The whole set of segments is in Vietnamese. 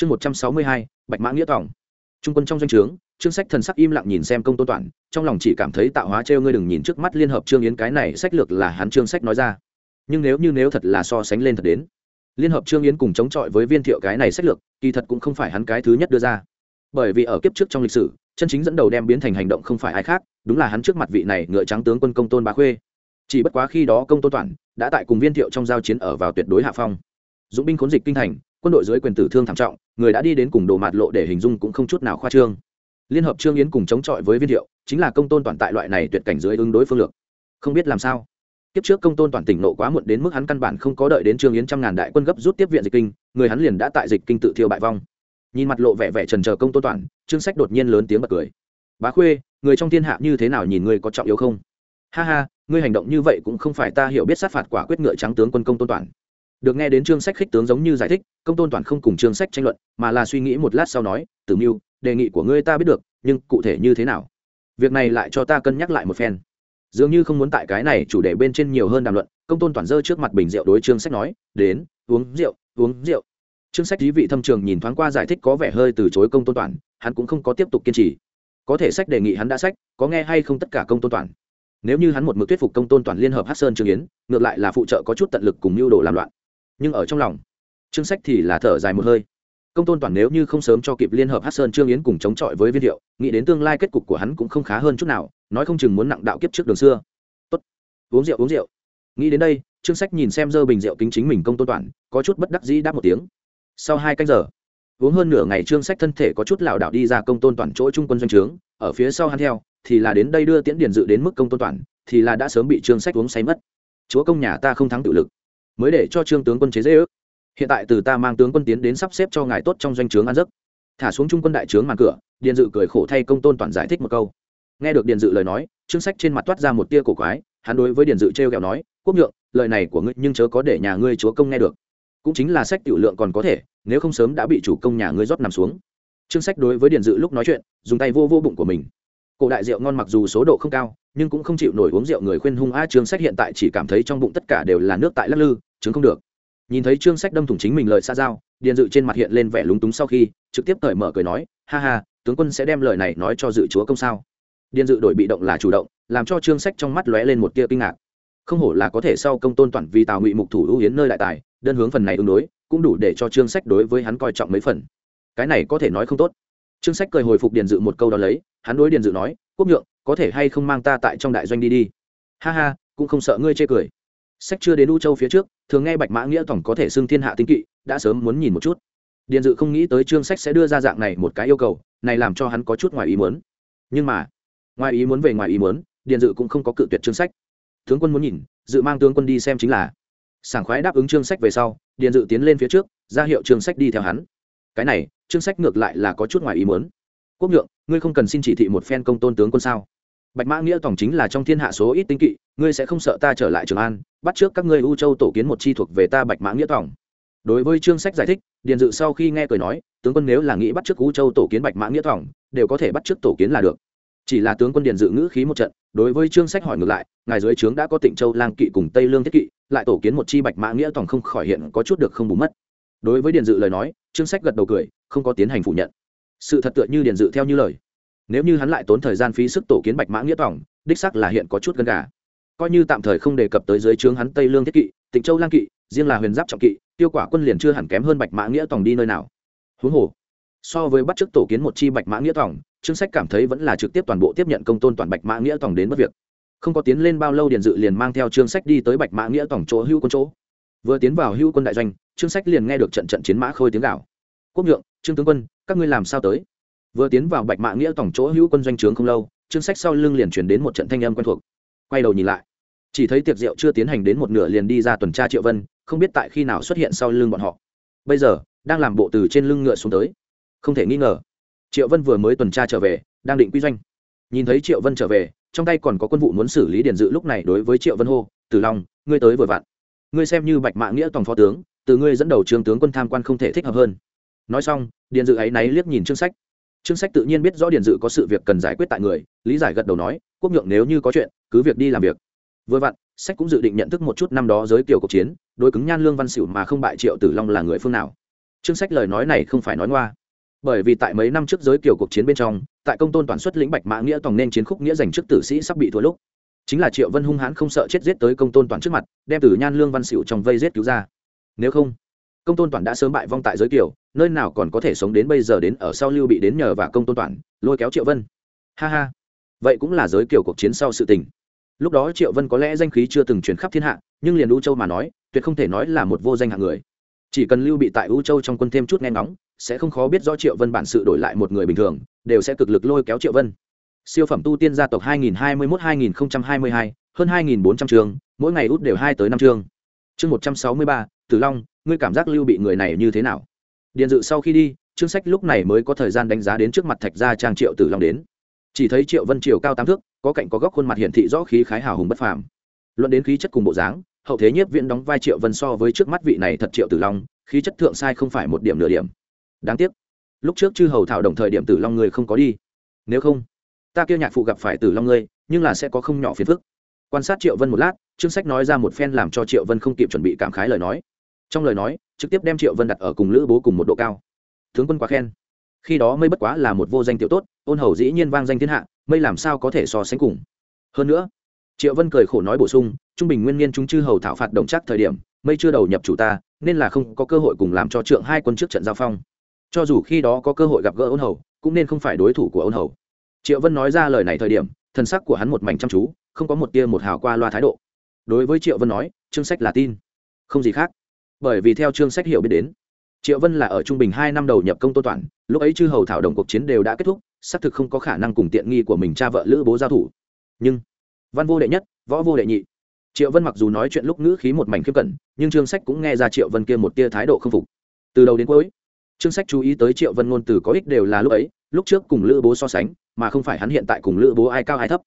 chương một trăm sáu mươi hai, bạch mã nghĩa tòng. Trung quân trong doanh trướng, trương sách thần sắc im lặng nhìn xem công tôn toàn trong lòng chỉ cảm thấy tạo hóa trêu ngươi đừng nhìn trước mắt liên hợp trương yến cái này sách lược là hắn trương sách nói ra. Nhưng nếu như nếu thật là so sánh lên thật đến, liên hợp trương yến cùng chống chọi với viên thiệu cái này sách lược, kỳ thật cũng không phải hắn cái thứ nhất đưa ra. Bởi vì ở kiếp trước trong lịch sử, chân chính dẫn đầu đem biến thành hành động không phải ai khác, đúng là hắn trước mặt vị này ngựa trắng tướng quân công tôn bá khuê. Chỉ bất quá khi đó công tôn toàn đã tại cùng viên thiệu trong giao chiến ở vào tuyệt đối hạ phong. Dũng binh khốn dịch kinh thành quân đội dưới quyền tử thương thảm trọng, người đã đi đến cùng đồ mạt lộ để hình dung cũng không chút nào khoa trương. Liên hợp trương yến cùng chống chọi với viên hiệu chính là công tôn toàn tại loại này tuyệt cảnh dưới ứng đối phương lược. Không biết làm sao. Kiếp trước công tôn toàn tỉnh nộ quá muộn đến mức hắn căn bản không có đợi đến trương yến trăm ngàn đại quân gấp rút tiếp viện dịch kinh, người hắn liền đã tại dịch kinh tự thiêu bại vong. Nhìn mặt lộ vẻ vẻ trần chờ công tôn toàn, trương sách đột nhiên lớn tiếng bật cười. Bá khuê, người trong thiên hạ như thế nào nhìn ngươi có trọng yếu không? Ha ha, ngươi hành động như vậy cũng không phải ta hiểu biết sát phạt quả quyết ngựa trắng tướng quân công tôn toàn được nghe đến trương sách khích tướng giống như giải thích, công tôn toàn không cùng trương sách tranh luận, mà là suy nghĩ một lát sau nói, tử mưu, đề nghị của ngươi ta biết được, nhưng cụ thể như thế nào? Việc này lại cho ta cân nhắc lại một phen. Dường như không muốn tại cái này chủ đề bên trên nhiều hơn đàm luận, công tôn toàn dơ trước mặt bình rượu đối trương sách nói, đến, uống rượu uống rượu. Trương sách dí vị thâm trường nhìn thoáng qua giải thích có vẻ hơi từ chối công tôn toàn, hắn cũng không có tiếp tục kiên trì. Có thể sách đề nghị hắn đã sách, có nghe hay không tất cả công tôn toàn. Nếu như hắn một mực thuyết phục công tôn toàn liên hợp hát sơn trương yến, ngược lại là phụ trợ có chút tận lực cùng mưu đồ làm loạn nhưng ở trong lòng trương sách thì là thở dài một hơi. Công tôn toàn nếu như không sớm cho kịp liên hợp hát sơn trương yến cùng chống chọi với viên hiệu nghĩ đến tương lai kết cục của hắn cũng không khá hơn chút nào, nói không chừng muốn nặng đạo kiếp trước đường xưa. Tốt, uống rượu uống rượu. Nghĩ đến đây trương sách nhìn xem dơ bình rượu kính chính mình công tôn toàn, có chút bất đắc dĩ đáp một tiếng. Sau hai canh giờ, uống hơn nửa ngày trương sách thân thể có chút lảo đảo đi ra công tôn toàn chỗ trung quân doanh trướng, ở phía sau hắn theo, thì là đến đây đưa tiễn điển dự đến mức công tôn toàn, thì là đã sớm bị trương sách uống say mất. Chúa công nhà ta không thắng tự lực mới để cho trương tướng quân chế dễ ước. Hiện tại từ ta mang tướng quân tiến đến sắp xếp cho ngài tốt trong doanh trướng ăn giấc. Thả xuống trung quân đại trướng màn cửa, điền dự cười khổ thay công tôn toàn giải thích một câu. Nghe được điền dự lời nói, trương sách trên mặt toát ra một tia cổ quái, hắn đối với điền dự t r kẹo nói, quốc nhượng, lời này của ngươi nhưng chớ có để nhà ngươi chúa công nghe được. Cũng chính là sách tiểu lượng còn có thể, nếu không sớm đã bị chủ công nhà ngươi rót nằm xuống. Trương sách đối với điền dự lúc nói chuyện, dùng tay vô vô bụng của mình cổ đại rượu ngon mặc dù số độ không cao, nhưng cũng không chịu nổi uống rượu người khuyên hung a trương sách hiện tại chỉ cảm thấy trong bụng tất cả đều là nước tại lắc lư, chứng không được. Nhìn thấy trương sách đâm thủng chính mình lời xa giao, điền dự trên mặt hiện lên vẻ lúng túng sau khi, trực tiếp cởi mở cười nói, ha ha, tướng quân sẽ đem lời này nói cho dự chúa công sao? Điền dự đổi bị động là chủ động, làm cho trương sách trong mắt lóe lên một tia kinh ngạc. Không hổ là có thể sau công tôn toàn vì tào ngụy mục thủ ưu hiến nơi đại tài, đơn hướng phần này ứng đối, cũng đủ để cho trương sách đối với hắn coi trọng mấy phần. Cái này có thể nói không tốt trương sách cười hồi phục điền dự một câu đó lấy, hắn đối điền dự nói, quốc nhượng, có thể hay không mang ta tại trong đại doanh đi đi? Ha ha, cũng không sợ ngươi chê cười. Sách chưa đến u châu phía trước, thường nghe bạch mã nghĩa tổng có thể xưng thiên hạ tinh kỵ, đã sớm muốn nhìn một chút. Điền dự không nghĩ tới trương sách sẽ đưa ra dạng này một cái yêu cầu, này làm cho hắn có chút ngoài ý muốn. Nhưng mà, ngoài ý muốn về ngoài ý muốn, điền dự cũng không có cự tuyệt trương sách. Tướng quân muốn nhìn, dự mang tướng quân đi xem chính là. Sảng khoái đáp ứng trương sách về sau, điền dự tiến lên phía trước, ra hiệu trương sách đi theo hắn. Cái này trương sách ngược lại là có chút ngoài ý muốn. Quốc nhượng, ngươi không cần xin chỉ thị một phen công tôn tướng quân sao? Bạch mã nghĩa tổng chính là trong thiên hạ số ít tinh kỵ, ngươi sẽ không sợ ta trở lại trường an, bắt trước các ngươi u châu tổ kiến một chi thuộc về ta bạch mã nghĩa tổng. Đối với chương sách giải thích, điền dự sau khi nghe cười nói, tướng quân nếu là nghĩ bắt trước u châu tổ kiến bạch mã nghĩa tổng, đều có thể bắt trước tổ kiến là được. Chỉ là tướng quân điền dự ngữ khí một trận, đối với chương sách hỏi ngược lại, ngài dưới trướng đã có tịnh châu lang kỵ cùng tây lương thiết kỵ, lại tổ kiến một chi bạch mã nghĩa tổng không khỏi hiện có chút được không bù mất. Đối với điền dự lời nói Trương sách gật đầu cười, không có tiến hành phủ nhận. Sự thật tựa như điền dự theo như lời. Nếu như hắn lại tốn thời gian phí sức tổ kiến bạch mã nghĩa tổng, đích xác là hiện có chút gần gà. Coi như tạm thời không đề cập tới dưới trướng hắn tây lương thiết kỵ, tịnh châu lang kỵ, riêng là huyền giáp trọng kỵ, tiêu quả quân liền chưa hẳn kém hơn bạch mã nghĩa tổng đi nơi nào. Huống hồ, so với bắt chước tổ kiến một chi bạch mã nghĩa tổng, Trương sách cảm thấy vẫn là trực tiếp toàn bộ tiếp nhận công tôn toàn bạch mã nghĩa tổng đến mất việc. Không có tiến lên bao lâu điền dự liền mang theo Trương sách đi tới bạch mã nghĩa tổng chỗ hữu quân chỗ vừa tiến vào hữu quân đại doanh, trương sách liền nghe được trận trận chiến mã khôi tiếng gạo quốc nhượng, trương tướng quân, các ngươi làm sao tới? Vừa tiến vào bạch mã nghĩa tổng chỗ hữu quân doanh trướng không lâu, trương sách sau lưng liền chuyển đến một trận thanh âm quen thuộc. Quay đầu nhìn lại, chỉ thấy tiệc rượu chưa tiến hành đến một nửa liền đi ra tuần tra triệu vân, không biết tại khi nào xuất hiện sau lưng bọn họ. Bây giờ, đang làm bộ từ trên lưng ngựa xuống tới. Không thể nghi ngờ, triệu vân vừa mới tuần tra trở về, đang định quy doanh. Nhìn thấy triệu vân trở về, trong tay còn có quân vụ muốn xử lý điền dự lúc này đối với triệu vân hô, tử long, ngươi tới vừa vặn ngươi xem như bạch mã nghĩa tổng phó tướng, từ ngươi dẫn đầu trường tướng quân tham quan không thể thích hợp hơn. Nói xong, điền dự ấy náy liếc nhìn chương sách. Chương sách tự nhiên biết rõ điền dự có sự việc cần giải quyết tại người, lý giải gật đầu nói, quốc nhượng nếu như có chuyện, cứ việc đi làm việc. Vừa vặn, sách cũng dự định nhận thức một chút năm đó giới kiểu cuộc chiến, đối cứng nhan lương văn xỉu mà không bại triệu tử long là người phương nào. Chương sách lời nói này không phải nói ngoa. Bởi vì tại mấy năm trước giới kiểu cuộc chiến bên trong, tại công tôn toàn xuất lĩnh bạch mã nghĩa tòng nên chiến khúc nghĩa giành trước tử sĩ sắp bị thua lúc chính là triệu vân hung hãn không sợ chết giết tới công tôn toàn trước mặt, đem từ nhan lương văn xịu trong vây giết cứu ra. Nếu không, công tôn toàn đã sớm bại vong tại giới kiểu nơi nào còn có thể sống đến bây giờ đến ở sau lưu bị đến nhờ và công tôn toàn, lôi kéo triệu vân. Ha ha, vậy cũng là giới kiểu cuộc chiến sau sự tình. Lúc đó triệu vân có lẽ danh khí chưa từng chuyển khắp thiên hạ, nhưng liền u châu mà nói, tuyệt không thể nói là một vô danh hạng người. Chỉ cần lưu bị tại u châu trong quân thêm chút nghe ngóng, sẽ không khó biết rõ triệu vân bản sự đổi lại một người bình thường, đều sẽ cực lực lôi kéo triệu vân siêu phẩm tu tiên gia tộc 2021-2022, hơn 2.400 trường mỗi ngày út đều hai tới năm trường. chương 163, tử long ngươi cảm giác lưu bị người này như thế nào? Điện dự sau khi đi chương sách lúc này mới có thời gian đánh giá đến trước mặt thạch gia trang triệu tử long đến. Chỉ thấy triệu vân triều cao tám thước có cạnh có góc khuôn mặt hiển thị rõ khí khái hào hùng bất phàm. Luận đến khí chất cùng bộ dáng hậu thế nhiếp viện đóng vai triệu vân so với trước mắt vị này thật triệu tử long khí chất thượng sai không phải một điểm nửa điểm. Đáng tiếc lúc trước chư hầu thảo đồng thời điểm tử long người không có đi. Nếu không ta kia nhạc phụ gặp phải tử long ngươi, nhưng là sẽ có không nhỏ phiền phức. Quan sát triệu vân một lát, chương sách nói ra một phen làm cho triệu vân không kịp chuẩn bị cảm khái lời nói. Trong lời nói, trực tiếp đem triệu vân đặt ở cùng lữ bố cùng một độ cao. Tướng quân quá khen. Khi đó mây bất quá là một vô danh tiểu tốt, ôn hầu dĩ nhiên vang danh thiên hạ, mây làm sao có thể so sánh cùng. Hơn nữa, triệu vân cười khổ nói bổ sung, trung bình nguyên niên chúng chư hầu thảo phạt đồng chắc thời điểm, mây chưa đầu nhập chủ ta, nên là không có cơ hội cùng làm cho trượng hai quân trước trận giao phong. Cho dù khi đó có cơ hội gặp gỡ ôn hầu, cũng nên không phải đối thủ của ôn hầu triệu vân nói ra lời này thời điểm thân sắc của hắn một mảnh chăm chú, không có một tia một hào qua loa thái độ. Đối với triệu vân nói chương sách là tin, không gì khác. Bởi vì theo chương sách hiểu biết đến, triệu vân là ở trung bình hai năm đầu nhập công tô toàn, lúc ấy chư hầu thảo đồng cuộc chiến đều đã kết thúc, xác thực không có khả năng cùng tiện nghi của mình cha vợ lữ bố giao thủ. Nhưng, văn vô đệ nhất, võ vô đệ nhị. Triệu vân mặc dù nói chuyện lúc ngữ khí một mảnh khiêm cẩn nhưng chương sách cũng nghe ra triệu vân kia một tia thái độ không phục. Từ đầu đến cuối Trương sách chú ý tới triệu vân ngôn từ có ích đều là lúc ấy, lúc trước cùng lữ bố so sánh, mà không phải hắn hiện tại cùng lữ bố ai cao ai thấp.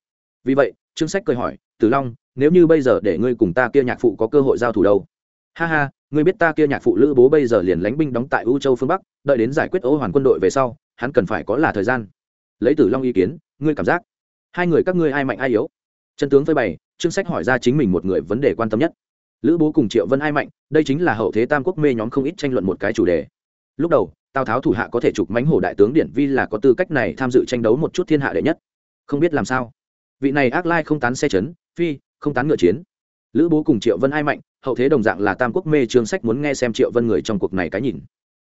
Vì vậy Trương sách cười hỏi, tử long, nếu như bây giờ để ngươi cùng ta kia nhạc phụ có cơ hội giao thủ đâu? Ha ha, ngươi biết ta kia nhạc phụ lữ bố bây giờ liền lánh binh đóng tại u châu phương bắc, đợi đến giải quyết ô hoàn quân đội về sau, hắn cần phải có là thời gian. Lấy tử long ý kiến, ngươi cảm giác hai người các ngươi ai mạnh ai yếu? Chân tướng phơi bày Trương sách hỏi ra chính mình một người vấn đề quan tâm nhất. Lữ bố cùng triệu vân ai mạnh, đây chính là hậu thế tam quốc mê nhóm không ít tranh luận một cái chủ đề lúc đầu, tào tháo thủ hạ có thể chụp mánh hổ đại tướng điển vi là có tư cách này tham dự tranh đấu một chút thiên hạ đệ nhất. Không biết làm sao. Vị này ác lai không tán xe chấn, phi, không tán ngựa chiến. Lữ bố cùng triệu vân ai mạnh, hậu thế đồng dạng là tam quốc mê trương sách muốn nghe xem triệu vân người trong cuộc này cái nhìn.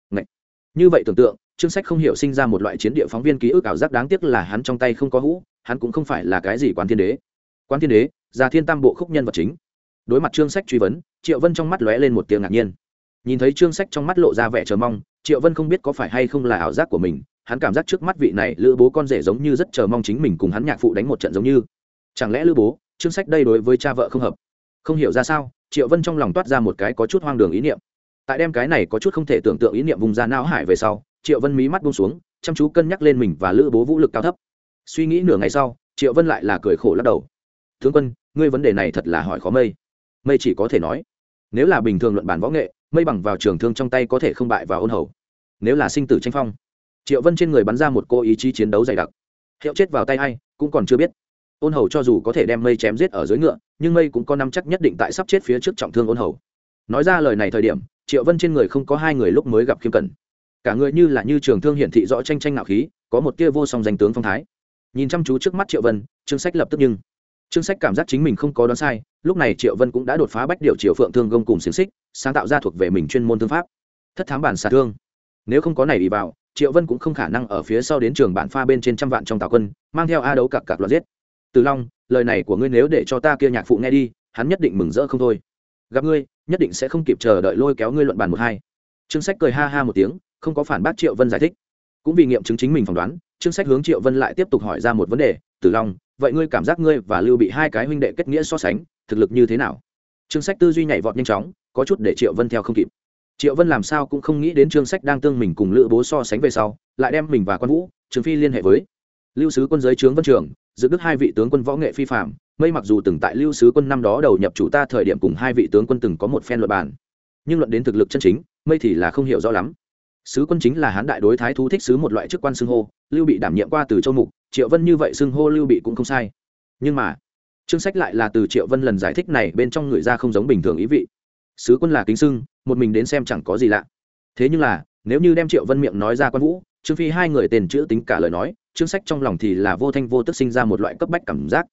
Ngậy. như vậy tưởng tượng, trương sách không hiểu sinh ra một loại chiến địa phóng viên ký ức ảo giác đáng tiếc là hắn trong tay không có hũ, hắn cũng không phải là cái gì quan thiên đế. Quan thiên đế già thiên tam bộ khúc nhân vật chính. Đối mặt trương sách truy vấn, triệu vân trong mắt lóe lên một tiếng ngạc nhiên. Nhìn thấy trương sách trong mắt lộ ra vẻ chờ mong triệu vân không biết có phải hay không là ảo giác của mình, hắn cảm giác trước mắt vị này lữ bố con rể giống như rất chờ mong chính mình cùng hắn nhạc phụ đánh một trận giống như. Chẳng lẽ lữ bố, chương sách đây đối với cha vợ không hợp? Không hiểu ra sao, triệu vân trong lòng toát ra một cái có chút hoang đường ý niệm. Tại đem cái này có chút không thể tưởng tượng ý niệm vùng ra não hải về sau, triệu vân mí mắt buông xuống, chăm chú cân nhắc lên mình và lữ bố vũ lực cao thấp. Suy nghĩ nửa ngày sau, triệu vân lại là cười khổ lắc đầu. Tướng quân, ngươi vấn đề này thật là hỏi khó mây. Mây chỉ có thể nói, nếu là bình thường luận bản võ nghệ mây bằng vào trường thương trong tay có thể không bại vào ôn hầu. Nếu là sinh tử tranh phong, triệu vân trên người bắn ra một cô ý chí chiến đấu dày đặc. Hiệu chết vào tay a i cũng còn chưa biết. Ôn hầu cho dù có thể đem mây chém giết ở dưới ngựa, nhưng mây cũng có năm chắc nhất định tại sắp chết phía trước trọng thương ôn hầu. Nói ra lời này thời điểm, triệu vân trên người không có hai người lúc mới gặp khiêm cẩn cả người như là như trường thương hiển thị rõ tranh tranh nạo khí, có một tia vô song danh tướng phong thái. Nhìn chăm chú trước mắt triệu vân, chương sách lập tức nhưng. Chương sách cảm giác chính mình không có đoán sai, lúc này triệu vân cũng đã đột phá bách điều triệu phượng thương gông cùng xiềng xích sáng tạo ra thuộc về mình chuyên môn thương pháp. Thất thám bản xà thương. Nếu không có này đi vào, triệu vân cũng không khả năng ở phía sau đến trường bản pha bên trên trăm vạn trong tàu quân, mang theo a đấu cặp cặp loạt giết. Từ long, lời này của ngươi nếu để cho ta kia nhạc phụ nghe đi, hắn nhất định mừng rỡ không thôi. Gặp ngươi, nhất định sẽ không kịp chờ đợi lôi kéo ngươi luận bàn một hai. Trương sách cười ha ha một tiếng, không có phản bác triệu vân giải thích. Cũng vì nghiệm chứng chính mình phỏng đoán, trương sách hướng triệu vân lại tiếp tục hỏi ra một vấn đề tử long, vậy ngươi cảm giác ngươi và lưu bị hai cái huynh đệ kết nghĩa so sánh, thực lực như thế nào? Trương sách tư duy nhảy vọt nhanh chóng có chút để triệu vân theo không kịp. Triệu vân làm sao cũng không nghĩ đến trương sách đang tương mình cùng lữ bố so sánh về sau, lại đem mình và quan vũ trương phi liên hệ với. Lưu sứ quân giới trướng vân trường, giữ đức hai vị tướng quân võ nghệ phi phạm mây mặc dù từng tại lưu sứ quân năm đó đầu nhập chủ ta thời điểm cùng hai vị tướng quân từng có một phen luật bàn, nhưng luận đến thực lực chân chính, mây thì là không hiểu rõ lắm. Sứ quân chính là hán đại đối thái thú thích sứ một loại chức quan xưng hô, lưu bị đảm nhiệm qua từ châu mục, triệu vân như vậy xưng hô lưu bị cũng không sai. Nhưng mà chương sách lại là từ triệu vân lần giải thích này bên trong người ra không giống bình thường ý vị sứ quân là kính sưng, một mình đến xem chẳng có gì lạ. Thế nhưng là, nếu như đem triệu vân miệng nói ra quan vũ, trương phi hai người tên chữ tính cả lời nói, chương sách trong lòng thì là vô thanh vô tức sinh ra một loại cấp bách cảm giác.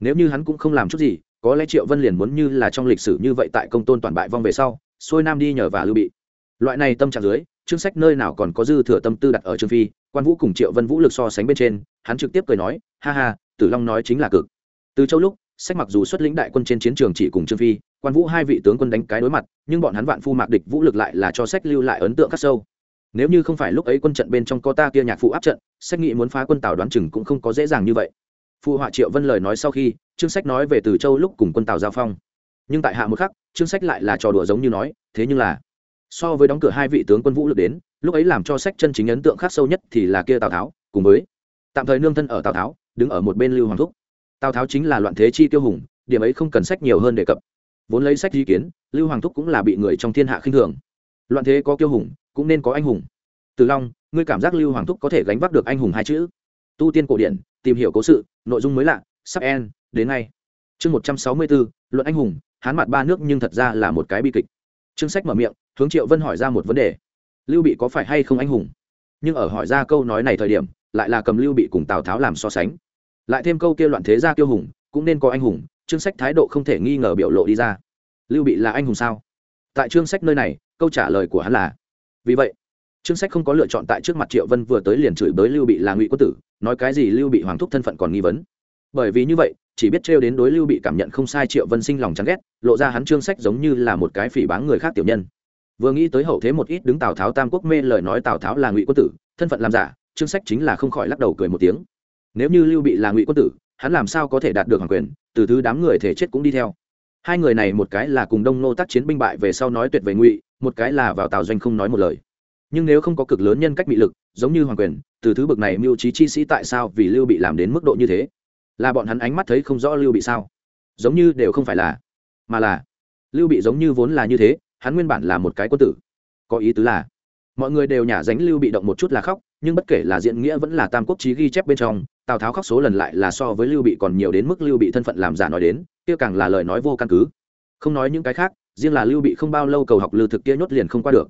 Nếu như hắn cũng không làm chút gì, có lẽ triệu vân liền muốn như là trong lịch sử như vậy tại công tôn toàn bại vong về sau, xuôi nam đi nhờ và lưu bị. Loại này tâm trạng dưới, chương sách nơi nào còn có dư thừa tâm tư đặt ở trương phi, quan vũ cùng triệu vân vũ lực so sánh bên trên, hắn trực tiếp cười nói, ha ha, tử long nói chính là cực. Từ châu lúc sách mặc dù xuất lĩnh đại quân trên chiến trường chỉ cùng trương phi, quan vũ hai vị tướng quân đánh cái đối mặt, nhưng bọn hắn vạn phu mạc địch vũ lực lại là cho sách lưu lại ấn tượng khắc sâu. Nếu như không phải lúc ấy quân trận bên trong có ta kia nhạc phụ áp trận, sách nghĩ muốn phá quân tào đoán chừng cũng không có dễ dàng như vậy. Phụ họa triệu vân lời nói sau khi, trương sách nói về từ châu lúc cùng quân tào giao phong. Nhưng tại hạ một khắc, trương sách lại là trò đùa giống như nói, thế nhưng là, so với đóng cửa hai vị tướng quân vũ lực đến, lúc ấy làm cho sách chân chính ấn tượng khác sâu nhất thì là kia tào tháo, cùng với, tạm thời nương thân ở tào tháo, đứng ở một bên lưu hoàng thúc tào tháo chính là loạn thế chi tiêu hùng, điểm ấy không cần sách nhiều hơn đề cập. Vốn lấy sách ý kiến, lưu hoàng thúc cũng là bị người trong thiên hạ khinh thường. Loạn thế có kiêu hùng, cũng nên có anh hùng. Từ long, ngươi cảm giác lưu hoàng thúc có thể gánh vác được anh hùng hai chữ? Tu tiên cổ điển, tìm hiểu cố sự, nội dung mới lạ, sắp en đến ngay. Chương một trăm sáu mươi bốn luận anh hùng, hán mặt ba nước nhưng thật ra là một cái bi kịch. Chương sách mở miệng, hướng triệu vân hỏi ra một vấn đề. Lưu bị có phải hay không anh hùng? Nhưng ở hỏi ra câu nói này thời điểm, lại là cầm lưu bị cùng tào tháo làm so sánh lại thêm câu kia loạn thế gia kiêu hùng, cũng nên có anh hùng, chương sách thái độ không thể nghi ngờ biểu lộ đi ra. Lưu bị là anh hùng sao? Tại chương sách nơi này, câu trả lời của hắn là, vì vậy, chương sách không có lựa chọn tại trước mặt triệu vân vừa tới liền chửi bới lưu bị là ngụy quân tử, nói cái gì lưu bị hoàng thúc thân phận còn nghi vấn. Bởi vì như vậy, chỉ biết trêu đến đối lưu bị cảm nhận không sai triệu vân sinh lòng chán ghét, lộ ra hắn chương sách giống như là một cái phỉ báng người khác tiểu nhân. Vừa nghĩ tới hậu thế một ít đứng tào tháo tam quốc mê lời nói tào tháo là ngụy quân tử, thân phận làm giả, chương sách chính là không khỏi lắc đầu cười một tiếng nếu như lưu bị là ngụy quân tử, hắn làm sao có thể đạt được hoàng quyền, từ thứ đám người thể chết cũng đi theo. Hai người này một cái là cùng đông nô tác chiến binh bại về sau nói tuyệt về ngụy, một cái là vào tào doanh không nói một lời. Nhưng nếu không có cực lớn nhân cách bị lực, giống như hoàng quyền, từ thứ bực này mưu trí chi sĩ tại sao vì lưu bị làm đến mức độ như thế? Là bọn hắn ánh mắt thấy không rõ lưu bị sao? Giống như đều không phải là, mà là, lưu bị giống như vốn là như thế, hắn nguyên bản là một cái quân tử. Có ý tứ là, mọi người đều nhả dánh lưu bị động một chút là khóc, nhưng bất kể là diện nghĩa vẫn là tam quốc trí ghi chép bên trong tào tháo khóc số lần lại là so với lưu bị còn nhiều đến mức lưu bị thân phận làm giả nói đến, kia càng là lời nói vô căn cứ. Không nói những cái khác, riêng là lưu bị không bao lâu cầu học lưu thực kia nhốt liền không qua được.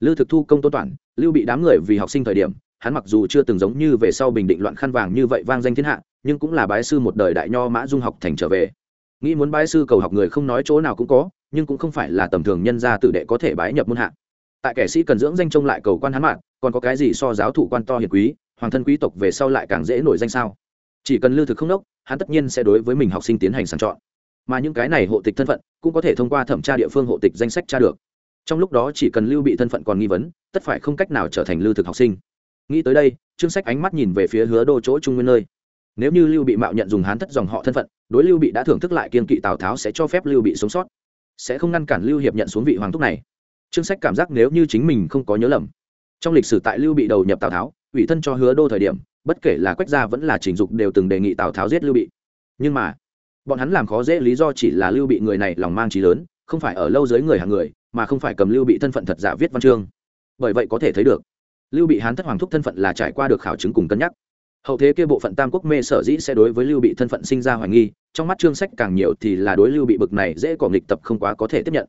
Lưu thực thu công tôn toàn lưu bị đám người vì học sinh thời điểm, hắn mặc dù chưa từng giống như về sau bình định loạn khăn vàng như vậy vang danh thiên hạ, nhưng cũng là bái sư một đời đại nho mã dung học thành trở về. Nghĩ muốn bái sư cầu học người không nói chỗ nào cũng có, nhưng cũng không phải là tầm thường nhân gia tự đệ có thể bái nhập môn hạ. Tại kẻ sĩ cần dưỡng danh trông lại cầu quan hắn mạng, còn có cái gì so giáo thủ quan to hiền quý hoàng thân quý tộc về sau lại càng dễ nổi danh sao? Chỉ cần lưu thực không đốc, hắn tất nhiên sẽ đối với mình học sinh tiến hành sàng chọn. Mà những cái này hộ tịch thân phận, cũng có thể thông qua thẩm tra địa phương hộ tịch danh sách tra được. Trong lúc đó chỉ cần lưu bị thân phận còn nghi vấn, tất phải không cách nào trở thành lưu thực học sinh. Nghĩ tới đây chương sách ánh mắt nhìn về phía hứa đô chỗ trung nguyên nơi. Nếu như lưu bị mạo nhận dùng hán thất dòng họ thân phận, đối lưu bị đã thưởng thức lại kiên kỵ tào tháo sẽ cho phép lưu bị sống sót. Sẽ không ngăn cản lưu hiệp nhận xuống vị hoàng thúc này. Chương sách cảm giác nếu như chính mình không có nhớ lầm. Trong lịch sử tại lưu bị đầu nhập tào tháo ủy thân cho hứa đô thời điểm, bất kể là quách gia vẫn là trình dục đều từng đề nghị tào tháo giết lưu bị. Nhưng mà, bọn hắn làm khó dễ lý do chỉ là lưu bị người này lòng mang trí lớn, không phải ở lâu dưới người hàng người, mà không phải cầm lưu bị thân phận thật giả viết văn chương. Bởi vậy có thể thấy được, lưu bị hán thất hoàng thúc thân phận là trải qua được khảo chứng cùng cân nhắc. Hậu thế kia bộ phận tam quốc mê sở dĩ sẽ đối với lưu bị thân phận sinh ra hoài nghi, trong mắt chương sách càng nhiều thì là đối lưu bị bực này dễ cỏ nghịch tập không quá có thể tiếp nhận.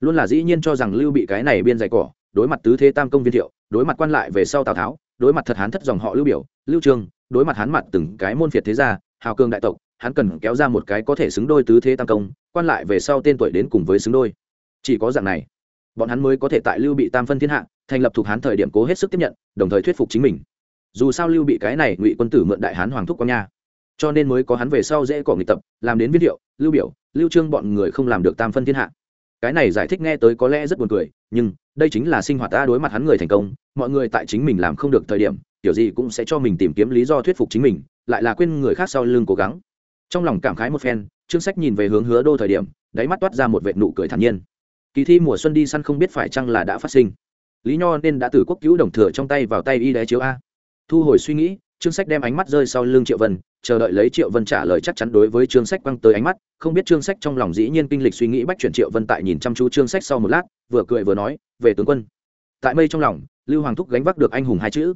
Luôn là dĩ nhiên cho rằng lưu bị cái này biên dày cỏ, đối mặt tứ thế tam công viên thiệu, đối mặt quan lại về sau tào tháo đối mặt thật hán thất dòng họ lưu biểu, lưu trương, đối mặt hán mặt từng cái môn phiệt thế gia, hào cường đại tộc, hắn cần kéo ra một cái có thể xứng đôi tứ thế tam công, quan lại về sau tên tuổi đến cùng với xứng đôi. Chỉ có dạng này, bọn hắn mới có thể tại lưu bị tam phân thiên hạ, thành lập thuộc hán thời điểm cố hết sức tiếp nhận, đồng thời thuyết phục chính mình. Dù sao lưu bị cái này ngụy quân tử mượn đại hán hoàng thúc quang nha, cho nên mới có hắn về sau dễ cỏ nghịch tập, làm đến viết hiệu lưu biểu, lưu trương bọn người không làm được tam phân thiên hạ. Cái này giải thích nghe tới có lẽ rất buồn cười, nhưng đây chính là sinh hoạt ta đối mặt hắn người thành công, mọi người tại chính mình làm không được thời điểm, kiểu gì cũng sẽ cho mình tìm kiếm lý do thuyết phục chính mình, lại là quên người khác sau lưng cố gắng. Trong lòng cảm khái một phen, trương sách nhìn về hướng hứa đô thời điểm, đáy mắt toát ra một vệt nụ cười thản nhiên. Kỳ thi mùa xuân đi săn không biết phải chăng là đã phát sinh. Lý nho nên đã từ quốc cứu đồng thừa trong tay vào tay y đé chiếu a. Thu hồi suy nghĩ trương sách đem ánh mắt rơi sau lưng triệu vân, chờ đợi lấy triệu vân trả lời chắc chắn đối với trương sách quăng tới ánh mắt, không biết trương sách trong lòng dĩ nhiên kinh lịch suy nghĩ bách chuyển triệu vân tại nhìn chăm chú trương sách sau một lát, vừa cười vừa nói, về tướng quân. Tại mây trong lòng, lưu hoàng thúc gánh vác được anh hùng hai chữ.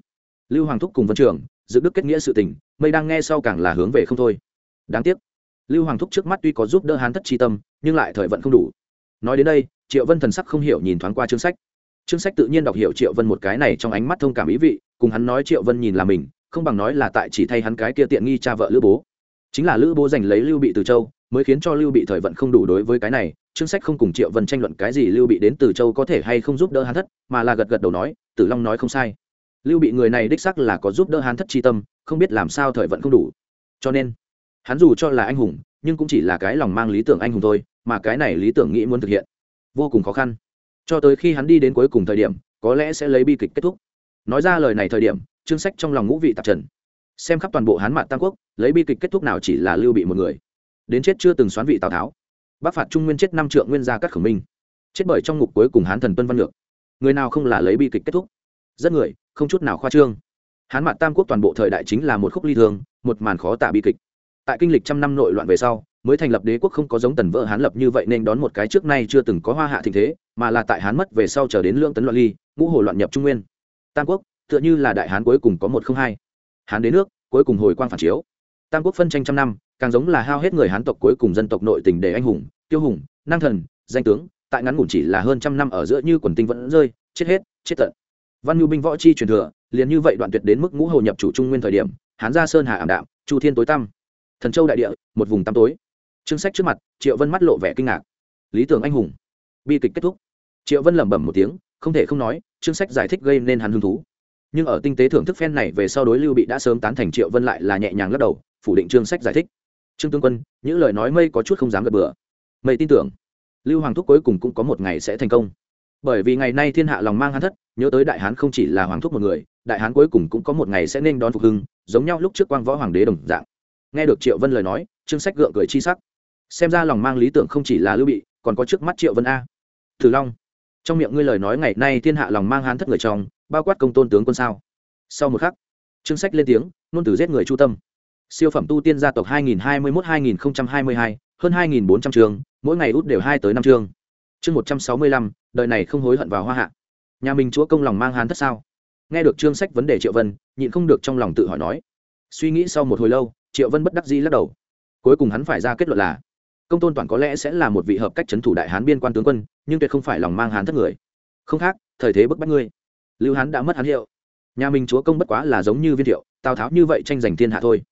Lưu hoàng thúc cùng vân trường giữ đức kết nghĩa sự tình, mây đang nghe sau càng là hướng về không thôi. Đáng tiếc, lưu hoàng thúc trước mắt tuy có giúp đỡ hán thất chi tâm, nhưng lại thời vận không đủ. Nói đến đây, triệu vân thần sắc không hiểu nhìn thoáng qua Trương sách. Trương sách tự nhiên đọc hiểu triệu vân một cái này trong ánh mắt thông cảm ý vị, cùng hắn nói triệu vân nhìn là mình không bằng nói là tại chỉ thay hắn cái kia tiện nghi cha vợ lữ bố. Chính là lữ bố giành lấy lưu bị từ châu, mới khiến cho lưu bị thời vận không đủ đối với cái này, chương sách không cùng triệu vân tranh luận cái gì lưu bị đến từ châu có thể hay không giúp đỡ hắn thất, mà là gật gật đầu nói, tử long nói không sai. Lưu bị người này đích sắc là có giúp đỡ hắn thất chi tâm, không biết làm sao thời vận không đủ. Cho nên, hắn dù cho là anh hùng, nhưng cũng chỉ là cái lòng mang lý tưởng anh hùng thôi, mà cái này lý tưởng nghĩ muốn thực hiện, vô cùng khó khăn. Cho tới khi hắn đi đến cuối cùng thời điểm, có lẽ sẽ lấy bi kịch kết thúc. Nói ra lời này thời điểm chương sách trong lòng ngũ vị tạp trần. Xem khắp toàn bộ hán mạn tam quốc, lấy bi kịch kết thúc nào chỉ là lưu bị một người. Đến chết chưa từng xoán vị tào tháo. Bắc phạt trung nguyên chết năm trượng nguyên gia cắt khẩu minh. Chết bởi trong ngục cuối cùng hán thần tuân văn lược. Người nào không là lấy bi kịch kết thúc? Rất người, không chút nào khoa trương. Hán mạn tam quốc toàn bộ thời đại chính là một khúc ly thường, một màn khó tả bi kịch. Tại kinh lịch trăm năm nội loạn về sau, mới thành lập đế quốc không có giống tần vợ hán lập như vậy nên đón một cái trước nay chưa từng có hoa hạ thịnh thế, mà là tại hán mất về sau chờ đến lương tấn loạn ly, ngũ hồ loạn nhập trung nguyên. Tam quốc tựa như là đại hán cuối cùng có một không hai. Hán đến nước, cuối cùng hồi quang phản chiếu. Tam quốc phân tranh trăm năm, càng giống là hao hết người hán tộc cuối cùng dân tộc nội tình để anh hùng, tiêu hùng, năng thần, danh tướng, tại ngắn ngủn chỉ là hơn trăm năm ở giữa như quần tinh vẫn rơi, chết hết, chết tận. Văn nhu binh võ chi truyền thừa, liền như vậy đoạn tuyệt đến mức ngũ hồ nhập chủ trung nguyên thời điểm, hán gia sơn hà ảm đạm, chu thiên tối tăm. Thần châu đại địa, một vùng tăm tối. Chương sách trước mặt, triệu vân mắt lộ vẻ kinh ngạc. Lý tưởng anh hùng. Bi kịch kết thúc. Triệu vân lẩm bẩm một tiếng, không thể không nói, chương sách giải thích gây nên hắn hứng thú nhưng ở tinh tế thưởng thức phen này về sau đối lưu bị đã sớm tán thành triệu vân lại là nhẹ nhàng lắc đầu, phủ định chương sách giải thích. Trương tướng quân, những lời nói mây có chút không dám gật bừa. Mây tin tưởng, lưu hoàng thúc cuối cùng cũng có một ngày sẽ thành công. Bởi vì ngày nay thiên hạ lòng mang hắn thất, nhớ tới đại hán không chỉ là hoàng thúc một người, đại hán cuối cùng cũng có một ngày sẽ nên đón phục hưng, giống nhau lúc trước quang võ hoàng đế đồng dạng. Nghe được triệu vân lời nói chương sách gượng cười chi sắc. Xem ra lòng mang lý tưởng không chỉ là lưu bị, còn có trước mắt triệu vân a. Thử long, trong miệng ngươi lời nói ngày nay thiên hạ lòng mang hán thất người trong bao quát công tôn tướng quân sao? Sau một khắc chương sách lên tiếng nôn từ giết người chu tâm. Siêu phẩm tu tiên gia tộc 2021-2022, hơn 2.400 trường mỗi ngày út đều hai tới năm chương chương 165, đời này không hối hận vào hoa hạ. Nhà mình chúa công lòng mang hán thất sao? Nghe được chương sách vấn đề triệu vân nhịn không được trong lòng tự hỏi nói. Suy nghĩ sau một hồi lâu triệu vân bất đắc dĩ lắc đầu. Cuối cùng hắn phải ra kết luận là công tôn toàn có lẽ sẽ là một vị hợp cách c h ấ n thủ đại hán biên quan tướng quân nhưng tuyệt không phải lòng mang hán thất người. Không khác thời thế bức bách ngươi lưu hán đã mất hán hiệu. Nhà mình chúa công bất quá là giống như viên thiệu, tào tháo như vậy tranh giành thiên hạ thôi.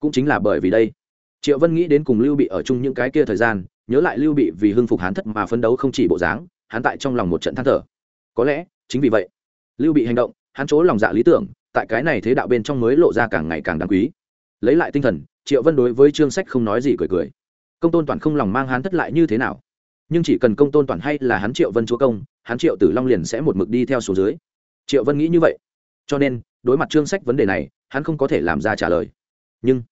Cũng chính là bởi vì đây. Triệu vân nghĩ đến cùng lưu bị ở chung những cái kia thời gian, nhớ lại lưu bị vì hưng phục hán thất mà phấn đấu không chỉ bộ dáng, hắn tại trong lòng một trận than thở. Có lẽ, chính vì vậy, lưu bị hành động, hắn chỗ lòng dạ lý tưởng, tại cái này thế đạo bên trong mới lộ ra càng ngày càng đáng quý. Lấy lại tinh thần, triệu vân đối với chương sách không nói gì cười cười. Công tôn toàn không lòng mang hắn thất lại như thế nào? Nhưng chỉ cần công tôn toàn hay là hắn triệu vân chúa công, hắn triệu tử long liền sẽ một mực đi theo số dưới triệu vân nghĩ như vậy. Cho nên, đối mặt chương sách vấn đề này, hắn không có thể làm ra trả lời. Nhưng,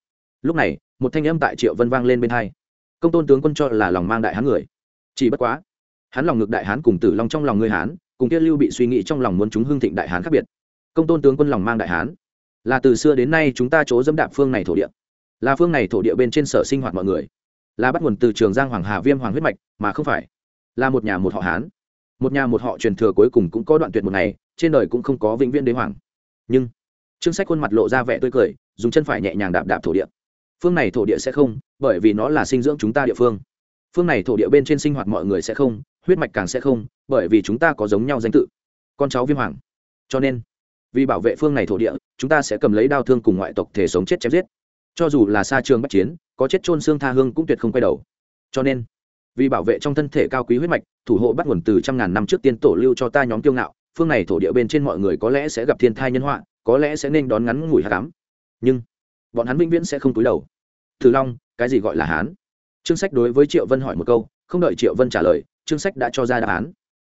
lúc này, một thanh âm tại triệu vân vang lên bên hai. Công tôn tướng quân cho là lòng mang đại hán người. Chỉ bất quá, hắn lòng ngực đại hán cùng tử long trong lòng người hán, cùng kia lưu bị suy nghĩ trong lòng muốn chúng hưng thịnh đại hán khác biệt. Công tôn tướng quân lòng mang đại hán. Là từ xưa đến nay chúng ta chỗ dẫm đạp phương này thổ địa. Là phương này thổ địa bên trên sở sinh hoạt mọi người. Là bắt nguồn từ trường giang hoàng hà viêm hoàng huyết mạch, mà không phải. Là một nhà một họ hán. Một nhà một họ truyền thừa cuối cùng cũng có đoạn tuyệt một ngày trên đời cũng không có vĩnh viễn đế hoàng. Nhưng, trương sách khuôn mặt lộ ra vẻ tươi cười, dùng chân phải nhẹ nhàng đạp đạp thổ địa. Phương này thổ địa sẽ không, bởi vì nó là sinh dưỡng chúng ta địa phương. Phương này thổ địa bên trên sinh hoạt mọi người sẽ không, huyết mạch càng sẽ không, bởi vì chúng ta có giống nhau danh tự. Con cháu viêm hoàng. Cho nên, vì bảo vệ phương này thổ địa, chúng ta sẽ cầm lấy đao thương cùng ngoại tộc thể sống chết chém giết. Cho dù là xa trường bắt chiến, có chết trôn xương tha hương cũng tuyệt không quay đầu. Cho nên, vì bảo vệ trong thân thể cao quý huyết mạch, thủ hộ bắt nguồn từ trăm ngàn năm trước tiên tổ lưu cho ta nhóm kiêu ngạo phương này thổ địa bên trên mọi người có lẽ sẽ gặp thiên thai nhân họa, có lẽ sẽ nên đón ngắn ngủi hạ cám. Nhưng, bọn hắn vĩnh viễn sẽ không túi đầu. Thử long, cái gì gọi là hán? Trương sách đối với triệu vân hỏi một câu, không đợi triệu vân trả lời, trương sách đã cho ra đáp án.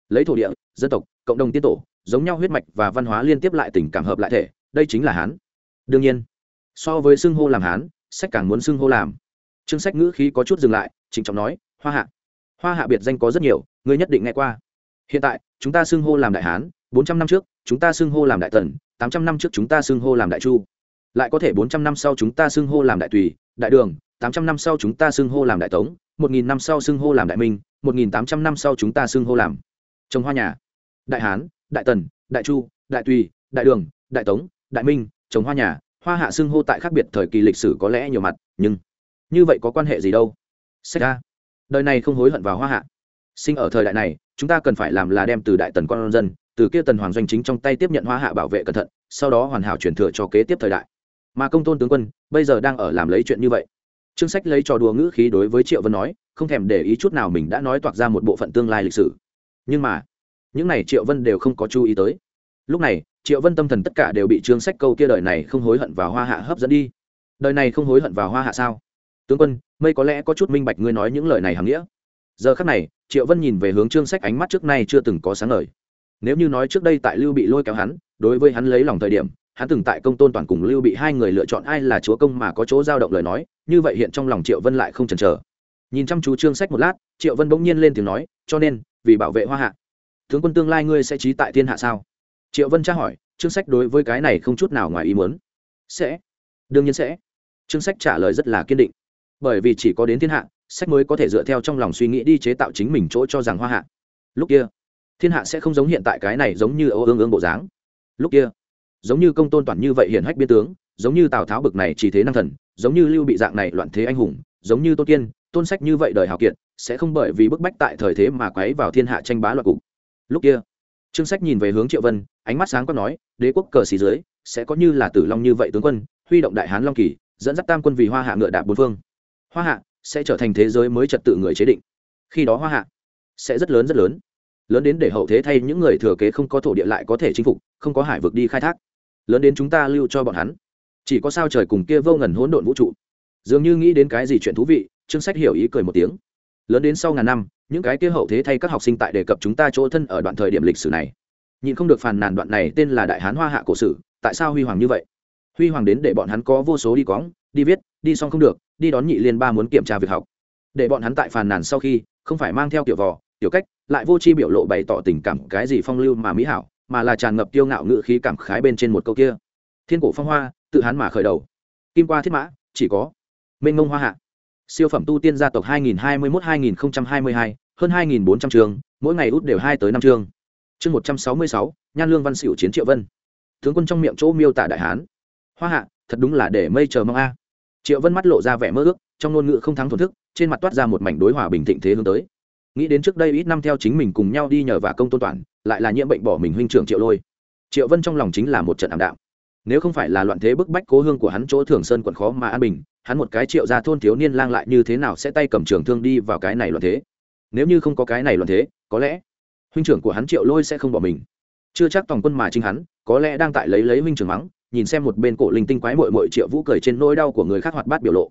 Lấy thổ địa, dân tộc, cộng đồng tiên tổ, giống nhau huyết mạch và văn hóa liên tiếp lại tình cảm hợp lại thể, đây chính là hán. Đương nhiên, so với xưng hô làm hán, sách càng muốn xưng hô làm. Trương sách ngữ khí có chút dừng lại chỉnh trọng nói, hoa hạ hoa hạ biệt danh có rất nhiều, ngươi nhất định nghe qua. Hiện tại chúng ta xưng hô làm đại hán, bốn trăm năm trước, chúng ta xưng hô làm đại tần, tám trăm năm trước chúng ta xưng hô làm đại chu. Lại có thể bốn trăm năm sau chúng ta xưng hô làm đại tùy, đại đường, tám trăm năm sau chúng ta xưng hô làm đại tống, một nghìn năm sau xưng hô làm đại minh, một nghìn tám trăm năm sau chúng ta xưng hô làm trồng hoa nhà. Đại hán, đại tần, đại chu, đại tùy, đại đường, đại tống, đại minh, trồng hoa nhà, hoa hạ xưng hô tại khác biệt thời kỳ lịch sử có lẽ nhiều mặt, nhưng như vậy có quan hệ gì đâu? Sách ra đời này không hối hận vào hoa hạ. Sinh ở thời đại này chúng ta cần phải làm là đem từ đại tần con dân, từ kia tần hoàng doanh chính trong tay tiếp nhận hoa hạ bảo vệ cẩn thận, sau đó hoàn hảo chuyển thừa cho kế tiếp thời đại. Mà công tôn tướng quân, bây giờ đang ở làm lấy chuyện như vậy. Trương sách lấy trò đùa ngữ khí đối với triệu vân nói, không thèm để ý chút nào mình đã nói toạc ra một bộ phận tương lai lịch sử. Nhưng mà, những này triệu vân đều không có chú ý tới. Lúc này, triệu vân tâm thần tất cả đều bị trương sách câu kia đời này không hối hận vào hoa hạ hấp dẫn đi. Đời này không hối hận vào hoa hạ sao? Tướng quân, mây có lẽ có chút minh bạch ngươi nói những lời này hàm nghĩa giờ khắc này, triệu vân nhìn về hướng trương sách ánh mắt trước nay chưa từng có sáng ngời. Nếu như nói trước đây tại lưu bị lôi kéo hắn, đối với hắn lấy lòng thời điểm, hắn từng tại công tôn toàn cùng lưu bị hai người lựa chọn ai là chúa công mà có chỗ giao động lời nói, như vậy hiện trong lòng triệu vân lại không chần chờ. Nhìn chăm chú trương sách một lát, triệu vân bỗng nhiên lên tiếng nói, cho nên, vì bảo vệ hoa hạ, tướng quân tương lai ngươi sẽ trí tại thiên hạ sao? Triệu vân tra hỏi, trương sách đối với cái này không chút nào ngoài ý muốn. Sẽ, đương nhiên sẽ. Trương sách trả lời rất là kiên định. Bởi vì chỉ có đến thiên hạ sách mới có thể dựa theo trong lòng suy nghĩ đi chế tạo chính mình chỗ cho rằng hoa hạ. Lúc kia, thiên hạ sẽ không giống hiện tại cái này giống như âu ương ương bộ dáng. Lúc kia, giống như công tôn toàn như vậy hiển hách biên tướng, giống như tào tháo bực này chỉ thế năng thần, giống như lưu bị dạng này loạn thế anh hùng, giống như tôn kiên, tôn sách như vậy đời hào kiệt, sẽ không bởi vì bức bách tại thời thế mà quấy vào thiên hạ tranh bá loạn cục. Lúc kia, trương sách nhìn về hướng triệu vân, ánh mắt sáng có nói, đế quốc cờ xì dưới, sẽ có như là tử long như vậy tướng quân, huy động đại hán long kỳ, dẫn dắt tam quân vì hoa hạ ngựa đạp bốn phương. Hoa hạ sẽ trở thành thế giới mới trật tự người chế định. Khi đó hoa hạ sẽ rất lớn rất lớn. Lớn đến để hậu thế thay những người thừa kế không có thổ địa lại có thể chinh phục, không có hải vực đi khai thác. Lớn đến chúng ta lưu cho bọn hắn. Chỉ có sao trời cùng kia vô ngần hỗn độn vũ trụ. Dường như nghĩ đến cái gì chuyện thú vị chương sách hiểu ý cười một tiếng. Lớn đến sau ngàn năm, những cái kia hậu thế thay các học sinh tại đề cập chúng ta chỗ thân ở đoạn thời điểm lịch sử này. Nhìn không được phàn nàn đoạn này tên là đại hán hoa hạ cổ sử, tại sao huy hoàng như vậy? Huy hoàng đến để bọn hắn có vô số đi cóng đi viết đi xong không được đi đón nhị liên ba muốn kiểm tra việc học. Để bọn hắn tại phàn nàn sau khi không phải mang theo kiểu vò tiểu cách lại vô chi biểu lộ bày tỏ tình cảm cái gì phong lưu mà mỹ hảo mà là tràn ngập tiêu ngạo ngự khí cảm khái bên trên một câu kia. Thiên cổ phong hoa tự hắn mà khởi đầu. Kim qua thiết mã chỉ có mênh mông hoa hạ. Siêu phẩm tu tiên gia tộc 2021-2022, hơn 2.400 trường mỗi ngày út đều hai tới năm chương chương 166, nhan lương văn xỉu chiến triệu vân. Tướng quân trong miệng chỗ miêu tả đại hán. Hoa hạ thật đúng là để mây chờ mong a triệu vân mắt lộ ra vẻ mơ ước trong ngôn ngữ không thắng thổn thức trên mặt toát ra một mảnh đối hòa bình thịnh thế hướng tới nghĩ đến trước đây ít năm theo chính mình cùng nhau đi nhờ và công tôn toàn lại là nhiễm bệnh bỏ mình huynh trưởng triệu lôi triệu vân trong lòng chính là một trận ảm đạm nếu không phải là loạn thế bức bách cố hương của hắn chỗ thường sơn quận khó mà an bình hắn một cái triệu ra thôn thiếu niên lang lại như thế nào sẽ tay cầm trường thương đi vào cái này loạn thế nếu như không có cái này loạn thế có lẽ huynh trưởng của hắn triệu lôi sẽ không bỏ mình chưa chắc tòng quân mà chính hắn có lẽ đang tại lấy lấy huynh trưởng mắng nhìn xem một bên cổ linh tinh quái mội mội triệu vũ cười trên nỗi đau của người khác hoạt bát biểu lộ.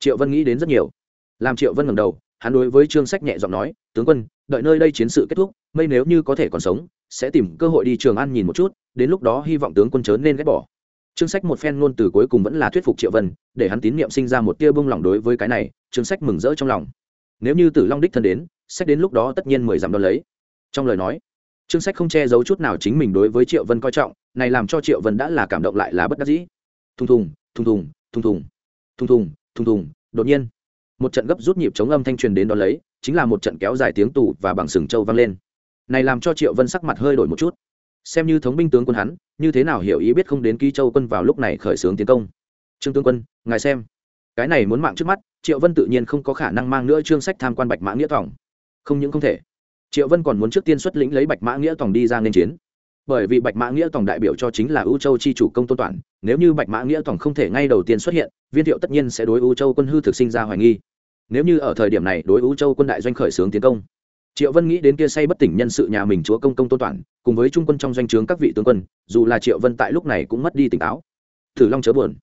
Triệu vân nghĩ đến rất nhiều. Làm triệu vân ngầm đầu, hắn đối với trương sách nhẹ giọng nói, tướng quân, đợi nơi đây chiến sự kết thúc, mây nếu như có thể còn sống, sẽ tìm cơ hội đi trường ăn nhìn một chút, đến lúc đó hy vọng tướng quân chớ nên ghét bỏ. Trương sách một phen ngôn từ cuối cùng vẫn là thuyết phục triệu vân, để hắn tín nhiệm sinh ra một tia bông lòng đối với cái này, trương sách mừng rỡ trong lòng. Nếu như tử long đích thân đến, sách đến lúc đó tất nhiên mười dặm đo lấy. Trong lời nói Trương Sách không che giấu chút nào chính mình đối với Triệu Vân coi trọng, này làm cho Triệu Vân đã là cảm động lại là bất đắc dĩ. Thùng thùng, thùng thùng, thùng thùng, thùng thùng, thùng thùng, đột nhiên, một trận gấp rút nhịp chống âm thanh truyền đến đó lấy, chính là một trận kéo dài tiếng tù và bằng sừng châu vang lên. Này làm cho Triệu Vân sắc mặt hơi đổi một chút. Xem như thống binh tướng quân hắn, như thế nào hiểu ý biết không đến ký châu quân vào lúc này khởi xướng tiến công. Trương tướng quân, ngài xem, cái này muốn mạng trước mắt, Triệu Vân tự nhiên không có khả năng mang nữa Trương Sách tham quan Bạch Mã nghĩa thỏng. Không những không thể, triệu vân còn muốn trước tiên xuất lĩnh lấy bạch mã nghĩa tòng đi ra nên chiến. Bởi vì bạch mã nghĩa tòng đại biểu cho chính là ưu châu chi chủ công tôn toàn, nếu như bạch mã nghĩa tòng không thể ngay đầu tiên xuất hiện, viên thiệu tất nhiên sẽ đối ưu châu quân hư thực sinh ra hoài nghi. Nếu như ở thời điểm này đối ưu châu quân đại doanh khởi xướng tiến công, triệu vân nghĩ đến kia say bất tỉnh nhân sự nhà mình chúa công công tôn toàn, cùng với trung quân trong doanh trướng các vị tướng quân, dù là triệu vân tại lúc này cũng mất đi tỉnh táo. Tử long chớ buồn.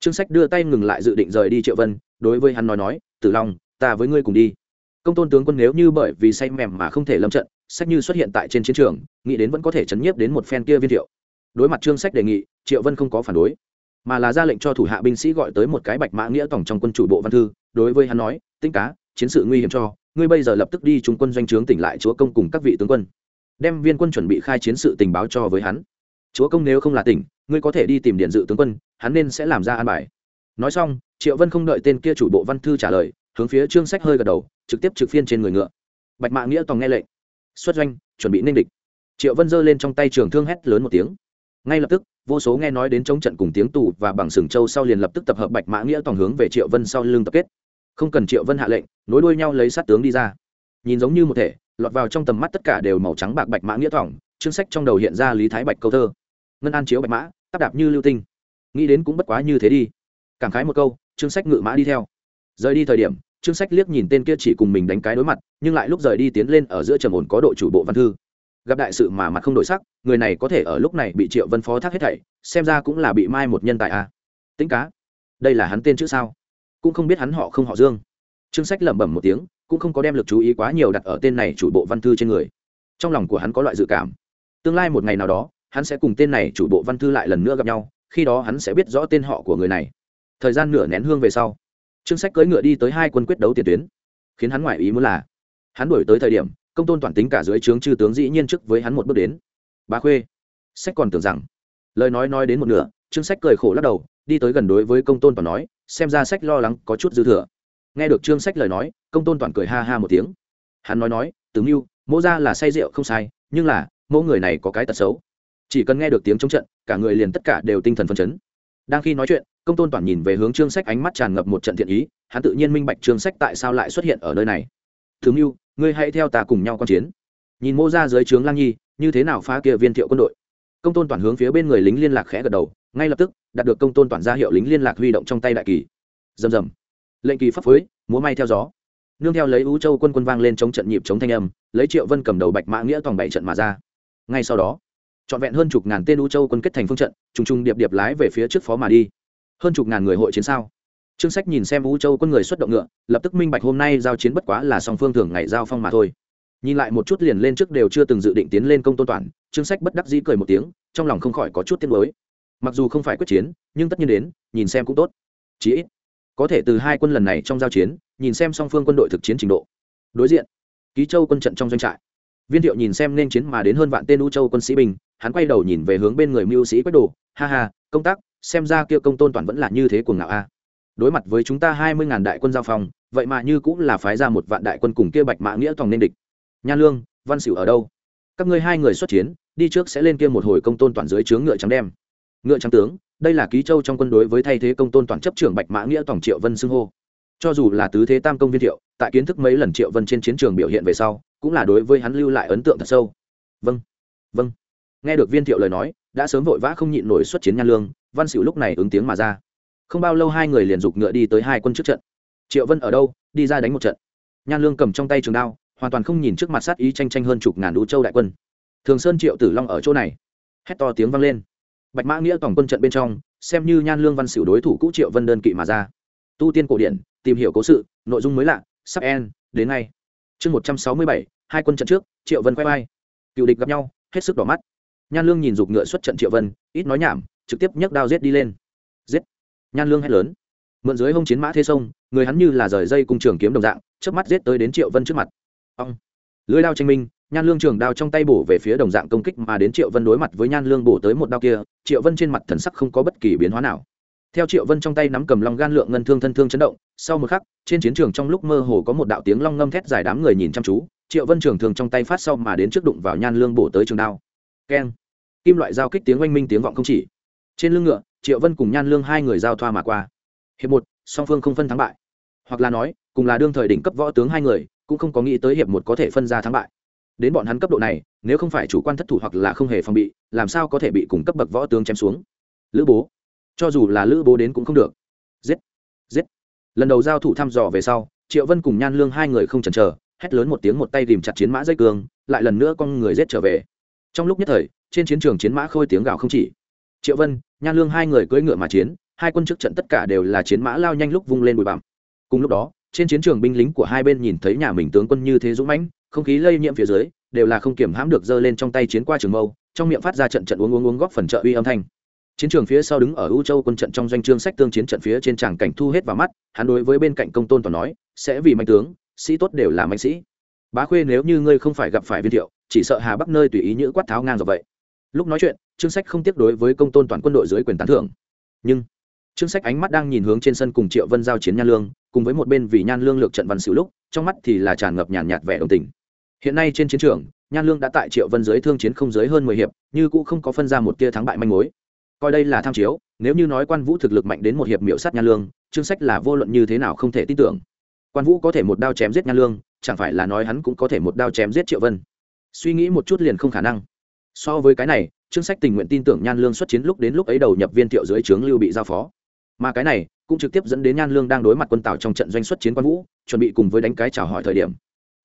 Trương sách đưa tay ngừng lại dự định rời đi triệu vân, đối với hắn nói nói, tử long, ta với ngươi cùng đi công tôn tướng quân nếu như bởi vì say mềm mà không thể lâm trận, sách như xuất hiện tại trên chiến trường, nghĩ đến vẫn có thể chấn nhiếp đến một phen kia viên thiệu. Đối mặt trương sách đề nghị, triệu vân không có phản đối, mà là ra lệnh cho thủ hạ binh sĩ gọi tới một cái bạch mã nghĩa tổng trong quân chủ bộ văn thư, đối với hắn nói tinh cá, chiến sự nguy hiểm cho, ngươi bây giờ lập tức đi trung quân doanh trướng tỉnh lại chúa công cùng các vị tướng quân, đem viên quân chuẩn bị khai chiến sự tình báo cho với hắn. Chúa công nếu không là tỉnh, ngươi có thể đi tìm điện dự tướng quân, hắn nên sẽ làm ra an bài. Nói xong, triệu vân không đợi tên kia chủ bộ văn thư trả lời hướng phía trương sách hơi gật đầu, trực tiếp trực phiên trên người ngựa. Bạch mã nghĩa tòng nghe lệnh. Xuất doanh, chuẩn bị ninh địch. Triệu vân giơ lên trong tay trường thương hét lớn một tiếng. Ngay lập tức, vô số nghe nói đến chống trận cùng tiếng tù và bằng sừng châu sau liền lập tức tập hợp bạch mã nghĩa tòng hướng về triệu vân sau lưng tập kết. Không cần triệu vân hạ lệnh, nối đuôi nhau lấy sát tướng đi ra. Nhìn giống như một thể, lọt vào trong tầm mắt tất cả đều màu trắng bạc bạch mã nghĩa thỏng chương sách trong đầu hiện ra lý thái bạch câu thơ. Ngân an chiếu bạch mã tắp đạp như lưu tinh. Nghĩ đến cũng bất quá như thế đi. Cảm khái một câu chương sách ngự mã đi theo rời đi thời điểm chương sách liếc nhìn tên kia chỉ cùng mình đánh cái đối mặt, nhưng lại lúc rời đi tiến lên ở giữa trầm ổn có đội chủ bộ văn thư. Gặp đại sự mà mặt không đổi sắc, người này có thể ở lúc này bị triệu vân phó thác hết thảy, xem ra cũng là bị mai một nhân tài a à. tính cá, đây là hắn tên chữ sao? Cũng không biết hắn họ không họ dương. Chương sách lẩm bẩm một tiếng, cũng không có đem lực chú ý quá nhiều đặt ở tên này chủ bộ văn thư trên người. Trong lòng của hắn có loại dự cảm. Tương lai một ngày nào đó, hắn sẽ cùng tên này chủ bộ văn thư lại lần nữa gặp nhau, khi đó hắn sẽ biết rõ tên họ của người này. Thời gian nửa nén hương về sau trương sách cưỡi ngựa đi tới hai quân quyết đấu tiền tuyến. Khiến hắn ngoại ý muốn là, hắn đổi tới thời điểm, công tôn toàn tính cả dưới trướng chư tướng dĩ nhiên trước với hắn một bước đến. Bá khuê. Sách còn tưởng rằng, lời nói nói đến một nửa, trương sách cười khổ lắc đầu, đi tới gần đối với công tôn toàn nói, xem ra sách lo lắng có chút dư thừa. Nghe được trương sách lời nói, công tôn toàn cười ha ha một tiếng. Hắn nói nói tướng mưu, mỗ ra là say rượu không sai, nhưng là, mỗ người này có cái tật xấu. Chỉ cần nghe được tiếng chống trận, cả người liền tất cả đều tinh thần phấn chấn. Đang khi nói chuyện công tôn toàn nhìn về hướng trương sách ánh mắt tràn ngập một trận thiện ý, hắn tự nhiên minh bạch trương sách tại sao lại xuất hiện ở nơi này. Thứ mưu, ngươi hãy theo ta cùng nhau q chiến. Nhìn mô ra dưới trướng lang nhi, như thế nào phá kia viên thiệu quân đội? Công tôn toàn hướng phía bên người lính liên lạc khẽ gật đầu, ngay lập tức, đạt được công tôn toàn ra hiệu lính liên lạc huy động trong tay đại kỳ. Rầm rầm. Lệnh kỳ pháp phối, múa may theo gió. Nương theo lấy ú châu quân quân vang lên chống trận nhịp chống thanh âm, lấy triệu vân cầm đầu bạch mã nghĩa toàn bảy trận mà ra. Ngay sau đó, trọn vẹn hơn chục ngàn tên ú châu quân kết thành phương trận, trùng trùng điệp điệp lái về phía trước phó mà đi hơn chục ngàn người hội chiến sao? Trương sách nhìn xem vũ châu quân người xuất động ngựa, lập tức minh bạch hôm nay giao chiến bất quá là song phương thường ngày giao phong mà thôi. Nhìn lại một chút liền lên trước đều chưa từng dự định tiến lên công tôn toàn, trương sách bất đắc dĩ cười một tiếng, trong lòng không khỏi có chút tiếc nuối. Mặc dù không phải quyết chiến, nhưng tất nhiên đến, nhìn xem cũng tốt. Chí ít, có thể từ hai quân lần này trong giao chiến, nhìn xem song phương quân đội thực chiến trình độ. Đối diện, ký châu quân trận trong doanh trại. Viên thiệu nhìn xem nên chiến mà đến hơn vạn tên u châu quân sĩ binh, hắn quay đầu nhìn về hướng bên người mưu sĩ quách đồ, ha ha, công tác xem ra kia công tôn toàn vẫn là như thế cuồng ngạo a. Đối mặt với chúng ta hai mươi ngàn đại quân giao phòng vậy mà như cũng là phái ra một vạn đại quân cùng kia bạch mã nghĩa tòng nên địch. Nha lương, văn xỉu ở đâu? Các ngươi hai người xuất chiến, đi trước sẽ lên kia một hồi công tôn toàn dưới trướng ngựa trắng đem. Ngựa trắng tướng, đây là ký châu trong quân đối với thay thế công tôn toàn chấp trưởng bạch mã nghĩa tổng triệu vân xưng hô. Cho dù là tứ thế tam công viên thiệu, tại kiến thức mấy lần triệu vân trên chiến trường biểu hiện về sau, cũng là đối với hắn lưu lại ấn tượng thật sâu. Vâng vâng. Nghe được viên thiệu lời nói, đã sớm vội vã không nhịn nổi xuất chiến nhan lương văn xỉu lúc này ứng tiếng mà ra. Không bao lâu hai người liền giục ngựa đi tới hai quân trước trận. Triệu vân ở đâu? Đi ra đánh một trận. Nhan lương cầm trong tay trường đao, hoàn toàn không nhìn trước mặt sát ý tranh tranh hơn chục ngàn đũ châu đại quân. Thường sơn triệu tử long ở chỗ này. Hét to tiếng vang lên. Bạch mã nghĩa tổng quân trận bên trong, xem như nhan lương văn xỉu đối thủ cũ triệu vân đơn kỵ mà ra. Tu tiên cổ điển, tìm hiểu cố sự, nội dung mới lạ, sắp en, đến ngay. Chương một trăm sáu mươi bảy, hai quân trận trước, triệu vân quay vai. Cựu địch gặp nhau, hết sức đỏ mắt. Nhan lương nhìn giục ngựa xuất trận triệu vân, ít nói nhảm trực tiếp nhấc đao giết đi lên. Giết. Nhan lương hét lớn. Mượn dưới hông chiến mã thế sông, người hắn như là rời dây cung trường kiếm đồng dạng trước mắt giết tới đến triệu vân trước mặt. Ông lưới đao tranh minh, nhan lương trường đao trong tay bổ về phía đồng dạng công kích mà đến triệu vân đối mặt với nhan lương bổ tới một đao kia, triệu vân trên mặt thần sắc không có bất kỳ biến hóa nào. Theo triệu vân trong tay nắm cầm long gan lượng ngân thương thân thương chấn động, sau một khắc, trên chiến trường trong lúc mơ hồ có một đạo tiếng long ngâm thét dài đám người nhìn chăm chú, triệu vân trường thường trong tay phát sau mà đến trước đụng vào nhan lương bổ tới trường đao. Keng. Kim loại giao kích tiếng oanh minh tiếng vọng không chỉ trên lưng ngựa, triệu vân cùng nhan lương hai người giao thoa mà qua. Hiệp một, song phương không phân thắng bại. Hoặc là nói, cùng là đương thời đỉnh cấp võ tướng hai người, cũng không có nghĩ tới hiệp một có thể phân ra thắng bại. Đến bọn hắn cấp độ này, nếu không phải chủ quan thất thủ hoặc là không hề phòng bị, làm sao có thể bị cùng cấp bậc võ tướng chém xuống? Lữ bố. Cho dù là lữ bố đến cũng không được. Giết. Giết. Lần đầu giao thủ thăm dò về sau, triệu vân cùng nhan lương hai người không chần chờ, hét lớn một tiếng một tay tìm chặt chiến mã dây cương, lại lần nữa con người giết trở về. Trong lúc nhất thời, trên chiến trường chiến mã khôi tiếng gào không chỉ triệu vân nhan lương hai người cưỡi ngựa mà chiến, hai quân trước trận tất cả đều là chiến mã lao nhanh lúc vung lên bụi bặm. Cùng lúc đó, trên chiến trường binh lính của hai bên nhìn thấy nhà mình tướng quân như thế dũng mãnh, không khí lây nhiễm phía dưới, đều là không kiểm hãm được giơ lên trong tay chiến qua trường mâu, trong miệng phát ra trận trận uống uống uống góp phần trợ uy âm thanh. Chiến trường phía sau đứng ở u châu quân trận trong doanh trương sách tương chiến trận phía trên tràng cảnh thu hết vào mắt, hắn đối với bên cạnh công tôn toàn nói, sẽ vì mạnh tướng, sĩ tốt đều là mạnh sĩ. Bá khuê nếu như ngươi không phải gặp phải viên thiệu, chỉ sợ hà bắc nơi tùy ý nhữ quát tháo ngang rồi vậy lúc nói chuyện trương sách không tiếp đối với công tôn toàn quân đội dưới quyền tán thưởng. Nhưng trương sách ánh mắt đang nhìn hướng trên sân cùng triệu vân giao chiến nhan lương cùng với một bên vì nhan lương lược trận văn xỉu lúc trong mắt thì là tràn ngập nhàn nhạt, vẻ đồng tình. Hiện nay trên chiến trường nhan lương đã tại triệu vân dưới thương chiến không dưới hơn mười hiệp như cũ không có phân ra một tia thắng bại manh mối. Coi đây là tham chiếu nếu như nói quan vũ thực lực mạnh đến một hiệp miểu sát nhan lương chương sách là vô luận như thế nào không thể tin tưởng. Quan vũ có thể một đao chém giết nhan lương chẳng phải là nói hắn cũng có thể một đao chém giết triệu vân. Suy nghĩ một chút liền không khả năng so với cái này, chương sách tình nguyện tin tưởng nhan lương xuất chiến lúc đến lúc ấy đầu nhập viên thiệu dưới trướng lưu bị giao phó. Mà cái này, cũng trực tiếp dẫn đến nhan lương đang đối mặt quân tào trong trận doanh xuất chiến quan vũ, chuẩn bị cùng với đánh cái chào hỏi thời điểm.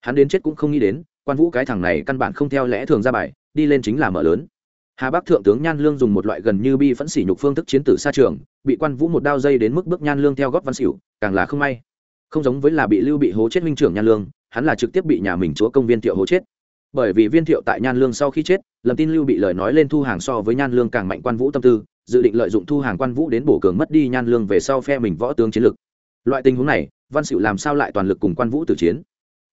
Hắn đến chết cũng không nghĩ đến, quan vũ cái thằng này căn bản không theo lẽ thường ra bài, đi lên chính là mở lớn. Hà bắc thượng tướng nhan lương dùng một loại gần như bi phẫn sỉ nhục phương thức chiến tử xa trường, bị quan vũ một đao dây đến mức bước nhan lương theo góp văn xỉu, càng là không may. Không giống với là bị lưu bị hố chết minh trưởng nhan lương, hắn là trực tiếp bị nhà mình chúa công viên thiệu hố chết bởi vì viên thiệu tại nhan lương sau khi chết lầm tin lưu bị lời nói lên thu hàng so với nhan lương càng mạnh quan vũ tâm tư, dự định lợi dụng thu hàng quan vũ đến bổ cường mất đi nhan lương về sau phe mình võ tướng chiến lực. Loại tình huống này, văn xỉu làm sao lại toàn lực cùng quan vũ tử chiến?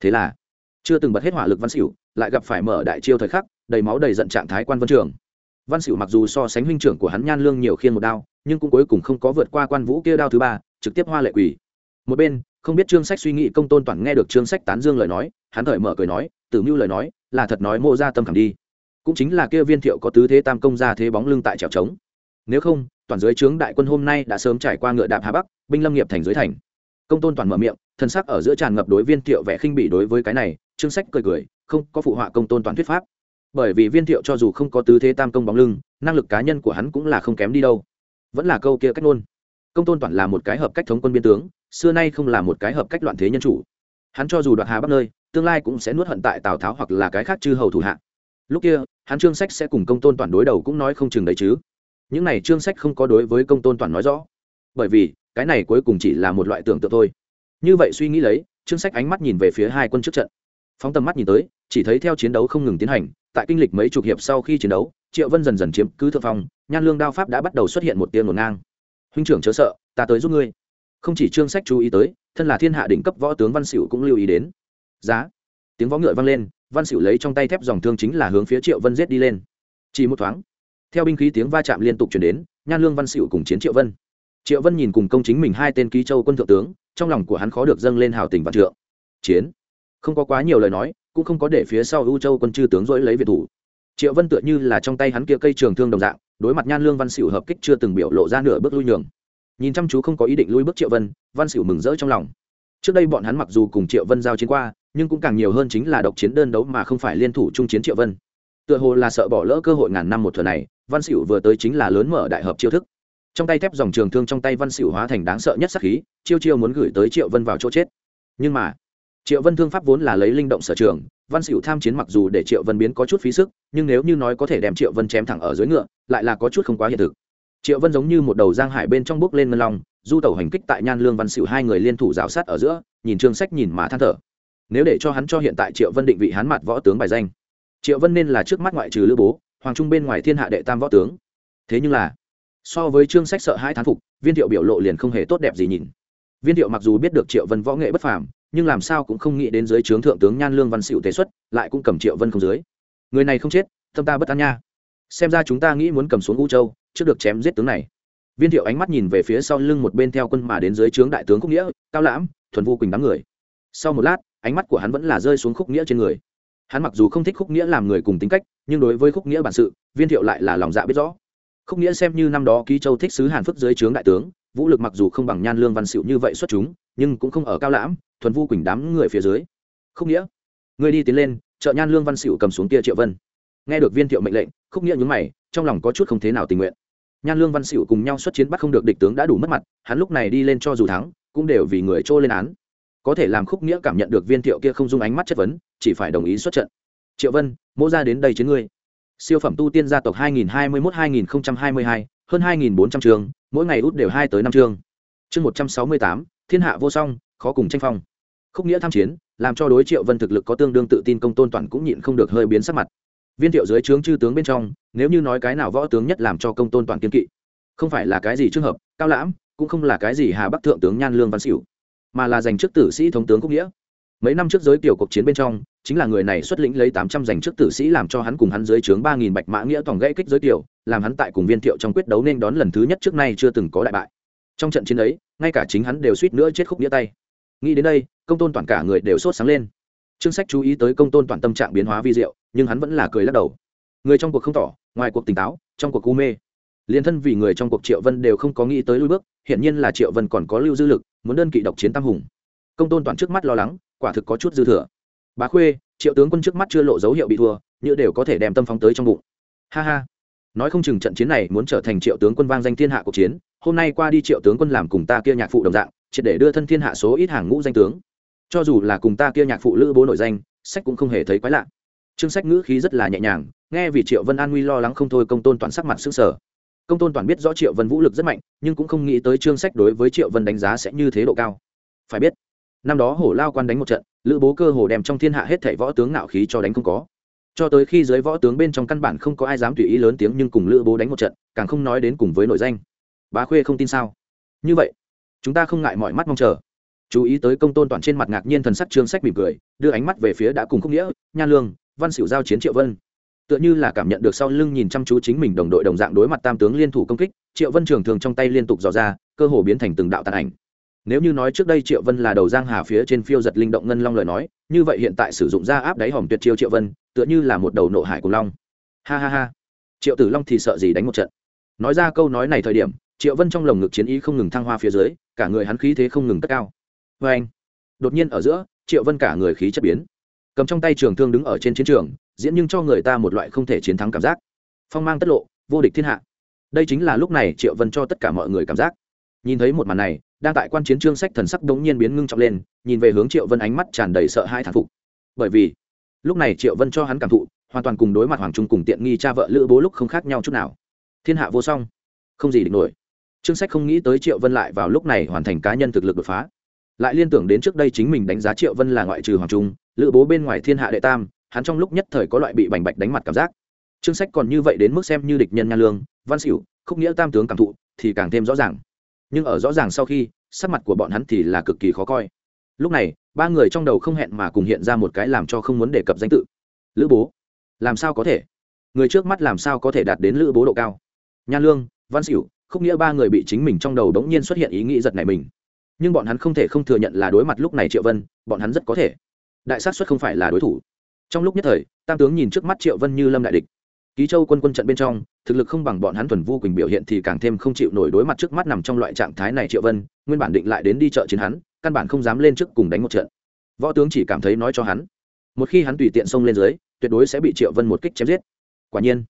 Thế là, chưa từng bật hết hỏa lực văn xỉu lại gặp phải mở đại chiêu thời khắc, đầy máu đầy giận trạng thái quan vân trường. Văn xỉu mặc dù so sánh huynh trưởng của hắn nhan lương nhiều khiên một đao, nhưng cũng cuối cùng không có vượt qua quan vũ kia đao thứ ba, trực tiếp hoa lệ quỳ. Một bên, không biết trương sách suy nghĩ công tôn toàn nghe được trương sách tán dương lời nói, hắn thời mở cười nói tử mưu lời nói, là thật nói mô ra tâm khảm đi. Cũng chính là kia viên thiệu có tứ thế tam công ra thế bóng lưng tại trèo trống. Nếu không, toàn giới trướng đại quân hôm nay đã sớm trải qua ngựa đạp hà bắc, binh lâm nghiệp thành dưới thành. Công tôn toàn mở miệng, thân sắc ở giữa tràn ngập đối viên thiệu vẻ khinh bỉ đối với cái này, trương sách cười cười, không có phụ họa công tôn toàn thuyết pháp. Bởi vì viên thiệu cho dù không có tứ thế tam công bóng lưng, năng lực cá nhân của hắn cũng là không kém đi đâu. Vẫn là câu kia cách luôn công tôn toàn là một cái hợp cách thống quân biên tướng, xưa nay không là một cái hợp cách loạn thế nhân chủ. Hắn cho dù đoạt hà bắc nơi tương lai cũng sẽ nuốt hận tại tào tháo hoặc là cái khác chư hầu thủ hạ. Lúc kia, hắn trương sách sẽ cùng công tôn toàn đối đầu cũng nói không chừng đấy chứ. Những này trương sách không có đối với công tôn toàn nói rõ. Bởi vì, cái này cuối cùng chỉ là một loại tưởng tượng thôi. Như vậy suy nghĩ lấy, trương sách ánh mắt nhìn về phía hai quân trước trận. Phóng tầm mắt nhìn tới, chỉ thấy theo chiến đấu không ngừng tiến hành, tại kinh lịch mấy chục hiệp sau khi chiến đấu, triệu vân dần dần chiếm cứ thượng phong, nhan lương đao pháp đã bắt đầu xuất hiện một tiên ngổn ngang. Huynh trưởng chớ sợ, ta tới giúp ngươi. Không chỉ trương sách chú ý tới, thân là thiên hạ đỉnh cấp võ tướng văn sửu cũng lưu ý đến giá. Tiếng võ ngựa vang lên, văn xỉu lấy trong tay thép dòng thương chính là hướng phía triệu vân giết đi lên. Chỉ một thoáng, theo binh khí tiếng va chạm liên tục chuyển đến, nhan lương văn xỉu cùng chiến triệu vân. Triệu vân nhìn cùng công chính mình hai tên ký châu quân thượng tướng, trong lòng của hắn khó được dâng lên hào tình và trượng. Chiến. Không có quá nhiều lời nói, cũng không có để phía sau ưu châu quân chư tướng dỗi lấy việt thủ. Triệu vân tựa như là trong tay hắn kia cây trường thương đồng dạng, đối mặt nhan lương văn xỉu hợp kích chưa từng biểu lộ ra nửa bước lui nhường. Nhìn chăm chú không có ý định lui bước triệu vân, văn xỉu mừng rỡ trong lòng. Trước đây bọn hắn mặc dù cùng triệu vân giao chiến qua nhưng cũng càng nhiều hơn chính là độc chiến đơn đấu mà không phải liên thủ chung chiến triệu vân. Tựa hồ là sợ bỏ lỡ cơ hội ngàn năm một thừa này, văn xỉu vừa tới chính là lớn mở đại hợp chiêu thức. Trong tay thép dòng trường thương trong tay văn xỉu hóa thành đáng sợ nhất sắc khí, chiêu chiêu muốn gửi tới triệu vân vào chỗ chết. Nhưng mà, triệu vân thương pháp vốn là lấy linh động sở trường, văn xỉu tham chiến mặc dù để triệu vân biến có chút phí sức, nhưng nếu như nói có thể đem triệu vân chém thẳng ở dưới ngựa, lại là có chút không quá hiện thực. Triệu vân giống như một đầu giang hải bên trong bước lên ngân long, du tẩu hành kích tại nhan lương văn xỉu hai người liên thủ rào sát ở giữa, nhìn trương sách nhìn mà than thở nếu để cho hắn cho hiện tại triệu vân định vị hắn mặt võ tướng bài danh triệu vân nên là trước mắt ngoại trừ lữ bố hoàng trung bên ngoài thiên hạ đệ tam võ tướng thế nhưng là so với trương sách sợ hai thán phục viên thiệu biểu lộ liền không hề tốt đẹp gì nhìn viên thiệu mặc dù biết được triệu vân võ nghệ bất phàm nhưng làm sao cũng không nghĩ đến dưới trướng thượng tướng nhan lương văn xịu tế xuất lại cũng cầm triệu vân không dưới người này không chết tâm ta bất an nha xem ra chúng ta nghĩ muốn cầm xuống u châu trước được chém giết tướng này viên thiệu ánh mắt nhìn về phía sau lưng một bên theo quân mà đến dưới trướng đại tướng khúc nghĩa cao lãm thuần vu quỳnh đám người sau một lát ánh mắt của hắn vẫn là rơi xuống khúc nghĩa trên người. Hắn mặc dù không thích khúc nghĩa làm người cùng tính cách, nhưng đối với khúc nghĩa bản sự, viên thiệu lại là lòng dạ biết rõ. Khúc nghĩa xem như năm đó ký châu thích sứ hàn phước dưới trướng đại tướng, vũ lực mặc dù không bằng nhan lương văn xịu như vậy xuất chúng, nhưng cũng không ở cao lãm, thuần vu quỳnh đám người phía dưới. Khúc nghĩa người đi tiến lên trợ nhan lương văn xịu cầm xuống tia triệu vân. Nghe được viên thiệu mệnh lệnh, khúc nghĩa nhúng mày, trong lòng có chút không thế nào tình nguyện. Nhan lương văn xịu cùng nhau xuất chiến bắt không được địch tướng đã đủ mất mặt, hắn lúc này đi lên cho dù thắng, cũng đều vì người trô lên án có thể làm khúc nghĩa cảm nhận được viên thiệu kia không dung ánh mắt chất vấn chỉ phải đồng ý xuất trận. Triệu vân mô ra đến đây chiến ngươi. Siêu phẩm tu tiên gia tộc 2021-2022, hơn 2.400 trường mỗi ngày út đều hai tới năm chương chương 168, thiên hạ vô song khó cùng tranh phong. Khúc nghĩa tham chiến làm cho đối triệu vân thực lực có tương đương tự tin công tôn toàn cũng nhịn không được hơi biến sắc mặt. Viên thiệu dưới trướng chư tướng bên trong nếu như nói cái nào võ tướng nhất làm cho công tôn toàn kiên kỵ không phải là cái gì trường hợp cao lãm cũng không là cái gì hà bắc thượng tướng nhan lương văn xỉu mà là giành chức tử sĩ thống tướng quốc nghĩa. Mấy năm trước giới tiểu cuộc chiến bên trong, chính là người này xuất lĩnh lấy tám trăm giành chức tử sĩ làm cho hắn cùng hắn dưới trướng ba nghìn bạch mã nghĩa tổng gãy kích giới tiểu, làm hắn tại cùng viên thiệu trong quyết đấu nên đón lần thứ nhất trước nay chưa từng có đại bại. Trong trận chiến ấy, ngay cả chính hắn đều suýt nữa chết khúc nghĩa tay. Nghĩ đến đây, công tôn toàn cả người đều sốt sáng lên. Trương sách chú ý tới công tôn toàn tâm trạng biến hóa vi diệu, nhưng hắn vẫn là cười lắc đầu. Người trong cuộc không tỏ, ngoài cuộc tỉnh táo, trong cuộc u mê. Liên thân vì người trong cuộc triệu vân đều không có nghĩ tới lui bước hiện nhiên là triệu vân còn có lưu dư lực, muốn đơn kỵ độc chiến tam hùng. Công tôn toàn trước mắt lo lắng, quả thực có chút dư thừa. Bá khuê, triệu tướng quân trước mắt chưa lộ dấu hiệu bị thua, như đều có thể đem tâm phóng tới trong bụng. Ha ha. Nói không chừng trận chiến này muốn trở thành triệu tướng quân vang danh thiên hạ cuộc chiến, hôm nay qua đi triệu tướng quân làm cùng ta kia nhạc phụ đồng dạng, triệt để đưa thân thiên hạ số ít hàng ngũ danh tướng. Cho dù là cùng ta kia nhạc phụ lữ bố nổi danh, sách cũng không hề thấy quái lạ. Chương sách ngữ khí rất là nhẹ nhàng, nghe vì triệu vân an nguy lo lắng không thôi, công tôn toàn sắc mặt s ư sở công tôn toàn biết rõ triệu vân vũ lực rất mạnh, nhưng cũng không nghĩ tới chương sách đối với triệu vân đánh giá sẽ như thế độ cao. Phải biết, năm đó hổ lao quan đánh một trận, lữ bố cơ hồ đem trong thiên hạ hết thảy võ tướng nạo khí cho đánh không có. Cho tới khi dưới võ tướng bên trong căn bản không có ai dám tùy ý lớn tiếng nhưng cùng lữ bố đánh một trận, càng không nói đến cùng với nội danh. Bá khuê không tin sao? Như vậy, chúng ta không ngại mọi mắt mong chờ. Chú ý tới công tôn toàn trên mặt ngạc nhiên thần sắc trương sách mỉm cười, đưa ánh mắt về phía đã cùng không nghĩa nha lương, văn xỉu giao chiến triệu vân tựa như là cảm nhận được sau lưng nhìn chăm chú chính mình đồng đội đồng dạng đối mặt tam tướng liên thủ công kích, triệu vân trường thường trong tay liên tục dò ra, cơ hồ biến thành từng đạo tàn ảnh. Nếu như nói trước đây triệu vân là đầu giang hà phía trên phiêu giật linh động ngân long lời nói, như vậy hiện tại sử dụng ra áp đáy hòm tuyệt chiêu triệu vân, tựa như là một đầu nộ hải cùng long. Ha ha ha. Triệu tử long thì sợ gì đánh một trận. Nói ra câu nói này thời điểm, triệu vân trong lồng ngực chiến ý không ngừng thăng hoa phía dưới, cả người hắn khí thế không ngừng cất cao. Vê anh đột nhiên ở giữa, triệu vân cả người khí chất biến. Cầm trong tay trường thương đứng ở trên chiến trường diễn nhưng cho người ta một loại không thể chiến thắng cảm giác. Phong mang tất lộ, vô địch thiên hạ. Đây chính là lúc này triệu vân cho tất cả mọi người cảm giác. Nhìn thấy một màn này, đang tại quan chiến trương sách thần sắc đống nhiên biến ngưng trọng lên, nhìn về hướng triệu vân ánh mắt tràn đầy sợ hãi thán phục. Bởi vì, lúc này triệu vân cho hắn cảm thụ, hoàn toàn cùng đối mặt hoàng trung cùng tiện nghi cha vợ lữ bố lúc không khác nhau chút nào. Thiên hạ vô song, không gì địch nổi. Trương sách không nghĩ tới triệu vân lại vào lúc này hoàn thành cá nhân thực lực đột phá. Lại liên tưởng đến trước đây chính mình đánh giá triệu vân là ngoại trừ hoàng trung, lữ bố bên ngoài thiên hạ đệ tam hắn trong lúc nhất thời có loại bị bành bạch đánh mặt cảm giác. Chương sách còn như vậy đến mức xem như địch nhân nha lương, văn xỉu không nghĩa tam tướng cảm thụ, thì càng thêm rõ ràng. Nhưng ở rõ ràng sau khi, sắc mặt của bọn hắn thì là cực kỳ khó coi. Lúc này, ba người trong đầu không hẹn mà cùng hiện ra một cái làm cho không muốn đề cập danh tự. Lữ bố. Làm sao có thể? Người trước mắt làm sao có thể đạt đến lữ bố độ cao? Nha lương, văn xỉu không nghĩa ba người bị chính mình trong đầu đống nhiên xuất hiện ý nghĩ giật này mình. Nhưng bọn hắn không thể không thừa nhận là đối mặt lúc này triệu vân, bọn hắn rất có thể. Đại sát xuất không phải là đối thủ trong lúc nhất thời, tam tướng nhìn trước mắt triệu vân như lâm đại địch. Ký châu quân quân trận bên trong, thực lực không bằng bọn hắn thuần vu quỳnh biểu hiện thì càng thêm không chịu nổi đối mặt trước mắt nằm trong loại trạng thái này triệu vân, nguyên bản định lại đến đi chợ chiến hắn, căn bản không dám lên trước cùng đánh một trận. Võ tướng chỉ cảm thấy nói cho hắn, một khi hắn tùy tiện xông lên dưới, tuyệt đối sẽ bị triệu vân một kích chém giết. Quả nhiên,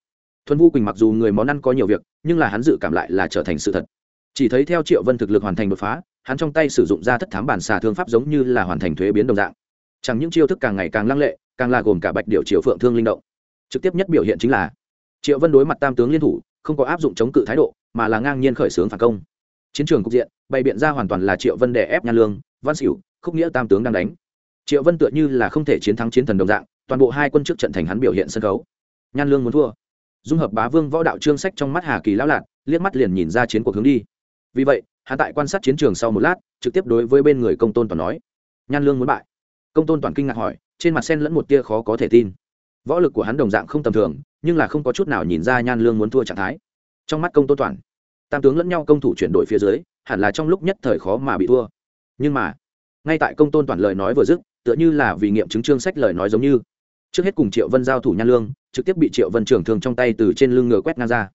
thuần vu quỳnh mặc dù người món ăn có nhiều việc, nhưng là hắn dự cảm lại là trở thành sự thật. Chỉ thấy theo triệu vân thực lực hoàn thành đột phá, hắn trong tay sử dụng ra thất thám bản xà thương pháp giống như là hoàn thành thuế biến đồng dạng. Chẳng những chiêu thức càng ngày càng lăng lệ càng là gồm cả bạch điệu triều phượng thương linh động. Trực tiếp nhất biểu hiện chính là, triệu vân đối mặt tam tướng liên thủ, không có áp dụng chống cự thái độ, mà là ngang nhiên khởi xướng phản công. Chiến trường cục diện, bày biện ra hoàn toàn là triệu vân đè ép nhan lương, văn xỉu khúc nghĩa tam tướng đang đánh. Triệu vân tựa như là không thể chiến thắng chiến thần đồng dạng, toàn bộ hai quân trước trận thành hắn biểu hiện sân khấu. Nhan lương muốn thua. Dung hợp bá vương võ đạo trương sách trong mắt hà kỳ lão lạc liếc mắt liền nhìn ra chiến cuộc hướng đi. Vì vậy, hắn tại quan sát chiến trường sau một lát, trực tiếp đối với bên người công tôn toàn nói, nhan lương muốn bại. Công tôn toàn kinh ngạc hỏi trên mặt sen lẫn một tia khó có thể tin. Võ lực của hắn đồng dạng không tầm thường, nhưng là không có chút nào nhìn ra nhan lương muốn thua trạng thái. Trong mắt công tôn toàn, tam tướng lẫn nhau công thủ chuyển đổi phía dưới, hẳn là trong lúc nhất thời khó mà bị thua. Nhưng mà, ngay tại công tôn toàn lời nói vừa dứt, tựa như là vì nghiệm chứng trương sách lời nói giống như. Trước hết cùng triệu vân giao thủ nhan lương, trực tiếp bị triệu vân trưởng thương trong tay từ trên lưng ngựa quét ngang ra.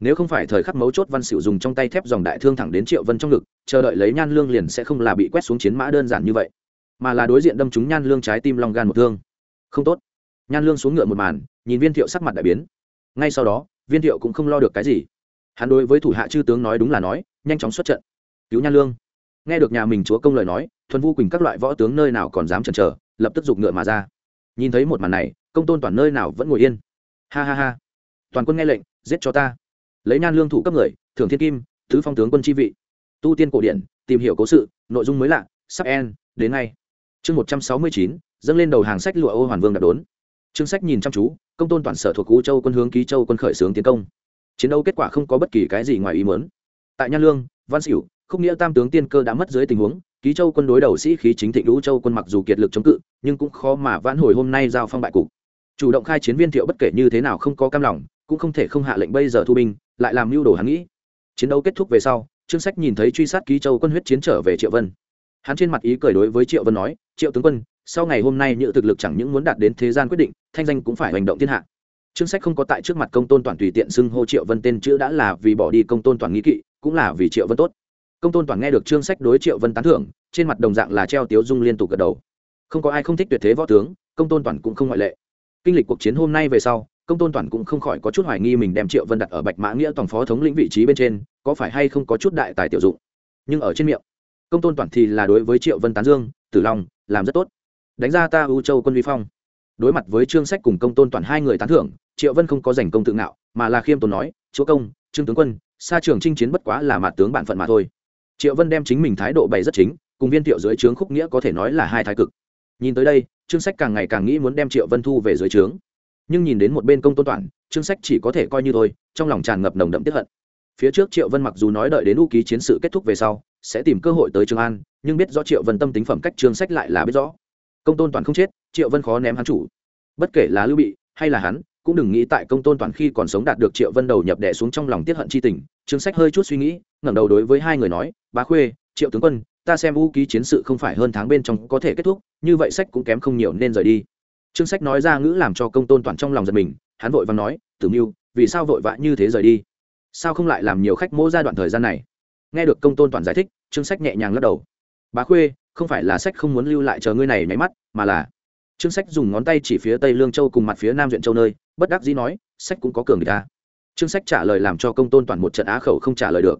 Nếu không phải thời khắc mấu chốt văn xỉu dùng trong tay thép dòng đại thương thẳng đến triệu vân trong ngực, chờ đợi lấy nhan lương liền sẽ không là bị quét xuống chiến mã đơn giản như vậy mà là đối diện đâm trúng nhan lương trái tim long gan một thương. Không tốt. Nhan lương xuống ngựa một màn, nhìn viên thiệu sắc mặt đại biến. Ngay sau đó, viên thiệu cũng không lo được cái gì. Hắn đối với thủ hạ chư tướng nói đúng là nói, nhanh chóng xuất trận. Cứu nhan lương. Nghe được nhà mình chúa công lời nói, thuần vu quỳnh các loại võ tướng nơi nào còn dám chần chờ, lập tức giục ngựa mà ra. Nhìn thấy một màn này, công tôn toàn nơi nào vẫn ngồi yên. Ha ha ha. Toàn quân nghe lệnh, giết cho ta. Lấy nhan lương thủ cấp người, thưởng thiên kim, thứ phong tướng quân chi vị. Tu tiên cổ điển, tìm hiểu cố sự, nội dung mới lạ, sắp en đến ngay chương một trăm sáu mươi chín, dâng lên đầu hàng sách lụa ô hoàn vương đạp đốn. Chương sách nhìn chăm chú, công tôn toàn sở thuộc cú châu quân hướng ký châu quân khởi xướng tiến công. Chiến đấu kết quả không có bất kỳ cái gì ngoài ý muốn. Tại nhan lương, văn xỉu không nghĩa tam tướng tiên cơ đã mất dưới tình huống, ký châu quân đối đầu sĩ khí chính thịnh lũ châu quân mặc dù kiệt lực chống cự, nhưng cũng khó mà vãn hồi hôm nay giao phong bại cục. Chủ động khai chiến viên thiệu bất kể như thế nào không có cam lòng, cũng không thể không hạ lệnh bây giờ thu binh, lại làm mưu đồ hắn nghĩ. Chiến đấu kết thúc về sau trương sách nhìn thấy truy sát ký châu quân huyết chiến trở về triệu vân hắn trên mặt ý cười đối với triệu vân nói, triệu tướng quân, sau ngày hôm nay nhựa thực lực chẳng những muốn đạt đến thế gian quyết định, thanh danh cũng phải hành động thiên hạ. Trương sách không có tại trước mặt công tôn toàn tùy tiện xưng hô triệu vân tên chữ đã là vì bỏ đi công tôn toàn nghĩ kỵ, cũng là vì triệu vân tốt. Công tôn toàn nghe được chương sách đối triệu vân tán thưởng, trên mặt đồng dạng là treo tiếu dung liên tục gật đầu. Không có ai không thích tuyệt thế võ tướng, công tôn toàn cũng không ngoại lệ. Kinh lịch cuộc chiến hôm nay về sau, công tôn toàn cũng không khỏi có chút hoài nghi mình đem triệu vân đặt ở bạch mã nghĩa toàn phó thống lĩnh vị trí bên trên, có phải hay không có chút đại tài tiểu dụng. Nhưng ở trên miệng công tôn toàn thì là đối với triệu vân tán dương, tử long, làm rất tốt. Đánh ra ta ưu châu quân vi phong. Đối mặt với trương sách cùng công tôn toàn hai người tán thưởng, triệu vân không có giành công tự ngạo, mà là khiêm tốn nói, chúa công, trương tướng quân xa trường chinh chiến bất quá là mặt tướng bản phận mà thôi. Triệu vân đem chính mình thái độ bày rất chính, cùng viên thiệu dưới trướng khúc nghĩa có thể nói là hai thái cực. Nhìn tới đây, trương sách càng ngày càng nghĩ muốn đem triệu vân thu về dưới trướng. Nhưng nhìn đến một bên công tôn toàn, trương sách chỉ có thể coi như thôi, trong lòng tràn ngập nồng đậm tiếp hận. Phía trước triệu vân mặc dù nói đợi đến u ký chiến sự kết thúc về sau sẽ tìm cơ hội tới trường an, nhưng biết rõ triệu vân tâm tính phẩm cách trương sách lại là biết rõ. Công tôn toàn không chết, triệu vân khó ném hắn chủ. Bất kể là lưu bị hay là hắn, cũng đừng nghĩ tại công tôn toàn khi còn sống đạt được triệu vân đầu nhập đẻ xuống trong lòng tiết hận c h i tình, trương sách hơi chút suy nghĩ, ngẩng đầu đối với hai người nói, bá khuê, triệu tướng quân, ta xem vũ ký chiến sự không phải hơn tháng bên trong có thể kết thúc, như vậy sách cũng kém không nhiều nên rời đi. Trương sách nói ra ngữ làm cho công tôn toàn trong lòng giật mình, hắn vội và nói, tử mưu, vì sao vội vã như thế rời đi? Sao không lại làm nhiều khách mỗ ra đoạn thời gian này? Nghe được công tôn toàn giải thích, trương sách nhẹ nhàng lắc đầu. Bá khuê, không phải là sách không muốn lưu lại chờ ngươi này nháy mắt, mà là trương sách dùng ngón tay chỉ phía tây lương châu cùng mặt phía nam duyện châu nơi, bất đắc dĩ nói, sách cũng có cường địch ta. Trương sách trả lời làm cho công tôn toàn một trận á khẩu không trả lời được.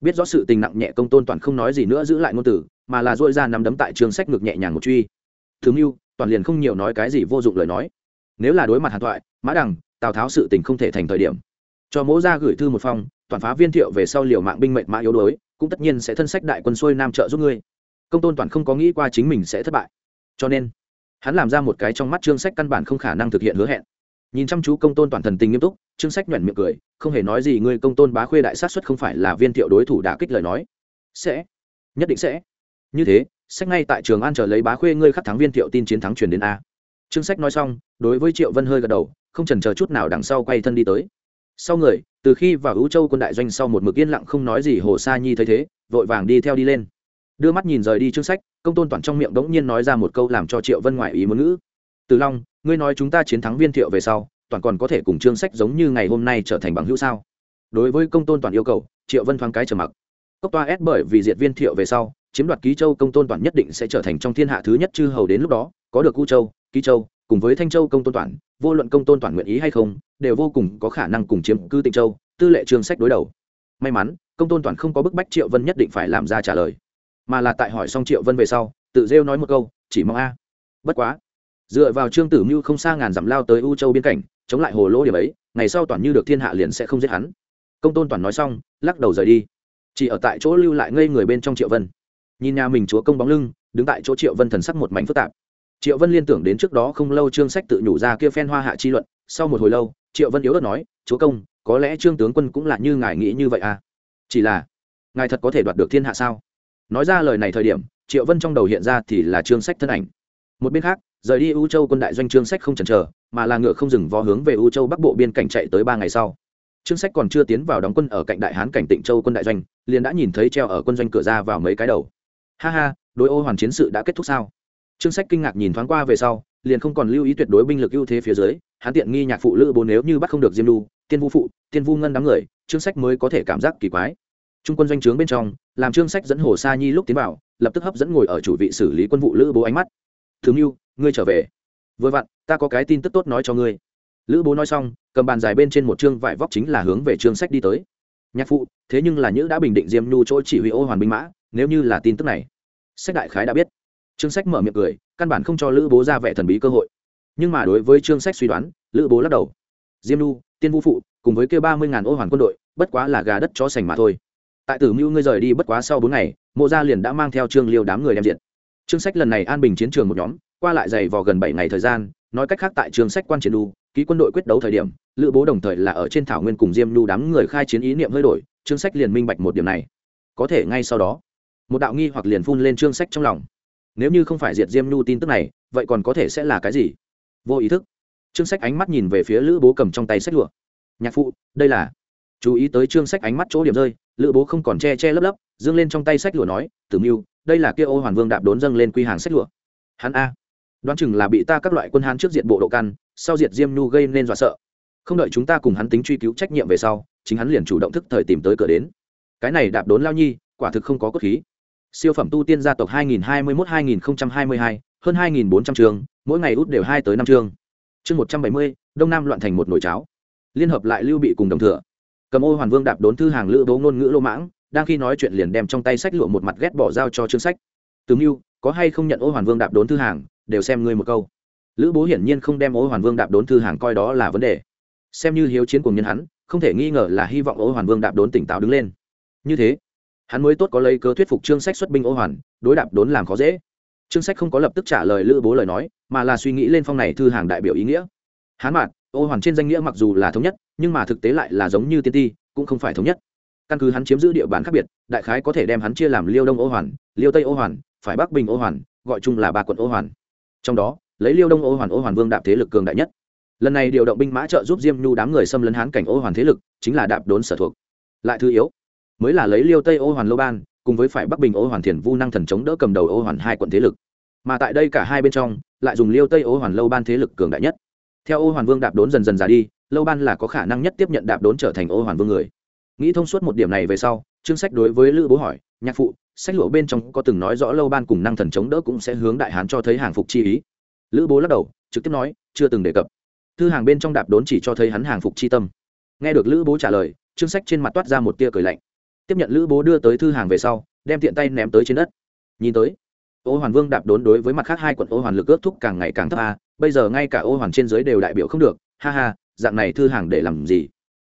Biết rõ sự tình nặng nhẹ, công tôn toàn không nói gì nữa giữ lại ngôn từ mà là dội ra nắm đấm tại trương sách ngược nhẹ nhàng một truy. Thứ mưu, toàn liền không nhiều nói cái gì, vô dụng lời nói. Nếu là đối mặt hàn thoại, mã đằng, tào tháo sự tình không thể thành thời điểm. Cho mỗ ra gửi thư một phong toàn phá viên thiệu về sau liều mạng binh mệnh mã yếu đuối, cũng tất nhiên sẽ thân sách đại quân xuôi nam trợ giúp ngươi. Công tôn toàn không có nghĩ qua chính mình sẽ thất bại. Cho nên, hắn làm ra một cái trong mắt trương sách căn bản không khả năng thực hiện hứa hẹn. Nhìn chăm chú công tôn toàn thần tình nghiêm túc trương sách nhoẻn miệng cười, không hề nói gì ngươi công tôn bá khuê đại sát xuất không phải là viên thiệu đối thủ đã kích lời nói. Sẽ, nhất định sẽ. Như thế, sách ngay tại trường an chờ lấy bá khuê ngươi khắc thắng viên thiệu tin chiến thắng truyền đến a. Trương sách nói xong, đối với triệu vân hơi gật đầu, không trần chờ chút nào đằng sau quay thân đi tới sau người, từ khi vào ưu châu quân đại doanh sau một mực yên lặng không nói gì hồ sa nhi thấy thế, vội vàng đi theo đi lên. Đưa mắt nhìn rời đi chương sách, công tôn toàn trong miệng đống nhiên nói ra một câu làm cho triệu vân ngoại ý muốn ngữ. Từ long, ngươi nói chúng ta chiến thắng viên thiệu về sau, toàn còn có thể cùng chương sách giống như ngày hôm nay trở thành bằng hữu sao? Đối với công tôn toàn yêu cầu, triệu vân thoáng cái trở mặc. Cốc toa ép bởi vì diệt viên thiệu về sau, chiếm đoạt ký châu, công tôn toàn nhất định sẽ trở thành trong thiên hạ thứ nhất chư hầu đến lúc đó, có được U châu, ký châu cùng với thanh châu công tôn toàn, vô luận công tôn toàn nguyện ý hay không, đều vô cùng có khả năng cùng chiếm cư tịnh châu, tư lệ trương sách đối đầu. May mắn, công tôn toàn không có bức bách triệu vân nhất định phải làm ra trả lời, mà là tại hỏi xong triệu vân về sau, tự rêu nói một câu, chỉ mong a. Bất quá, dựa vào trương tử mưu không xa ngàn dặm lao tới u châu biên cảnh, chống lại hồ lỗ điểm ấy, ngày sau toàn như được thiên hạ liền sẽ không giết hắn. Công tôn toàn nói xong, lắc đầu rời đi. Chỉ ở tại chỗ lưu lại ngây người bên trong triệu vân. Nhìn nhà mình chúa công bóng lưng, đứng tại chỗ triệu vân thần sắc một mảnh phức tạp triệu vân liên tưởng đến trước đó không lâu trương sách tự nhủ ra kia phen hoa hạ chi luận, sau một hồi lâu, triệu vân yếu ớt nói, chúa công, có lẽ trương tướng quân cũng là như ngài nghĩ như vậy à? Chỉ là, ngài thật có thể đoạt được thiên hạ sao? Nói ra lời này thời điểm, triệu vân trong đầu hiện ra thì là trương sách thân ảnh. Một bên khác, rời đi u châu quân đại doanh trương sách không chần chờ, mà là ngựa không dừng vó hướng về u châu bắc bộ biên cảnh chạy tới ba ngày sau. Trương sách còn chưa tiến vào đóng quân ở cạnh đại hán cảnh tịnh châu quân đại doanh, liền đã nhìn thấy treo ở quân doanh cửa ra vào mấy cái đầu. Ha ha, đối ô hoàn chiến sự đã kết thúc sao? Trương sách kinh ngạc nhìn thoáng qua về sau liền không còn lưu ý tuyệt đối binh lực ưu thế phía dưới hắn tiện nghi nhạc phụ lữ bố nếu như bắt không được diêm lu tiên vu phụ tiên vu ngân đám người trương sách mới có thể cảm giác kỳ quái. Trung quân doanh trướng bên trong làm trương sách dẫn hồ sa nhi lúc tiến vào lập tức hấp dẫn ngồi ở chủ vị xử lý quân vụ lữ bố ánh mắt. "Thường Nưu, ngươi trở về. Vừa vặn ta có cái tin tức tốt nói cho ngươi. Lữ bố nói xong cầm bàn dài bên trên một chương vải vóc chính là hướng về trương sách đi tới. Nhạc phụ thế nhưng là nhữ đã bình định diêm nhu chỗ chỉ huy ô hoàn binh mã nếu như là tin tức này. Sách đại khái đã biết trương sách mở miệng cười căn bản không cho lữ bố ra vẻ thần bí cơ hội. Nhưng mà đối với trương sách suy đoán lữ bố lắc đầu. Diêm Nu, tiên vũ phụ cùng với kêu ba mươi ngàn ô hoàn quân đội bất quá là gà đất cho sành mà thôi. Tại tử mưu ngươi rời đi bất quá sau bốn ngày mộ gia liền đã mang theo trương liêu đám người đem diện. Trương sách lần này an bình chiến trường một nhóm qua lại dày vò gần bảy ngày thời gian nói cách khác tại trương sách quan chiến đu ký quân đội quyết đấu thời điểm lữ bố đồng thời là ở trên thảo nguyên cùng diêm Nu đám người khai chiến ý niệm hơi đổi trương sách liền minh bạch một điểm này. Có thể ngay sau đó một đạo nghi hoặc liền phun lên trương sách trong lòng nếu như không phải diệt diêm nhu tin tức này, vậy còn có thể sẽ là cái gì? Vô ý thức. Trương sách ánh mắt nhìn về phía lữ bố cầm trong tay sách lụa. Nhạc phụ, đây là. Chú ý tới trương sách ánh mắt chỗ điểm rơi, lữ bố không còn che che lấp lấp, dương lên trong tay sách lụa nói, tử mưu, đây là kia ô hoàn vương đạp đốn dâng lên quy hàng sách lụa. Hắn a. Đoán chừng là bị ta các loại quân hán trước diện bộ độ căn, sau diệt diêm nhu gây nên dọa sợ. Không đợi chúng ta cùng hắn tính truy cứu trách nhiệm về sau, chính hắn liền chủ động thức thời tìm tới cửa đến. Cái này đạp đốn lao nhi, quả thực không có cốt khí siêu phẩm tu tiên gia tộc 2021-2022, hơn 2.400 trường mỗi ngày út đều hai tới năm chương chương 170, đông nam loạn thành một nồi cháo. Liên hợp lại lưu bị cùng đồng thừa. Cầm ô hoàn vương đạp đốn thư hàng lữ bố ngôn ngữ lô mãng đang khi nói chuyện liền đem trong tay sách lụa một mặt ghét bỏ giao cho chương sách. Tướng mưu có hay không nhận ô hoàn vương đạp đốn thư hàng đều xem ngươi một câu. Lữ bố hiển nhiên không đem ô hoàn vương đạp đốn thư hàng coi đó là vấn đề. Xem như hiếu chiến cùng nhân hắn không thể nghi ngờ là hy vọng ô hoàn vương đạp đốn tỉnh táo đứng lên. Như thế hắn mới tốt có lấy cớ thuyết phục trương sách xuất binh ô hoàn, đối đạp đốn làm khó dễ. Trương sách không có lập tức trả lời lữ bố lời nói, mà là suy nghĩ lên phong này thư hàng đại biểu ý nghĩa. Hắn mạn ô hoàn trên danh nghĩa mặc dù là thống nhất, nhưng mà thực tế lại là giống như tiên ti, cũng không phải thống nhất. Căn cứ hắn chiếm giữ địa bàn khác biệt, đại khái có thể đem hắn chia làm liêu đông ô hoàn, liêu tây ô hoàn, phải bắc bình ô hoàn, gọi chung là ba quận ô hoàn. Trong đó, lấy liêu đông ô hoàn ô hoàn vương đạp thế lực cường đại nhất. Lần này điều động binh mã trợ giúp diêm nhu đám người xâm lấn hán cảnh ô hoàn thế lực, chính là đạp đốn sở thuộc. Lại thứ yếu mới là lấy liêu tây ô hoàn lô ban, cùng với phải bắc bình ô hoàn thiền vu năng thần chống đỡ cầm đầu ô hoàn hai quận thế lực. Mà tại đây cả hai bên trong, lại dùng liêu tây ô hoàn lâu ban thế lực cường đại nhất. Theo ô hoàn vương đạp đốn dần dần già đi lâu ban là có khả năng nhất tiếp nhận đạp đốn trở thành ô hoàn vương người. Nghĩ thông suốt một điểm này về sau chương sách đối với lữ bố hỏi, nhạc phụ, sách lụa bên trong có từng nói rõ lâu ban cùng năng thần chống đỡ cũng sẽ hướng đại hán cho thấy hàng phục chi ý? Lữ bố lắc đầu, trực tiếp nói, chưa từng đề cập. Thư hàng bên trong đạp đốn chỉ cho thấy hắn hàng phục chi tâm. Nghe được lữ bố trả lời chương sách trên mặt toát ra một tia cười lạnh tiếp nhận lữ bố đưa tới thư hàng về sau, đem tiện tay ném tới trên đất. Nhìn tới, ô hoàn vương đạp đốn đối với mặt khác hai quận ô hoàn lực ước thúc càng ngày càng thấp a, bây giờ ngay cả ô hoàn trên dưới đều đại biểu không được, ha ha, dạng này thư hàng để làm gì?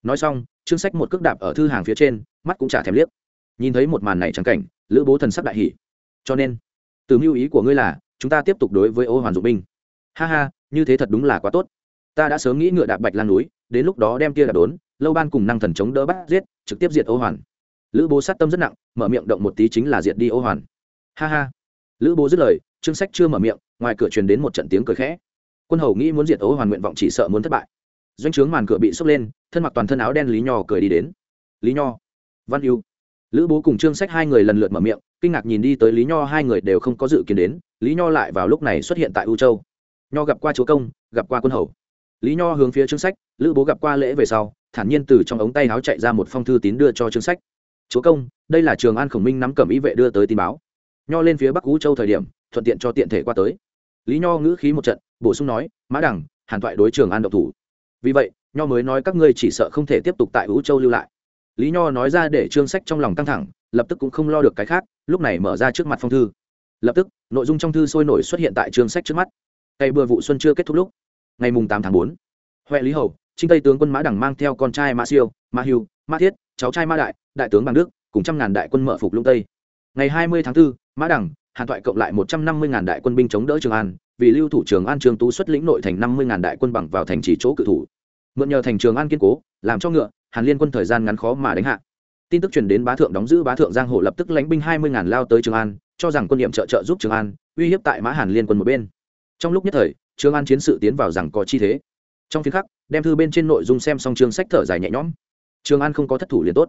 Nói xong chương sách một cước đạp ở thư hàng phía trên, mắt cũng chả thèm liếc. Nhìn thấy một màn này trắng cảnh, lữ bố thần sắc đại hỷ cho nên, từ mưu ý của ngươi là, chúng ta tiếp tục đối với ô hoàn dụng binh. Ha ha, như thế thật đúng là quá tốt. Ta đã sớm nghĩ ngựa đạp bạch lan núi, đến lúc đó đem kia đạp đốn, lâu ban cùng năng thần chống đỡ bắt giết, trực tiếp diệt ô hoàn lữ bố sát tâm rất nặng, mở miệng động một tí chính là diệt đi ô hoàn. Ha ha. Lữ bố dứt lời, chương sách chưa mở miệng, ngoài cửa truyền đến một trận tiếng cười khẽ. Quân hầu nghĩ muốn diệt ô hoàn nguyện vọng chỉ sợ muốn thất bại. Doanh trướng màn cửa bị sốc lên, thân mặc toàn thân áo đen lý nho cười đi đến. Lý nho. Văn yêu lữ bố cùng trương sách hai người lần lượt mở miệng, kinh ngạc nhìn đi tới lý nho, hai người đều không có dự kiến đến. Lý nho lại vào lúc này xuất hiện tại u châu. Nho gặp qua chúa công, gặp qua quân hầu. Lý nho hướng phía trương sách, lữ bố gặp qua lễ về sau, thản nhiên từ trong ống tay áo chạy ra một phong thư tín đưa cho trương sách chúa công, đây là trường an khổng minh nắm cẩm ý vệ đưa tới tin báo. Nho lên phía bắc u châu thời điểm, thuận tiện cho tiện thể qua tới. Lý nho ngữ khí một trận, bổ sung nói, mã đẳng hàn thoại đối trường an độc thủ. Vì vậy, nho mới nói các ngươi chỉ sợ không thể tiếp tục tại u châu lưu lại. Lý nho nói ra để trương sách trong lòng căng thẳng, lập tức cũng không lo được cái khác, lúc này mở ra trước mặt phong thư. Lập tức, nội dung trong thư sôi nổi xuất hiện tại trương sách trước mắt. Cây bừa vụ xuân chưa kết thúc lúc, ngày mùng tám tháng bốn, huệ lý hầu, trinh tây tướng quân mã đẳng mang theo con trai mã siêu, mã hưu, mã thiết, cháu trai mã đại đại tướng bằng đức cùng trăm ngàn đại quân mở phục lũng tây ngày hai mươi tháng 4, mã đẳng hàn thoại cộng lại một trăm năm mươi ngàn đại quân binh chống đỡ trường an vì lưu thủ trường an trường tú xuất lĩnh nội thành năm mươi ngàn đại quân bằng vào thành chỉ chỗ cự thủ mượn nhờ thành trường an kiên cố làm cho ngựa hàn liên quân thời gian ngắn khó mà đánh hạ tin tức truyền đến bá thượng đóng giữ bá thượng giang hồ lập tức lãnh binh hai mươi ngàn lao tới trường an cho rằng quân nhiệm trợ trợ giúp trường an uy hiếp tại mã hàn liên quân một bên trong lúc nhất thời trường an chiến sự tiến vào rằng có chi thế trong phiên khắc đem thư bên trên nội dung xem xong chương sách thở dài nhẹ nhõm trường an không có thất thủ liền tốt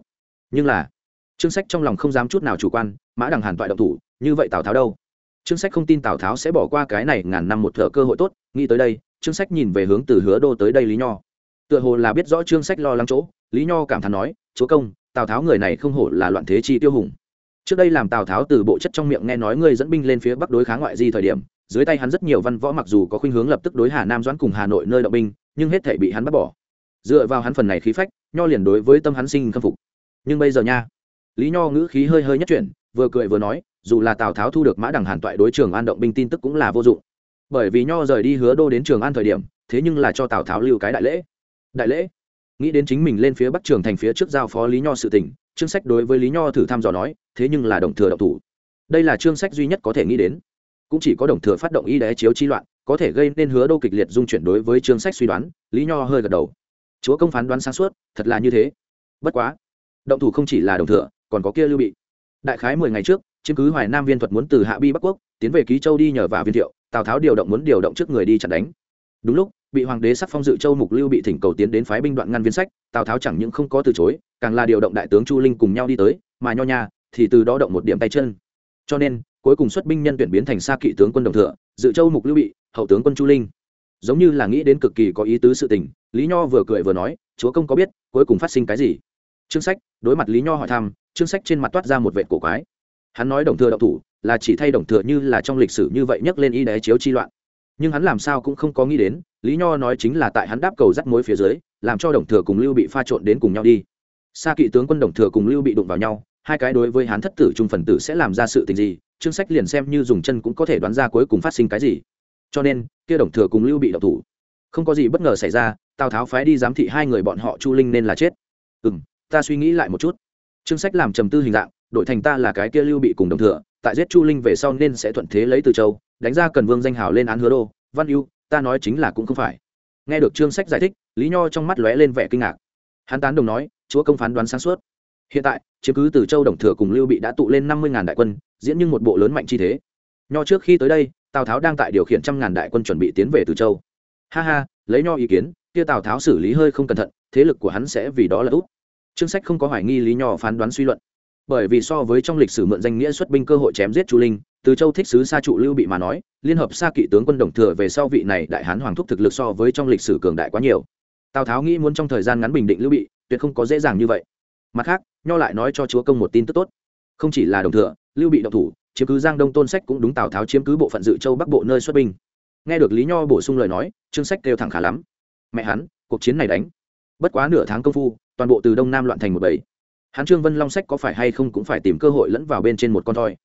nhưng là chương sách trong lòng không dám chút nào chủ quan, mã đằng hàn toại động thủ, như vậy tào tháo đâu? Chương sách không tin tào tháo sẽ bỏ qua cái này ngàn năm một thợ cơ hội tốt, nghĩ tới đây chương sách nhìn về hướng từ hứa đô tới đây lý nho. Tựa hồ là biết rõ chương sách lo lắng chỗ, lý nho cảm thán nói, chúa công, tào tháo người này không hổ là loạn thế chi tiêu hùng. Trước đây làm tào tháo từ bộ chất trong miệng nghe nói ngươi dẫn binh lên phía bắc đối kháng ngoại di thời điểm, dưới tay hắn rất nhiều văn võ mặc dù có khuynh hướng lập tức đối hà nam doãn cùng hà nội nơi động binh, nhưng hết thể bị hắn bắt bỏ. Dựa vào hắn phần này khí phách, nho liền đối với tâm hắn sinh khâm phục nhưng bây giờ nha. Lý nho ngữ khí hơi hơi nhất chuyển, vừa cười vừa nói, dù là tào tháo thu được mã đằng hàn toại đối trường an động binh tin tức cũng là vô dụng. Bởi vì nho rời đi hứa đô đến trường an thời điểm, thế nhưng là cho tào tháo lưu cái đại lễ. Đại lễ? Nghĩ đến chính mình lên phía bắc trường thành phía trước giao phó lý nho sự tỉnh chương sách đối với lý nho thử thăm dò nói, thế nhưng là đồng thừa động thủ. Đây là chương sách duy nhất có thể nghĩ đến. Cũng chỉ có đồng thừa phát động y đế chiếu chi loạn, có thể gây nên hứa đô kịch liệt dung chuyển đối với chương sách suy đoán, lý nho hơi gật đầu. Chúa công phán đoán sáng suốt, thật là như thế. Bất quá động thủ không chỉ là đồng thừa, còn có kia lưu bị. Đại khái mười ngày trước chứng cứ hoài nam viên thuật muốn từ hạ bi bắc quốc, tiến về ký châu đi nhờ vào viên thiệu, tào tháo điều động muốn điều động trước người đi chặn đánh. Đúng lúc, bị hoàng đế sắc phong dự châu mục lưu bị thỉnh cầu tiến đến phái binh đoạn ngăn viên sách, tào tháo chẳng những không có từ chối, càng là điều động đại tướng chu linh cùng nhau đi tới, mà nho nha thì từ đó động một điểm tay chân. Cho nên, cuối cùng xuất binh nhân tuyển biến thành xa kỵ tướng quân đồng thừa, dự châu mục lưu bị, hậu tướng quân chu linh. Giống như là nghĩ đến cực kỳ có ý tứ sự tình, lý nho vừa cười vừa nói, chúa công có biết, cuối cùng phát sinh cái gì? Trương sách, đối mặt lý nho hỏi thăm Trương sách trên mặt toát ra một vệ cổ quái. Hắn nói đồng thừa đậu thủ, là chỉ thay đồng thừa như là trong lịch sử như vậy nhắc lên y đế chiếu chi loạn. Nhưng hắn làm sao cũng không có nghĩ đến, lý nho nói chính là tại hắn đáp cầu dắt mối phía dưới, làm cho đồng thừa cùng lưu bị pha trộn đến cùng nhau đi. Sa kỵ tướng quân đồng thừa cùng lưu bị đụng vào nhau, hai cái đối với hắn thất tử trung phần tử sẽ làm ra sự tình gì Trương sách liền xem như dùng chân cũng có thể đoán ra cuối cùng phát sinh cái gì. Cho nên, kia đồng thừa cùng lưu bị đậu thủ. Không có gì bất ngờ xảy ra, tào tháo phái đi giám thị hai người bọn họ chu linh nên là chết. Ừ m ta suy nghĩ lại một chút. Chương sách làm trầm tư hình dạng, đội thành ta là cái kia lưu bị cùng đồng thừa, tại giết chu linh về sau nên sẽ thuận thế lấy từ châu, đánh ra cần vương danh hào lên án hứa đô, văn ưu, ta nói chính là cũng không phải. Nghe được chương sách giải thích, lý nho trong mắt lóe lên vẻ kinh ngạc. Hắn tán đồng nói, chúa công phán đoán sáng suốt. Hiện tại, chiếm cứ từ châu đồng thừa cùng lưu bị đã tụ lên năm mươi ngàn đại quân, diễn như một bộ lớn mạnh chi thế. Nho trước khi tới đây, tào tháo đang tại điều khiển trăm ngàn đại quân chuẩn bị tiến về từ châu. Ha ha, lấy nho ý kiến, kia tào tháo xử lý hơi không cẩn thận, thế lực của hắn sẽ vì đó là út chương sách không có hoài nghi lý nho phán đoán suy luận, bởi vì so với trong lịch sử mượn danh nghĩa xuất binh cơ hội chém giết chu linh, từ châu thích sứ sa trụ lưu bị mà nói, liên hợp sa kỵ tướng quân đồng thừa về sau vị này đại hán hoàng thúc thực lực so với trong lịch sử cường đại quá nhiều. Tào tháo nghĩ muốn trong thời gian ngắn bình định lưu bị, tuyệt không có dễ dàng như vậy. Mặt khác, nho lại nói cho chúa công một tin tức tốt. Không chỉ là đồng thừa, lưu bị động thủ, chiếm cứ giang đông tôn sách cũng đúng tào tháo chiếm cứ bộ phận dự châu bắc bộ nơi xuất binh. Nghe được lý nho bổ sung lời nói, Trương sách kêu thẳng khá lắm. Mẹ hắn, cuộc chiến này đánh bất quá nửa tháng công phu toàn bộ từ đông nam loạn thành một bầy. Hắn trương vân long sách có phải hay không cũng phải tìm cơ hội lẫn vào bên trên một con thoi.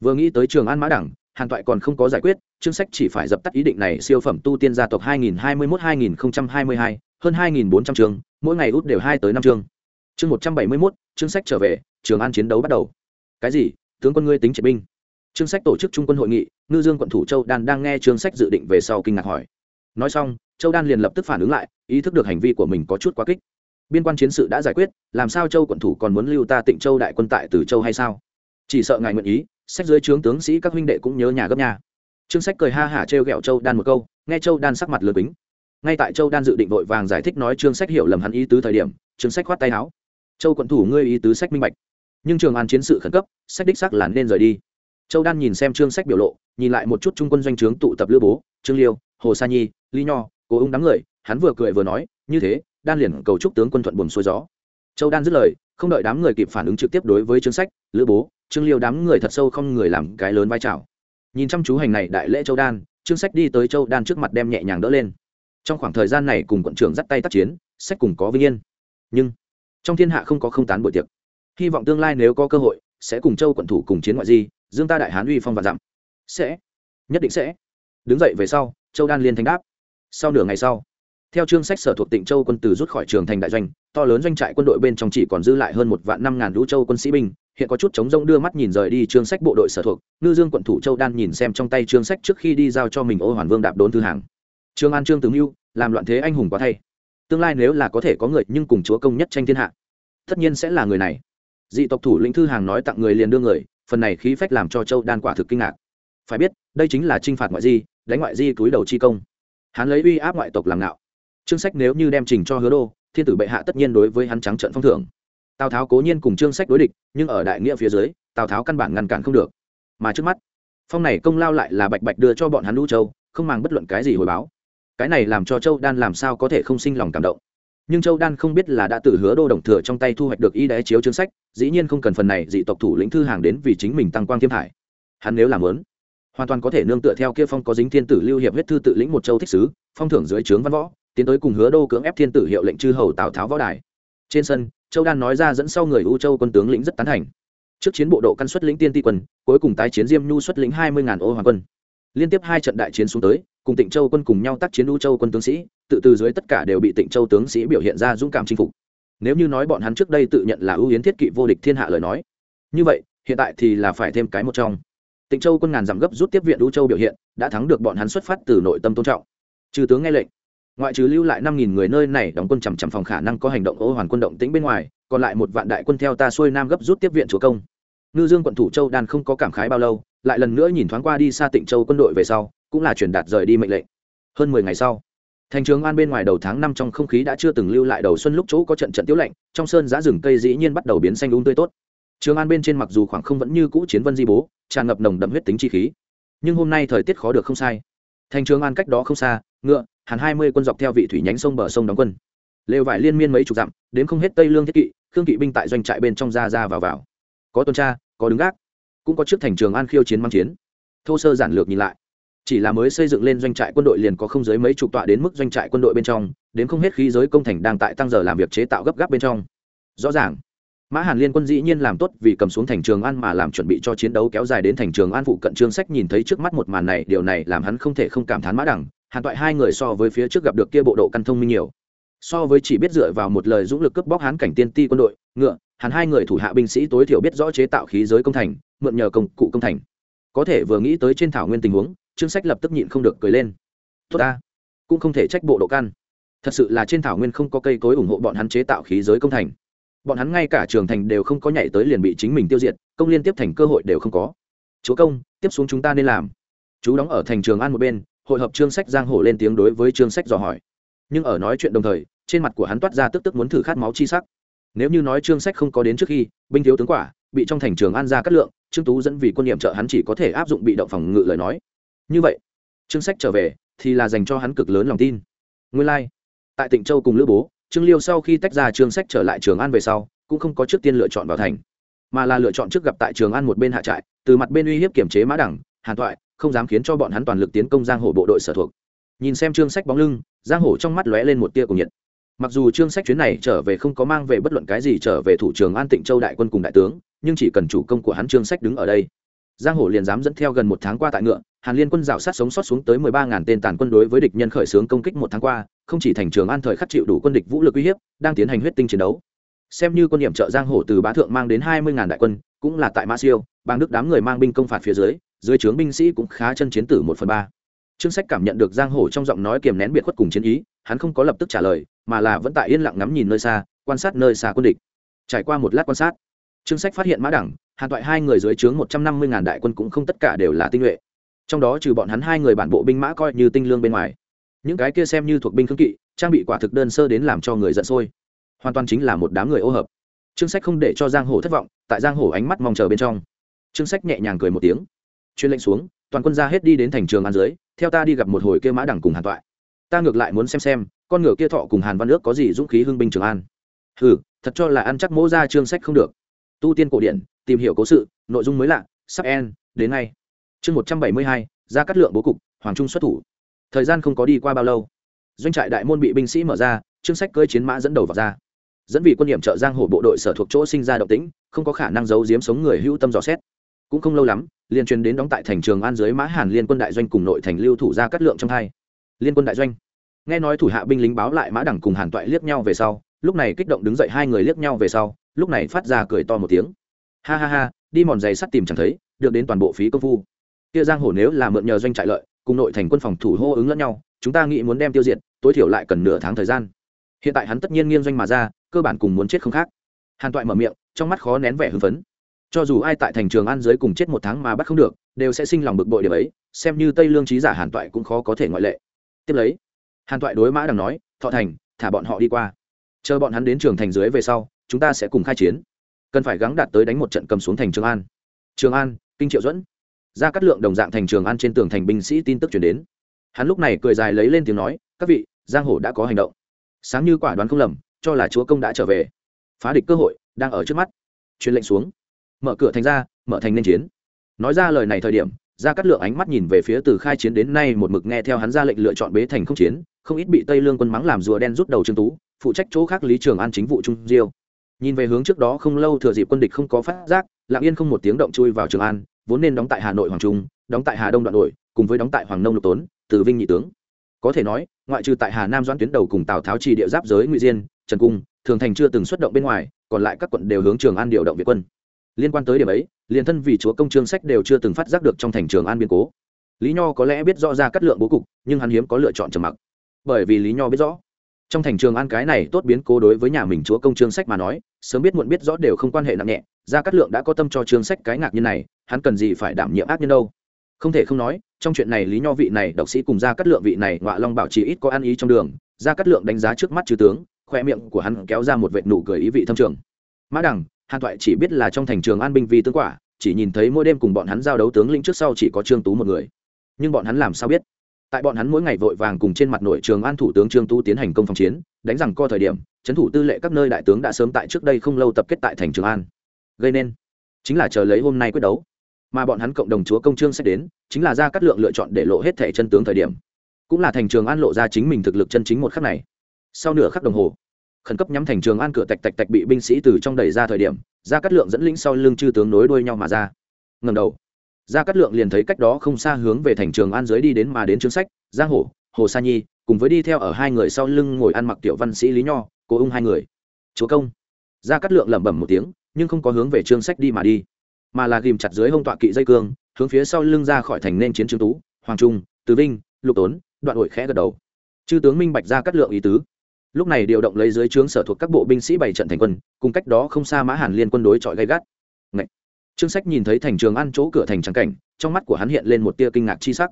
Vừa nghĩ tới trường an mã đẳng hàn toại còn không có giải quyết chương sách chỉ phải dập tắt ý định này siêu phẩm tu tiên gia tộc 2021-2022, hơn 2.400 trường mỗi ngày út đều hai tới năm chương. Chương 171, chương sách trở về trường an chiến đấu bắt đầu. Cái gì? Tướng quân ngươi tính triệt binh. Chương sách tổ chức trung quân hội nghị ngư dương quận thủ châu đan đang nghe chương sách dự định về sau kinh ngạc hỏi. Nói xong châu đan liền lập tức phản ứng lại ý thức được hành vi của mình có chút quá kích. Biên quan chiến sự đã giải quyết, làm sao châu quận thủ còn muốn lưu ta tịnh châu đại quân tại từ châu hay sao? Chỉ sợ ngài nguyện ý, sách dưới trướng tướng sĩ các huynh đệ cũng nhớ nhà gấp nhà. Trương sách cười ha hả trêu ghẹo châu đan một câu, nghe châu đan sắc mặt lừa bính ngay tại châu đan dự định vội vàng giải thích nói trương sách hiểu lầm hắn ý tứ thời điểm, trương sách khoát tay áo. Châu quận thủ ngươi ý tứ sách minh bạch. Nhưng trường an chiến sự khẩn cấp, sách đích sắc là nên rời đi. Châu đan nhìn xem trương sách biểu lộ, nhìn lại một chút trung quân doanh trướng tụ tập lữ bố, trương liêu, hồ sa nhi, lý nho, cố ung đám người hắn vừa cười vừa nói, như thế, đan liền cầu chúc tướng quân thuận buồn xuôi gió. Châu đan dứt lời, không đợi đám người kịp phản ứng trực tiếp đối với chương sách, lữ bố, trương liêu đám người thật sâu không người làm cái lớn vai trào. Nhìn chăm chú hành này đại lễ châu đan, chương sách đi tới châu đan trước mặt đem nhẹ nhàng đỡ lên. Trong khoảng thời gian này cùng quận trưởng dắt tay tác chiến, sách cùng có vinh yên. Nhưng, trong thiên hạ không có không tán buổi tiệc. Hy vọng tương lai nếu có cơ hội, sẽ cùng châu quận thủ cùng chiến ngoại di, dương ta đại hán uy phong và dặm. Sẽ. Nhất định sẽ. Đứng dậy về sau, châu đan liên thanh đáp. Sau nửa ngày sau theo chương sách sở thuộc Tịnh châu quân từ rút khỏi trường thành đại doanh, to lớn doanh trại quân đội bên trong chỉ còn dư lại hơn một vạn năm ngàn lũ châu quân sĩ binh. Hiện có chút chống rông đưa mắt nhìn rời đi chương sách bộ đội sở thuộc, ngư dương quận thủ châu đan nhìn xem trong tay chương sách trước khi đi giao cho mình ô hoàn vương đạp đốn thư hàng. Trương an trương tướng mưu, làm loạn thế anh hùng quá thay. Tương lai nếu là có thể có người, nhưng cùng chúa công nhất tranh thiên hạ, tất nhiên sẽ là người này. Dị tộc thủ lĩnh thư hàng nói tặng người liền đưa người, phần này khí phách làm cho châu đan quả thực kinh ngạc. Phải biết, đây chính là t r i n h phạt ngoại di, đánh ngoại di túi đầu chi công. Hắn lấy uy áp ngoại tộc làm ngạo chương sách nếu như đem trình cho hứa đô, thiên tử bệ hạ tất nhiên đối với hắn trắng trận phong thưởng. Tào tháo cố nhiên cùng chương sách đối địch, nhưng ở đại nghĩa phía dưới, tào tháo căn bản ngăn cản không được. Mà trước mắt, phong này công lao lại là bạch bạch đưa cho bọn hắn lũ châu, không mang bất luận cái gì hồi báo. Cái này làm cho châu đan làm sao có thể không sinh lòng cảm động. Nhưng châu đan không biết là đã tự hứa đô đồng thừa trong tay thu hoạch được y đế chiếu chương sách, dĩ nhiên không cần phần này dị tộc thủ lĩnh thư hàng đến vì chính mình tăng quang thiêm hải hắn nếu làm lớn, hoàn toàn có thể nương tựa theo kia phong có dính thiên tử lưu hiệp huyết thư tự lĩnh một châu thích sứ, phong thưởng dưới trướng văn võ tiến tới cùng hứa đô cưỡng ép thiên tử hiệu lệnh chư hầu tào tháo võ đài. Trên sân, châu đan nói ra dẫn sau người u châu quân tướng lĩnh rất tán thành. Trước chiến bộ độ căn xuất lĩnh tiên ti quân, cuối cùng tái chiến diêm nhu xuất lĩnh hai mươi ngàn ô hoàng quân. Liên tiếp hai trận đại chiến xuống tới, cùng tịnh châu quân cùng nhau tác chiến u châu quân tướng sĩ, tự từ dưới tất cả đều bị tịnh châu tướng sĩ biểu hiện ra dũng cảm chinh phục. Nếu như nói bọn hắn trước đây tự nhận là ưu yến thiết kỵ vô địch thiên hạ lời nói, như vậy, hiện tại thì là phải thêm cái một trong. Tịnh châu quân ngàn giảm gấp rút tiếp viện u châu biểu hiện, đã thắng được bọn hắn xuất phát từ nội tâm tôn trọng. Trừ tướng nghe lệnh ngoại trừ lưu lại năm nghìn người nơi này, đóng quân chằm chằm phòng khả năng có hành động ô hoàn quân động tĩnh bên ngoài, còn lại một vạn đại quân theo ta xuôi nam gấp rút tiếp viện chúa công. Ngư dương quận thủ châu đan không có cảm khái bao lâu, lại lần nữa nhìn thoáng qua đi xa tịnh châu quân đội về sau, cũng là truyền đạt rời đi mệnh lệnh. Hơn mười ngày sau, thành trường an bên ngoài đầu tháng năm trong không khí đã chưa từng lưu lại đầu xuân lúc chỗ có trận trận tiếu lạnh, trong sơn giá rừng cây dĩ nhiên bắt đầu biến xanh đúng tươi tốt. Trường an bên trên mặc dù khoảng không vẫn như cũ chiến vân di bố, tràn ngập nồng đậm huyết tính chi khí, nhưng hôm nay thời tiết khó được không sai. Thành trường an cách đó không xa, ngựa hàn hai mươi quân dọc theo vị thủy nhánh sông bờ sông đóng quân. Lều vải liên miên mấy chục dặm, đến không hết tây lương thiết kỵ, khương kỵ binh tại doanh trại bên trong ra ra vào vào. Có tuần tra, có đứng gác, cũng có trước thành trường an khiêu chiến mang chiến. Thô sơ giản lược nhìn lại, chỉ là mới xây dựng lên doanh trại quân đội liền có không dưới mấy chục tọa đến mức doanh trại quân đội bên trong, đến không hết khí giới công thành đang tại tăng giờ làm việc chế tạo gấp gáp bên trong. Rõ ràng, mã hàn liên quân dĩ nhiên làm tốt vì cầm xuống thành trường an mà làm chuẩn bị cho chiến đấu kéo dài đến thành trường an phụ cận trương sách nhìn thấy trước mắt một màn này, điều này làm hắn không thể không cảm thán mã đẳng hàn toại hai người so với phía trước gặp được kia bộ độ căn thông minh nhiều. So với chỉ biết dựa vào một lời dũng lực cướp bóc hán cảnh tiên ti quân đội, ngựa, hàn hai người thủ hạ binh sĩ tối thiểu biết rõ chế tạo khí giới công thành, mượn nhờ công cụ công thành. Có thể vừa nghĩ tới trên thảo nguyên tình huống, trương sách lập tức nhịn không được cười lên. Tốt ta, cũng không thể trách bộ độ căn. Thật sự là trên thảo nguyên không có cây cối ủng hộ bọn hắn chế tạo khí giới công thành. Bọn hắn ngay cả trường thành đều không có nhảy tới liền bị chính mình tiêu diệt, công liên tiếp thành cơ hội đều không có. Chúa công, tiếp xuống chúng ta nên làm. Chú đóng ở thành trường an một bên hội hợp trương sách giang hồ lên tiếng đối với trương sách dò hỏi. Nhưng ở nói chuyện đồng thời, trên mặt của hắn toát ra tức tức muốn thử khát máu chi sắc. Nếu như nói trương sách không có đến trước khi, binh thiếu tướng quả, bị trong thành trường an ra cắt lượng, trương tú dẫn vì quân nhiệm trợ hắn chỉ có thể áp dụng bị động phòng ngự lời nói. Như vậy trương sách trở về thì là dành cho hắn cực lớn lòng tin. Nguyên lai、like. tại tỉnh châu cùng lữ bố, trương liêu sau khi tách ra trương sách trở lại trường an về sau, cũng không có trước tiên lựa chọn vào thành, mà là lựa chọn trước gặp tại trường an một bên hạ trại, từ mặt bên uy hiếp kiểm chế mã đẳng, hàn thoại không dám khiến cho bọn hắn toàn lực tiến công giang hồ bộ đội sở thuộc. Nhìn xem trương sách bóng lưng, giang hồ trong mắt lóe lên một tia cùng nhiệt. Mặc dù trương sách chuyến này trở về không có mang về bất luận cái gì trở về thủ trường an tịnh châu đại quân cùng đại tướng, nhưng chỉ cần chủ công của hắn trương sách đứng ở đây, giang hồ liền dám dẫn theo gần một tháng qua tại ngựa, hàn liên quân rào sát sống sót xuống tới mười ba ngàn tên tàn quân đối với địch nhân khởi xướng công kích một tháng qua, không chỉ thành trường an thời khắc chịu đủ quân địch vũ lực uy hiếp, đang tiến hành huyết tinh chiến đấu. Xem như quân điểm trợ giang hồ từ bá thượng mang đến hai mươi ngàn đại quân, cũng là tại ma siêu, bang đức đám người mang binh công phạt phía dưới dưới trướng binh sĩ cũng khá chân chiến tử một phần ba. Trương sách cảm nhận được giang hồ trong giọng nói kiềm nén biệt khuất cùng chiến ý, hắn không có lập tức trả lời, mà là vẫn tại yên lặng ngắm nhìn nơi xa, quan sát nơi xa quân địch. Trải qua một lát quan sát, trương sách phát hiện mã đẳng, hàn toại hai người dưới trướng một trăm năm mươi ngàn đại quân cũng không tất cả đều là tinh nhuệ. Trong đó trừ bọn hắn hai người bản bộ binh mã coi như tinh lương bên ngoài. Những cái kia xem như thuộc binh khương kỵ, trang bị quả thực đơn sơ đến làm cho người giận sôi. Hoàn toàn chính là một đám người ô hợp. Trương sách không để cho giang hồ thất vọng, tại giang hồ ánh mắt mong chờ bên trong. Trương sách nhẹ nhàng cười một tiếng chuyên lệnh xuống, toàn quân ra hết đi đến thành trường an dưới, theo ta đi gặp một hồi kia mã đẳng cùng hàn toại. Ta ngược lại muốn xem xem, con ngựa kia thọ cùng hàn văn ước có gì dũng khí hưng binh trường an. Hừ, thật cho là ăn chắc mỗ ra trương sách không được. Tu tiên cổ điển, tìm hiểu cố sự, nội dung mới lạ, sắp en, đến ngay. Chương một trăm bảy mươi hai, ra cắt lượng bố cục, hoàng trung xuất thủ. Thời gian không có đi qua bao lâu, doanh trại đại môn bị binh sĩ mở ra trương sách cơi chiến mã dẫn đầu vào ra. Dẫn vị quân điểm trợ giang hồ bộ đội sở thuộc chỗ sinh ra động tĩnh, không có khả năng giấu giếm sống người hữu tâm dò xét. Cũng không lâu lắm liền truyền đến đóng tại thành trường an dưới mã hàn liên quân đại doanh cùng nội thành lưu thủ ra cắt lượng trong hai. Liên quân đại doanh. Nghe nói thủ hạ binh lính báo lại mã đẳng cùng hàn toại liếc nhau về sau, lúc này kích động đứng dậy hai người liếc nhau về sau, lúc này phát ra cười to một tiếng. Ha ha ha, đi mòn giày sắt tìm chẳng thấy, được đến toàn bộ phí công phu. Kia giang hồ nếu là mượn nhờ doanh trại lợi, cùng nội thành quân phòng thủ hô ứng lẫn nhau, chúng ta nghĩ muốn đem tiêu diệt, tối thiểu lại cần nửa tháng thời gian. Hiện tại hắn tất nhiên nghiêng doanh mà ra, cơ bản cùng muốn chết không khác. Hàn toại mở miệng, trong mắt khó nén vẻ hưng phấn cho dù ai tại thành trường an dưới cùng chết một tháng mà bắt không được, đều sẽ sinh lòng bực bội điểm ấy, xem như tây lương trí giả hàn toại cũng khó có thể ngoại lệ. Tiếp lấy, hàn toại đối mã đằng nói, thọ thành, thả bọn họ đi qua. Chờ bọn hắn đến trường thành dưới về sau, chúng ta sẽ cùng khai chiến. Cần phải gắng đạt tới đánh một trận cầm xuống thành trường an. Trường an, kinh triệu dẫn ra cắt lượng đồng dạng thành trường an trên tường thành binh sĩ tin tức chuyển đến. Hắn lúc này cười dài lấy lên tiếng nói, các vị, giang hồ đã có hành động. Sáng như quả đoán không lầm, cho là chúa công đã trở về. Phá địch cơ hội đang ở trước mắt. Truyền lệnh xuống mở cửa thành ra, mở thành nên chiến. Nói ra lời này thời điểm ra cắt lượng ánh mắt nhìn về phía từ khai chiến đến nay một mực nghe theo hắn ra lệnh lựa chọn bế thành không chiến, không ít bị tây lương quân mắng làm rùa đen rút đầu trương tú, phụ trách chỗ khác lý trường an chính vụ trung diêu. Nhìn về hướng trước đó không lâu thừa dịp quân địch không có phát giác, lạng yên không một tiếng động chui vào trường an, vốn nên đóng tại hà nội hoàng trung, đóng tại hà đông đoạn đội cùng với đóng tại hoàng nông lục tốn, từ vinh nhị tướng. Có thể nói, ngoại trừ tại hà nam doãn tuyến đầu cùng tào tháo trì địa giáp giới ngụy diên, trần cung, thường thành chưa từng xuất động bên ngoài, còn lại các quận đều hướng trường an điều động việt quân liên quan tới điểm ấy, liền thân vì chúa công trương sách đều chưa từng phát giác được trong thành trường an biên cố. Lý nho có lẽ biết rõ ra cắt lượng bố cục, nhưng hắn hiếm có lựa chọn trầm mặc. Bởi vì lý nho biết rõ, trong thành trường an cái này tốt biến cố đối với nhà mình chúa công trương sách mà nói, sớm biết muộn biết rõ đều không quan hệ nặng nhẹ, ra cắt lượng đã có tâm cho trương sách cái ngạc như này, hắn cần gì phải đảm nhiệm ác nhân đâu? Không thể không nói, trong chuyện này lý nho vị này độc sĩ cùng ra cắt lượng vị này ngọa long bảo trì ít có ăn ý trong đường, ra cắt lượng đánh giá trước mắt chư tướng, khoe miệng của hắn kéo ra một vệt nụ cười ý vị thâm trường. Mã đằng hàn thoại chỉ biết là trong thành trường an binh vì tướng quả, chỉ nhìn thấy mỗi đêm cùng bọn hắn giao đấu tướng lĩnh trước sau chỉ có trương tú một người. Nhưng bọn hắn làm sao biết? Tại bọn hắn mỗi ngày vội vàng cùng trên mặt nội trường an thủ tướng trương tú tiến hành công phòng chiến, đánh rằng co thời điểm, trấn thủ tư lệ các nơi đại tướng đã sớm tại trước đây không lâu tập kết tại thành trường an. Gây nên chính là chờ lấy hôm nay quyết đấu. Mà bọn hắn cộng đồng chúa công trương sẽ đến, chính là ra cắt lượng lựa chọn để lộ hết thẻ chân tướng thời điểm. Cũng là thành trường an lộ ra chính mình thực lực chân chính một khắc này. Sau nửa khắc đồng hồ khẩn cấp nhắm thành trường an cửa tạch tạch tạch bị binh sĩ từ trong đẩy ra thời điểm ra cắt lượng dẫn lĩnh sau lưng chư tướng nối đuôi nhau mà ra. Ngầm đầu ra cắt lượng liền thấy cách đó không xa hướng về thành trường an dưới đi đến mà đến chương sách, giang hổ, hồ sa nhi, cùng với đi theo ở hai người sau lưng ngồi ăn mặc tiểu văn sĩ lý nho cố ung hai người. Chúa công. Ra cắt lượng lẩm bẩm một tiếng, nhưng không có hướng về trương sách đi mà đi, mà là ghìm chặt dưới hông tọa kỵ dây cương, hướng phía sau lưng ra khỏi thành nên chiến trương tú, hoàng trung, từ vinh, lục tốn, đoạn hội khẽ gật đầu. Chư tướng minh bạch ra cắt lượng ý tứ lúc này điều động lấy dưới trướng sở thuộc các bộ binh sĩ bảy trận thành quân, cùng cách đó không xa mã hàn liên quân đối chọi gây gắt. Ngậy. trương sách nhìn thấy thành trường ăn chỗ cửa thành trắng cảnh, trong mắt của hắn hiện lên một tia kinh ngạc chi sắc.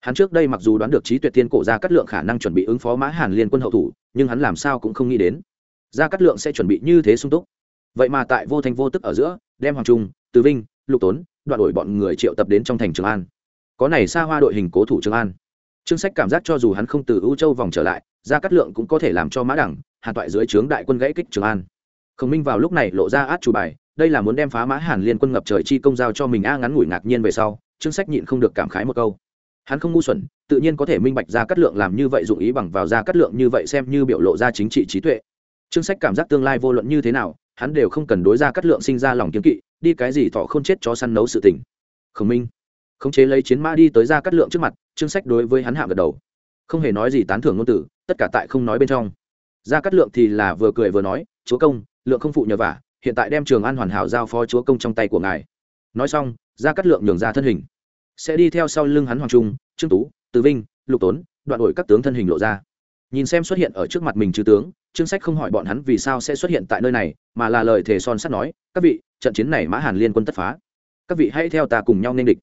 Hắn trước đây mặc dù đoán được trí tuyệt thiên cổ ra cắt lượng khả năng chuẩn bị ứng phó mã hàn liên quân hậu thủ, nhưng hắn làm sao cũng không nghĩ đến ra cắt lượng sẽ chuẩn bị như thế sung túc. Vậy mà tại vô thành vô tức ở giữa, đem hoàng trung, từ vinh, lục tốn, đoạn đổi bọn người triệu tập đến trong thành trường an. Có này xa hoa đội hình cố thủ trường an trương sách cảm giác cho dù hắn không từ ưu châu vòng trở lại ra Cát lượng cũng có thể làm cho mã đẳng, hàn toại dưới trướng đại quân gãy kích trường an. Khổng minh vào lúc này lộ ra át chủ bài, đây là muốn đem phá mã hàn liên quân ngập trời chi công giao cho mình a ngắn ngủi ngạc nhiên về sau, trương sách nhịn không được cảm khái một câu. Hắn không ngu xuẩn, tự nhiên có thể minh bạch ra Cát lượng làm như vậy dụng ý bằng vào ra Cát lượng như vậy xem như biểu lộ ra chính trị trí tuệ. Trương sách cảm giác tương lai vô luận như thế nào, hắn đều không cần đối ra Cát lượng sinh ra lòng kiếm kỵ, đi cái gì thọ không chết cho săn nấu sự tình. Khổng minh khống chế lấy chiến mã đi tới ra cắt lượng trước mặt trương sách đối với hắn hạ gật đầu. Không hề nói gì tán thưởng ngôn tử, tất cả tại không nói bên trong. Ra cắt lượng thì là vừa cười vừa nói, chúa công, lượng không phụ nhờ vả, hiện tại đem trường an hoàn hảo giao phó chúa công trong tay của ngài. Nói xong, ra cắt lượng nhường ra thân hình. Sẽ đi theo sau lưng hắn hoàng trung, trương tú, từ vinh, lục tốn, đoạn đổi các tướng thân hình lộ ra. Nhìn xem xuất hiện ở trước mặt mình chư tướng, trương sách không hỏi bọn hắn vì sao sẽ xuất hiện tại nơi này, mà là lời thề son sắt nói, các vị, trận chiến này mã hàn liên quân tất phá. Các vị hãy theo ta cùng nhau nên địch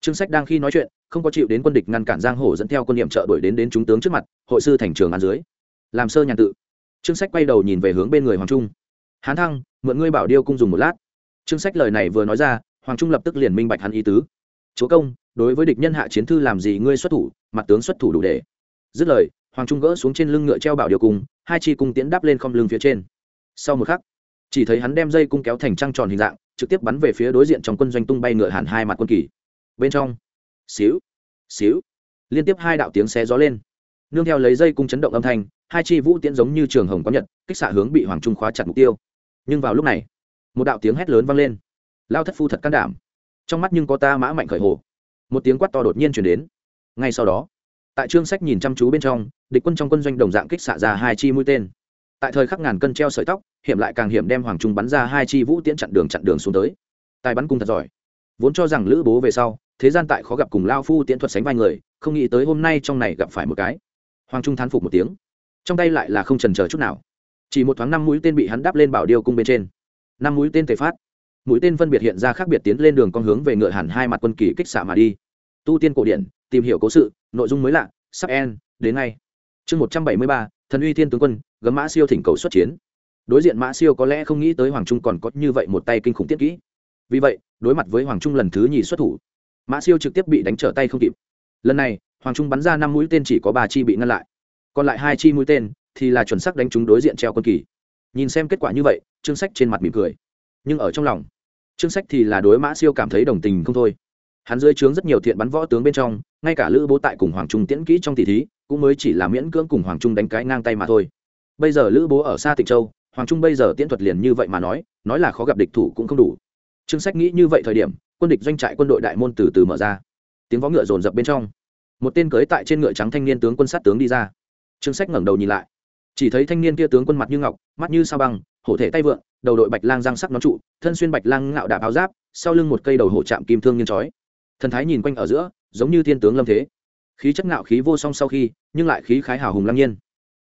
trương sách đang khi nói chuyện, không có chịu đến quân địch ngăn cản giang hồ dẫn theo quân n i ệ m trợ đuổi đến đến chúng tướng trước mặt, hội sư thành trường an dưới. Làm sơ nhàn tự. Trương sách quay đầu nhìn về hướng bên người hoàng trung. Hán thăng, mượn ngươi bảo điêu cung dùng một lát. Trương sách lời này vừa nói ra, hoàng trung lập tức liền minh bạch hắn ý tứ. Chúa công, đối với địch nhân hạ chiến thư làm gì ngươi xuất thủ, mặt tướng xuất thủ đủ để. Dứt lời, hoàng trung gỡ xuống trên lưng ngựa treo bảo điêu cung, hai chi cung tiễn đáp lên không lưng phía trên. Sau một khắc, chỉ thấy hắn đem dây cung kéo thành trăng tròn hình dạng, trực tiếp bắn về phía đối diện trong quân doanh tung bay ngựa hẳn hai mặt quân kỳ bên trong. Xíu xíu. Liên tiếp hai đạo tiếng xé gió lên. Nương theo lấy dây cung chấn động âm thanh, hai chi vũ tiễn giống như trường hồng có nhật, kích xạ hướng bị hoàng trung khóa chặt mục tiêu. Nhưng vào lúc này, một đạo tiếng hét lớn vang lên. Lao thất phu thật can đảm. Trong mắt nhưng có ta mã mạnh khởi hồ. Một tiếng quát to đột nhiên chuyển đến. Ngay sau đó, tại trương sách nhìn chăm chú bên trong, địch quân trong quân doanh đồng dạng kích xạ ra hai chi mũi tên. Tại thời khắc ngàn cân treo sợi tóc, hiểm lại càng hiểm đem hoàng trung bắn ra hai chi vũ tiễn chặn đường chặn đường xuống tới. Tài bắn cung thật giỏi vốn cho rằng lữ bố về sau, thế gian tại khó gặp cùng lao phu tiễn thuật sánh vai người, không nghĩ tới hôm nay trong này gặp phải một cái. Hoàng trung thán phục một tiếng. Trong tay lại là không trần chờ chút nào. Chỉ một thoáng năm mũi tên bị hắn đắp lên bảo điêu cung bên trên. Năm mũi tên tề phát. Mũi tên phân biệt hiện ra khác biệt tiến lên đường con hướng về ngựa hẳn hai mặt quân kỳ kích xạ mà đi. Tu tiên cổ điển, tìm hiểu cố sự, nội dung mới lạ, sắp en, đến ngay. Chương một trăm bảy mươi ba, thần uy thiên tướng quân, gấm mã siêu thỉnh cầu xuất chiến. Đối diện mã siêu có lẽ không nghĩ tới hoàng trung còn có như vậy một tay kinh khủng tiết kỹ vì vậy, đối mặt với hoàng trung lần thứ nhì xuất thủ, mã siêu trực tiếp bị đánh trở tay không kịp. Lần này, hoàng trung bắn ra năm mũi tên chỉ có ba chi bị ngăn lại. Còn lại hai chi mũi tên thì là chuẩn xác đánh trúng đối diện treo quân kỳ. Nhìn xem kết quả như vậy, trương sách trên mặt mỉm cười. Nhưng ở trong lòng, trương sách thì là đối mã siêu cảm thấy đồng tình không thôi. Hắn dưới trướng rất nhiều thiện bắn võ tướng bên trong, ngay cả lữ bố tại cùng hoàng trung tiễn kỹ trong tỷ thí, cũng mới chỉ là miễn cưỡng cùng hoàng trung đánh cái ngang tay mà thôi. Bây giờ lữ bố ở xa tịnh châu, hoàng trung bây giờ tiễn thuật liền như vậy mà nói nói là khó gặp địch thủ cũng không đủ trương sách nghĩ như vậy thời điểm, quân địch doanh trại quân đội đại môn từ từ mở ra. Tiếng võ ngựa rồn rập bên trong, một tên cưới tại trên ngựa trắng thanh niên tướng quân sát tướng đi ra. Trương sách ngẩng đầu nhìn lại. Chỉ thấy thanh niên kia tướng quân mặt như ngọc, mắt như sao băng, hổ thể tay vượng, đầu đội bạch lang răng sắc nón trụ, thân xuyên bạch lang ngạo đạp áo giáp, sau lưng một cây đầu hổ chạm kim thương nghiêng chói thần thái nhìn quanh ở giữa, giống như thiên tướng lâm thế. Khí chất ngạo khí vô song sau khi, nhưng lại khí khái hào hùng lăng nhiên.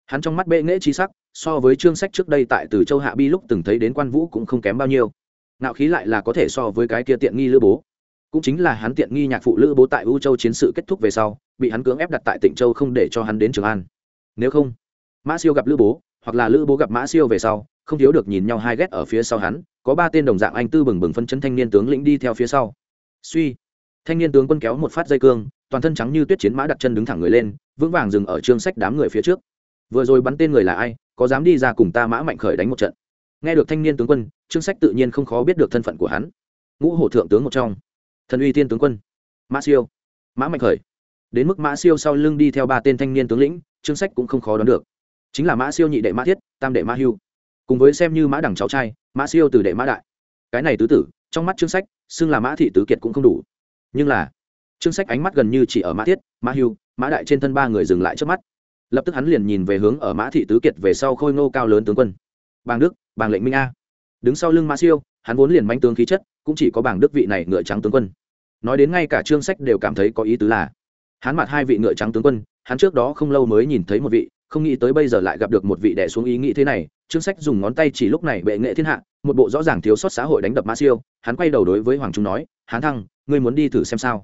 Hắn trong mắt bệ nghễ trí sắc, so với trương sách trước đây tại từ châu hạ bi lúc từng thấy đến quan vũ cũng không kém bao nhiêu nạo khí lại là có thể so với cái kia tiện nghi lữ bố. Cũng chính là hắn tiện nghi nhạc phụ lữ bố tại u châu chiến sự kết thúc về sau, bị hắn cưỡng ép đặt tại tỉnh châu không để cho hắn đến trường an. Nếu không, mã siêu gặp lữ bố, hoặc là lữ bố gặp mã siêu về sau, không thiếu được nhìn nhau hai ghét ở phía sau hắn, có ba tên đồng dạng anh tư bừng bừng phân chân thanh niên tướng lĩnh đi theo phía sau. Suy, thanh niên tướng quân kéo một phát dây cương, toàn thân trắng như tuyết chiến mã đặt chân đứng thẳng người lên, vững vàng dừng ở trương sách đám người phía trước. Vừa rồi bắn tên người là ai, có dám đi ra cùng ta mã mạnh khởi đánh một trận. Nghe được thanh niên tướng quân trương sách tự nhiên không khó biết được thân phận của hắn. Ngũ hổ thượng tướng một trong. Thần uy tiên tướng quân. Mã siêu. Mã mạnh khởi. Đến mức mã siêu sau lưng đi theo ba tên thanh niên tướng lĩnh chương sách cũng không khó đoán được. Chính là mã siêu nhị đệ mã thiết, tam đệ mã hưu. Cùng với xem như mã đẳng cháu trai, mã siêu từ đệ mã đại. Cái này tứ tử, trong mắt chương sách, xưng là mã thị tứ kiệt cũng không đủ. Nhưng là chương sách ánh mắt gần như chỉ ở mã thiết, mã hưu, mã đại trên thân ba người dừng lại trước mắt. Lập tức hắn liền nhìn về hướng ở mã thị tứ kiệt về sau khôi ngô cao lớn tướng quân. Bàng đức, bàng lệnh minh a đứng sau lưng mã siêu, hắn vốn liền manh tướng khí chất, cũng chỉ có bảng đức vị này ngựa trắng tướng quân. Nói đến ngay cả trương sách đều cảm thấy có ý tứ là, hắn mặt hai vị ngựa trắng tướng quân, hắn trước đó không lâu mới nhìn thấy một vị, không nghĩ tới bây giờ lại gặp được một vị đẻ xuống ý nghĩ thế này Trương sách dùng ngón tay chỉ lúc này bệ nghệ thiên hạ, một bộ rõ ràng thiếu sót xã hội đánh đập mã siêu, hắn quay đầu đối với hoàng trung nói hắn thăng, ngươi muốn đi thử xem sao?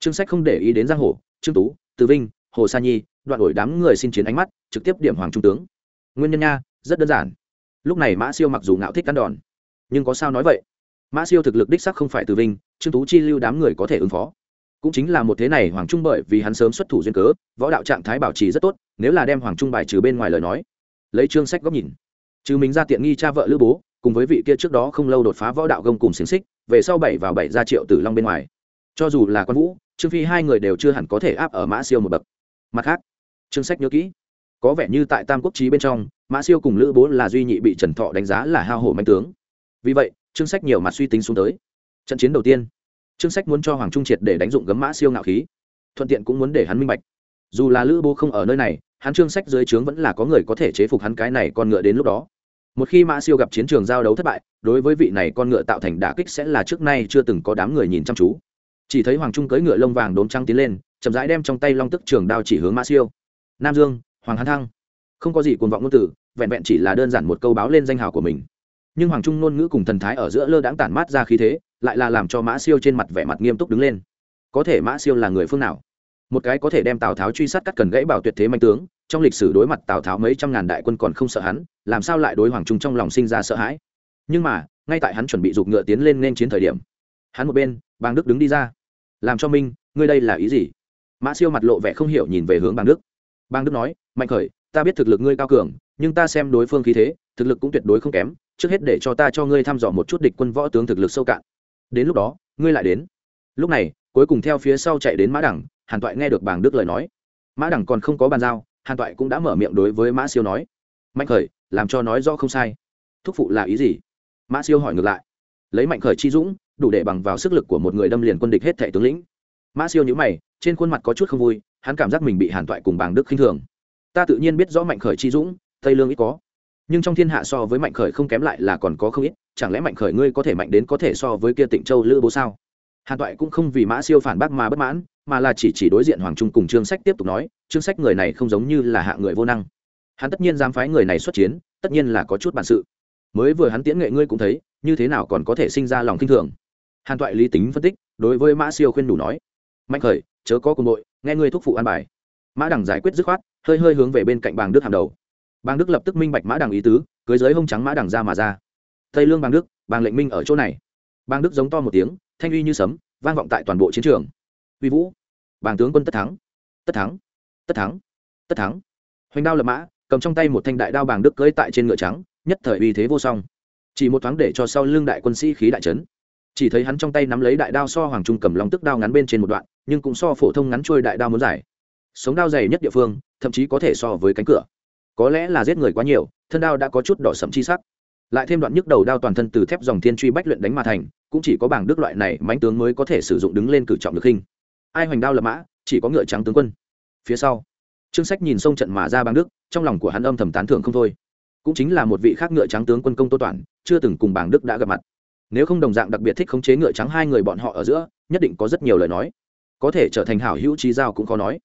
Trương sách không để ý đến giang hồ, trương tú, từ vinh, hồ sa nhi, đoạn đổi đám người xin chiến ánh mắt, trực tiếp điểm hoàng trung tướng. Nguyên nhân nha, rất đơn giản lúc này mã siêu mặc dù ngạo thích cắn đòn, nhưng có sao nói vậy? Mã siêu thực lực đích sắc không phải từ vinh, trương tú chi lưu đám người có thể ứng phó. Cũng chính là một thế này hoàng trung bởi vì hắn sớm xuất thủ duyên cớ, võ đạo trạng thái bảo trì rất tốt, nếu là đem hoàng trung bài trừ bên ngoài lời nói, lấy chương sách góc nhìn. Trừ mình ra tiện nghi cha vợ lữ bố, cùng với vị kia trước đó không lâu đột phá võ đạo gông cùng xiềng xích, về sau bảy vào bảy ra triệu tử long bên ngoài. Cho dù là quan vũ, trương phi hai người đều chưa hẳn có thể áp ở mã siêu một bậc. Mặt khác chương sách nhớ kỹ, có vẻ như tại tam quốc trí bên trong mã siêu cùng lữ bố là duy nhị bị trần thọ đánh giá là hao hổ manh tướng. Vì vậy chương sách nhiều mặt suy tính xuống tới. Trận chiến đầu tiên chương sách muốn cho hoàng trung triệt để đánh dụng gấm mã siêu ngạo khí. Thuận tiện cũng muốn để hắn minh bạch. Dù là lữ bố không ở nơi này, hắn chương sách dưới trướng vẫn là có người có thể chế phục hắn cái này con ngựa đến lúc đó. Một khi mã siêu gặp chiến trường giao đấu thất bại, đối với vị này con ngựa tạo thành đả kích sẽ là trước nay chưa từng có đám người nhìn chăm chú. Chỉ thấy hoàng trung cưỡi ngựa lông vàng đốm trăng tiến lên, chậm rãi đem trong tay long tức trường đao chỉ hướng mã siêu. Nam dương, hoàng hán thăng không có gì cuồng vọng ngôn từ, vẹn vẹn chỉ là đơn giản một câu báo lên danh hào của mình. Nhưng hoàng trung ngôn ngữ cùng thần thái ở giữa lơ đãng tản mát ra khí thế, lại là làm cho mã siêu trên mặt vẻ mặt nghiêm túc đứng lên. Có thể mã siêu là người phương nào? Một cái có thể đem tào tháo truy sát cắt cần gãy bảo tuyệt thế manh tướng, trong lịch sử đối mặt tào tháo mấy trăm ngàn đại quân còn không sợ hắn, làm sao lại đối hoàng trung trong lòng sinh ra sợ hãi? Nhưng mà, ngay tại hắn chuẩn bị giục ngựa tiến lên nên chiến thời điểm, hắn một bên, bàng đức đứng đi ra. Làm cho minh, ngươi đây là ý gì? Mã siêu mặt lộ vẻ không hiểu nhìn về hướng bàng đức. Bàng đức nói, mạnh khởi ta biết thực lực ngươi cao cường, nhưng ta xem đối phương khí thế, thực lực cũng tuyệt đối không kém, trước hết để cho ta cho ngươi thăm dò một chút địch quân võ tướng thực lực sâu cạn. Đến lúc đó, ngươi lại đến. Lúc này, cuối cùng theo phía sau chạy đến mã đẳng, hàn toại nghe được bàng đức lời nói. Mã đẳng còn không có bàn giao, hàn toại cũng đã mở miệng đối với mã siêu nói. Mạnh khởi, làm cho nói rõ không sai. Thúc phụ là ý gì? Mã siêu hỏi ngược lại. Lấy mạnh khởi chi dũng, đủ để bằng vào sức lực của một người đâm liền quân địch hết thẻ tướng lĩnh. Mã siêu nhữ mày, trên khuôn mặt có chút không vui, hắn cảm giác mình bị hàn toại cùng bàng đức khinh thường ta tự nhiên biết rõ mạnh khởi chi dũng, tây lương ít có. Nhưng trong thiên hạ so với mạnh khởi không kém lại là còn có không ít, chẳng lẽ mạnh khởi ngươi có thể mạnh đến có thể so với kia tịnh châu lữ bố sao? Hàn toại cũng không vì mã siêu phản bác mà bất mãn, mà là chỉ chỉ đối diện hoàng trung cùng trương sách tiếp tục nói, trương sách người này không giống như là hạ người vô năng. Hắn tất nhiên dám phái người này xuất chiến, tất nhiên là có chút bản sự. Mới vừa hắn tiễn nghệ ngươi cũng thấy, như thế nào còn có thể sinh ra lòng kinh thường? Hàn toại lý tính phân tích, đối với mã siêu khuyên đủ nói, mạnh khởi, chớ có cùng đội nghe ngươi thúc phụ an bài. Mã đằng giải quyết dứt khoát hơi hơi hướng về bên cạnh bàng đức hàng đầu. Bàng đức lập tức minh bạch mã đằng ý tứ, cưới giới hông trắng mã đằng ra mà ra. Tây lương bàng đức, bàng lệnh minh ở chỗ này. Bàng đức giống to một tiếng, thanh uy như sấm, vang vọng tại toàn bộ chiến trường. Uy vũ, bàng tướng quân tất thắng. Tất thắng tất thắng tất thắng. Hoành đao lập mã, cầm trong tay một thanh đại đao bàng đức cưỡi tại trên ngựa trắng, nhất thời uy thế vô song. Chỉ một thoáng để cho sau lưng đại quân sĩ khí đại trấn chỉ thấy hắn trong tay nắm lấy đại đao so hoàng trung cầm lòng tức đao ngắn bên trên một đoạn, nhưng cũng so phổ thông ngắn trôi đại đao muốn dài. Sống đao dày nhất địa phương thậm chí có thể so với cánh cửa. Có lẽ là giết người quá nhiều thân đao đã có chút đỏ sẫm chi sắc. Lại thêm đoạn nhức đầu đao toàn thân từ thép dòng thiên truy bách luyện đánh mà thành cũng chỉ có bảng đức loại này mãnh tướng mới có thể sử dụng đứng lên cử trọng được hình. Ai hoành đao lập mã chỉ có ngựa trắng tướng quân. Phía sau trương sách nhìn sông trận mà ra bảng đức trong lòng của hắn âm thầm tán thưởng không thôi. Cũng chính là một vị khác ngựa trắng tướng quân công tô toàn, chưa từng cùng bảng đức đã gặp mặt. Nếu không đồng dạng đặc biệt thích khống chế ngựa trắng hai người bọn họ ở giữa nhất định có rất nhiều lời nói. Có thể trở thành hảo hữu trí giao cũng khó nói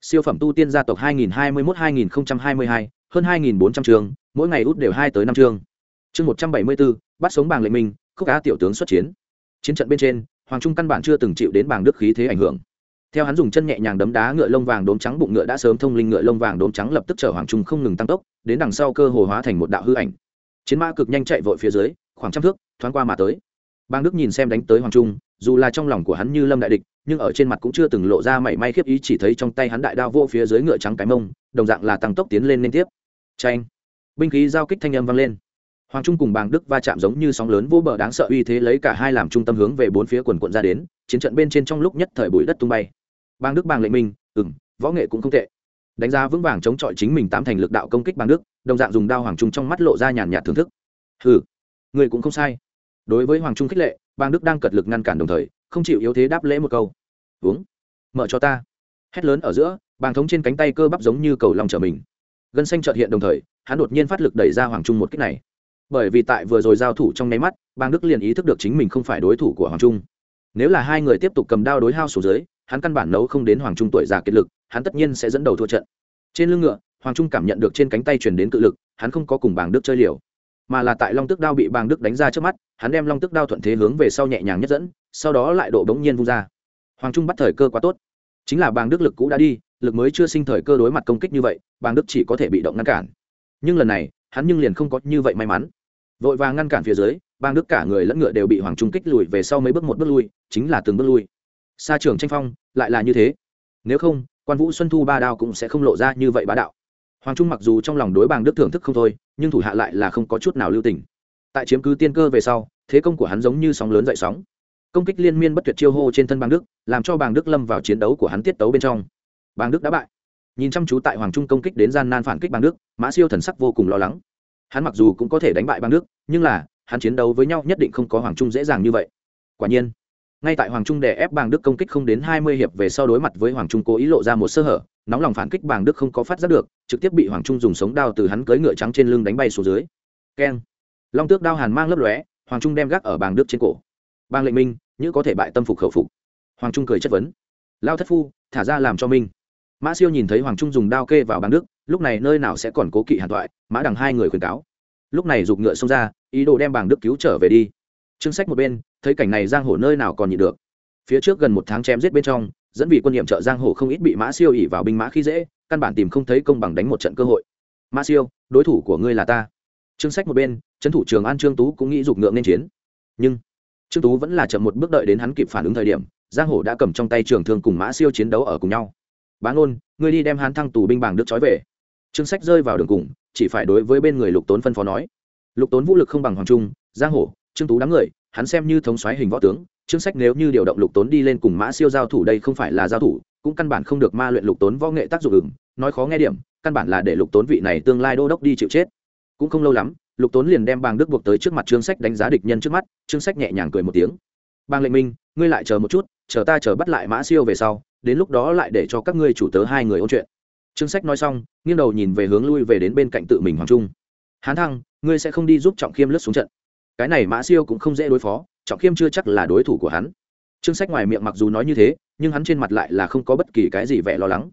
siêu phẩm tu tiên gia tộc 2021-2022, hơn 2.400 trường mỗi ngày út đều hai tới năm chương chương 174, bắt sống bàng lệnh minh khúc á tiểu tướng xuất chiến. Chiến trận bên trên hoàng trung căn bản chưa từng chịu đến bảng đức khí thế ảnh hưởng. Theo hắn dùng chân nhẹ nhàng đấm đá ngựa lông vàng đốm trắng bụng ngựa đã sớm thông linh ngựa lông vàng đốm trắng lập tức chở hoàng trung không ngừng tăng tốc đến đằng sau cơ hồ hóa thành một đạo hư ảnh. Chiến mã cực nhanh chạy vội phía dưới khoảng trăm thước thoáng qua mà tới. Bang đức nhìn xem đánh tới hoàng trung dù là trong lòng của hắn như lâm đại địch, nhưng ở trên mặt cũng chưa từng lộ ra mảy may khiếp ý, chỉ thấy trong tay hắn đại đao vô phía dưới ngựa trắng cái mông, đồng dạng là tăng tốc tiến lên liên tiếp. Tranh binh khí giao kích thanh âm vang lên. Hoàng trung cùng bàng đức va chạm giống như sóng lớn vô bờ đáng sợ uy thế lấy cả hai làm trung tâm hướng về bốn phía quần quận ra đến, chiến trận bên trên trong lúc nhất thời bụi đất tung bay. Bàng đức bàng lệnh minh ừng võ nghệ cũng không tệ. Đánh giá vững vàng chống chọi chính mình tám thành lực đạo công kích bàng đức, đồng dạng dùng đao hoàng trung trong mắt lộ ra nhàn nhạt thưởng thức. Ừ người cũng không sai. Đối với hoàng trung khích lệ bàng đức đang cật lực ngăn cản đồng thời, không chịu yếu thế đáp lễ một câu. Uống, mở cho ta. Hét lớn ở giữa, bàng thống trên cánh tay cơ bắp giống như cầu lòng trở mình. Gân xanh trợt hiện đồng thời, hắn đột nhiên phát lực đẩy ra hoàng trung một kích này. Bởi vì tại vừa rồi giao thủ trong nháy mắt bang đức liền ý thức được chính mình không phải đối thủ của hoàng trung. Nếu là hai người tiếp tục cầm đao đối hao số dưới, hắn căn bản nấu không đến hoàng trung tuổi già kiệt lực, hắn tất nhiên sẽ dẫn đầu thua trận. Trên lưng ngựa, hoàng trung cảm nhận được trên cánh tay truyền đến cự lực, hắn không có cùng bàng đức chơi liều mà là tại long tức đao bị bàng đức đánh ra trước mắt, hắn đem long tức đao thuận thế hướng về sau nhẹ nhàng nhất dẫn, sau đó lại độ bỗng nhiên vung ra. Hoàng trung bắt thời cơ quá tốt. Chính là bàng đức lực cũ đã đi, lực mới chưa sinh thời cơ đối mặt công kích như vậy, bàng đức chỉ có thể bị động ngăn cản. Nhưng lần này, hắn nhưng liền không có như vậy may mắn. Vội vàng ngăn cản phía dưới bang đức cả người lẫn ngựa đều bị hoàng trung kích lùi về sau mấy bước một bước lui, chính là từng bước lui. Xa trường tranh phong, lại là như thế. Nếu không, quan vũ xuân thu ba đao cũng sẽ không lộ ra như vậy bá đạo. Hoàng trung mặc dù trong lòng đối bang đức thưởng thức không thôi nhưng thủ hạ lại là không có chút nào lưu tình. Tại chiếm cứ tiên cơ về sau, thế công của hắn giống như sóng lớn dậy sóng. Công kích liên miên bất tuyệt chiêu hô trên thân bang đức, làm cho bang đức lâm vào chiến đấu của hắn tiết tấu bên trong. Bang đức đã bại. Nhìn chăm chú tại hoàng trung công kích đến gian nan phản kích bang đức, mã siêu thần sắc vô cùng lo lắng. Hắn mặc dù cũng có thể đánh bại bang đức, nhưng là, hắn chiến đấu với nhau nhất định không có hoàng trung dễ dàng như vậy. Quả nhiên ngay tại hoàng trung đè ép Bàng đức công kích không đến hai mươi hiệp về sau đối mặt với hoàng trung cố ý lộ ra một sơ hở, nóng lòng phản kích Bàng đức không có phát giác được, trực tiếp bị hoàng trung dùng sống đao từ hắn cưỡi ngựa trắng trên lưng đánh bay xuống dưới. Keng. Long tước đao hàn mang lấp lóe, hoàng trung đem gác ở Bàng đức trên cổ. Bang lệnh minh như có thể bại tâm phục khẩu phục. Hoàng trung cười chất vấn. Lao thất phu, thả ra làm cho minh mã siêu nhìn thấy hoàng trung dùng đao kê vào Bàng đức, lúc này nơi nào sẽ còn cố kỵ hàn thoại, mã đằng hai người khuyên cáo. Lúc này giục ngựa xông ra, ý đồ đem bàng đức cứu trở về đi trương sách một bên, thấy cảnh này giang hồ nơi nào còn nhịn được. Phía trước gần một tháng chém giết bên trong, dẫn vì quân nhiệm trợ giang hồ không ít bị mã siêu ỉ vào binh mã khi dễ, căn bản tìm không thấy công bằng đánh một trận cơ hội. Mã siêu, đối thủ của ngươi là ta. Trương sách một bên, trấn thủ trường an trương tú cũng nghĩ dục ngựa nên chiến. Nhưng, trương tú vẫn là chậm một bước đợi đến hắn kịp phản ứng thời điểm, giang hồ đã cầm trong tay trường thương cùng mã siêu chiến đấu ở cùng nhau. Bá ngôn, ngươi đi đem hắn thăng tù binh bảng đức trói về. Trương sách rơi vào đường cùng, chỉ phải đối với bên người lục tốn phân phó nói. Lục tốn vũ lực không bằng hoàng trung, giang hổ trương tú đám người, hắn xem như thống xoáy hình võ tướng trương sách nếu như điều động lục tốn đi lên cùng mã siêu giao thủ đây không phải là giao thủ, cũng căn bản không được ma luyện lục tốn võ nghệ tác dụng ứng nói khó nghe điểm, căn bản là để lục tốn vị này tương lai đô đốc đi chịu chết. Cũng không lâu lắm, lục tốn liền đem bàng đức buộc tới trước mặt trương sách đánh giá địch nhân trước mắt trương sách nhẹ nhàng cười một tiếng. Bàng lệnh minh, ngươi lại chờ một chút, chờ ta chờ bắt lại mã siêu về sau, đến lúc đó lại để cho các ngươi chủ tớ hai người ôn chuyện. Trương sách nói xong, nghiêng đầu nhìn về hướng lui về đến bên cạnh tự mình hoàng trung. Hán thăng, ngươi sẽ không đi giúp trọng khiêm lướt xuống trận cái này mã siêu cũng không dễ đối phó, trọng khiêm chưa chắc là đối thủ của hắn. Trương sách ngoài miệng mặc dù nói như thế, nhưng hắn trên mặt lại là không có bất kỳ cái gì vẻ lo lắng.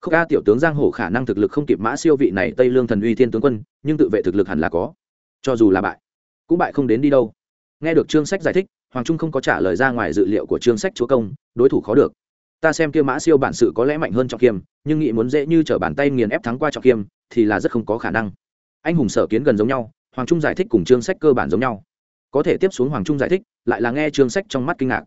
Khúc ca tiểu tướng giang hồ khả năng thực lực không kịp mã siêu vị này tây lương thần uy thiên tướng quân, nhưng tự vệ thực lực hẳn là có. Cho dù là bại, cũng bại không đến đi đâu. Nghe được trương sách giải thích, hoàng trung không có trả lời ra ngoài dự liệu của trương sách chúa công, đối thủ khó được. Ta xem kia mã siêu bản sự có lẽ mạnh hơn trọng khiêm, nhưng nghĩ muốn dễ như t r ở bàn tay nghiền ép thắng qua trọng khiêm, thì là rất không có khả năng. Anh hùng sở kiến gần giống nhau, hoàng trung giải thích cùng chương sách cơ bản giống nhau có thể tiếp xuống hoàng trung giải thích, lại là nghe chương sách trong mắt kinh ngạc.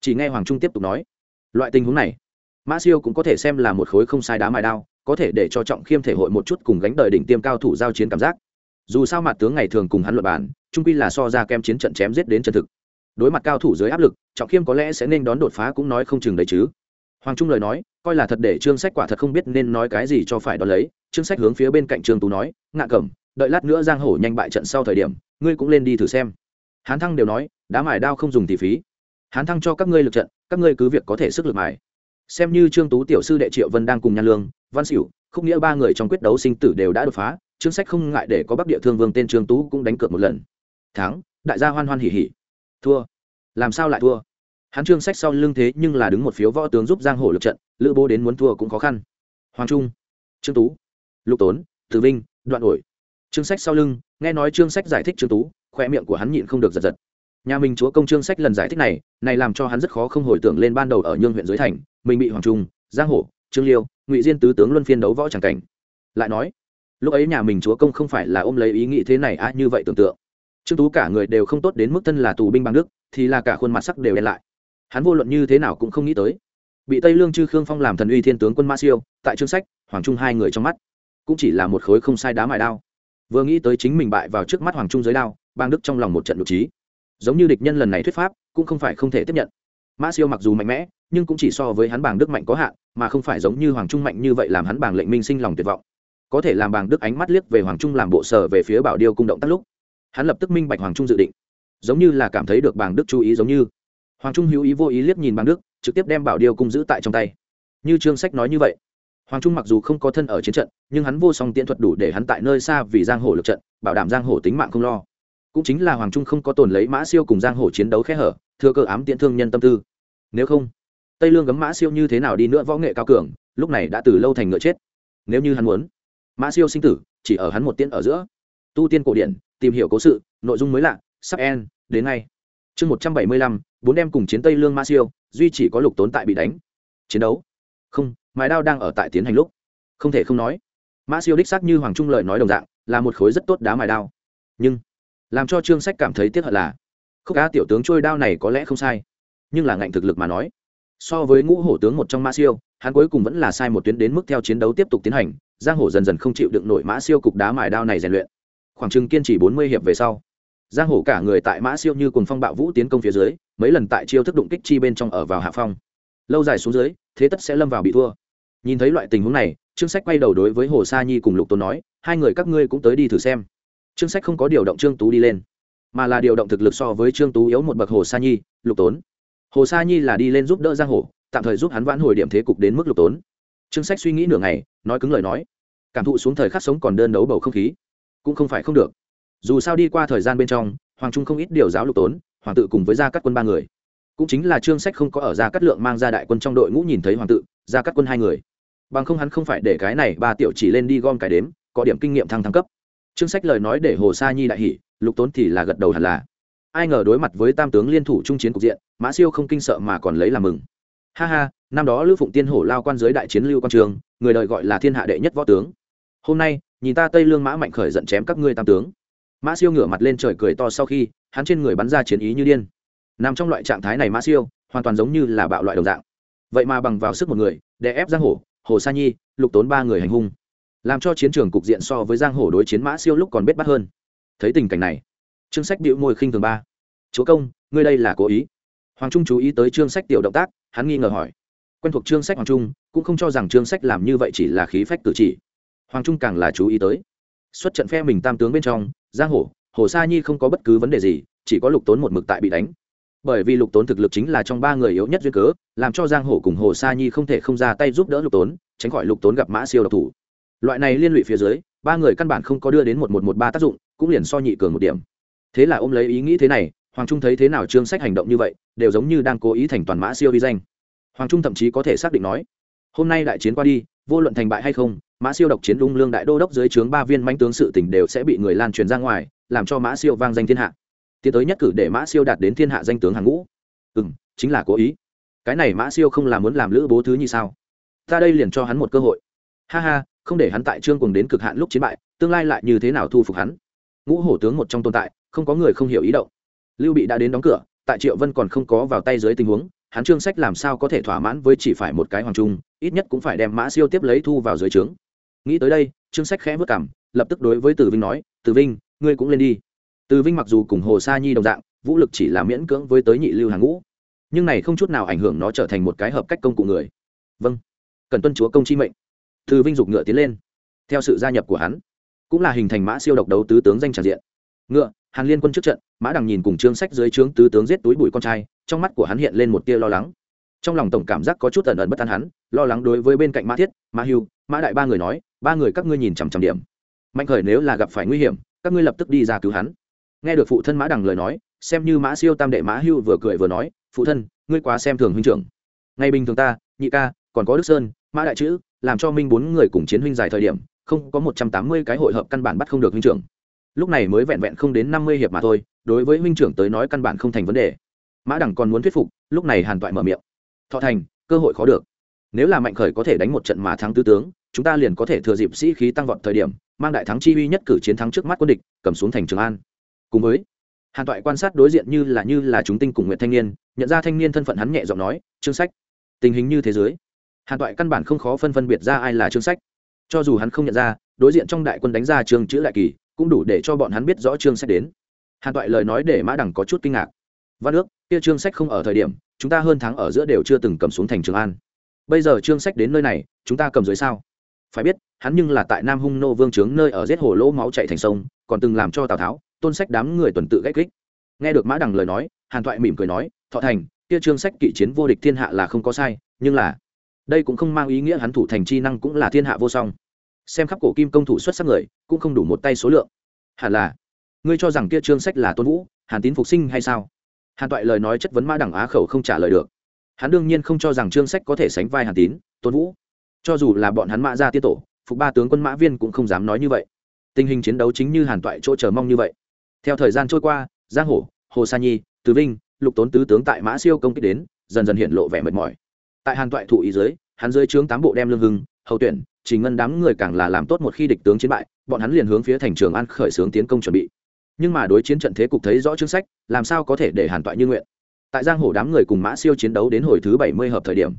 Chỉ nghe hoàng trung tiếp tục nói, loại tình huống này, mã siêu cũng có thể xem là một khối không sai đá mài đao, có thể để cho trọng khiêm thể hội một chút cùng gánh đời đỉnh tiêm cao thủ giao chiến cảm giác. Dù sao mặt tướng ngày thường cùng hắn luật bản trung quy là so ra kem chiến trận chém giết đến chân thực. Đối mặt cao thủ dưới áp lực, trọng khiêm có lẽ sẽ nên đón đột phá cũng nói không chừng đấy chứ. Hoàng trung lời nói, coi là thật để trương sách quả thật không biết nên nói cái gì cho phải đón lấy. Trương sách hướng phía bên cạnh trương tú nói, ngạ cẩm, đợi lát nữa giang hổ nhanh bại trận sau thời điểm, ngươi cũng lên đi thử xem hán thăng đều nói, đá mài đao không dùng tỷ phí. Hán thăng cho các ngươi lực trận, các ngươi cứ việc có thể sức lực mài. Xem như trương tú tiểu sư đệ triệu vân đang cùng nhan lương, văn xỉu không nghĩa ba người trong quyết đấu sinh tử đều đã đột phá, trương sách không ngại để có bắc địa thương vương tên trương tú cũng đánh cược một lần. Thắng, đại gia hoan hoan hỉ hỉ. Thua. Làm sao lại thua? Hắn trương sách sau lưng thế nhưng là đứng một phiếu võ tướng giúp giang hồ lực trận, lữ bố đến muốn thua cũng khó khăn. Hoàng trung, trương tú, lục tốn, tử vinh, đoạn ổi. Trương sách sau lưng, nghe nói trương sách giải thích trương tú khoe miệng của hắn nhịn không được giật giật. Nhà mình chúa công trương sách lần giải thích này này làm cho hắn rất khó không hồi tưởng lên ban đầu ở nhương huyện dưới thành, mình bị hoàng trung, giang hổ, trương liêu, ngụy diên tứ tướng luân phiên đấu võ chẳng cảnh. Lại nói, lúc ấy nhà mình chúa công không phải là ôm lấy ý nghĩ thế này á, như vậy tưởng tượng. Trương tú cả người đều không tốt đến mức thân là tù binh bằng nước thì là cả khuôn mặt sắc đều đen lại. Hắn vô luận như thế nào cũng không nghĩ tới. Bị tây lương chư khương phong làm thần uy thiên tướng quân ma siêu, tại chương sách, hoàng trung hai người trong mắt, cũng chỉ là một khối không sai đá mài đao. Vừa nghĩ tới chính mình bại vào trước mắt hoàng trung giới đao bang đức trong lòng một trận nhục trí. Giống như địch nhân lần này thuyết pháp, cũng không phải không thể tiếp nhận. Mã siêu mặc dù mạnh mẽ, nhưng cũng chỉ so với hắn bàng đức mạnh có hạn, mà không phải giống như hoàng trung mạnh như vậy làm hắn bàng lệnh minh sinh lòng tuyệt vọng. Có thể làm bàng đức ánh mắt liếc về hoàng trung làm bộ sở về phía bảo điêu cung động tác lúc, hắn lập tức minh bạch hoàng trung dự định. Giống như là cảm thấy được bàng đức chú ý giống như. Hoàng trung hữu ý vô ý liếc nhìn bàng đức, trực tiếp đem bảo điêu cung giữ tại trong tay. Như trương sách nói như vậy, hoàng trung mặc dù không có thân ở chiến trận, nhưng hắn vô song tiễn thuật đủ để hắn tại nơi xa vì giang hồ lực trận, bảo đảm giang hồ tính mạng không lo cũng chính là hoàng trung không có tồn lấy mã siêu cùng giang hồ chiến đấu khẽ hở, thừa cơ ám tiễn thương nhân tâm tư. Nếu không, tây lương gấm mã siêu như thế nào đi nữa võ nghệ cao cường, lúc này đã từ lâu thành ngựa chết. Nếu như hắn muốn, mã siêu sinh tử chỉ ở hắn một tiễn ở giữa. Tu tiên cổ điển, tìm hiểu cố sự, nội dung mới lạ, sắp en, đến ngay. Chương một trăm bảy mươi lăm, bốn em cùng chiến tây lương mã siêu, duy chỉ có lục tốn tại bị đánh. Chiến đấu? Không mái đao đang ở tại tiến hành lúc. Không thể không nói, mã siêu đích xác như hoàng trung lợi nói đồng dạng, là một khối rất tốt đá mài đao. Nhưng làm cho trương sách cảm thấy tiếc hận là, khúc cá tiểu tướng trôi đao này có lẽ không sai, nhưng là ngạnh thực lực mà nói, so với ngũ hổ tướng một trong mã siêu, hắn cuối cùng vẫn là sai một tuyến đến mức theo chiến đấu tiếp tục tiến hành, giang hổ dần dần không chịu đựng nổi mã siêu cục đá mài đao này rèn luyện. Khoảng chừng kiên trì bốn mươi hiệp về sau, giang hổ cả người tại mã siêu như cùng phong bạo vũ tiến công phía dưới, mấy lần tại chiêu thức đụng kích chi bên trong ở vào hạ phong. Lâu dài xuống dưới, thế tất sẽ lâm vào bị thua. Nhìn thấy loại tình huống này, trương sách quay đầu đối với hồ sa nhi cùng lục tôn nói, hai người các ngươi cũng tới đi thử xem trương sách không có điều động trương tú đi lên, mà là điều động thực lực so với trương tú yếu một bậc hồ sa nhi, lục tốn. Hồ sa nhi là đi lên giúp đỡ giang hồ, tạm thời giúp hắn vãn hồi điểm thế cục đến mức lục tốn. Trương sách suy nghĩ nửa ngày, nói cứng lời nói, cảm thụ xuống thời khắc sống còn đơn đấu bầu không khí, cũng không phải không được. Dù sao đi qua thời gian bên trong, hoàng trung không ít điều giáo lục tốn, hoàng tự cùng với gia cát quân ba người. Cũng chính là trương sách không có ở gia cát lượng mang ra đại quân trong đội ngũ nhìn thấy hoàng tự, gia cát quân hai người. Bằng không hắn không phải để cái này ba tiểu chỉ lên đi gom cái đếm, có điểm kinh nghiệm thăng thăng cấp trương sách lời nói để hồ sa nhi đại hỷ lục tốn thì là gật đầu hẳn là. Ai ngờ đối mặt với tam tướng liên thủ trung chiến cục diện, mã siêu không kinh sợ mà còn lấy làm mừng. Ha ha, năm đó lữ phụng tiên hổ lao quan dưới đại chiến lưu quan trường, người đời gọi là thiên hạ đệ nhất võ tướng. Hôm nay, nhìn ta tây lương mã mạnh khởi giận chém các ngươi tam tướng. Mã siêu ngửa mặt lên trời cười to sau khi, hắn trên người bắn ra chiến ý như điên. Nằm trong loại trạng thái này mã siêu, hoàn toàn giống như là bạo loại đồng dạng. Vậy mà bằng vào sức một người để ép giang hổ hồ sa nhi, lục tốn ba người hành hung làm cho chiến trường cục diện so với giang hổ đối chiến mã siêu lúc còn bết bắt hơn. Thấy tình cảnh này, trương sách điệu môi khinh thường ba. Chúa công, ngươi đây là cố ý? Hoàng trung chú ý tới trương sách tiểu động tác, hắn nghi ngờ hỏi. Quen thuộc trương sách hoàng trung, cũng không cho rằng trương sách làm như vậy chỉ là khí phách cử chỉ. Hoàng trung càng là chú ý tới. Xuất trận phe mình tam tướng bên trong, giang hổ hồ sa nhi không có bất cứ vấn đề gì, chỉ có lục tốn một mực tại bị đánh. Bởi vì lục tốn thực lực chính là trong ba người yếu nhất duyên cớ, làm cho giang hổ cùng hồ sa nhi không thể không ra tay giúp đỡ lục tốn, tránh khỏi lục tốn gặp mã siêu độc thủ loại này liên lụy phía dưới, ba người căn bản không có đưa đến một một một ba tác dụng, cũng liền so nhị cường một điểm. Thế là ôm lấy ý nghĩ thế này, hoàng trung thấy thế nào trương sách hành động như vậy, đều giống như đang cố ý thành toàn mã siêu vi danh. Hoàng trung thậm chí có thể xác định nói, hôm nay đại chiến qua đi, vô luận thành bại hay không, mã siêu độc chiến đung lương đại đô đốc dưới trướng ba viên manh tướng sự tỉnh đều sẽ bị người lan truyền ra ngoài, làm cho mã siêu vang danh thiên hạ. Tiến tới nhất cử để mã siêu đạt đến thiên hạ danh tướng hàng ngũ. Ừ m chính là cố ý. Cái này mã siêu không làm muốn làm lữ bố thứ như sao? Ta đây liền cho hắn một cơ hội. Ha ha không để hắn tại trương cùng đến cực hạn lúc chiến bại, tương lai lại như thế nào thu phục hắn? Ngũ hổ tướng một trong tồn tại, không có người không hiểu ý động. Lưu bị đã đến đóng cửa, tại triệu vân còn không có vào tay dưới tình huống, hắn trương sách làm sao có thể thỏa mãn với chỉ phải một cái hoàng trung, ít nhất cũng phải đem mã siêu tiếp lấy thu vào dưới trướng. Nghĩ tới đây, trương sách khẽ vất cảm, lập tức đối với tử vinh nói tử vinh, ngươi cũng lên đi. Tử vinh mặc dù cùng hồ sa nhi đồng dạng, vũ lực chỉ là miễn cưỡng với tới nhị lưu hàng ngũ, nhưng này không chút nào ảnh hưởng nó trở thành một cái hợp cách công cụ người. Vâng cần tuân chúa công chi mệnh. Thư vinh Dục ngựa tiến lên. Theo sự gia nhập của hắn, cũng là hình thành mã siêu độc đấu tứ tướng danh tràn diện. Ngựa, hàn liên quân trước trận, mã đằng nhìn cùng trương sách dưới trướng tứ tướng giết túi bụi con trai, trong mắt của hắn hiện lên một tia lo lắng. Trong lòng tổng cảm giác có chút ẩn ẩn bất an hắn, lo lắng đối với bên cạnh mã thiết, mã hưu, mã đại ba người nói, ba người các ngươi nhìn chằm chằm điểm. Mạnh khởi nếu là gặp phải nguy hiểm, các ngươi lập tức đi ra cứu hắn. Nghe được phụ thân mã đằng lời nói, xem như mã siêu tam đệ mã hưu vừa cười vừa nói, phụ thân, ngươi quá xem thường huynh trưởng. Ngày bình thường ta, nhị ca, còn có đức sơn, mã đại chữ làm cho minh bốn người cùng chiến huynh dài thời điểm, không có một trăm tám mươi cái hội hợp căn bản bắt không được huynh trưởng. Lúc này mới vẹn vẹn không đến năm mươi hiệp mà thôi, đối với huynh trưởng tới nói căn bản không thành vấn đề. Mã đẳng còn muốn thuyết phục, lúc này hàn toại mở miệng. Thọ thành, cơ hội khó được. Nếu là mạnh khởi có thể đánh một trận mà thắng tứ tướng, chúng ta liền có thể thừa dịp sĩ khí tăng vọt thời điểm, mang đại thắng chi uy nhất cử chiến thắng trước mắt quân địch, cầm xuống thành trường an. Cùng với, hàn toại quan sát đối diện như là như là chúng tinh cùng nguyện thanh niên, nhận ra thanh niên thân phận hắn nhẹ giọng nói, chương sách, tình hình như thế giới hàn toại căn bản không khó phân phân biệt ra ai là chương sách. cho dù hắn không nhận ra, đối diện trong đại quân đánh ra trường chữ đại kỳ, cũng đủ để cho bọn hắn biết rõ trương sách đến. hàn toại lời nói để mã đằng có chút kinh ngạc. văn ước, kia trương sách không ở thời điểm, chúng ta hơn tháng ở giữa đều chưa từng cầm xuống thành trường an. bây giờ trương sách đến nơi này, chúng ta cầm dưới sao? phải biết, hắn nhưng là tại nam hung nô vương trướng nơi ở giết hồ lỗ máu chạy thành sông, còn từng làm cho tào tháo, tôn sách đám người tuần tự gách kích. nghe được mã đằng lời nói, hàn thoại mỉm cười nói, thọ thành, kia trương sách kỵ chiến vô địch thiên hạ là không có sai, nhưng là đây cũng không mang ý nghĩa hắn thủ thành chi năng cũng là thiên hạ vô song. Xem khắp cổ kim công thủ xuất sắc người, cũng không đủ một tay số lượng. Hẳn là, ngươi cho rằng kia trương sách là tôn vũ, hàn tín phục sinh hay sao? Hàn toại lời nói chất vấn mã đẳng á khẩu không trả lời được. Hắn đương nhiên không cho rằng trương sách có thể sánh vai hàn tín, tôn vũ. Cho dù là bọn hắn mã ra tiết tổ, phục ba tướng quân mã viên cũng không dám nói như vậy. Tình hình chiến đấu chính như hàn toại chỗ chờ mong như vậy. Theo thời gian trôi qua, giang hổ, hồ sa nhi tứ vinh, lục tốn tứ tướng tại mã siêu công kích đến, dần dần hiện lộ vẻ mệt mỏi tại hàn toại thụ ý dưới, hắn dưới trướng tám bộ đem lương hưng hậu tuyển trình ngân đám người càng là làm tốt một khi địch tướng chiến bại, bọn hắn liền hướng phía thành trường an khởi xướng tiến công chuẩn bị. Nhưng mà đối chiến trận thế cục thấy rõ chương sách, làm sao có thể để hàn toại như nguyện? Tại giang hồ đám người cùng mã siêu chiến đấu đến hồi thứ bảy mươi hợp thời điểm,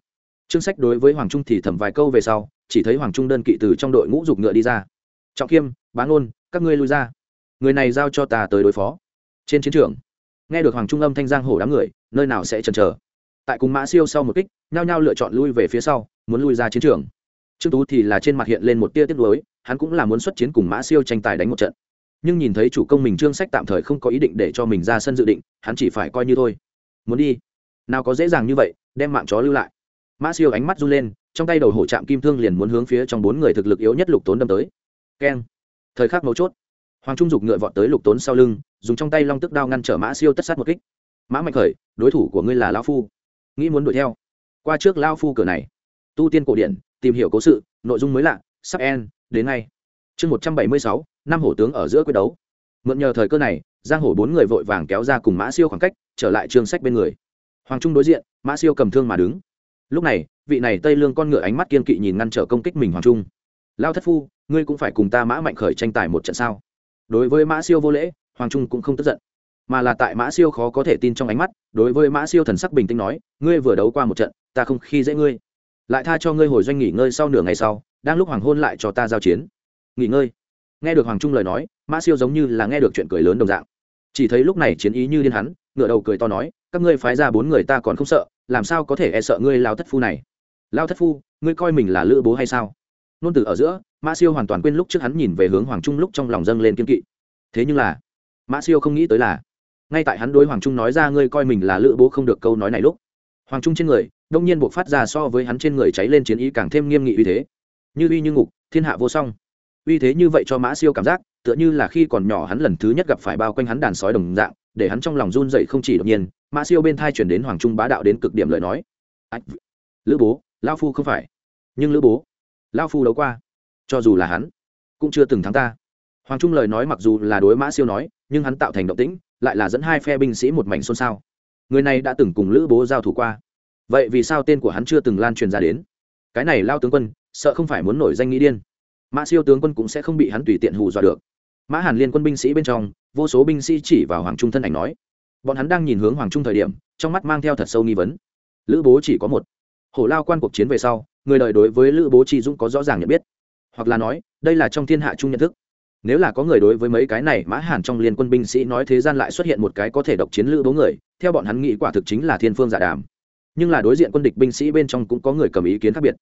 chương sách đối với hoàng trung thì thầm vài câu về sau, chỉ thấy hoàng trung đơn kỵ từ trong đội ngũ dục ngựa đi ra. Trọng khiêm bán ôn các ngươi lui ra. Người này giao cho ta tới đối phó. Trên chiến trường, nghe được hoàng trung âm thanh giang hồ đám người, nơi nào sẽ chần chờ? Tại cùng mã siêu sau một kích, nhao nhao lựa chọn lui về phía sau, muốn lui ra chiến trường. Trương tú thì là trên mặt hiện lên một tia tiếc nuối, hắn cũng là muốn xuất chiến cùng mã siêu tranh tài đánh một trận. Nhưng nhìn thấy chủ công mình trương sách tạm thời không có ý định để cho mình ra sân dự định, hắn chỉ phải coi như thôi. Muốn đi? Nào có dễ dàng như vậy, đem mạng chó lưu lại. Mã siêu ánh mắt run lên, trong tay đầu hổ trạm kim thương liền muốn hướng phía trong bốn người thực lực yếu nhất lục tốn đâm tới. Keng. Thời khắc mấu chốt. Hoàng trung dục ngựa vọt tới lục tốn sau lưng, dùng trong tay long tức đao ngăn trở mã siêu tất sát một kích. Mã mạnh khởi, đối thủ của ngươi là lão phu nghĩ muốn đuổi theo. Qua trước lao phu cửa này, tu tiên cổ điển, tìm hiểu cố sự, nội dung mới lạ, sắp en, đến ngay. Chương một trăm bảy mươi sáu, năm hổ tướng ở giữa quyết đấu. Mượn nhờ thời cơ này, giang hổ bốn người vội vàng kéo ra cùng mã siêu khoảng cách, trở lại trương sách bên người. Hoàng trung đối diện, mã siêu cầm thương mà đứng. Lúc này, vị này tây lương con ngựa ánh mắt kiên kỵ nhìn ngăn trở công kích mình hoàng trung. Lao thất phu, ngươi cũng phải cùng ta mã mạnh khởi tranh tài một trận sao? Đối với mã siêu vô lễ, hoàng trung cũng không tức giận mà là tại mã siêu khó có thể tin trong ánh mắt, đối với mã siêu thần sắc bình tĩnh nói, ngươi vừa đấu qua một trận, ta không khi dễ ngươi. Lại tha cho ngươi hồi doanh nghỉ ngơi sau nửa ngày sau, đang lúc hoàng hôn lại cho ta giao chiến. Nghỉ ngơi? Nghe được hoàng trung lời nói, mã siêu giống như là nghe được chuyện cười lớn đồng dạng. Chỉ thấy lúc này chiến ý như điên hắn ngựa đầu cười to nói, các ngươi phái ra bốn người ta còn không sợ, làm sao có thể e sợ ngươi lao thất phu này? Lao thất phu, ngươi coi mình là lữ bố hay sao? Nôn từ ở giữa, mã siêu hoàn toàn quên lúc trước hắn nhìn về hướng hoàng trung lúc trong lòng dâng lên kiên kỵ. Thế nhưng là, mã siêu không nghĩ tới là ngay tại hắn đối hoàng trung nói ra ngươi coi mình là lữ bố không được câu nói này lúc, hoàng trung trên người đông nhiên buộc phát ra so với hắn trên người cháy lên chiến ý càng thêm nghiêm nghị uy thế. Như uy như ngục, thiên hạ vô song. Uy thế như vậy cho mã siêu cảm giác, tựa như là khi còn nhỏ hắn lần thứ nhất gặp phải bao quanh hắn đàn sói đồng dạng, để hắn trong lòng run dậy không chỉ đột nhiên. Mã siêu bên thai chuyển đến hoàng trung bá đạo đến cực điểm lời nói. Lữ bố lao phu không phải. Nhưng lữ bố lao phu đấu qua? Cho dù là hắn, cũng chưa từng thắng ta. Hoàng trung lời nói mặc dù là đối mã siêu nói, nhưng hắn tạo thành động tĩnh lại là dẫn hai phe binh sĩ một mảnh xôn xao. Người này đã từng cùng lữ bố giao thủ qua. Vậy vì sao tên của hắn chưa từng lan truyền ra đến? Cái này lao tướng quân, sợ không phải muốn nổi danh nghĩ điên. Mã siêu tướng quân cũng sẽ không bị hắn tùy tiện hù dọa được. Mã hàn liên quân binh sĩ bên trong, vô số binh sĩ chỉ vào hoàng trung thân ảnh nói. Bọn hắn đang nhìn hướng hoàng trung thời điểm, trong mắt mang theo thật sâu nghi vấn. Lữ bố chỉ có một. Hổ lao quan cuộc chiến về sau, người đời đối với lữ bố chi dũng có rõ ràng nhận biết. Hoặc là nói, đây là trong thiên hạ chung nhận thức nếu là có người đối với mấy cái này, mã hàn trong liên quân binh sĩ nói thế gian lại xuất hiện một cái có thể độc chiến lữ bố người, theo bọn hắn nghĩ quả thực chính là thiên phương giả đàm. Nhưng là đối diện quân địch binh sĩ bên trong cũng có người cầm ý kiến khác biệt.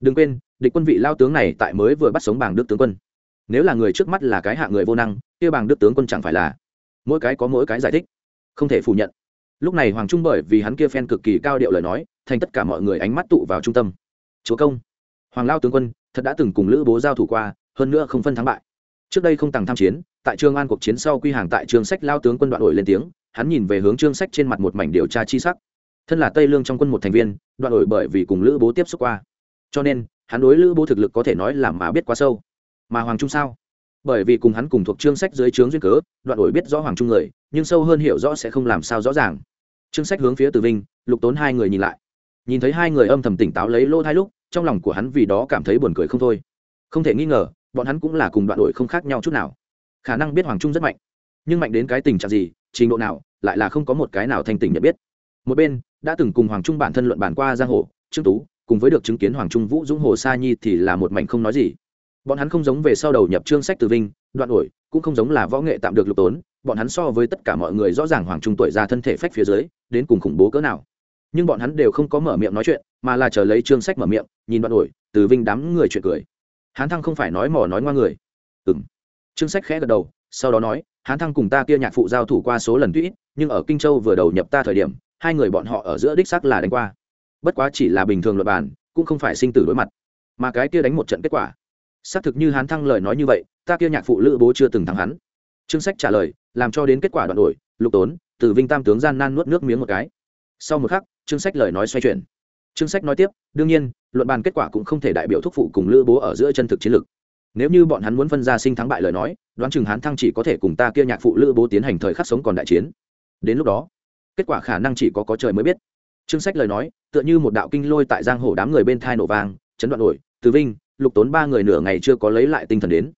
Đừng quên, địch quân vị lao tướng này tại mới vừa bắt sống bảng đức tướng quân. Nếu là người trước mắt là cái hạ người vô năng, kia bảng đức tướng quân chẳng phải là mỗi cái có mỗi cái giải thích. Không thể phủ nhận. Lúc này hoàng trung bởi vì hắn kia phen cực kỳ cao điệu lời nói, thành tất cả mọi người ánh mắt tụ vào trung tâm. Chúa công, hoàng lao tướng quân, thật đã từng cùng lữ bố giao thủ qua, hơn nữa không phân thắng bại trước đây không tàng tham chiến, tại trường an cuộc chiến sau quy hàng tại trường sách lao tướng quân đoạn ổi lên tiếng, hắn nhìn về hướng trương sách trên mặt một mảnh điều tra chi sắc. Thân là tây lương trong quân một thành viên, đoạn ổi bởi vì cùng lữ bố tiếp xúc qua. Cho nên, hắn đối lữ bố thực lực có thể nói là mà biết quá sâu. Mà hoàng trung sao? Bởi vì cùng hắn cùng thuộc trương sách dưới trướng duyên cớ, đoạn ổi biết rõ hoàng trung người, nhưng sâu hơn hiểu rõ sẽ không làm sao rõ ràng. Trương sách hướng phía từ vinh, lục tốn hai người nhìn lại. Nhìn thấy hai người âm thầm tỉnh táo lấy lô thai lúc, trong lòng của hắn vì đó cảm thấy buồn cười không thôi. Không thể nghi ngờ bọn hắn cũng là cùng đoạn đội không khác nhau chút nào. Khả năng biết hoàng trung rất mạnh, nhưng mạnh đến cái tình trạng gì, trình độ nào, lại là không có một cái nào thanh tỉnh nhận biết. Một bên, đã từng cùng hoàng trung bản thân luận bản qua giang hồ, trương tú, cùng với được chứng kiến hoàng trung vũ dũng hồ sa nhi thì là một mảnh không nói gì. Bọn hắn không giống về sau đầu nhập trương sách từ vinh, đoạn ổi cũng không giống là võ nghệ tạm được lục tốn, bọn hắn so với tất cả mọi người rõ ràng hoàng trung tuổi ra thân thể phách phía dưới, đến cùng khủng bố cỡ nào. Nhưng bọn hắn đều không có mở miệng nói chuyện, mà là chờ lấy trương sách mở miệng, nhìn đoạn ổi từ vinh đám người chuyện cười hán thăng không phải nói mỏ nói ngoa người. Ừ m trương sách khẽ gật đầu, sau đó nói, hán thăng cùng ta kia nhạc phụ giao thủ qua số lần tuy ít, nhưng ở kinh châu vừa đầu nhập ta thời điểm, hai người bọn họ ở giữa đích sắc là đánh qua. Bất quá chỉ là bình thường luật bàn cũng không phải sinh tử đối mặt. Mà cái kia đánh một trận kết quả. Xác thực như hán thăng lời nói như vậy, ta kia nhạc phụ lữ bố chưa từng thắng hắn. Trương sách trả lời, làm cho đến kết quả đoạn đổi, lục tốn, từ vinh tam tướng gian nan nuốt nước miếng một cái. Sau một khắc, trương sách lời nói xoay chuyển. Trương sách nói tiếp, đương nhiên luận bàn kết quả cũng không thể đại biểu thúc phụ cùng lữ bố ở giữa chân thực chiến lược. Nếu như bọn hắn muốn phân ra sinh thắng bại lời nói, đoán chừng hán thăng chỉ có thể cùng ta kia nhạc phụ lữ bố tiến hành thời khắc sống còn đại chiến. Đến lúc đó, kết quả khả năng chỉ có có trời mới biết. Trương sách lời nói, tựa như một đạo kinh lôi tại giang hồ đám người bên thai nổ vang, chấn đoạn nổi, từ vinh, lục tốn ba người nửa ngày chưa có lấy lại tinh thần đến.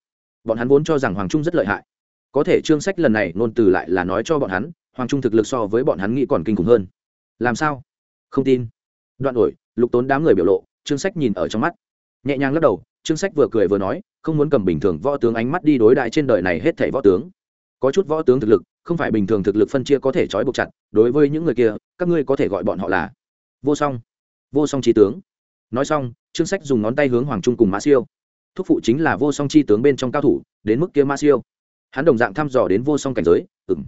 Bọn hắn vốn cho rằng hoàng trung rất lợi hại. Có thể trương sách lần này nôn từ lại là nói cho bọn hắn, hoàng trung thực lực so với bọn hắn nghĩ còn kinh khủng hơn. Làm sao? Không tin. Đoạn đổi lục tốn đám người biểu lộ trương sách nhìn ở trong mắt. Nhẹ nhàng lắc đầu, trương sách vừa cười vừa nói, không muốn cầm bình thường võ tướng ánh mắt đi đối đại trên đời này hết thảy võ tướng. Có chút võ tướng thực lực, không phải bình thường thực lực phân chia có thể trói buộc chặt, đối với những người kia, các ngươi có thể gọi bọn họ là vô song vô song chi tướng. Nói xong, trương sách dùng ngón tay hướng hoàng trung cùng mã siêu. Thúc phụ chính là vô song chi tướng bên trong cao thủ, đến mức kia mã siêu. Hắn đồng dạng thăm dò đến vô song cảnh giới, ừm.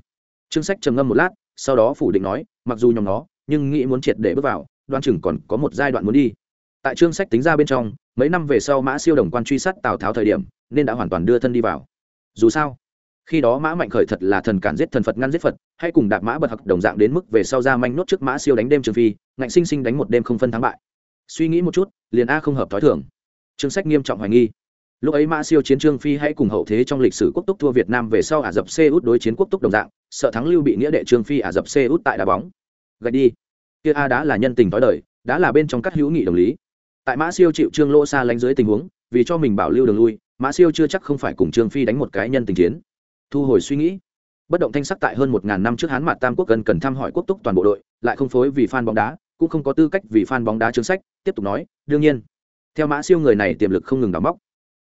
trương sách trầm ngâm một lát, sau đó phủ định nói, mặc dù nhóm nó nhưng nghĩ muốn triệt để bước vào đoan chừng còn có một giai đoạn muốn đi tại chương sách tính ra bên trong, mấy năm về sau mã siêu đồng quan truy sát tào tháo thời điểm, nên đã hoàn toàn đưa thân đi vào. Dù sao, khi đó mã mạnh khởi thật là thần cản giết thần phật ngăn giết phật, hay cùng đạp mã bật hặc đồng dạng đến mức về sau ra manh nốt trước mã siêu đánh đêm trường phi, ngạnh sinh sinh đánh một đêm không phân thắng bại. Suy nghĩ một chút, liền a không hợp thói thường. Chương sách nghiêm trọng hoài nghi. Lúc ấy mã siêu chiến trương phi hãy cùng hậu thế trong lịch sử quốc túc thua việt nam về sau ả rập xê út đối chiến quốc túc đồng dạng, sợ thắng lưu bị nghĩa đệ trương phi ả rập xê út tại đá bóng. Gạch đi. Kia a đã là nhân tình thói đời, đã là bên trong các hữu nghị đồng lý tại mã siêu chịu trương lỗ xa lánh dưới tình huống, vì cho mình bảo lưu đường lui, mã siêu chưa chắc không phải cùng trương phi đánh một cái nhân tình chiến. Thu hồi suy nghĩ. Bất động thanh sắc tại hơn một ngàn năm trước hán mạt tam quốc cần cần thăm hỏi quốc túc toàn bộ đội, lại không phối vì fan bóng đá, cũng không có tư cách vì fan bóng đá chương sách, tiếp tục nói, đương nhiên, theo mã siêu người này tiềm lực không ngừng đóng móc,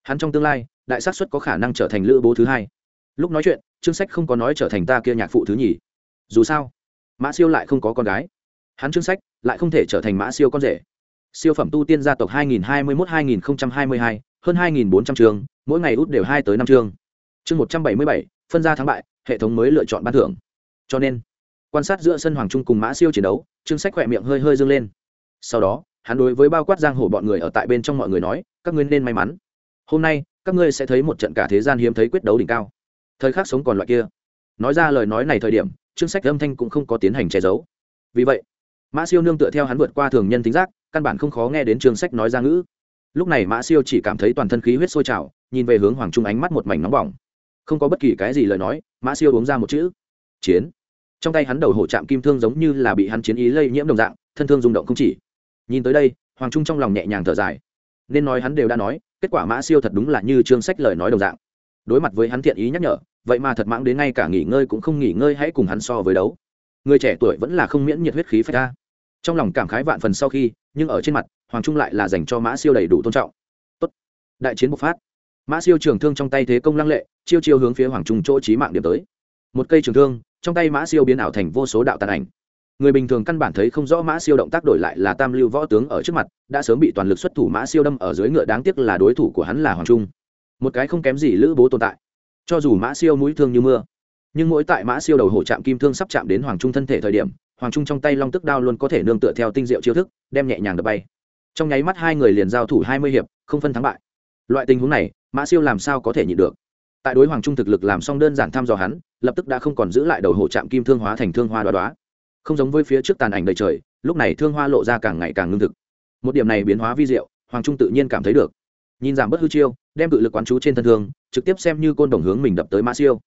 hắn trong tương lai, đại xác suất có khả năng trở thành lữ bố thứ hai. Lúc nói chuyện chương sách không có nói trở thành ta kia nhạc phụ thứ nhì. Dù sao, mã siêu lại không có con gái. Hắn chương sách lại không thể trở thành mã siêu con rể siêu phẩm tu tiên gia tộc 2021-2022, hơn 2.400 trường mỗi ngày út đều hai tới năm chương chương 177, phân ra thắng bại hệ thống mới lựa chọn ban thưởng. Cho nên quan sát giữa sân hoàng trung cùng mã siêu chiến đấu chương sách khỏe miệng hơi hơi dâng lên. Sau đó hắn đối với bao quát giang hồ bọn người ở tại bên trong mọi người nói các ngươi nên may mắn. Hôm nay các ngươi sẽ thấy một trận cả thế gian hiếm thấy quyết đấu đỉnh cao. Thời khắc sống còn loại kia. Nói ra lời nói này thời điểm chương sách âm thanh cũng không có tiến hành che giấu. Vì vậy mã siêu nương tựa theo hắn vượt qua thường nhân tính giác, căn bản không khó nghe đến trường sách nói ra ngữ. Lúc này mã siêu chỉ cảm thấy toàn thân khí huyết sôi trào, nhìn về hướng hoàng trung ánh mắt một mảnh nóng bỏng. Không có bất kỳ cái gì lời nói, mã siêu uống ra một chữ. Chiến. Trong tay hắn đầu hổ chạm kim thương giống như là bị hắn chiến ý lây nhiễm đồng dạng, thân thương rung động không chỉ. Nhìn tới đây, hoàng trung trong lòng nhẹ nhàng thở dài. Nên nói hắn đều đã nói, kết quả mã siêu thật đúng là như chương sách lời nói đồng dạng. Đối mặt với hắn thiện ý nhắc nhở, vậy mà thật mãng đến ngay cả nghỉ ngơi cũng không nghỉ ngơi hãy cùng hắn so với đấu. Người trẻ tuổi vẫn là không miễn nhiệt huyết khí phải ra trong lòng cảm khái vạn phần sau khi, nhưng ở trên mặt, hoàng trung lại là dành cho mã siêu đầy đủ tôn trọng. Tốt. đại chiến bộc phát. Mã siêu trường thương trong tay thế công lăng lệ, chiêu chiêu hướng phía hoàng trung chỗ trí mạng điểm tới. Một cây trường thương, trong tay mã siêu biến ảo thành vô số đạo tàn ảnh. Người bình thường căn bản thấy không rõ mã siêu động tác đổi lại là tam lưu võ tướng ở trước mặt, đã sớm bị toàn lực xuất thủ mã siêu đâm ở dưới ngựa đáng tiếc là đối thủ của hắn là hoàng trung. Một cái không kém gì lữ bố tồn tại. Cho dù mã siêu mũi thương như mưa, nhưng mỗi tại mã siêu đầu hổ chạm kim thương sắp chạm đến hoàng trung thân thể thời điểm hoàng trung trong tay long tức đao luôn có thể nương tựa theo tinh diệu chiêu thức, đem nhẹ nhàng đập bay. Trong nháy mắt hai người liền giao thủ hai mươi hiệp, không phân thắng bại. Loại tình huống này, mã siêu làm sao có thể nhịn được? Tại đối hoàng trung thực lực làm xong đơn giản thăm dò hắn, lập tức đã không còn giữ lại đầu hổ chạm kim thương hóa thành thương hoa đoá đoá. Không giống với phía trước tàn ảnh đầy trời, lúc này thương hoa lộ ra càng ngày càng ngưng thực. Một điểm này biến hóa vi diệu, hoàng trung tự nhiên cảm thấy được. Nhìn giảm bất hư chiêu, đem tự lực quán chú trên thân thương, trực tiếp xem như côn đồng hướng mình đập tới mã siêu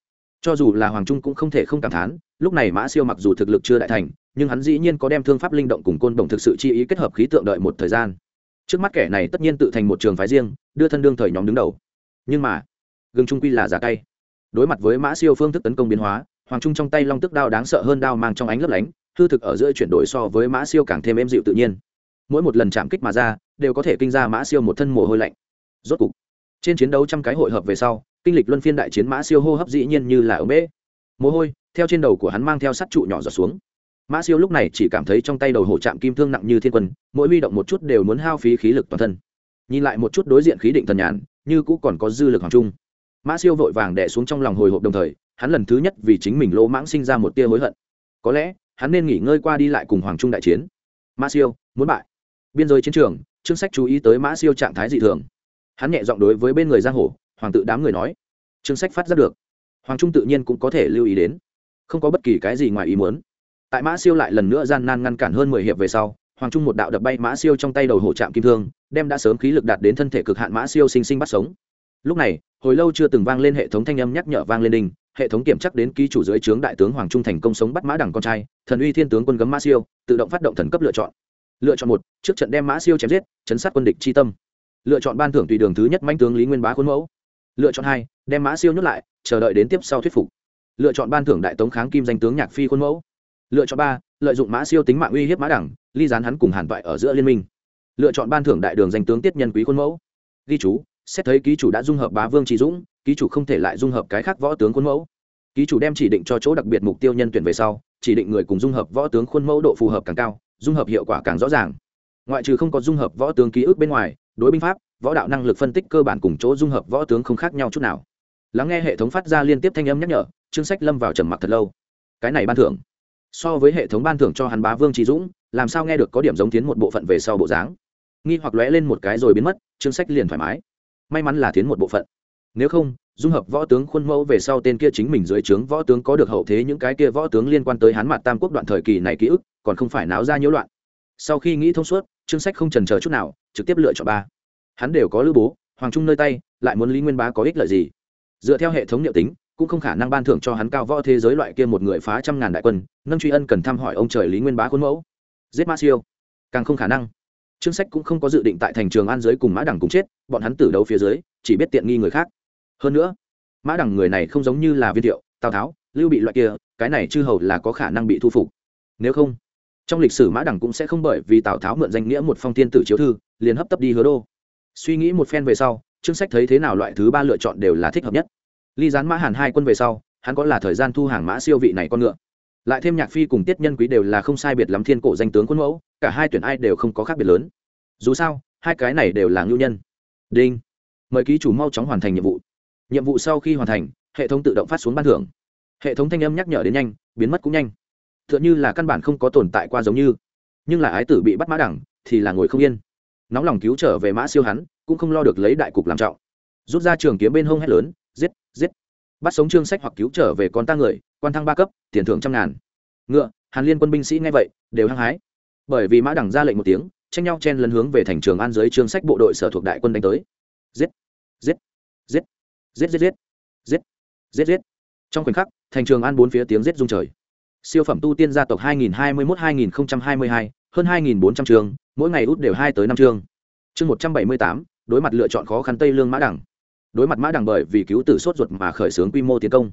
cho dù là hoàng trung cũng không thể không cảm thán, lúc này mã siêu mặc dù thực lực chưa đại thành, nhưng hắn dĩ nhiên có đem thương pháp linh động cùng côn đồng thực sự chi ý kết hợp khí tượng đợi một thời gian. Trước mắt kẻ này tất nhiên tự thành một trường phái riêng, đưa thân đương thời nhóm đứng đầu. Nhưng mà gừng trung quy là giả cay. Đối mặt với mã siêu phương thức tấn công biến hóa, hoàng trung trong tay long tức đao đáng sợ hơn đao mang trong ánh lấp lánh, hư thực ở giữa chuyển đổi so với mã siêu càng thêm êm dịu tự nhiên. Mỗi một lần chạm kích mà ra, đều có thể kinh ra mã siêu một thân mồ hôi lạnh. Rốt cục, trên chiến đấu trăm cái hội hợp về sau kinh lịch luân phiên đại chiến mã siêu hô hấp dĩ nhiên như là ống bể mồ hôi, theo trên đầu của hắn mang theo sắt trụ nhỏ giọt xuống. Mã siêu lúc này chỉ cảm thấy trong tay đầu hổ chạm kim thương nặng như thiên quân, mỗi huy động một chút đều muốn hao phí khí lực toàn thân. Nhìn lại một chút đối diện khí định thần nhàn, như cũ còn có dư lực hoàng trung. Mã siêu vội vàng đẻ xuống trong lòng hồi hộp đồng thời, hắn lần thứ nhất vì chính mình lỗ mãng sinh ra một tia hối hận. Có lẽ, hắn nên nghỉ ngơi qua đi lại cùng hoàng trung đại chiến. Mã siêu, muốn bại. Biên giới chiến trường trương sách chú ý tới mã siêu trạng thái dị thường. Hắn nhẹ giọng đối với bên người giang hồ hoàng tự đám người nói. Chương sách phát ra được. Hoàng trung tự nhiên cũng có thể lưu ý đến. Không có bất kỳ cái gì ngoài ý muốn. Tại mã siêu lại lần nữa gian nan ngăn cản hơn mười hiệp về sau, hoàng trung một đạo đập bay mã siêu trong tay đầu hổ trạm kim thương, đem đã sớm khí lực đạt đến thân thể cực hạn mã siêu sinh sinh bắt sống. Lúc này, hồi lâu chưa từng vang lên hệ thống thanh âm nhắc nhở vang lên đình, hệ thống kiểm chắc đến ký chủ dưới trướng đại tướng hoàng trung thành công sống bắt mã đằng con trai, thần uy thiên tướng quân gấm mã siêu, tự động phát động thần cấp lựa chọn. Lựa chọn một, trước trận đem mã siêu chém giết, chấn sát quân địch chi tâm. Lựa chọn ban thưởng tùy đường thứ nhất manh tướng lý nguyên bá khuôn mẫu lựa chọn hai, đem mã siêu nhốt lại, chờ đợi đến tiếp sau thuyết phục. Lựa chọn ban thưởng đại tống kháng kim danh tướng nhạc phi khuôn mẫu. Lựa chọn ba, lợi dụng mã siêu tính mạng uy hiếp mã đẳng, ly dán hắn cùng hàn toại ở giữa liên minh. Lựa chọn ban thưởng đại đường danh tướng tiết nhân quý khuôn mẫu. Ghi chú, xét thấy ký chủ đã dung hợp bá vương trí dũng, ký chủ không thể lại dung hợp cái khác võ tướng khuôn mẫu. Ký chủ đem chỉ định cho chỗ đặc biệt mục tiêu nhân tuyển về sau, chỉ định người cùng dung hợp võ tướng khuôn mẫu độ phù hợp càng cao, dung hợp hiệu quả càng rõ ràng. Ngoại trừ không có dung hợp võ tướng ký ức bên ngoài, đối binh pháp võ đạo năng lực phân tích cơ bản cùng chỗ dung hợp võ tướng không khác nhau chút nào. Lắng nghe hệ thống phát ra liên tiếp thanh âm nhắc nhở chương sách lâm vào trầm mặc thật lâu. Cái này ban thưởng. So với hệ thống ban thưởng cho hắn bá vương trí dũng, làm sao nghe được có điểm giống tiến một bộ phận về sau bộ dáng? Nghi hoặc lóe lên một cái rồi biến mất chương sách liền thoải mái. May mắn là tiến một bộ phận. Nếu không, dung hợp võ tướng khuôn mẫu về sau tên kia chính mình dưới trướng võ tướng có được hậu thế những cái kia võ tướng liên quan tới hắn mặt tam quốc đoạn thời kỳ này ký ức, còn không phải náo ra nhiễu loạn. Sau khi nghĩ thông suốt chương sách không trần chờ chút nào, trực tiếp lựa chọn ba hắn đều có lữ bố, hoàng trung nơi tay, lại muốn lý nguyên bá có ích lợi gì? Dựa theo hệ thống liệu tính, cũng không khả năng ban thưởng cho hắn cao võ thế giới loại kia một người phá trăm ngàn đại quân, nâng truy ân cần thăm hỏi ông trời lý nguyên bá khuôn mẫu. Giết ma siêu. Càng không khả năng. Chương sách cũng không có dự định tại thành trường an giới cùng mã đẳng cùng chết, bọn hắn tử đấu phía dưới, chỉ biết tiện nghi người khác. Hơn nữa, mã đẳng người này không giống như là viên thiệu, tào tháo, lưu bị loại kia, cái này chư hầu là có khả năng bị thu phục. Nếu không, trong lịch sử mã đẳng cũng sẽ không bởi vì tào tháo mượn danh nghĩa một phong tiên tử chiếu thư, liền hấp tấp đi hứa đô suy nghĩ một phen về sau, chương sách thấy thế nào loại thứ ba lựa chọn đều là thích hợp nhất. Ly dán mã hàn hai quân về sau, hắn có là thời gian thu hàng mã siêu vị này con ngựa. Lại thêm nhạc phi cùng tiết nhân quý đều là không sai biệt lắm thiên cổ danh tướng quân mẫu, cả hai tuyển ai đều không có khác biệt lớn. Dù sao, hai cái này đều là ngưu nhân. Đinh. Mời ký chủ mau chóng hoàn thành nhiệm vụ. Nhiệm vụ sau khi hoàn thành, hệ thống tự động phát xuống ban thưởng. Hệ thống thanh âm nhắc nhở đến nhanh, biến mất cũng nhanh. T h ư ợ n h ư là căn bản không có tồn tại qua giống như. Nhưng là ái tử bị bắt mã đẳng, thì là ngồi không yên nóng lòng cứu trở về mã siêu hắn cũng không lo được lấy đại cục làm trọng. Rút ra trường kiếm bên hông hét lớn giết giết. Bắt sống trương sách hoặc cứu trở về con ta người quan thăng ba cấp tiền thưởng trăm ngàn. Ngựa hàn liên quân binh sĩ nghe vậy đều hăng hái. Bởi vì mã đẳng ra lệnh một tiếng tranh nhau chen lấn hướng về thành trường an dưới trương sách bộ đội sở thuộc đại quân đánh tới. Giết giết giết giết giết giết giết giết giết. Trong khoảnh khắc thành trường an bốn phía tiếng giết rung trời. Siêu phẩm tu tiên gia tộc 2021-2022, hơn 2.400 trường mỗi ngày út đều hai tới năm chương. Chương 178, đối mặt lựa chọn khó khăn tây lương mã đẳng đối mặt mã đẳng bởi vì cứu tử sốt ruột mà khởi xướng quy mô tiến công.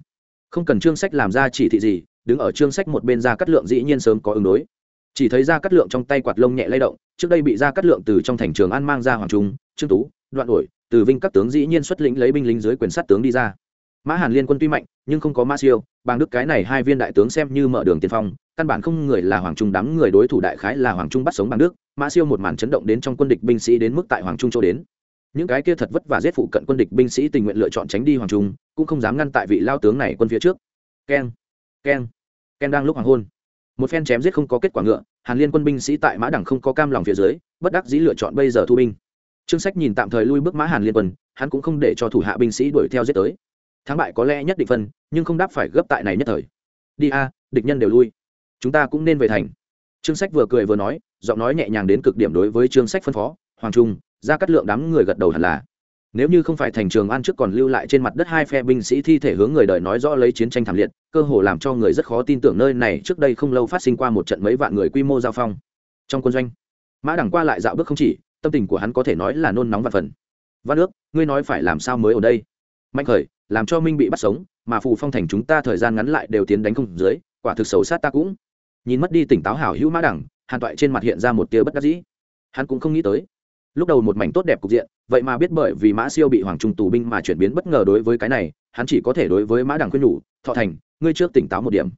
Không cần chương sách làm ra chỉ thị gì đứng ở chương sách một bên ra cắt lượng dĩ nhiên sớm có ứng đối. Chỉ thấy ra cắt lượng trong tay quạt lông nhẹ lay động trước đây bị ra cắt lượng từ trong thành trường an mang ra hoàng trung trương tú đoạn đổi từ vinh các tướng dĩ nhiên xuất lĩnh lấy binh lính dưới quyền sát tướng đi ra mã hàn liên quân tuy mạnh, nhưng không có ma siêu bang đức cái này hai viên đại tướng xem như mở đường tiên phong, căn bản không người là hoàng trung đám người đối thủ đại khái là hoàng trung bắt sống bang đức mã siêu một màn chấn động đến trong quân địch binh sĩ đến mức tại hoàng trung chỗ đến. Những cái kia thật vất vả giết phụ cận quân địch binh sĩ tình nguyện lựa chọn tránh đi hoàng trung, cũng không dám ngăn tại vị lao tướng này quân phía trước. Keng keng keng đang lúc hoàng hôn. Một phen chém giết không có kết quả ngựa, hàn liên quân binh sĩ tại mã đẳng không có cam lòng phía dưới, bất đắc dĩ lựa chọn bây giờ thu binh. Trương sách nhìn tạm thời lui bước mã hàn liên quân, hắn cũng không để cho thủ hạ binh sĩ đuổi theo giết tới thắng bại có lẽ nhất định phân, nhưng không đáp phải gấp tại này nhất thời. Đi a, địch nhân đều lui. Chúng ta cũng nên về thành. Trương sách vừa cười vừa nói, giọng nói nhẹ nhàng đến cực điểm đối với trương sách phân phó, hoàng trung, ra cắt lượng đám người gật đầu hẳn là. Nếu như không phải thành trường an trước còn lưu lại trên mặt đất hai phe binh sĩ thi thể hướng người đời nói rõ lấy chiến tranh thảm liệt, cơ hồ làm cho người rất khó tin tưởng nơi này trước đây không lâu phát sinh qua một trận mấy vạn người quy mô giao phong. Trong quân doanh, mã đẳng qua lại dạo bước không chỉ, tâm tình của hắn có thể nói là nôn nóng và phần. Văn ước, ngươi nói phải làm sao mới ở đây? Mạnh khởi làm cho minh bị bắt sống, mà phù phong thành chúng ta thời gian ngắn lại đều tiến đánh không dưới, quả thực xấu sát ta cũng. Nhìn mất đi tỉnh táo hảo hữu mã đẳng, hàn toại trên mặt hiện ra một tia bất đắc dĩ. Hắn cũng không nghĩ tới. Lúc đầu một mảnh tốt đẹp cục diện, vậy mà biết bởi vì mã siêu bị hoàng trung tù binh mà chuyển biến bất ngờ đối với cái này, hắn chỉ có thể đối với mã đằng khuyên nhủ, thọ thành, ngươi trước tỉnh táo một điểm.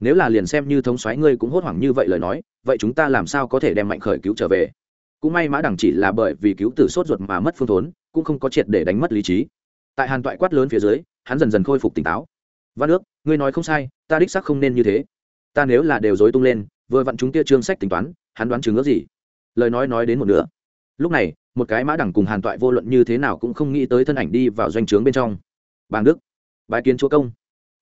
Nếu là liền xem như thống soái ngươi cũng hốt hoảng như vậy lời nói, vậy chúng ta làm sao có thể đem mạnh khởi cứu trở về? Cũng may mã đằng chỉ là bởi vì cứu tử sốt ruột mà mất phương thốn, cũng không có triệt để đánh mất lý trí tại hàn toại quát lớn phía dưới, hắn dần dần khôi phục tỉnh táo. Văn ước, ngươi nói không sai, ta đích xác không nên như thế. Ta nếu là đều dối tung lên, vừa vặn chúng kia trương sách tính toán, hắn đoán chừng ước gì? Lời nói nói đến một nửa. Lúc này, một cái mã đẳng cùng hàn toại vô luận như thế nào cũng không nghĩ tới thân ảnh đi vào doanh trướng bên trong. Bàng đức bài kiến chúa công.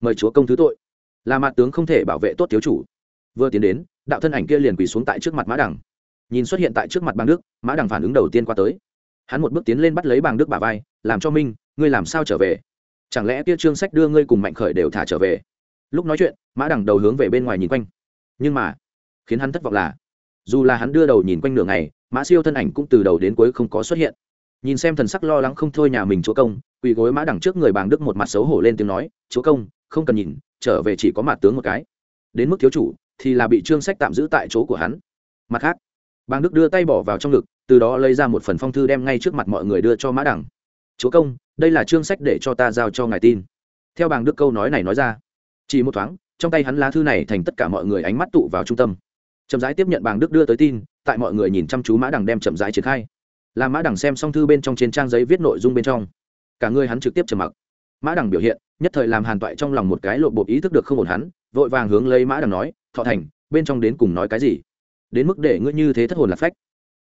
Mời chúa công thứ tội. Là mặt tướng không thể bảo vệ tốt thiếu chủ. Vừa tiến đến, đạo thân ảnh kia liền quỳ xuống tại trước mặt mã đẳng. Nhìn xuất hiện tại trước mặt bàng đức, mã đẳng phản ứng đầu tiên qua tới. Hắn một bước tiến lên bắt lấy bàng đức bà vai, làm cho minh ngươi làm sao trở về? Chẳng lẽ kia trương sách đưa ngươi cùng mạnh khởi đều thả trở về? Lúc nói chuyện, mã đẳng đầu hướng về bên ngoài nhìn quanh. Nhưng mà, khiến hắn thất vọng là, dù là hắn đưa đầu nhìn quanh nửa ngày, mã siêu thân ảnh cũng từ đầu đến cuối không có xuất hiện. Nhìn xem thần sắc lo lắng không thôi nhà mình chúa công, quỳ gối mã đằng trước người bàng đức một mặt xấu hổ lên tiếng nói, chúa công, không cần nhìn, trở về chỉ có mặt tướng một cái. Đến mức thiếu chủ, thì là bị trương sách tạm giữ tại chỗ của hắn. Mặt khác, bàng đức đưa tay bỏ vào trong ngực, từ đó lấy ra một phần phong thư đem ngay trước mặt mọi người đưa cho mã đằng. Chúa công đây là chương sách để cho ta giao cho ngài tin. Theo bàng đức câu nói này nói ra, chỉ một thoáng, trong tay hắn lá thư này thành tất cả mọi người ánh mắt tụ vào trung tâm. Chậm rãi tiếp nhận bàng đức đưa tới tin, tại mọi người nhìn chăm chú mã đằng đem chậm rãi triển khai. Làm mã đằng xem xong thư bên trong trên trang giấy viết nội dung bên trong. Cả người hắn trực tiếp trầm mặc. Mã đằng biểu hiện, nhất thời làm hàn toại trong lòng một cái lộn bộ ý thức được không ổn hắn, vội vàng hướng lấy mã đằng nói, thọ thành, bên trong đến cùng nói cái gì? Đến mức để ngươi như thế thất hồn lạc phách.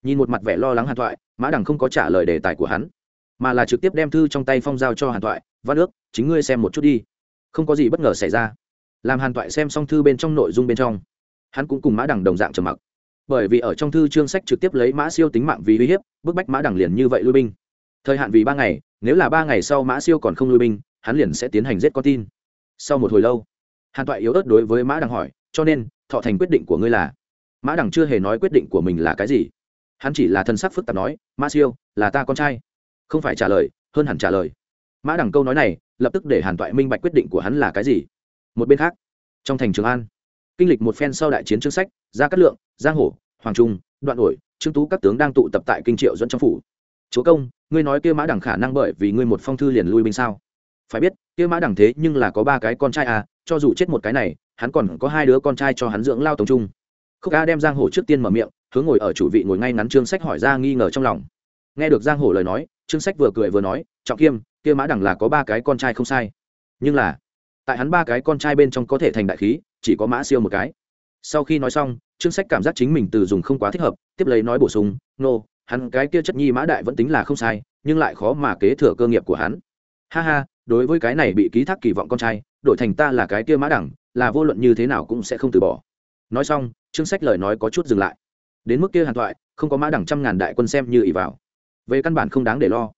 Nhìn một mặt vẻ lo lắng hàn toại, mã đằng không có trả lời đề tài của hắn mà là trực tiếp đem thư trong tay phong giao cho hàn toại văn ước chính ngươi xem một chút đi không có gì bất ngờ xảy ra làm hàn toại xem xong thư bên trong nội dung bên trong hắn cũng cùng mã đằng đồng dạng trầm mặc bởi vì ở trong thư chương sách trực tiếp lấy mã siêu tính mạng vì uy hiếp bức bách mã đằng liền như vậy lui binh thời hạn vì ba ngày nếu là ba ngày sau mã siêu còn không lui binh hắn liền sẽ tiến hành giết con tin sau một hồi lâu hàn toại yếu ớt đối với mã đằng hỏi cho nên thọ thành quyết định của ngươi là mã đằng chưa hề nói quyết định của mình là cái gì hắn chỉ là thân sắc phức tạp nói mã siêu là ta con trai không phải trả lời, hơn hẳn trả lời. Mã đằng câu nói này, lập tức để hàn toại minh bạch quyết định của hắn là cái gì. Một bên khác, trong thành trường an, kinh lịch một phen sau đại chiến chương sách, gia cát lượng giang hổ, hoàng trung, đoạn ổi, trương tú các tướng đang tụ tập tại kinh triệu dẫn trong phủ. Chúa công, ngươi nói kia mã đẳng khả năng bởi vì ngươi một phong thư liền lui binh sao? Phải biết, kia mã đẳng thế nhưng là có ba cái con trai à cho dù chết một cái này, hắn còn có hai đứa con trai cho hắn dưỡng lao tổng trung. Khúc a đem giang hổ trước tiên mở miệng, hướng ngồi ở chủ vị ngồi ngay ngắn trương sách hỏi ra nghi ngờ trong lòng. Nghe được giang hổ lời nói trương sách vừa cười vừa nói trọng kiêm kia mã đẳng là có ba cái con trai không sai. Nhưng là tại hắn ba cái con trai bên trong có thể thành đại khí chỉ có mã siêu một cái. Sau khi nói xong trương sách cảm giác chính mình từ dùng không quá thích hợp tiếp lấy nói bổ sung nô、no, hắn cái kia chất nhi mã đại vẫn tính là không sai nhưng lại khó mà kế thừa cơ nghiệp của hắn. Ha ha đối với cái này bị ký thác kỳ vọng con trai đổi thành ta là cái kia mã đẳng là vô luận như thế nào cũng sẽ không từ bỏ. Nói xong trương sách lời nói có chút dừng lại. Đến mức kia hàn thoại không có mã đẳng trăm ngàn đại quân xem như ỷ vào về căn bản không đáng để lo.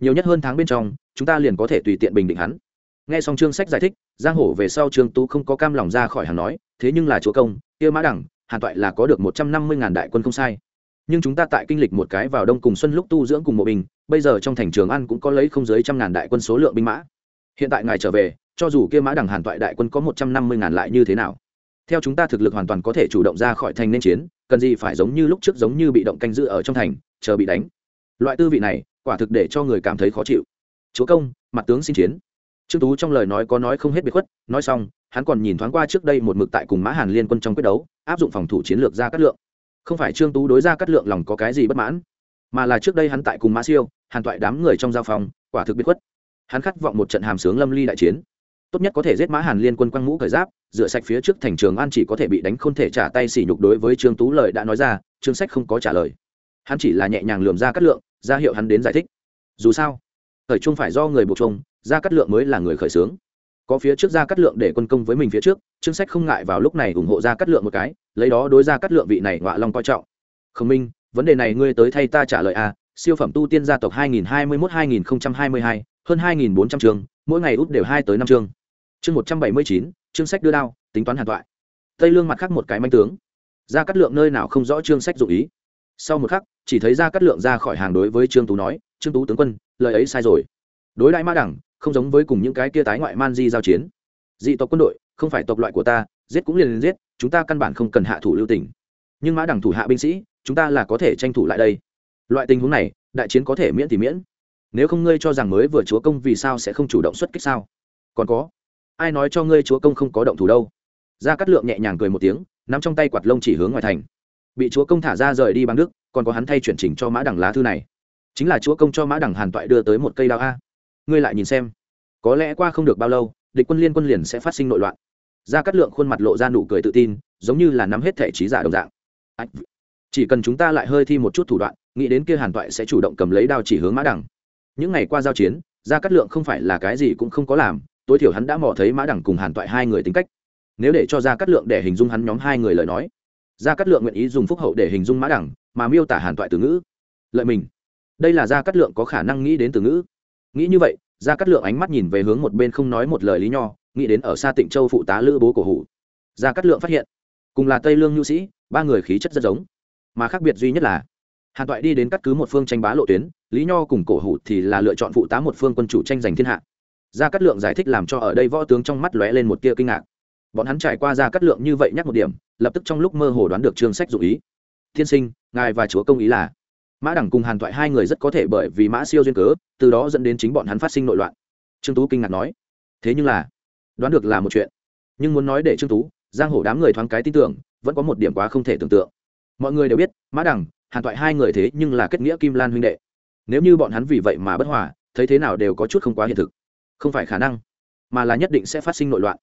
Nhiều nhất hơn tháng bên trong, chúng ta liền có thể tùy tiện bình định hắn. Nghe xong trương sách giải thích, giang hổ về sau trương tú không có cam lòng ra khỏi hàng nói, thế nhưng là chúa công, kia mã đẳng hàn toại là có được một trăm năm mươi ngàn đại quân không sai. Nhưng chúng ta tại kinh lịch một cái vào đông cùng xuân lúc tu dưỡng cùng mộ bình, bây giờ trong thành trường ăn cũng có lấy không dưới trăm ngàn đại quân số lượng binh mã. Hiện tại ngài trở về, cho dù kia mã đẳng hàn toại đại quân có một trăm năm mươi ngàn lại như thế nào? Theo chúng ta thực lực hoàn toàn có thể chủ động ra khỏi thành nên chiến, cần gì phải giống như lúc trước giống như bị động canh giữ ở trong thành, chờ bị đánh? Loại tư vị này, quả thực để cho người cảm thấy khó chịu. Chúa công, mặt tướng xin chiến. Trương tú trong lời nói có nói không hết biệt khuất, nói xong, hắn còn nhìn thoáng qua trước đây một mực tại cùng mã hàn liên quân trong quyết đấu, áp dụng phòng thủ chiến lược ra cát lượng. Không phải trương tú đối ra cát lượng lòng có cái gì bất mãn, mà là trước đây hắn tại cùng mã siêu, hàn toại đám người trong giao phòng, quả thực biệt khuất. Hắn khát vọng một trận hàm sướng lâm ly đại chiến. Tốt nhất có thể giết mã hàn liên quân quăng mũ khởi giáp dựa sạch phía trước thành trường an chỉ có thể bị đánh không thể trả tay xỉ nhục đối với trương tú lời đã nói ra, trương sách không có trả lời hắn chỉ là nhẹ nhàng lườm ra cát lượng ra hiệu hắn đến giải thích. Dù sao thời trung phải do người buộc trung, ra cát lượng mới là người khởi xướng. Có phía trước ra cát lượng để quân công với mình phía trước chương sách không ngại vào lúc này ủng hộ ra cát lượng một cái lấy đó đối ra cát lượng vị này ngọa long coi trọng. Khổng minh vấn đề này ngươi tới thay ta trả lời a à, siêu phẩm tu tiên gia tộc 2021-2022, hơn 2.400 trường, mỗi ngày út đều hai tới năm chương. Chương 179, chương sách đưa đao tính toán hàn toại tây lương mặt khác một cái manh tướng. Ra cát lượng nơi nào không rõ chương sách dụ ý sau một khắc, chỉ thấy gia cát lượng ra khỏi hàng đối với trương tú nói, trương tú tướng quân, lời ấy sai rồi. Đối đại mã đẳng, không giống với cùng những cái kia tái ngoại man di giao chiến. Dị tộc quân đội, không phải tộc loại của ta, giết cũng liền liền giết, chúng ta căn bản không cần hạ thủ lưu tình. Nhưng mã đẳng thủ hạ binh sĩ, chúng ta là có thể tranh thủ lại đây. Loại tình huống này, đại chiến có thể miễn thì miễn. Nếu không ngươi cho rằng mới vừa chúa công vì sao sẽ không chủ động xuất kích sao? Còn có, ai nói cho ngươi chúa công không có động thủ đâu? Gia cát lượng nhẹ nhàng cười một tiếng, nắm trong tay quạt lông chỉ hướng ngoài thành bị chúa công thả ra rời đi bằng đức, còn có hắn thay chuyển chỉnh cho mã đằng lá thư này. Chính là chúa công cho mã đằng hàn toại đưa tới một cây đao a. Ngươi lại nhìn xem. Có lẽ qua không được bao lâu, địch quân liên quân liền sẽ phát sinh nội loạn. Gia cát lượng khuôn mặt lộ ra nụ cười tự tin, giống như là nắm hết thể trí giả đồng dạng. Chỉ cần chúng ta lại hơi thi một chút thủ đoạn, nghĩ đến kia hàn toại sẽ chủ động cầm lấy đao chỉ hướng mã đằng. Những ngày qua giao chiến, gia cát lượng không phải là cái gì cũng không có làm, tối thiểu hắn đã mò thấy mã đằng cùng hàn toại hai người tính cách. Nếu để cho gia cát lượng để hình dung hắn nhóm hai người lời nói gia cát lượng nguyện ý dùng phúc hậu để hình dung mã đẳng, mà miêu tả hàn toại từ ngữ. Lợi mình. Đây là gia cát lượng có khả năng nghĩ đến từ ngữ. Nghĩ như vậy gia cát lượng ánh mắt nhìn về hướng một bên không nói một lời lý nho nghĩ đến ở xa tịnh châu phụ tá lữ bố cổ hủ. Gia cát lượng phát hiện cùng là tây lương nhu sĩ ba người khí chất rất giống. Mà khác biệt duy nhất là hàn toại đi đến cắt cứ một phương tranh bá lộ tuyến lý nho cùng cổ hủ thì là lựa chọn phụ tá một phương quân chủ tranh giành thiên hạ. Gia cát lượng giải thích làm cho ở đây võ tướng trong mắt lóe lên một tia kinh ngạc bọn hắn trải qua ra cắt lượng như vậy nhắc một điểm, lập tức trong lúc mơ hồ đoán được chương sách dụ ý. Thiên sinh, ngài và chúa công ý là? Mã đẳng cùng hàn thoại hai người rất có thể bởi vì mã siêu duyên cớ, từ đó dẫn đến chính bọn hắn phát sinh nội loạn. Trương tú kinh ngạc nói, thế nhưng là, đoán được là một chuyện. Nhưng muốn nói để trương tú, giang hổ đám người thoáng cái tin tưởng, vẫn có một điểm quá không thể tưởng tượng. Mọi người đều biết, mã đẳng, hàn thoại hai người thế nhưng là kết nghĩa kim lan huynh đệ. Nếu như bọn hắn vì vậy mà bất hòa, thấy thế nào đều có chút không quá hiện thực. Không phải khả năng, mà là nhất định sẽ phát sinh nội loạn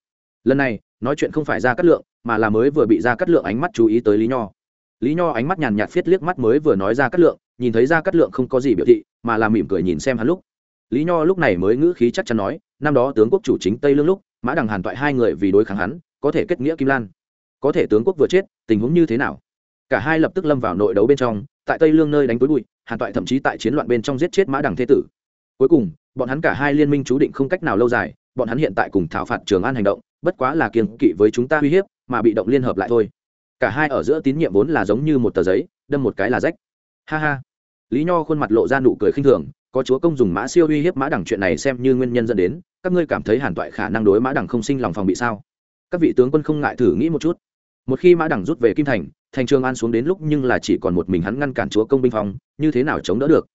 lần này, nói chuyện không phải ra cắt lượng, mà là mới vừa bị ra cắt lượng ánh mắt chú ý tới lý nho. Lý nho ánh mắt nhàn nhạt viết liếc mắt mới vừa nói ra cắt lượng, nhìn thấy ra cắt lượng không có gì biểu thị, mà là mỉm cười nhìn xem hắn lúc. Lý nho lúc này mới ngữ khí chắc chắn nói, năm đó tướng quốc chủ chính tây lương lúc, mã đằng hàn toại hai người vì đối kháng hắn, có thể kết nghĩa kim lan. Có thể tướng quốc vừa chết, tình huống như thế nào? Cả hai lập tức lâm vào nội đấu bên trong, tại tây lương nơi đánh túi bụi, hàn toại thậm chí tại chiến loạn bên trong giết chết mã đằng thế tử. Cuối cùng, bọn hắn cả hai liên minh chú định không cách nào lâu dài, bọn hắn hiện tại cùng thảo phạt trường an hành động bất quá là kiên kỵ với chúng ta uy hiếp, mà bị động liên hợp lại thôi. Cả hai ở giữa tín nhiệm vốn là giống như một tờ giấy, đâm một cái là rách. Ha ha. Lý nho khuôn mặt lộ ra nụ cười khinh thường, có chúa công dùng mã siêu uy hiếp mã đẳng chuyện này xem như nguyên nhân dẫn đến, các ngươi cảm thấy hàn toại khả năng đối mã đẳng không sinh lòng phòng bị sao? Các vị tướng quân không ngại thử nghĩ một chút. Một khi mã đẳng rút về kim thành thành trường an xuống đến lúc nhưng là chỉ còn một mình hắn ngăn cản chúa công binh phòng như thế nào chống đỡ được?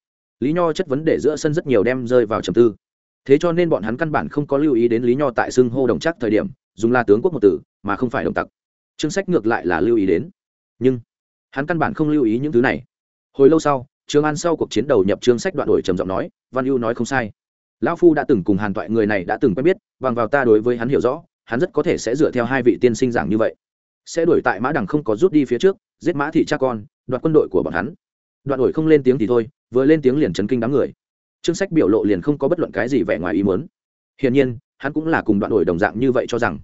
Lý nho chất vấn để giữa sân rất nhiều đem rơi vào trầm tư thế cho nên bọn hắn căn bản không có lưu ý đến lý nho tại xưng hô đồng chắc thời điểm, dùng là tướng quốc một tử mà không phải đồng tặc. Chương sách ngược lại là lưu ý đến. Nhưng, hắn căn bản không lưu ý những thứ này. Hồi lâu sau, trương an sau cuộc chiến đầu nhập chương sách đoạn đổi trầm giọng nói, văn ưu nói không sai. Lão phu đã từng cùng hàn toại người này đã từng quen biết, bằng vào ta đối với hắn hiểu rõ, hắn rất có thể sẽ dựa theo hai vị tiên sinh giảng như vậy. Sẽ đuổi tại mã đằng không có rút đi phía trước, giết mã thị cha con, đoạt quân đội của bọn hắn. Đoạn đổi không lên tiếng thì thôi, vừa lên tiếng liền chấn kinh đám người chương sách biểu lộ liền không có bất luận cái gì vẻ ngoài ý muốn. Hiển nhiên, hắn cũng là cùng đoạn đổi đồng dạng như vậy cho rằng,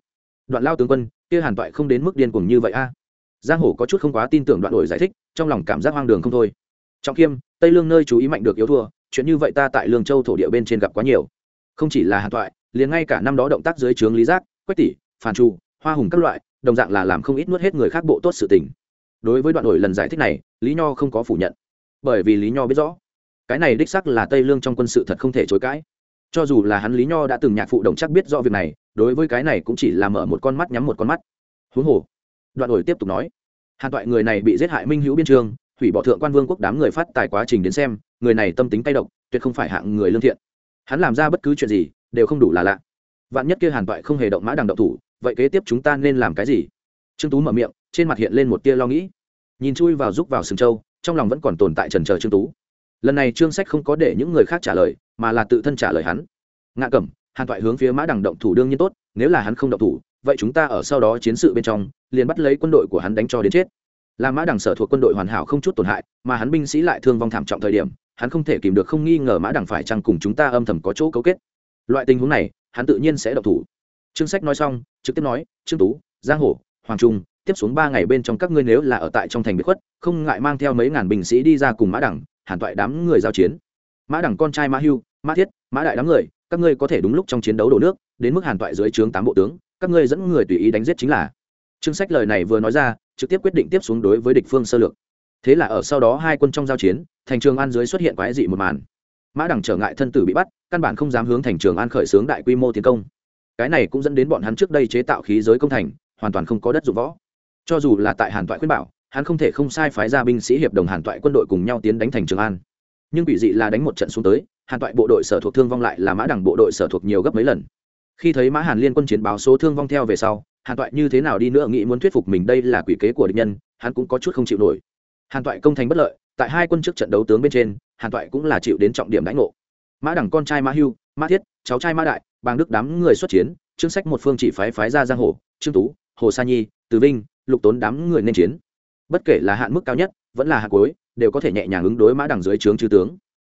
đoạn lao tướng quân, kia hàn toại không đến mức điên cuồng như vậy a. Giang hổ có chút không quá tin tưởng đoạn đổi giải thích, trong lòng cảm giác hoang đường không thôi. Trọng khiêm tây lương nơi chú ý mạnh được yếu thua, chuyện như vậy ta tại lương châu thổ địa bên trên gặp quá nhiều. Không chỉ là hàn toại, liền ngay cả năm đó động tác dưới trướng lý giác, quách tỷ phản trụ hoa hùng các loại, đồng dạng là làm không ít nuốt hết người khác bộ tốt sự tình. Đối với đoạn đổi lần giải thích này, lý nho không có phủ nhận. Bởi vì lý nho biết rõ cái này đích sắc là tây lương trong quân sự thật không thể chối cãi. Cho dù là hắn lý nho đã từng nhạc phụ đồng chắc biết rõ việc này, đối với cái này cũng chỉ là mở một con mắt nhắm một con mắt. Huống hồ, đoạn ổi tiếp tục nói, hàn toại người này bị giết hại minh hữu biên trường hủy bỏ thượng quan vương quốc đám người phát tài quá trình đến xem, người này tâm tính tay độc, tuyệt không phải hạng người lương thiện. Hắn làm ra bất cứ chuyện gì, đều không đủ là lạ. Vạn nhất kia hàn toại không hề động mã đằng động thủ, vậy kế tiếp chúng ta nên làm cái gì? Trương tú mở miệng, trên mặt hiện lên một tia lo nghĩ. Nhìn chui vào rúc vào sừng châu, trong lòng vẫn còn tồn tại trần trờ trương tú lần này trương sách không có để những người khác trả lời, mà là tự thân trả lời hắn. Ngạ cẩm, hàn toại hướng phía mã đằng động thủ đương nhiên tốt, nếu là hắn không động thủ, vậy chúng ta ở sau đó chiến sự bên trong, liền bắt lấy quân đội của hắn đánh cho đến chết. Là mã đằng sở thuộc quân đội hoàn hảo không chút tổn hại, mà hắn binh sĩ lại thương vong thảm trọng thời điểm, hắn không thể kìm được không nghi ngờ mã đằng phải chăng cùng chúng ta âm thầm có chỗ cấu kết. Loại tình huống này, hắn tự nhiên sẽ động thủ. Trương sách nói xong, trực tiếp nói, trương tú, giang hổ hoàng trung, tiếp xuống ba ngày bên trong các ngươi nếu là ở tại trong thành biệt khuất, không ngại mang theo mấy ngàn binh sĩ đi ra cùng mã đẳng hàn toại đám người giao chiến. Mã đẳng con trai mã hưu, mã thiết, mã đại đám người, các ngươi có thể đúng lúc trong chiến đấu đổ nước, đến mức hàn toại dưới trướng tám bộ tướng, các ngươi dẫn người tùy ý đánh giết chính là. Chương sách lời này vừa nói ra, trực tiếp quyết định tiếp xuống đối với địch phương sơ lược. Thế là ở sau đó hai quân trong giao chiến, thành trường an dưới xuất hiện quái dị một màn. Mã đẳng trở ngại thân tử bị bắt, căn bản không dám hướng thành trường an khởi xướng đại quy mô tiến công. Cái này cũng dẫn đến bọn hắn trước đây chế tạo khí giới công thành, hoàn toàn không có đất dụng võ. Cho dù là tại hàn toại khuyên bảo hắn không thể không sai phái ra binh sĩ hiệp đồng hàn toại quân đội cùng nhau tiến đánh thành trường an. Nhưng bị dị là đánh một trận xuống tới, hàn toại bộ đội sở thuộc thương vong lại là mã đẳng bộ đội sở thuộc nhiều gấp mấy lần. Khi thấy mã hàn liên quân chiến báo số thương vong theo về sau, hàn toại như thế nào đi nữa nghĩ muốn thuyết phục mình đây là quỷ kế của địch nhân, hắn cũng có chút không chịu nổi. Hàn toại công thành bất lợi, tại hai quân trước trận đấu tướng bên trên, hàn toại cũng là chịu đến trọng điểm đánh ngộ. Mã đẳng con trai mã hưu, mã thiết, cháu trai mã đại, bàng đức đám người xuất chiến chương sách một phương chỉ phái phái ra giang hồ, trương tú, hồ sa nhi, từ vinh, lục tốn đám người nên chiến bất kể là hạn mức cao nhất vẫn là hạn cuối đều có thể nhẹ nhàng ứng đối mã đẳng dưới trướng chư tướng.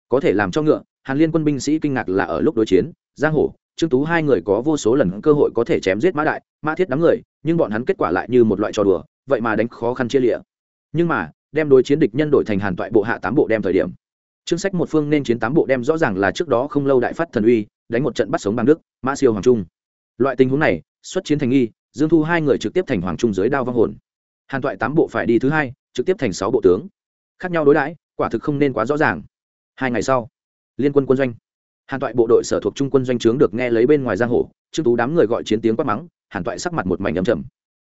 Có thể làm cho ngựa hàn liên quân binh sĩ kinh ngạc là ở lúc đối chiến giang hổ, trương tú hai người có vô số lần cơ hội có thể chém giết mã đại mã thiết đám người nhưng bọn hắn kết quả lại như một loại trò đùa vậy mà đánh khó khăn chia lịa. Nhưng mà đem đối chiến địch nhân đổi thành hàn toại bộ hạ tám bộ đem thời điểm. Chương sách một phương nên chiến tám bộ đem rõ ràng là trước đó không lâu đại phát thần uy đánh một trận bắt sống bằng đức mã siêu hoàng trung. Loại tình huống này xuất chiến thành nghi dương thu hai người trực tiếp thành hoàng trung dưới đao vong hồn hàn toại tám bộ phải đi thứ hai, trực tiếp thành sáu bộ tướng. Khác nhau đối đãi, quả thực không nên quá rõ ràng. Hai ngày sau, liên quân quân doanh. Hàn toại bộ đội sở thuộc trung quân doanh trướng được nghe lấy bên ngoài giang hồ, trương tú đám người gọi chiến tiếng quát mắng, hàn toại sắc mặt một mảnh ấm trầm.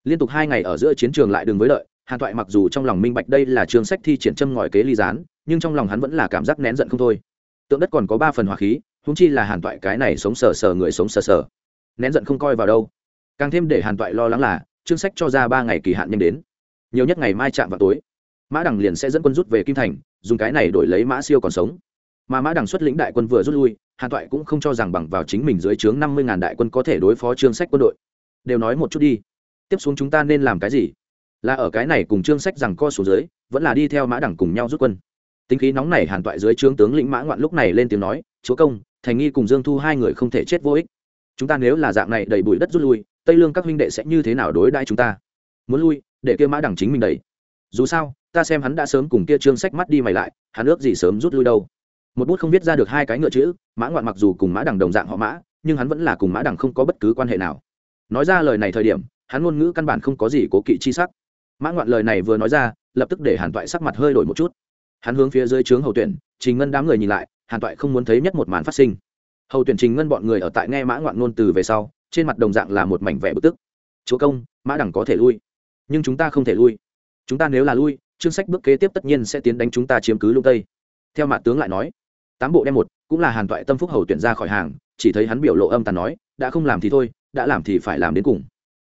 Liên tục hai ngày ở giữa chiến trường lại đường với lợi, hàn toại mặc dù trong lòng minh bạch đây là trường sách thi triển châm ngòi kế ly gián, nhưng trong lòng hắn vẫn là cảm giác nén giận không thôi. Tượng đất còn có ba phần hỏa khí húng chi là hàn toại cái này sống sờ sờ người sống sờ sờ. Nén giận không coi vào đâu. Càng thêm để hàn toại lo lắng là, chương sách cho ra ba ngày kỳ hạn nhanh đến nhiều nhất ngày mai chạm vào tối, mã đằng liền sẽ dẫn quân rút về kim thành, dùng cái này đổi lấy mã siêu còn sống. Mà mã đằng xuất lĩnh đại quân vừa rút lui, hàn toại cũng không cho rằng bằng vào chính mình dưới trướng năm mươi ngàn đại quân có thể đối phó trương sách quân đội. Đều nói một chút đi. Tiếp xuống chúng ta nên làm cái gì? Là ở cái này cùng trương sách rằng co số dưới, vẫn là đi theo mã đẳng cùng nhau rút quân. Tính khí nóng này hàn toại dưới trướng tướng lĩnh mã ngoạn lúc này lên tiếng nói, chúa công, thành nghi cùng dương thu hai người không thể chết vô ích. Chúng ta nếu là dạng này đầy bụi đất rút lui, tây lương các huynh đệ sẽ như thế nào đối đãi chúng ta? Muốn lui để kia mã đẳng chính mình đẩy. Dù sao, ta xem hắn đã sớm cùng kia trương sách mắt đi mày lại, hắn ước gì sớm rút lui đâu. Một bút không viết ra được hai cái ngựa chữ, mã ngoạn mặc dù cùng mã đẳng đồng dạng họ mã, nhưng hắn vẫn là cùng mã đẳng không có bất cứ quan hệ nào. Nói ra lời này thời điểm, hắn ngôn ngữ căn bản không có gì cố kỵ chi sắc. Mã ngoạn lời này vừa nói ra, lập tức để hàn toại sắc mặt hơi đổi một chút. Hắn hướng phía dưới trướng hầu tuyển, trình ngân đám người nhìn lại, hàn toại không muốn thấy nhất một màn phát sinh. Hầu tuyển, trình ngân bọn người ở tại nghe mã ngoạn ngôn từ về sau, trên mặt đồng dạng là một mảnh vẻ bực tức. Chúa công, mã đẳng có thể lui nhưng chúng ta không thể lui. Chúng ta nếu là lui, chương sách bước kế tiếp tất nhiên sẽ tiến đánh chúng ta chiếm cứ lung tây. Theo mạ tướng lại nói, tám bộ đem một, cũng là hàn toại tâm phúc hầu tuyển ra khỏi hàng, chỉ thấy hắn biểu lộ âm tàn nói, đã không làm thì thôi, đã làm thì phải làm đến cùng.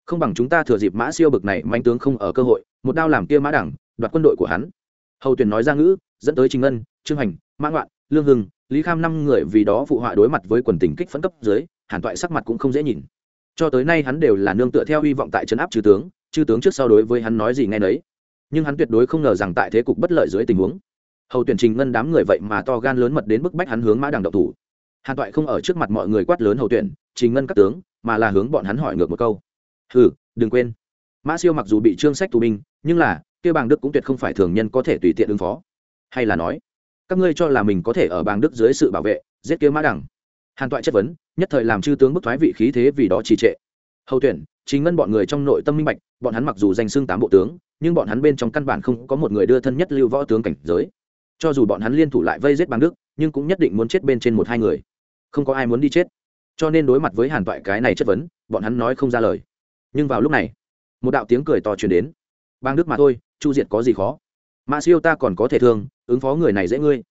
Không bằng chúng ta thừa dịp mã siêu bực này manh tướng không ở cơ hội, một đao làm kia mã đẳng, đoạt quân đội của hắn. Hầu tuyển nói ra ngữ, dẫn tới trình ngân, trương hành, mã ngoạn, lương hưng, lý kham năm người vì đó phụ họa đối mặt với quần tình kích phấn cấp dưới, hàn toại sắc mặt cũng không dễ nhìn. Cho tới nay hắn đều là nương tựa theo hy vọng tại trấn áp chư tướng chư tướng trước sau đối với hắn nói gì nghe nấy. Nhưng hắn tuyệt đối không ngờ rằng tại thế cục bất lợi dưới tình huống, hầu tuyển trình ngân đám người vậy mà to gan lớn mật đến bức bách hắn hướng mã đằng độc thủ. Hàn toại không ở trước mặt mọi người quát lớn hầu tuyển, trình ngân các tướng, mà là hướng bọn hắn hỏi ngược một câu. Hừ, đừng quên. Mã siêu mặc dù bị trương sách tù binh, nhưng là, kia bàng đức cũng tuyệt không phải thường nhân có thể tùy tiện ứng phó. Hay là nói, các ngươi cho là mình có thể ở bàng đức dưới sự bảo vệ, giết kia mã đẳng hàn toại chất vấn, nhất thời làm chư tướng bức thoái vị khí thế vì đó trì trệ. Hầu tuyển chính ngân bọn người trong nội tâm minh bạch, bọn hắn mặc dù danh xưng tám bộ tướng, nhưng bọn hắn bên trong căn bản không có một người đưa thân nhất lưu võ tướng cảnh giới. Cho dù bọn hắn liên thủ lại vây giết bằng đức, nhưng cũng nhất định muốn chết bên trên một hai người. Không có ai muốn đi chết. Cho nên đối mặt với hàn toại cái này chất vấn, bọn hắn nói không ra lời. Nhưng vào lúc này, một đạo tiếng cười to truyền đến. Bang đức mà thôi, chu diệt có gì khó? Mã siêu ta còn có thể thương, ứng phó người này dễ ngươi.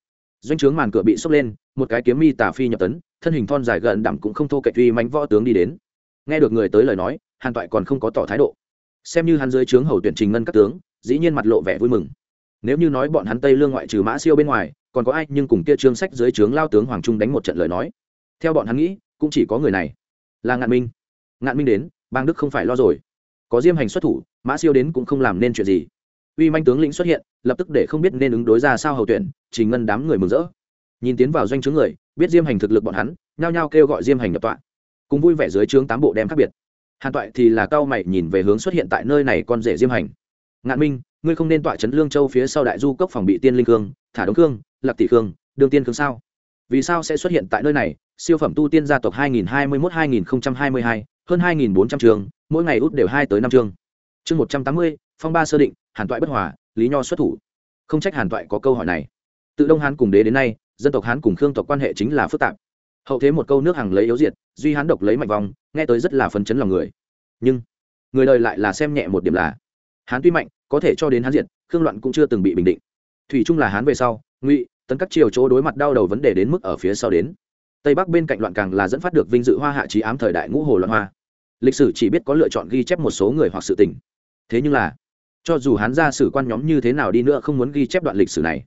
Doanh trướng màn cửa bị sốc lên, một cái kiếm mi tà phi nhập tấn, thân hình thon dài gần đẳng cũng không thô kệ tuy mánh võ tướng đi đến. Nghe được người tới lời nói hàn toại còn không có tỏ thái độ. Xem như hắn dưới trướng hầu tuyển trình ngân các tướng, dĩ nhiên mặt lộ vẻ vui mừng. Nếu như nói bọn hắn tây lương ngoại trừ mã siêu bên ngoài, còn có ai nhưng cùng kia trương sách dưới trướng lao tướng hoàng trung đánh một trận lời nói. Theo bọn hắn nghĩ, cũng chỉ có người này. Là ngạn minh. Ngạn minh đến, bang đức không phải lo rồi. Có diêm hành xuất thủ, mã siêu đến cũng không làm nên chuyện gì. Uy manh tướng lĩnh xuất hiện, lập tức để không biết nên ứng đối ra sao hầu tuyển, trình ngân đám người mừng rỡ. Nhìn tiến vào doanh trướng người, biết diêm hành thực lực bọn hắn, nhao nhao kêu gọi diêm hành nhập tọa. Cùng vui vẻ dưới trướng tám bộ đem khác biệt hàn toại thì là cao mày nhìn về hướng xuất hiện tại nơi này con rể diêm hành. Ngạn minh ngươi không nên tọa trấn lương châu phía sau đại du cốc phòng bị tiên linh cương thả đống cương lạc tỷ cương đương tiên cương sao? Vì sao sẽ xuất hiện tại nơi này? Siêu phẩm tu tiên gia tộc 2021-2022, hơn 2.400 trường mỗi ngày út đều hai tới năm chương chương 180, phong ba sơ định hàn toại bất hòa lý nho xuất thủ. Không trách hàn toại có câu hỏi này. Tự đông hán cùng đế đến nay dân tộc hán cùng khương tộc quan hệ chính là phức tạp hậu thế một câu nước hàng lấy yếu diệt duy hán độc lấy mạnh vòng nghe tới rất là phấn chấn lòng người. Nhưng người đời lại là xem nhẹ một điểm là hán tuy mạnh có thể cho đến hán diệt, khương loạn cũng chưa từng bị bình định. Thủy trung là hán về sau ngụy tấn các triều chỗ đối mặt đau đầu vấn đề đến mức ở phía sau đến. Tây bắc bên cạnh loạn càng là dẫn phát được vinh dự hoa hạ trí ám thời đại ngũ hồ loạn hoa. Lịch sử chỉ biết có lựa chọn ghi chép một số người hoặc sự tình. Thế nhưng là cho dù hán ra sử quan nhóm như thế nào đi nữa không muốn ghi chép đoạn lịch sử này.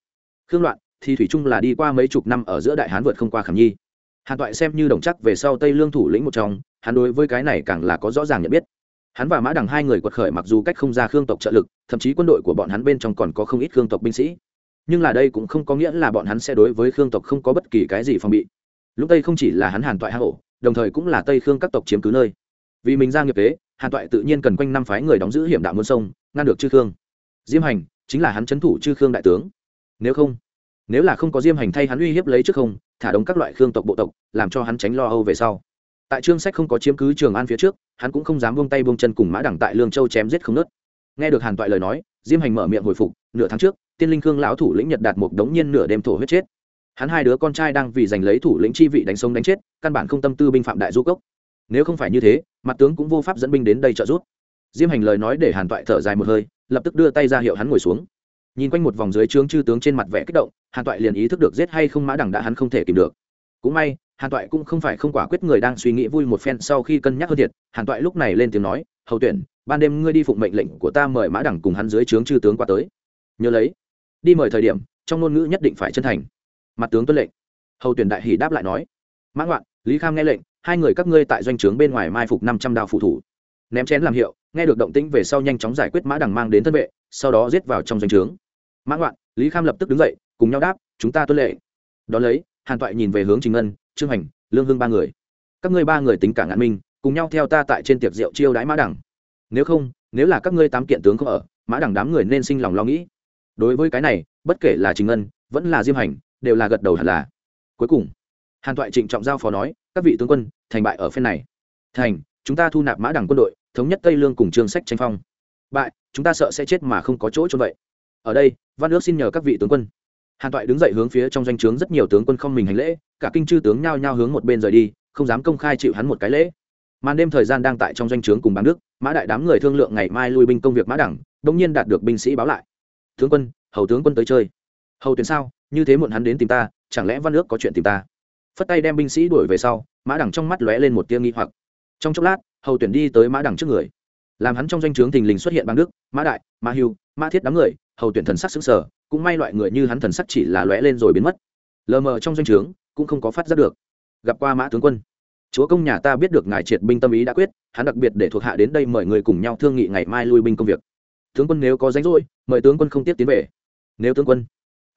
Khương loạn thì thủy trung là đi qua mấy chục năm ở giữa đại hán vượt không qua khảm nhi hàn toại xem như đồng chắc về sau tây lương thủ lĩnh một trong, hắn đối với cái này càng là có rõ ràng nhận biết. Hắn và mã đằng hai người quật khởi mặc dù cách không ra khương tộc trợ lực, thậm chí quân đội của bọn hắn bên trong còn có không ít khương tộc binh sĩ. Nhưng là đây cũng không có nghĩa là bọn hắn sẽ đối với khương tộc không có bất kỳ cái gì phòng bị. Lúc tây không chỉ là hắn hàn toại hạ hổ, đồng thời cũng là tây khương các tộc chiếm cứ nơi. Vì mình ra nghiệp tế hàn toại tự nhiên cần quanh năm phái người đóng giữ hiểm đạo muôn sông, ngăn được chư khương. Diêm hành chính là hắn c thủ chư khương đại tướng. Nếu không nếu là không có diêm hành thay hắn uy hiếp lấy trước không, thả đống các loại khương tộc bộ tộc, làm cho hắn tránh lo âu về sau. Tại trương sách không có chiếm cứ trường an phía trước, hắn cũng không dám buông tay buông chân cùng mã đẳng tại lương châu chém giết không nớt. Nghe được hàn toại lời nói, diêm hành mở miệng hồi phục, nửa tháng trước, tiên linh khương lão thủ lĩnh nhật đạt một đống nhiên nửa đêm thổ huyết chết. Hắn hai đứa con trai đang vì giành lấy thủ lĩnh chi vị đánh sống đánh chết, căn bản không tâm tư binh phạm đại du cốc. Nếu không phải như thế, mặt tướng cũng vô pháp dẫn binh đến đây trợ giúp. Diêm hành lời nói để hàn toại thở dài một hơi, lập tức đưa tay ra hiệu hắn ngồi xuống. Nhìn quanh một vòng dưới trướng chư tướng trên mặt vẻ kích động hàn toại liền ý thức được giết hay không mã đẳng đã hắn không thể kìm được. Cũng may, hàn toại cũng không phải không quả quyết người đang suy nghĩ vui một phen sau khi cân nhắc hơn thiệt, hàn toại lúc này lên tiếng nói, hầu tuyển, ban đêm ngươi đi phụng mệnh lệnh của ta mời mã đẳng cùng hắn dưới trướng chư tướng qua tới. Nhớ lấy, đi mời thời điểm, trong ngôn ngữ nhất định phải chân thành. Mặt tướng tuân lệnh. Hầu tuyển đại hỷ đáp lại nói, mã ngoạn, lý kham nghe lệnh, hai người các ngươi tại doanh trướng bên ngoài mai phục năm trăm đao phụ thủ. Ném chén làm hiệu, nghe được động tĩnh về sau nhanh chóng giải quyết mã đằng mang đến thân vệ, sau đó giết vào trong doanh trướng. Mã ngoạn, lý kham lập tức đứng dậy cùng nhau đáp, chúng ta tuân lệ đ ó lấy, hàn toại nhìn về hướng trình ngân, trương hành lương hưng ba người. Các ngươi ba người tính cả ngạn minh, cùng nhau theo ta tại trên tiệc rượu chiêu đãi mã đằng nếu không, nếu là các ngươi tám kiện tướng không ở, mã đằng đám người nên sinh lòng lo nghĩ. Đối với cái này, bất kể là trình ngân, vẫn là diêm hành, đều là gật đầu hẳn là. Cuối cùng, hàn toại trịnh trọng giao phó nói, các vị tướng quân, thành bại ở phen này. Thành, chúng ta thu nạp mã đẳng quân đội, thống nhất tây lương cùng trương sách tranh phong. Bại, chúng ta sợ sẽ chết mà không có chỗ cho vậy. Ở đây, văn ước xin nhờ các vị tướng quân hàn toại đứng dậy hướng phía trong doanh trướng rất nhiều tướng quân không mình hành lễ, cả kinh chư tướng nhao nhao hướng một bên rời đi, không dám công khai chịu hắn một cái lễ. Màn đêm thời gian đang tại trong doanh trướng cùng bán đức, mã đại đám người thương lượng ngày mai lui binh công việc mã đẳng đông nhiên đạt được binh sĩ báo lại. Tướng quân, hầu tướng quân tới chơi. Hầu tuyển sao? Như thế muộn hắn đến tìm ta, chẳng lẽ văn ước có chuyện tìm ta? Phất tay đem binh sĩ đuổi về sau, mã đẳng trong mắt lóe lên một tia nghi hoặc. Trong chốc lát, hầu tuyển đi tới mã đẳng trước người. Làm hắn trong danh o chướng thình lình xuất hiện bằng đức, mã đại, mã hưu, mã thiết đám người, hầu tuyển thần sắc xứng sở cũng may loại người như hắn thần sắc chỉ là lóe lên rồi biến mất. Lờ mờ trong doanh trướng, cũng không có phát giác được. Gặp qua mã tướng quân. Chúa công nhà ta biết được ngài triệt binh tâm ý đã quyết, hắn đặc biệt để thuộc hạ đến đây mời người cùng nhau thương nghị ngày mai lui binh công việc. Tướng quân nếu có danh rỗi, mời tướng quân không tiếp tiến về. Nếu tướng quân,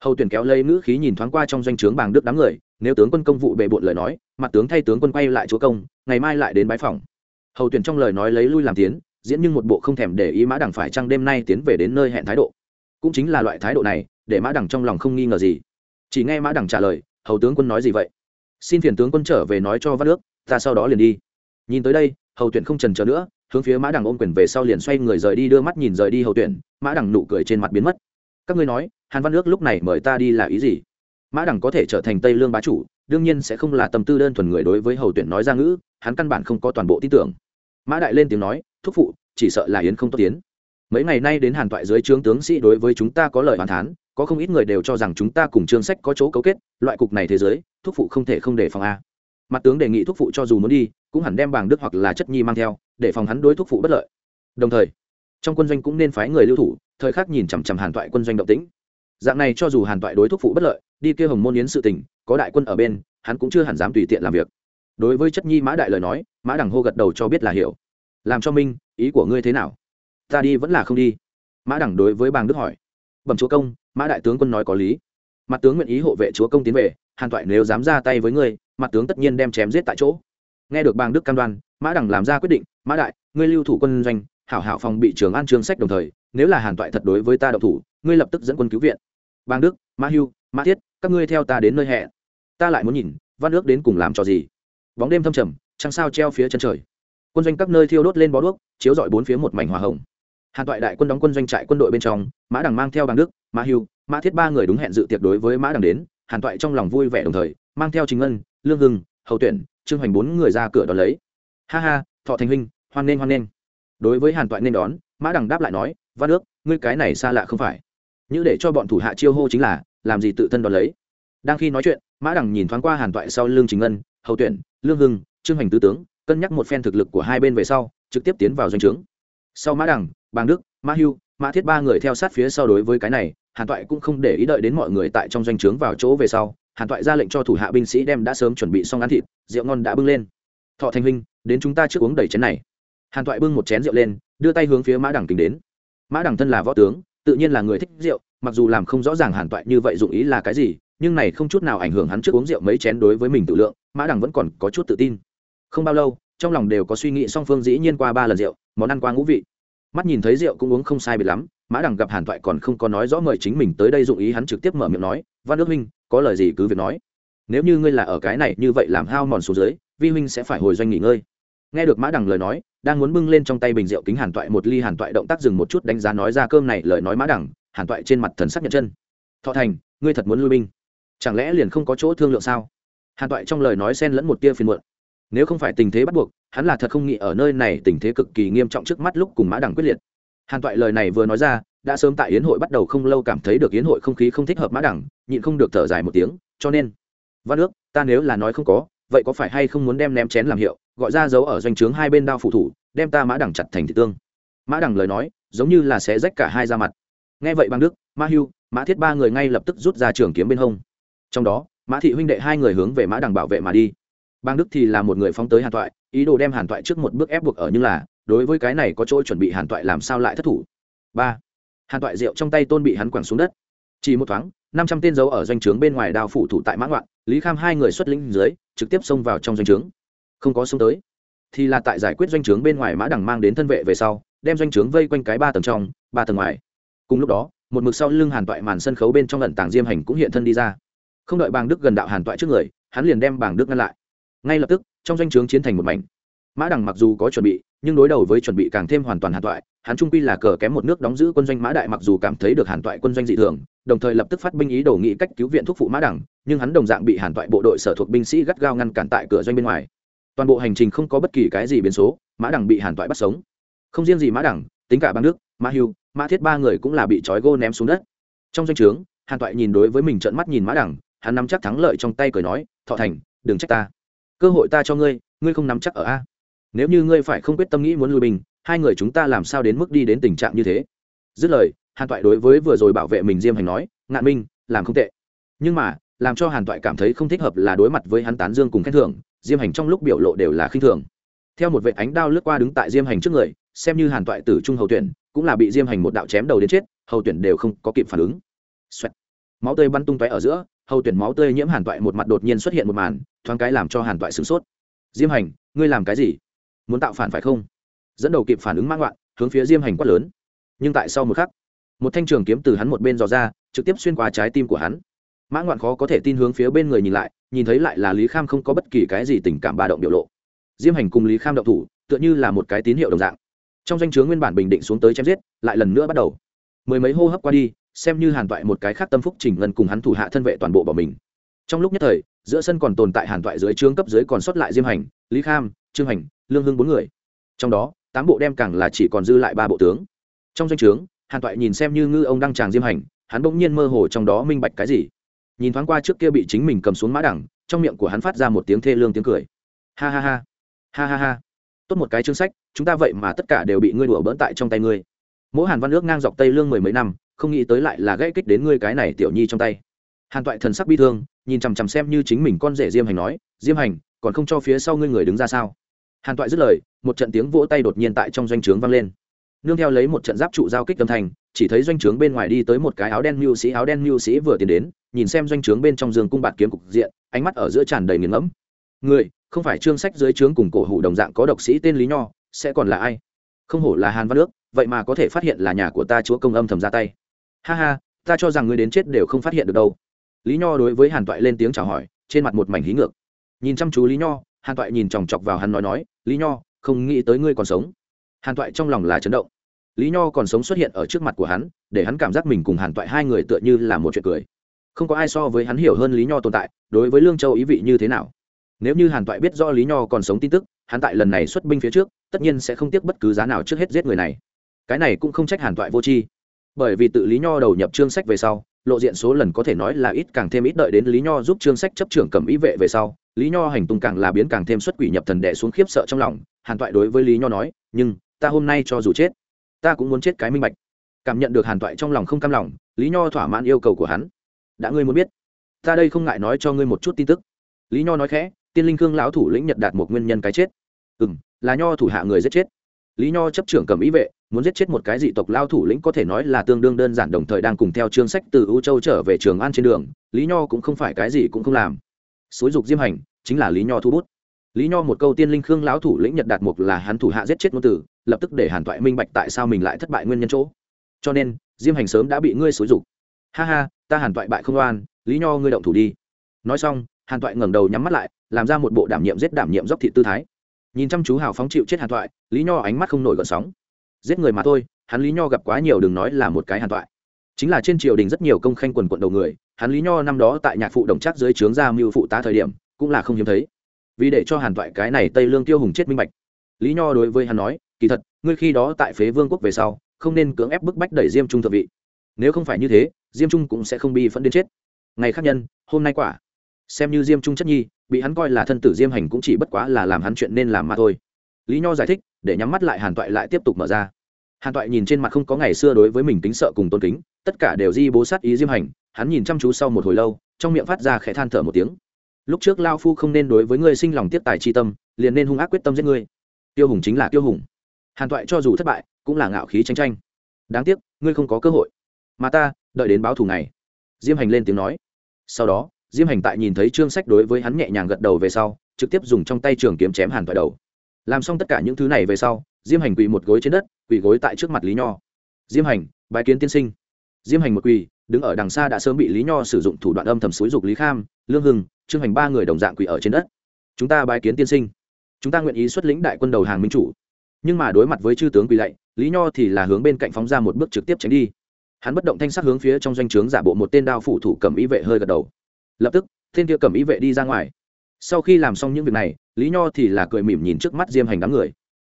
hầu tuyển kéo lấy ngữ khí nhìn thoáng qua trong doanh trướng bàng đức đám người, nếu tướng quân công vụ bề bộn lời nói, mặt tướng thay tướng quân quay lại chúa công, ngày mai lại đến bái phòng. Hầu tuyển trong lời nói lấy lui làm tiến, diễn nhưng một bộ không thèm để ý mã đằng phải chăng đêm nay tiến về đến nơi hẹn thái độ cũng chính là loại thái độ này, để mã đằng trong lòng không nghi ngờ gì. Chỉ nghe mã đằng trả lời, hầu tướng quân nói gì vậy? Xin phiền tướng quân trở về nói cho văn nước, ta sau đó liền đi. Nhìn tới đây, hầu tuyển không trần trờ nữa, hướng phía mã đằng ôm quyền về sau liền xoay người rời đi, đưa mắt nhìn rời đi hầu tuyển, mã đằng nụ cười trên mặt biến mất. Các ngươi nói, hàn văn ước lúc này mời ta đi là ý gì? Mã đằng có thể trở thành tây lương bá chủ, đương nhiên sẽ không là tâm tư đơn thuần người đối với hầu tuyển nói ra ngữ, hắn căn bản không có toàn bộ tin tưởng. Mã đại lên tiếng nói, thúc phụ, chỉ sợ là yến không tốt tiến mấy ngày nay đến hàn toại dưới trướng tướng sĩ đối với chúng ta có lời hoàn thán, có không ít người đều cho rằng chúng ta cùng trương sách có chỗ cấu kết, loại cục này thế giới, thúc phụ không thể không để phòng a. Mặt tướng đề nghị thúc phụ cho dù muốn đi, cũng hẳn đem bảng đức hoặc là chất nhi mang theo, để phòng hắn đối thúc phụ bất lợi. Đồng thời, trong quân doanh cũng nên phái người lưu thủ, thời khắc nhìn chằm chằm hàn toại quân doanh động tĩnh. Dạng này cho dù hàn toại đối thúc phụ bất lợi, đi kia hồng môn yến sự tình, có đại quân ở bên, hắn cũng chưa hẳn dám tùy tiện làm việc. Đối với chất nhi mã đại lời nói, mã đằng hô gật đầu cho biết là hiểu. Làm cho minh, ý của ngươi thế nào? Ta đi vẫn là không đi. Mã đẳng đối với bàng đức hỏi. Bẩm chúa công, mã đại tướng quân nói có lý. Mặt tướng nguyện ý hộ vệ chúa công tiến về, hàn toại nếu dám ra tay với ngươi, mặt tướng tất nhiên đem chém giết tại chỗ. Nghe được bàng đức cam đoan, mã đẳng làm ra quyết định, mã đại, ngươi lưu thủ quân doanh, hảo hảo phòng bị trường an trương sách đồng thời, nếu là hàn toại thật đối với ta đậu thủ, ngươi lập tức dẫn quân cứu viện. Bang đức, mã hưu, mã thiết, các ngươi theo ta đến nơi hẹn. Ta lại muốn nhìn, văn ước đến cùng làm trò gì. Bóng đêm thâm trầm, trăng sao treo phía chân trời. Quân doanh các nơi thiêu đốt lên bó đuốc, chiếu dọi bốn phía một mảnh hòa hồng hàn toại đại quân đóng quân doanh trại quân đội bên trong, mã đằng mang theo bằng đức, mã hưu, mã thiết ba người đúng hẹn dự tiệc đối với mã đằng đến, hàn toại trong lòng vui vẻ đồng thời, mang theo trình ngân, lương hưng, hầu tuyển, trương hoành bốn người ra cửa đón lấy. Ha ha, thọ thành huynh, hoan nghênh hoan nghênh. Đối với hàn toại nên đón, mã đằng đáp lại nói, văn ước, ngươi cái này xa lạ không phải. Như để cho bọn thủ hạ chiêu hô chính là, làm gì tự thân đón lấy. Đang khi nói chuyện, mã đằng nhìn thoáng qua hàn toại sau lương chính ngân hậu tuyển, lương hưng, trương Hoành tứ tướng, cân nhắc một phen thực lực của hai bên về sau, trực tiếp tiến vào doanh trướng. Sau mã đằng bàng đức mã hưu mã thiết ba người theo sát phía sau đối với cái này, hàn toại cũng không để ý đợi đến mọi người tại trong doanh trướng vào chỗ về sau, hàn toại ra lệnh cho thủ hạ binh sĩ đem đã sớm chuẩn bị xong ăn thịt, rượu ngon đã bưng lên. Thọ thành huynh, đến chúng ta trước uống đầy chén này. Hàn toại bưng một chén rượu lên, đưa tay hướng phía mã đẳng kính đến. Mã đẳng thân là võ tướng, tự nhiên là người thích rượu, mặc dù làm không rõ ràng hàn toại như vậy dụng ý là cái gì, nhưng này không chút nào ảnh hưởng hắn trước uống rượu mấy chén đối với mình tự lượng, mã đẳng vẫn còn có chút tự tin. Không bao lâu, trong lòng đều có suy nghĩ song phương dĩ nhiên qua ba lần rượu, món ăn qua ngũ vị mắt nhìn thấy rượu cũng uống không sai biệt lắm, mã đằng gặp hàn toại còn không có nói rõ mời chính mình tới đây dụng ý hắn trực tiếp mở miệng nói, văn ước huynh có lời gì cứ việc nói. Nếu như ngươi là ở cái này như vậy làm hao mòn xuống dưới, vi huynh sẽ phải hồi doanh nghỉ ngơi. Nghe được mã đằng lời nói, đang muốn bưng lên trong tay bình rượu kính hàn toại một ly hàn toại động tác dừng một chút đánh giá nói ra cơm này, lời nói mã đằng, hàn toại trên mặt thần sắc nhận chân. Thọ thành, ngươi thật muốn lui binh? Chẳng lẽ liền không có chỗ thương lượng sao? Hàn toại trong lời nói xen lẫn một tia phiền muộn. Nếu không phải tình thế bắt buộc hắn là thật không nghĩ ở nơi này tình thế cực kỳ nghiêm trọng trước mắt lúc cùng mã đằng quyết liệt. Hàn toại lời này vừa nói ra, đã sớm tại yến hội bắt đầu không lâu cảm thấy được yến hội không khí không thích hợp mã đẳng nhịn không được thở dài một tiếng, cho nên, văn ước, ta nếu là nói không có, vậy có phải hay không muốn đem ném chén làm hiệu, gọi ra dấu ở doanh trướng hai bên đao phụ thủ, đem ta mã đẳng chặt thành thị tương? Mã đẳng lời nói, giống như là sẽ rách cả hai ra mặt. Nghe vậy bằng đức mã hưu, mã thiết ba người ngay lập tức rút ra trường kiếm bên hông. Trong đó, mã thị huynh đệ hai người hướng về mã đẳng bảo vệ mà đi. Bang đức thì là một người phóng tới hàn toại ý đồ đem hàn toại trước một bước ép buộc ở nhưng là, đối với cái này có chỗ chuẩn bị hàn toại làm sao lại thất thủ? Ba. Hàn toại rượu trong tay tôn bị hắn quẳng xuống đất. Chỉ một thoáng, năm trăm tên dấu ở doanh trướng bên ngoài đao phủ thủ tại mãn loạn lý kham hai người xuất lĩnh dưới, trực tiếp xông vào trong doanh trướng. Không có xông tới. Thì là tại giải quyết doanh trướng bên ngoài mã đằng mang đến thân vệ về sau, đem doanh trướng vây quanh cái ba tầng trong, ba tầng ngoài. Cùng lúc đó, một mực sau lưng hàn toại màn sân khấu bên trong lần tàng diêm hành cũng hiện thân đi ra. Không đợi bàng đức gần đạo hàn toại trước người, hắn liền đem bàng đức ngăn lại. Ngay lập tức trong doanh trướng chiến thành một mảnh. Mã đằng mặc dù có chuẩn bị, nhưng đối đầu với chuẩn bị càng thêm hoàn toàn hàn toại, hắn trung quy là cờ kém một nước đóng giữ quân doanh mã đại mặc dù cảm thấy được hàn toại quân doanh dị thường, đồng thời lập tức phát binh ý đồ nghị cách cứu viện thuốc phụ mã đẳng nhưng hắn đồng dạng bị hàn toại bộ đội sở thuộc binh sĩ gắt gao ngăn cản tại cửa doanh bên ngoài. Toàn bộ hành trình không có bất kỳ cái gì biến số, mã đẳng bị hàn toại bắt sống. Không riêng gì mã đẳng tính cả băng nước mã hưu, mã thiết ba người cũng là bị trói gô ném xuống đất. Trong doanh trướng, hàn toại nhìn đối với mình trợn mắt nhìn mã đẳng hắn nắm chắc thắng lợi trong tay cười nói, thọ thành, đừng trách ta cơ hội ta cho ngươi ngươi không nắm chắc ở a. Nếu như ngươi phải không quyết tâm nghĩ muốn lui bình, hai người chúng ta làm sao đến mức đi đến tình trạng như thế? Dứt lời, hàn toại đối với vừa rồi bảo vệ mình diêm hành nói, ngạn minh, làm không tệ. Nhưng mà, làm cho hàn toại cảm thấy không thích hợp là đối mặt với hắn tán dương cùng khen thưởng, diêm hành trong lúc biểu lộ đều là khinh thường. Theo một vệ ánh đao lướt qua đứng tại diêm hành trước người, xem như hàn toại tử trung hầu tuyển, cũng là bị diêm hành một đạo chém đầu đến chết, hầu tuyển đều không có kịp phản ứng. Xoẹt. máu tươi bắn tung tóe ở giữa, hầu tuyển máu tươi nhiễm hàn toại một mặt đột nhiên xuất hiện một màn thoáng cái làm cho hàn toại sửng sốt. Diêm hành, ngươi làm cái gì? Muốn tạo phản phải không? Dẫn đầu kịp phản ứng mãn loạn hướng phía diêm hành quát lớn. Nhưng tại sau một khắc, một thanh trường kiếm từ hắn một bên dò ra, trực tiếp xuyên qua trái tim của hắn. Mã ngoạn khó có thể tin hướng phía bên người nhìn lại, nhìn thấy lại là lý kham không có bất kỳ cái gì tình cảm bà động biểu lộ. Diêm hành cùng lý kham động thủ, tựa như là một cái tín hiệu đồng dạng. Trong danh chứa nguyên bản bình định xuống tới chém giết, lại lần nữa bắt đầu. Mười mấy hô hấp qua đi, xem như hàn toại một cái khác tâm phúc trình ngân cùng hắn thủ hạ thân vệ toàn bộ bỏ mình trong lúc nhất thời, giữa sân còn tồn tại hàn toại dưới trướng cấp dưới còn sót lại diêm hành, lý kham, trương hành, lương hưng bốn người. Trong đó, tám bộ đem càng là chỉ còn dư lại ba bộ tướng. Trong danh o trướng, hàn toại nhìn xem như ngư ông đang tràng diêm hành, hắn bỗng nhiên mơ hồ trong đó minh bạch cái gì. Nhìn thoáng qua trước kia bị chính mình cầm xuống mã đẳng, trong miệng của hắn phát ra một tiếng thê lương tiếng cười. Ha ha ha. Ha ha ha. Tốt một cái chương sách, chúng ta vậy mà tất cả đều bị ngươi đùa bỡn tại trong tay ngươi. Mỗi hàn văn ước ngang dọc tây lương mười mấy năm, không nghĩ tới lại là gãy kích đến ngươi cái này tiểu nhi trong tay. Hàn toại thần sắc bi thương nhìn chằm chằm xem như chính mình con rể diêm hành nói, diêm hành, còn không cho phía sau ngươi người đứng ra sao? Hàn toại dứt lời, một trận tiếng vỗ tay đột nhiên tại trong doanh trướng vang lên. Nương theo lấy một trận giáp trụ giao kích tâm thành chỉ thấy doanh trướng bên ngoài đi tới một cái áo đen mưu sĩ, áo đen mưu sĩ vừa tiến đến, nhìn xem doanh trướng bên trong giường cung bạt kiếm cục diện, ánh mắt ở giữa tràn đầy nghiền ngẫm. Người không phải trương sách dưới trướng cùng cổ hủ đồng dạng có độc sĩ tên lý nho, sẽ còn là ai? Không hổ là hàn văn nước vậy mà có thể phát hiện là nhà của ta chúa công âm thầm ra tay. Ha ha, ta cho rằng người đến chết đều không phát hiện được đâu lý nho đối với hàn toại lên tiếng chào hỏi, trên mặt một mảnh hí ngược. Nhìn chăm chú lý nho, hàn toại nhìn chòng chọc vào hắn nói nói, lý nho, không nghĩ tới ngươi còn sống. Hàn toại trong lòng là chấn động. Lý nho còn sống xuất hiện ở trước mặt của hắn, để hắn cảm giác mình cùng hàn toại hai người tựa như là một chuyện cười. Không có ai so với hắn hiểu hơn lý nho tồn tại, đối với lương châu ý vị như thế nào. Nếu như hàn toại biết do lý nho còn sống tin tức, hắn tại lần này xuất binh phía trước, tất nhiên sẽ không tiếc bất cứ giá nào trước hết giết người này. Cái này cũng không trách hàn toại vô tri. Bởi vì tự lý nho đầu nhập chương sách về sau lộ diện số lần có thể nói là ít càng thêm ít đợi đến lý nho giúp chương sách chấp trưởng cầm ý vệ về sau, lý nho hành tung càng là biến càng thêm xuất quỷ nhập thần đệ xuống khiếp sợ trong lòng, hàn toại đối với lý nho nói, nhưng, ta hôm nay cho dù chết, ta cũng muốn chết cái minh bạch. Cảm nhận được hàn toại trong lòng không cam lòng, lý nho thỏa mãn yêu cầu của hắn. Đã ngươi muốn biết, ta đây không ngại nói cho ngươi một chút tin tức. Lý nho nói khẽ, tiên linh cương lão thủ lĩnh nhật đạt một nguyên nhân cái chết. Ừ m là nho thủ hạ người giết chết. Lý nho chấp trưởng cầm ý vệ muốn giết chết một cái dị tộc lao thủ lĩnh có thể nói là tương đương đơn giản đồng thời đang cùng theo chương sách từ ưu châu trở về trường an trên đường, lý nho cũng không phải cái gì cũng không làm. Xúi dục diêm hành, chính là lý nho thu bút. Lý nho một câu tiên linh khương lão thủ lĩnh nhật đạt mục là hắn thủ hạ giết chết ngôn tử, lập tức để hàn toại minh bạch tại sao mình lại thất bại nguyên nhân chỗ. Cho nên, diêm hành sớm đã bị ngươi xúi dục. Ha ha, ta hàn toại bại không oan, lý nho ngươi động thủ đi. Nói xong, hàn toại ngẩng đầu nhắm mắt lại, làm ra một bộ đảm nhiệm giết đảm nhiệm dốc thị tư thái. Nhìn chăm chú hào phóng chịu chết hàn toại lý nho ánh mắt không nổi gợn sóng giết người mà thôi, hắn lý nho gặp quá nhiều đừng nói là một cái hàn toại chính là trên triều đình rất nhiều công khanh quần quận đầu người, hắn lý nho năm đó tại nhạc phụ đồng chắc dưới trướng gia mưu phụ tá thời điểm, cũng là không hiếm thấy. Vì để cho hàn toại cái này tây lương tiêu hùng chết minh bạch, lý nho đối với hắn nói, kỳ thật, ngươi khi đó tại phế vương quốc về sau, không nên cưỡng ép bức bách đẩy diêm trung thượng vị. Nếu không phải như thế, diêm trung cũng sẽ không bị phẫn đến chết. Ngày khác nhân, hôm nay quả, xem như diêm trung chất nhi, bị hắn coi là thân tử diêm hành cũng chỉ bất quá là làm hắn chuyện nên làm mà thôi. Lý nho giải thích để nhắm mắt lại hàn toại lại tiếp tục mở ra. Hàn toại nhìn trên mặt không có ngày xưa đối với mình tính sợ cùng tôn kính, tất cả đều di bố sát ý diêm hành, hắn nhìn chăm chú sau một hồi lâu, trong miệng phát ra khẽ than thở một tiếng. Lúc trước lao phu không nên đối với ngươi sinh lòng tiếp tài chi tâm, liền nên hung ác quyết tâm giết ngươi. Tiêu hùng chính là tiêu hùng. Hàn toại cho dù thất bại, cũng là ngạo khí tranh tranh đáng tiếc, ngươi không có cơ hội. Mà ta, đợi đến báo thù này diêm hành lên tiếng nói. Sau đó, diêm hành tại nhìn thấy trương sách đối với hắn nhẹ nhàng gật đầu về sau, trực tiếp dùng trong tay trường kiếm chém hàn toại đầu làm xong tất cả những thứ này về sau, diêm hành quỳ một gối trên đất, quỳ gối tại trước mặt lý nho. Diêm hành bài kiến tiên sinh. Diêm hành một quỳ, đứng ở đằng xa đã sớm bị lý nho sử dụng thủ đoạn âm thầm xúi dục lý kham, lương hưng, trương hành ba người đồng dạng quỳ ở trên đất. Chúng ta bài kiến tiên sinh. Chúng ta nguyện ý xuất lĩnh đại quân đầu hàng minh chủ. Nhưng mà đối mặt với chư tướng quỳ lạy, lý nho thì là hướng bên cạnh phóng ra một bước trực tiếp tránh đi. Hắn bất động thanh sắc hướng phía trong doanh trướng giả bộ một tên đao phủ thủ cầm ý vệ hơi gật đầu. Lập tức tên kia cầm ý vệ đi ra ngoài sau khi làm xong những việc này lý nho thì là cười mỉm nhìn trước mắt diêm hành đám người.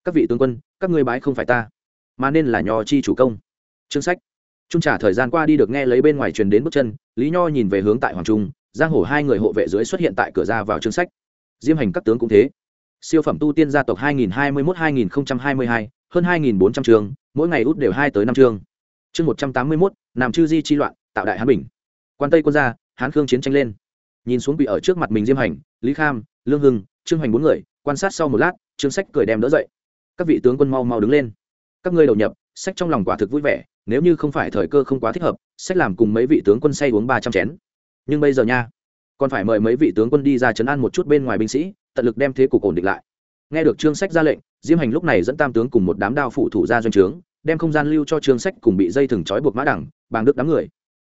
Các vị tướng quân các ngươi bái không phải ta mà nên là nho chi chủ công. Chương sách. Trung trả thời gian qua đi được nghe lấy bên ngoài truyền đến bước chân lý nho nhìn về hướng tại hoàng trung giang hồ hai người hộ vệ dưới xuất hiện tại cửa ra vào chương sách. Diêm hành các tướng cũng thế. Siêu phẩm tu tiên gia tộc 2021-2022, hơn 2.400 trường mỗi ngày út đều hai tới năm chương chương 181, nằm chư di chi loạn tạo đại hán bình. Quan tây quân gia hán khương chiến tranh lên nhìn xuống bị ở trước mặt mình diêm hành, lý kham, lương hưng, trương hoành bốn người, quan sát sau một lát, trương sách cười đem đỡ dậy. Các vị tướng quân mau mau đứng lên. Các ngươi đầu nhập, sách trong lòng quả thực vui vẻ, nếu như không phải thời cơ không quá thích hợp, sách làm cùng mấy vị tướng quân say uống ba trăm chén. Nhưng bây giờ nha, còn phải mời mấy vị tướng quân đi ra chấn an một chút bên ngoài binh sĩ, tận lực đem thế cục ổn định lại. Nghe được trương sách ra lệnh, diêm hành lúc này dẫn tam tướng cùng một đám đao phụ thủ ra doanh trướng, đem không gian lưu cho trương sách cùng bị dây thừng trói buộc mã đẳng, bàng đức đám người.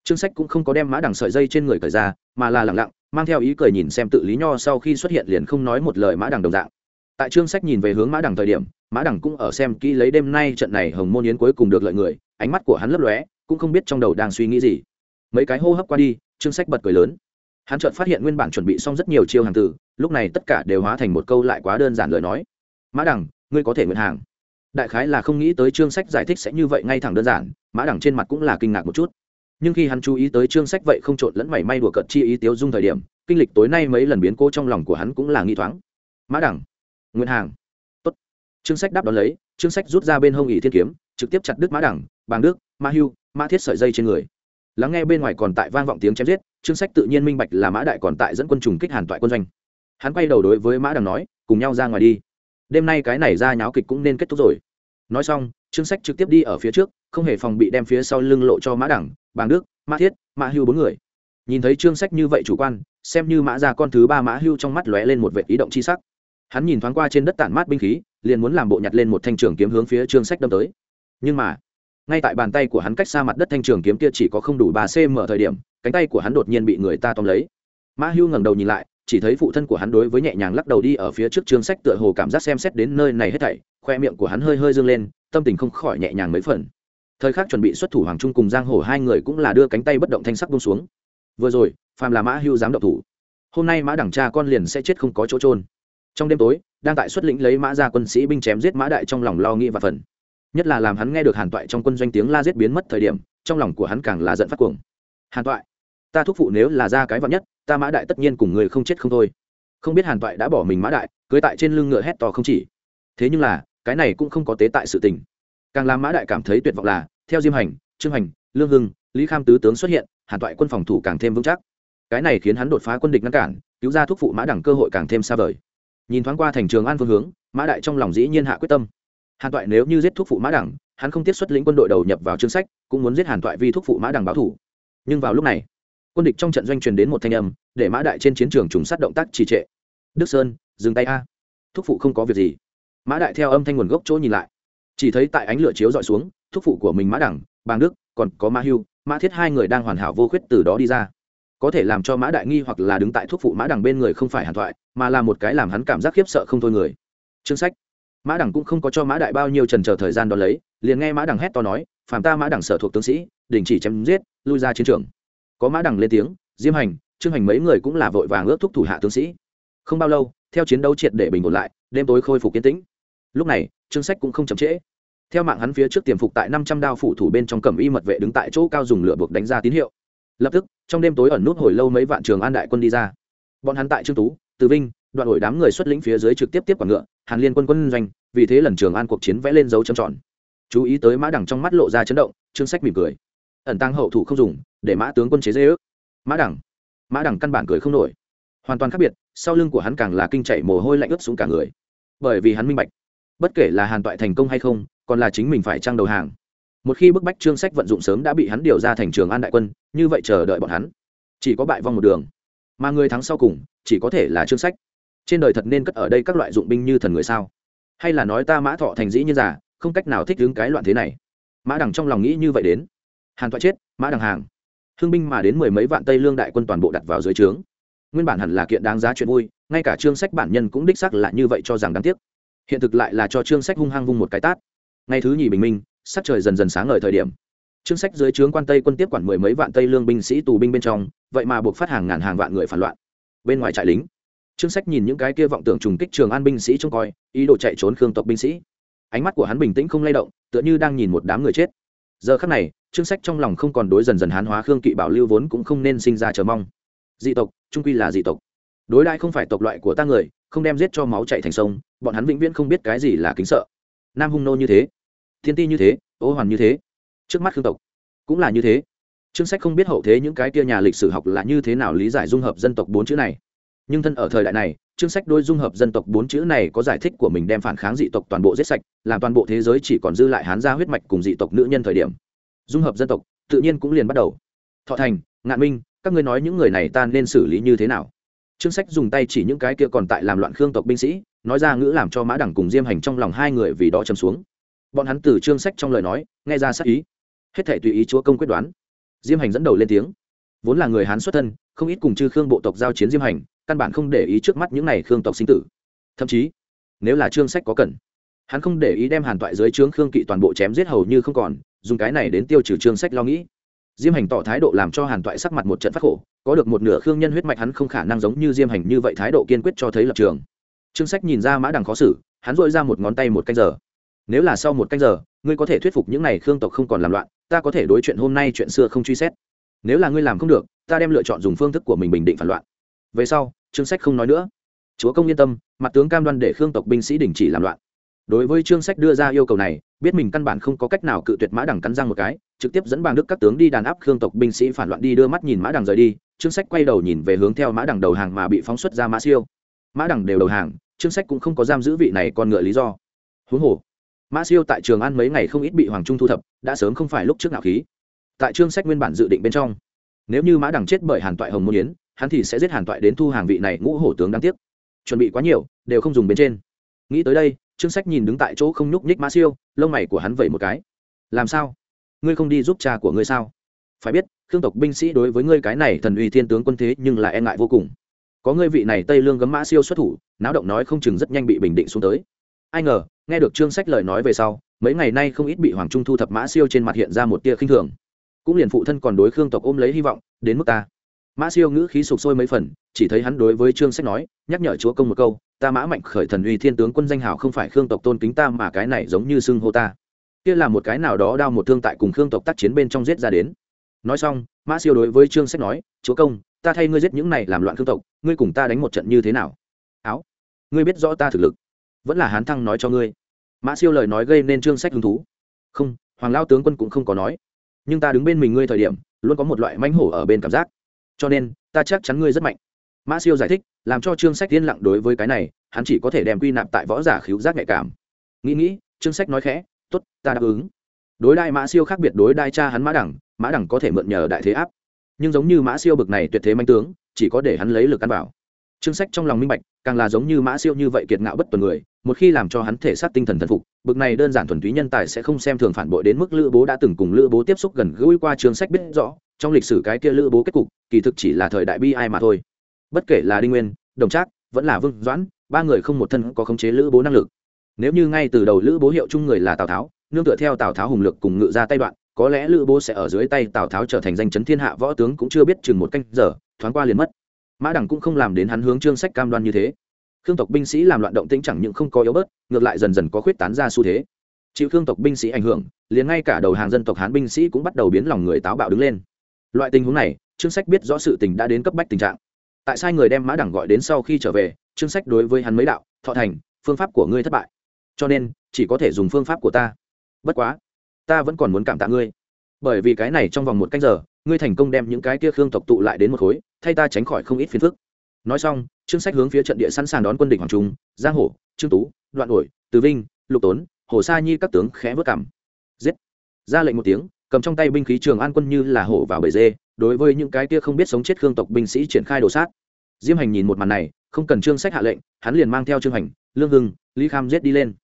Trương sách cũng không có đem mã đẳng sợi dây trên người cởi ra, mà là lẳng lặng mang theo ý cười nhìn xem tự lý nho sau khi xuất hiện liền không nói một lời mã đằng đồng dạng. Tại trương sách nhìn về hướng mã đằng thời điểm, mã đằng cũng ở xem kỹ lấy đêm nay trận này hồng môn yến cuối cùng được lợi người, ánh mắt của hắn lấp lóe, cũng không biết trong đầu đang suy nghĩ gì. Mấy cái hô hấp qua đi trương sách bật cười lớn. Hắn chợt phát hiện nguyên bản chuẩn bị xong rất nhiều chiêu hàng từ, lúc này tất cả đều hóa thành một câu lại quá đơn giản lời nói. Mã đằng, ngươi có thể nguyện hàng. Đại khái là không nghĩ tới chương sách giải thích sẽ như vậy ngay thẳng đơn giản, mã đằng trên mặt cũng là kinh ngạc một chút nhưng khi hắn chú ý tới chương sách vậy không trộn lẫn mảy may đùa cợt chi ý tiếu dung thời điểm, kinh lịch tối nay mấy lần biến cố trong lòng của hắn cũng là nghi thoáng. Mã đẳng nguyễn hàng, tốt. Chương sách đáp đón lấy, chương sách rút ra bên hông ỷ thiên kiếm, trực tiếp chặt đứt mã đẳng, bàng đức, mã hưu, mã thiết sợi dây trên người. Lắng nghe bên ngoài còn tại vang vọng tiếng chém giết, chương sách tự nhiên minh bạch là mã đại còn tại dẫn quân trùng kích hàn toại quân doanh. Hắn quay đầu đối với mã đằng nói, cùng nhau ra ngoài đi. Đêm nay cái này ra nháo kịch cũng nên kết thúc rồi. Nói xong, chương sách trực tiếp đi ở phía trước, không hề phòng bị đem phía sau lưng lộ cho mã đẳng bàng đức, mã thiết, mã hưu bốn người. Nhìn thấy chương sách như vậy chủ quan, xem như mã ra con thứ ba mã hưu trong mắt lóe lên một vệ ý động c h i sắc. Hắn nhìn thoáng qua trên đất tản mát binh khí, liền muốn làm bộ nhặt lên một thanh trường kiếm hướng phía chương sách đâm tới. Nhưng mà, ngay tại bàn tay của hắn cách xa mặt đất thanh trường kiếm kia chỉ có không đủ ba cm thời điểm, cánh tay của hắn đột nhiên bị người ta tóm lấy. Mã hưu ngẩng đầu nhìn lại, chỉ thấy phụ thân của hắn đối với nhẹ nhàng lắc đầu đi ở phía trước chương sách tựa hồ cảm giác xem xét đến nơi này hết thảy, khoe miệng của hắn hơi hơi dương lên, tâm tình không khỏi nhẹ nhàng mấy phần thời khắc chuẩn bị xuất thủ hoàng trung cùng giang hồ hai người cũng là đưa cánh tay bất động thanh sắc buông xuống. Vừa rồi, phàm là mã hưu dám động thủ, hôm nay mã đẳng cha con liền sẽ chết không có chỗ trôn trong đêm tối, đang tại xuất lĩnh lấy mã ra quân sĩ binh chém giết mã đại trong lòng lo nghĩ và phần nhất là làm hắn nghe được hàn toại trong quân doanh tiếng la giết biến mất thời điểm, trong lòng của hắn càng là giận phát cuồng. Hàn toại, ta thúc phụ nếu là ra cái vạn nhất, ta mã đại tất nhiên cùng người không chết không thôi. Không biết hàn toại đã bỏ mình mã đại, cưới tại trên lưng ngựa hét to không chỉ. Thế nhưng là, cái này cũng không có tế tại sự tình. Càng làm mã đại cảm thấy tuyệt vọng là theo diêm hành, trương hành, lương hưng, lý kham tứ tướng xuất hiện, hàn toại quân phòng thủ càng thêm vững chắc. Cái này khiến hắn đột phá quân địch ngăn cản, cứu ra thúc phụ mã đẳng cơ hội càng thêm xa vời. Nhìn thoáng qua thành trường an phương hướng, mã đại trong lòng dĩ nhiên hạ quyết tâm. Hàn toại nếu như giết thúc phụ mã đẳng, hắn không tiết xuất lĩnh quân đội đầu nhập vào chương sách, cũng muốn giết hàn toại vì thúc phụ mã đẳng báo thủ. Nhưng vào lúc này, quân địch trong trận doanh truyền đến một thanh âm, để mã đại trên chiến trường trùng sát động tác trì trệ. Đức sơn, dừng tay a. Thúc phụ không có việc gì. Mã đại theo âm thanh nguồn gốc chỗ nhìn lại, chỉ thấy tại ánh lửa chiếu dọi xuống thúc phụ của mình mã đẳng, bàng đức, còn có mã hưu, mã thiết hai người đang hoàn hảo vô khuyết từ đó đi ra. Có thể làm cho mã đại nghi hoặc là đứng tại thuốc phụ mã đằng bên người không phải hàn thoại, mà là một cái làm hắn cảm giác khiếp sợ không thôi người. Chương sách. Mã đằng cũng không có cho mã đại bao nhiêu trần chờ thời gian đón lấy, liền nghe mã đằng hét to nói, phàm ta mã đằng sở thuộc tướng sĩ, đình chỉ chém giết, lui ra chiến trường. Có mã đằng lên tiếng, diêm hành, trương hành mấy người cũng là vội vàng ước thúc thủ hạ tướng sĩ. Không bao lâu, theo chiến đấu triệt để bình ổn lại, đêm tối khôi phục kiến tĩnh. Lúc này trương sách cũng không chậm trễ theo mạng hắn phía trước tiềm phục tại năm trăm đao phủ thủ bên trong cẩm y mật vệ đứng tại chỗ cao dùng lửa buộc đánh ra tín hiệu. Lập tức, trong đêm tối ẩn nút hồi lâu mấy vạn trường an đại quân đi ra. Bọn hắn tại trương tú, từ vinh, đoạn ổi đám người xuất lĩnh phía dưới trực tiếp tiếp quản ngựa, hàn liên quân quân doanh, vì thế lần trường an cuộc chiến vẽ lên dấu trầm tròn. Chú ý tới mã đẳng trong mắt lộ ra chấn động, trương sách mỉm cười. Ẩn tăng hậu thủ không dùng, để mã tướng quân chế dễ ước mã đẳng mã đẳng căn bản cười không nổi. Hoàn toàn khác biệt, sau lưng của hắn càng là kinh chạy mồ hôi lạnh ướt xuống cả người. Bởi vì hắn minh bạch, bất kể là hàn toại thành công hay không còn là chính mình phải trang đầu hàng. Một khi bức bách trương sách vận dụng sớm đã bị hắn điều ra thành trường an đại quân, như vậy chờ đợi bọn hắn. Chỉ có bại vong một đường, mà người thắng sau cùng chỉ có thể là trương sách. Trên đời thật nên cất ở đây các loại dụng binh như thần người sao? Hay là nói ta mã thọ thành dĩ như giả, không cách nào thích ứng cái loạn thế này? Mã đằng trong lòng nghĩ như vậy đến. Hàn thoại chết, mã đằng hàng. Thương binh mà đến mười mấy vạn tây lương đại quân toàn bộ đặt vào dưới trướng. Nguyên bản hẳn là kiện đáng giá chuyện vui, ngay cả trương sách bản nhân cũng đích xác là như vậy cho rằng đáng tiếc. Hiện thực lại là cho trương sách hung hăng vung một cái tát ngày thứ nhì bình minh, sắc trời dần dần sáng ngời thời điểm. Trương sách dưới trướng quan tây quân tiếp quản mười mấy vạn tây lương binh sĩ tù binh bên trong, vậy mà buộc phát hàng ngàn hàng vạn người phản loạn. Bên ngoài trại lính, trương sách nhìn những cái kia vọng tưởng trùng kích trường an binh sĩ trông coi, ý đồ chạy trốn khương tộc binh sĩ. Ánh mắt của hắn bình tĩnh không lay động, tựa như đang nhìn một đám người chết. Giờ khắc này, trương sách trong lòng không còn đối dần dần hán hóa khương kỵ bảo lưu vốn cũng không nên sinh ra chờ mong. Dị tộc, trung quy là dị tộc. Đối đại không phải tộc loại của ta người, không đem giết cho máu chạy thành sông, bọn hắn vĩnh viễn không biết cái gì là kính sợ nam hung nô như thế, thiên ti như thế, ô hoàn như thế, trước mắt khương tộc cũng là như thế. Trương sách không biết hậu thế những cái kia nhà lịch sử học là như thế nào lý giải dung hợp dân tộc bốn chữ này. Nhưng thân ở thời đại này, trương sách đôi dung hợp dân tộc bốn chữ này có giải thích của mình đem phản kháng dị tộc toàn bộ giết sạch, làm toàn bộ thế giới chỉ còn dư lại hán gia huyết mạch cùng dị tộc nữ nhân thời điểm. Dung hợp dân tộc tự nhiên cũng liền bắt đầu. Thọ thành, ngạn minh, các ngươi nói những người này ta nên xử lý như thế nào? Trương sách dùng tay chỉ những cái kia còn tại làm loạn khương tộc binh sĩ nói ra ngữ làm cho mã đẳng cùng diêm hành trong lòng hai người vì đó chấm xuống. Bọn hắn từ trương sách trong lời nói, nghe ra sắc ý. Hết thể tùy ý chúa công quyết đoán. Diêm hành dẫn đầu lên tiếng. Vốn là người hán xuất thân, không ít cùng chư khương bộ tộc giao chiến diêm hành, căn bản không để ý trước mắt những n à y khương tộc sinh tử. Thậm chí, nếu là trương sách có cần, hắn không để ý đem hàn toại dưới trướng khương kỵ toàn bộ chém giết hầu như không còn, dùng cái này đến tiêu trừ trương sách lo nghĩ. Diêm hành tỏ thái độ làm cho hàn toại sắc mặt một trận phát khổ, có được một nửa khương nhân huyết mạch hắn không khả năng giống như diêm hành như vậy thái độ kiên quyết cho thấy lập trường trương sách nhìn ra mã đằng khó xử, hắn dội ra một ngón tay một canh giờ. Nếu là sau một canh giờ, ngươi có thể thuyết phục những n à y khương tộc không còn làm loạn, ta có thể đối chuyện hôm nay chuyện xưa không truy xét. Nếu là ngươi làm không được, ta đem lựa chọn dùng phương thức của mình bình định phản loạn. Về sau, trương sách không nói nữa. Chúa công yên tâm, mặt tướng cam đoan để khương tộc binh sĩ đình chỉ làm loạn. Đối với trương sách đưa ra yêu cầu này, biết mình căn bản không có cách nào cự tuyệt mã đằng cắn răng một cái, trực tiếp dẫn bàng đức các tướng đi đàn áp khương tộc binh sĩ phản loạn đi đưa mắt nhìn mã đằng rời đi. Trương sách quay đầu nhìn về hướng theo mã đằng đầu hàng mà bị phóng xuất ra mã siêu mã đằng đều đầu hàng, trương sách cũng không có giam giữ vị này còn ngựa lý do. Huống hồ, mã siêu tại trường an mấy ngày không ít bị hoàng trung thu thập, đã sớm không phải lúc trước nào khí. Tại trương sách nguyên bản dự định bên trong, nếu như mã đằng chết bởi hàn toại hồng môn yến, hắn thì sẽ giết hàn toại đến thu hàng vị này ngũ hổ tướng đáng tiếc. Chuẩn bị quá nhiều, đều không dùng bên trên. Nghĩ tới đây, trương sách nhìn đứng tại chỗ không nhúc nhích mã siêu, lông mày của hắn vẩy một cái. Làm sao? Ngươi không đi giúp cha của ngươi sao? Phải biết, khương tộc binh sĩ đối với ngươi cái này thần uy thiên tướng quân thế nhưng là e ngại vô cùng có ngươi vị này tây lương gấm mã siêu xuất thủ, náo động nói không chừng rất nhanh bị bình định xuống tới. Ai ngờ, nghe được trương sách lời nói về sau, mấy ngày nay không ít bị hoàng trung thu thập mã siêu trên mặt hiện ra một tia khinh thường. Cũng liền phụ thân còn đối khương tộc ôm lấy hy vọng, đến mức ta. Mã siêu ngữ khí sụp sôi mấy phần, chỉ thấy hắn đối với trương sách nói, nhắc nhở chúa công một câu, ta mã mạnh khởi thần uy thiên tướng quân danh hào không phải khương tộc tôn kính ta mà cái này giống như xưng hô ta. Kia là một cái nào đó đao một thương tại cùng khương tộc tác chiến bên trong giết ra đến nói xong, mã siêu đối với trương sách nói, chúa công, ta thay ngươi giết những này làm loạn thương tộc, ngươi cùng ta đánh một trận như thế nào? Áo, ngươi biết rõ ta thực lực, vẫn là hán thăng nói cho ngươi. Mã siêu lời nói gây nên trương sách hứng thú. Không, hoàng lao tướng quân cũng không có nói, nhưng ta đứng bên mình ngươi thời điểm, luôn có một loại manh hổ ở bên cảm giác. Cho nên, ta chắc chắn ngươi rất mạnh. Mã siêu giải thích, làm cho trương sách yên lặng đối với cái này, hắn chỉ có thể đem quy nạp tại võ giả khiếu giác nhạy cảm. Nghĩ nghĩ, trương sách nói khẽ t ố t ta đáp ứng. Đối đại mã siêu khác biệt đối đại cha hắn mã đẳng mã đẳng có thể mượn nhờ đại thế áp. Nhưng giống như mã siêu bực này tuyệt thế manh tướng, chỉ có để hắn lấy lực ăn bảo chương sách trong lòng minh bạch, càng là giống như mã siêu như vậy kiệt ngạo bất tuần người, một khi làm cho hắn thể xác tinh thần thần phục, bực này đơn giản thuần túy nhân tài sẽ không xem thường phản bội đến mức lữ bố đã từng cùng lữ bố tiếp xúc gần gũi qua chương sách biết rõ, trong lịch sử cái kia lữ bố kết cục, kỳ thực chỉ là thời đại bi ai mà thôi. Bất kể là đinh nguyên, đồng trác, vẫn là vương doãn, ba người không một thân có khống chế lữ bố năng lực. Nếu như ngay từ đầu lữ bố hiệu chung người là tào tháo, nương tựa theo tào tháo hùng lực cùng ngự ra tay đoạn có lẽ lữ bố sẽ ở dưới tay tào tháo trở thành danh chấn thiên hạ võ tướng cũng chưa biết chừng một canh giờ, thoáng qua liền mất. Mã đẳng cũng không làm đến hắn hướng trương sách cam đoan như thế. Khương tộc binh sĩ làm loạn động tĩnh chẳng những không có yếu bớt, ngược lại dần dần có khuyết tán ra xu thế. Chịu khương tộc binh sĩ ảnh hưởng, liền ngay cả đầu hàng dân tộc hán binh sĩ cũng bắt đầu biến lòng người táo bạo đứng lên. Loại tình huống này, trương sách biết rõ sự tình đã đến cấp bách tình trạng. Tại sai người đem mã đẳng gọi đến sau khi trở về, trương sách đối với hắn mấy đạo, thọ thành, phương pháp của ngươi thất bại. Cho nên, chỉ có thể dùng phương pháp của ta. Bất quá ta vẫn còn muốn cảm tạ ngươi. Bởi vì cái này trong vòng một canh giờ, ngươi thành công đem những cái kia khương tộc tụ lại đến một khối, thay ta tránh khỏi không ít phiền phức. Nói xong, trương sách hướng phía trận địa sẵn sàng đón quân địch hoàng trung, giang hổ trương tú đoạn ổi từ vinh, lục tốn, hồ sa nhi các tướng khẽ vớt cảm. Giết. Ra lệnh một tiếng, cầm trong tay binh khí trường an quân như là hổ vào bể dê, đối với những cái kia không biết sống chết khương tộc binh sĩ triển khai đồ sát. Diêm hành nhìn một màn này, không cần trương sách hạ lệnh, hắn liền mang theo trương hành, lương hưng, lý kham giết đi lên.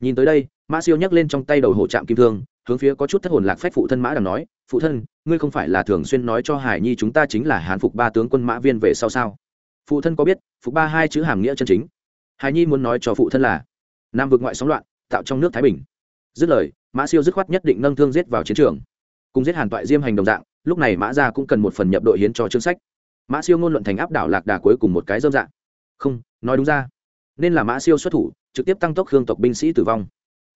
Nhìn tới đây, mã siêu nhấc lên trong tay đầu hổ trạm kim thương hướng phía có chút thất hồn lạc phách phụ thân mã đằng nói, phụ thân, ngươi không phải là thường xuyên nói cho hải nhi chúng ta chính là hán phục ba tướng quân mã viên về sau sao? Phụ thân có biết, phục ba hai chữ hàm nghĩa chân chính. Hải nhi muốn nói cho phụ thân là, nam vực ngoại sóng loạn, tạo trong nước thái bình. Dứt lời, mã siêu dứt khoát nhất định nâng thương giết vào chiến trường. Cùng giết hàn toại diêm hành đồng dạng, lúc này mã ra cũng cần một phần nhập đội hiến cho chương sách. Mã siêu ngôn luận thành áp đảo lạc đà cuối cùng một cái dâm dạng không, nói đúng ra. Nên là mã siêu xuất thủ, trực tiếp tăng tốc hương tộc binh sĩ tử vong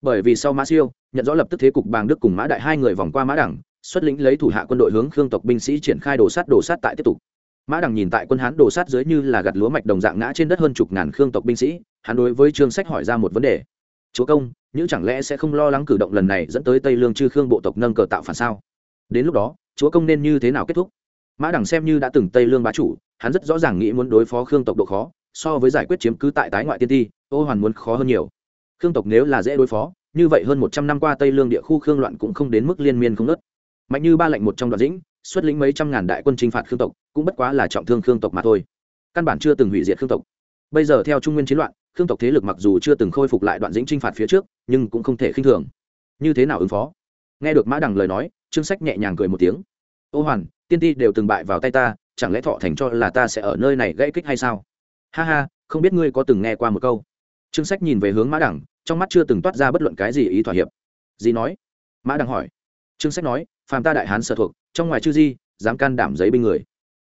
bởi vì sau mã siêu, nhận rõ lập tức thế cục bàng đức cùng mã đại hai người vòng qua mã đẳng, xuất lĩnh lấy thủ hạ quân đội hướng khương tộc binh sĩ triển khai đồ sát đồ sát tại tiếp tục. Mã đằng nhìn tại quân hán đồ sát dưới như là gặt lúa mạch đồng dạng ngã trên đất hơn chục ngàn khương tộc binh sĩ, hắn đối với trương sách hỏi ra một vấn đề. Chúa công, những chẳng lẽ sẽ không lo lắng cử động lần này dẫn tới tây lương chư khương bộ tộc nâng cờ tạo phản sao? Đến lúc đó, chúa công nên như thế nào kết thúc? Mã đằng xem như đã từng tây lương bá chủ, hắn rất rõ ràng nghĩ muốn đối phó khương tộc độ khó, so với giải quyết chiếm cứ tại tái ngoại tiên ti, ô hoàn muốn khó hơn nhiều khương tộc nếu là dễ đối phó, như vậy hơn một trăm năm qua tây lương địa khu khương loạn cũng không đến mức liên miên không nớt mạnh như ba lệnh một trong đoạn dĩnh, xuất lĩnh mấy trăm ngàn đại quân chinh phạt khương tộc, cũng bất quá là trọng thương khương tộc mà thôi. Căn bản chưa từng hủy diệt khương tộc. Bây giờ theo trung nguyên chiến loạn, khương tộc thế lực mặc dù chưa từng khôi phục lại đoạn dĩnh chinh phạt phía trước, nhưng cũng không thể khinh thường. Như thế nào ứng phó? Nghe được mã đằng lời nói, trương sách nhẹ nhàng cười một tiếng. Ô hoàn, tiên ti đều từng bại vào tay ta, chẳng lẽ thọ thành cho là ta sẽ ở nơi này gãy kích hay sao? Ha ha, không biết ngươi có từng nghe qua một câu. Trương sách nhìn về hướng mã đằng trong mắt chưa từng toát ra bất luận cái gì ý thỏa hiệp. Dì nói. Mã đằng hỏi. Trương sách nói, phàm ta đại hán sở thuộc, trong ngoài chư di, dám can đảm giấy binh người,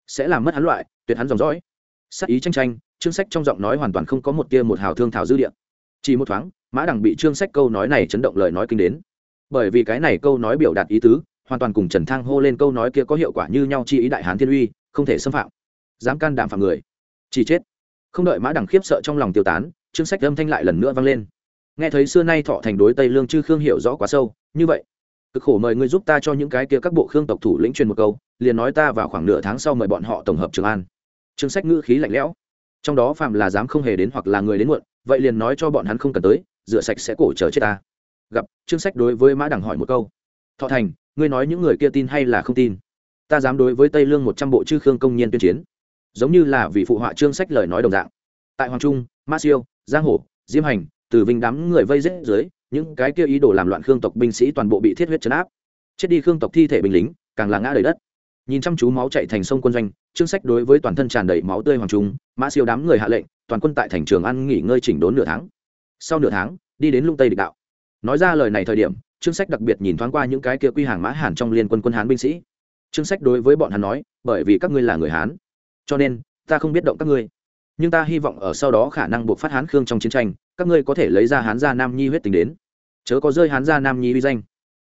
sẽ làm mất hắn loại, tuyệt hắn dòng dõi. Sắc ý tranh tranh, trương sách trong giọng nói hoàn toàn không có một tia một hào thương thảo dư địa. Chỉ một thoáng, mã đằng bị trương sách câu nói này chấn động lời nói kinh đến. Bởi vì cái này câu nói biểu đạt ý tứ, hoàn toàn cùng trần thang hô lên câu nói kia có hiệu quả như nhau chi ý đại hán thiên uy, không thể xâm phạm. Dám can đảm phạm người, chỉ chết. Không đợi mã đằng khiếp sợ trong lòng tiêu tán, trương sách âm thanh lại lần nữa vang lên nghe thấy xưa nay thọ thành đối tây lương chư khương hiểu rõ quá sâu, như vậy, cực khổ mời ngươi giúp ta cho những cái kia các bộ khương tộc thủ lĩnh truyền một câu, liền nói ta vào khoảng nửa tháng sau mời bọn họ tổng hợp trường an. Trương sách ngữ khí lạnh lẽo. Trong đó phạm là dám không hề đến hoặc là người đến muộn, vậy liền nói cho bọn hắn không cần tới, rửa sạch sẽ cổ chờ chết ta. Gặp, trương sách đối với mã đằng hỏi một câu. Thọ thành, ngươi nói những người kia tin hay là không tin? Ta dám đối với tây lương một trăm bộ chư khương công nhân tuyên chiến. Giống như là vì phụ họa trương sách lời nói đồng dạng. Tại hoàng trung, ma siêu, giang hổ diêm hành từ vinh đám người vây rết dưới, những cái kia ý đồ làm loạn khương tộc binh sĩ toàn bộ bị thiết huyết chấn áp. Chết đi khương tộc thi thể binh lính, càng là ngã đầy đất. Nhìn chăm chú máu chạy thành sông quân doanh trương sách đối với toàn thân tràn đầy máu tươi hoàng trung, mã siêu đám người hạ lệnh, toàn quân tại thành trường ăn nghỉ ngơi chỉnh đốn nửa tháng. Sau nửa tháng, đi đến lung tây địch đạo. Nói ra lời này thời điểm trương sách đặc biệt nhìn thoáng qua những cái kia quy hàng mã hàn trong liên quân quân hán binh sĩ. Trương sách đối với bọn hắn nói, bởi vì các ngươi là người hán, cho nên ta không biết động các ngươi, nhưng ta hy vọng ở sau đó khả năng buộc phát hán khương trong chiến tranh các ngươi có thể lấy ra hán gia nam nhi huyết tính đến. Chớ có rơi hán gia nam nhi uy danh.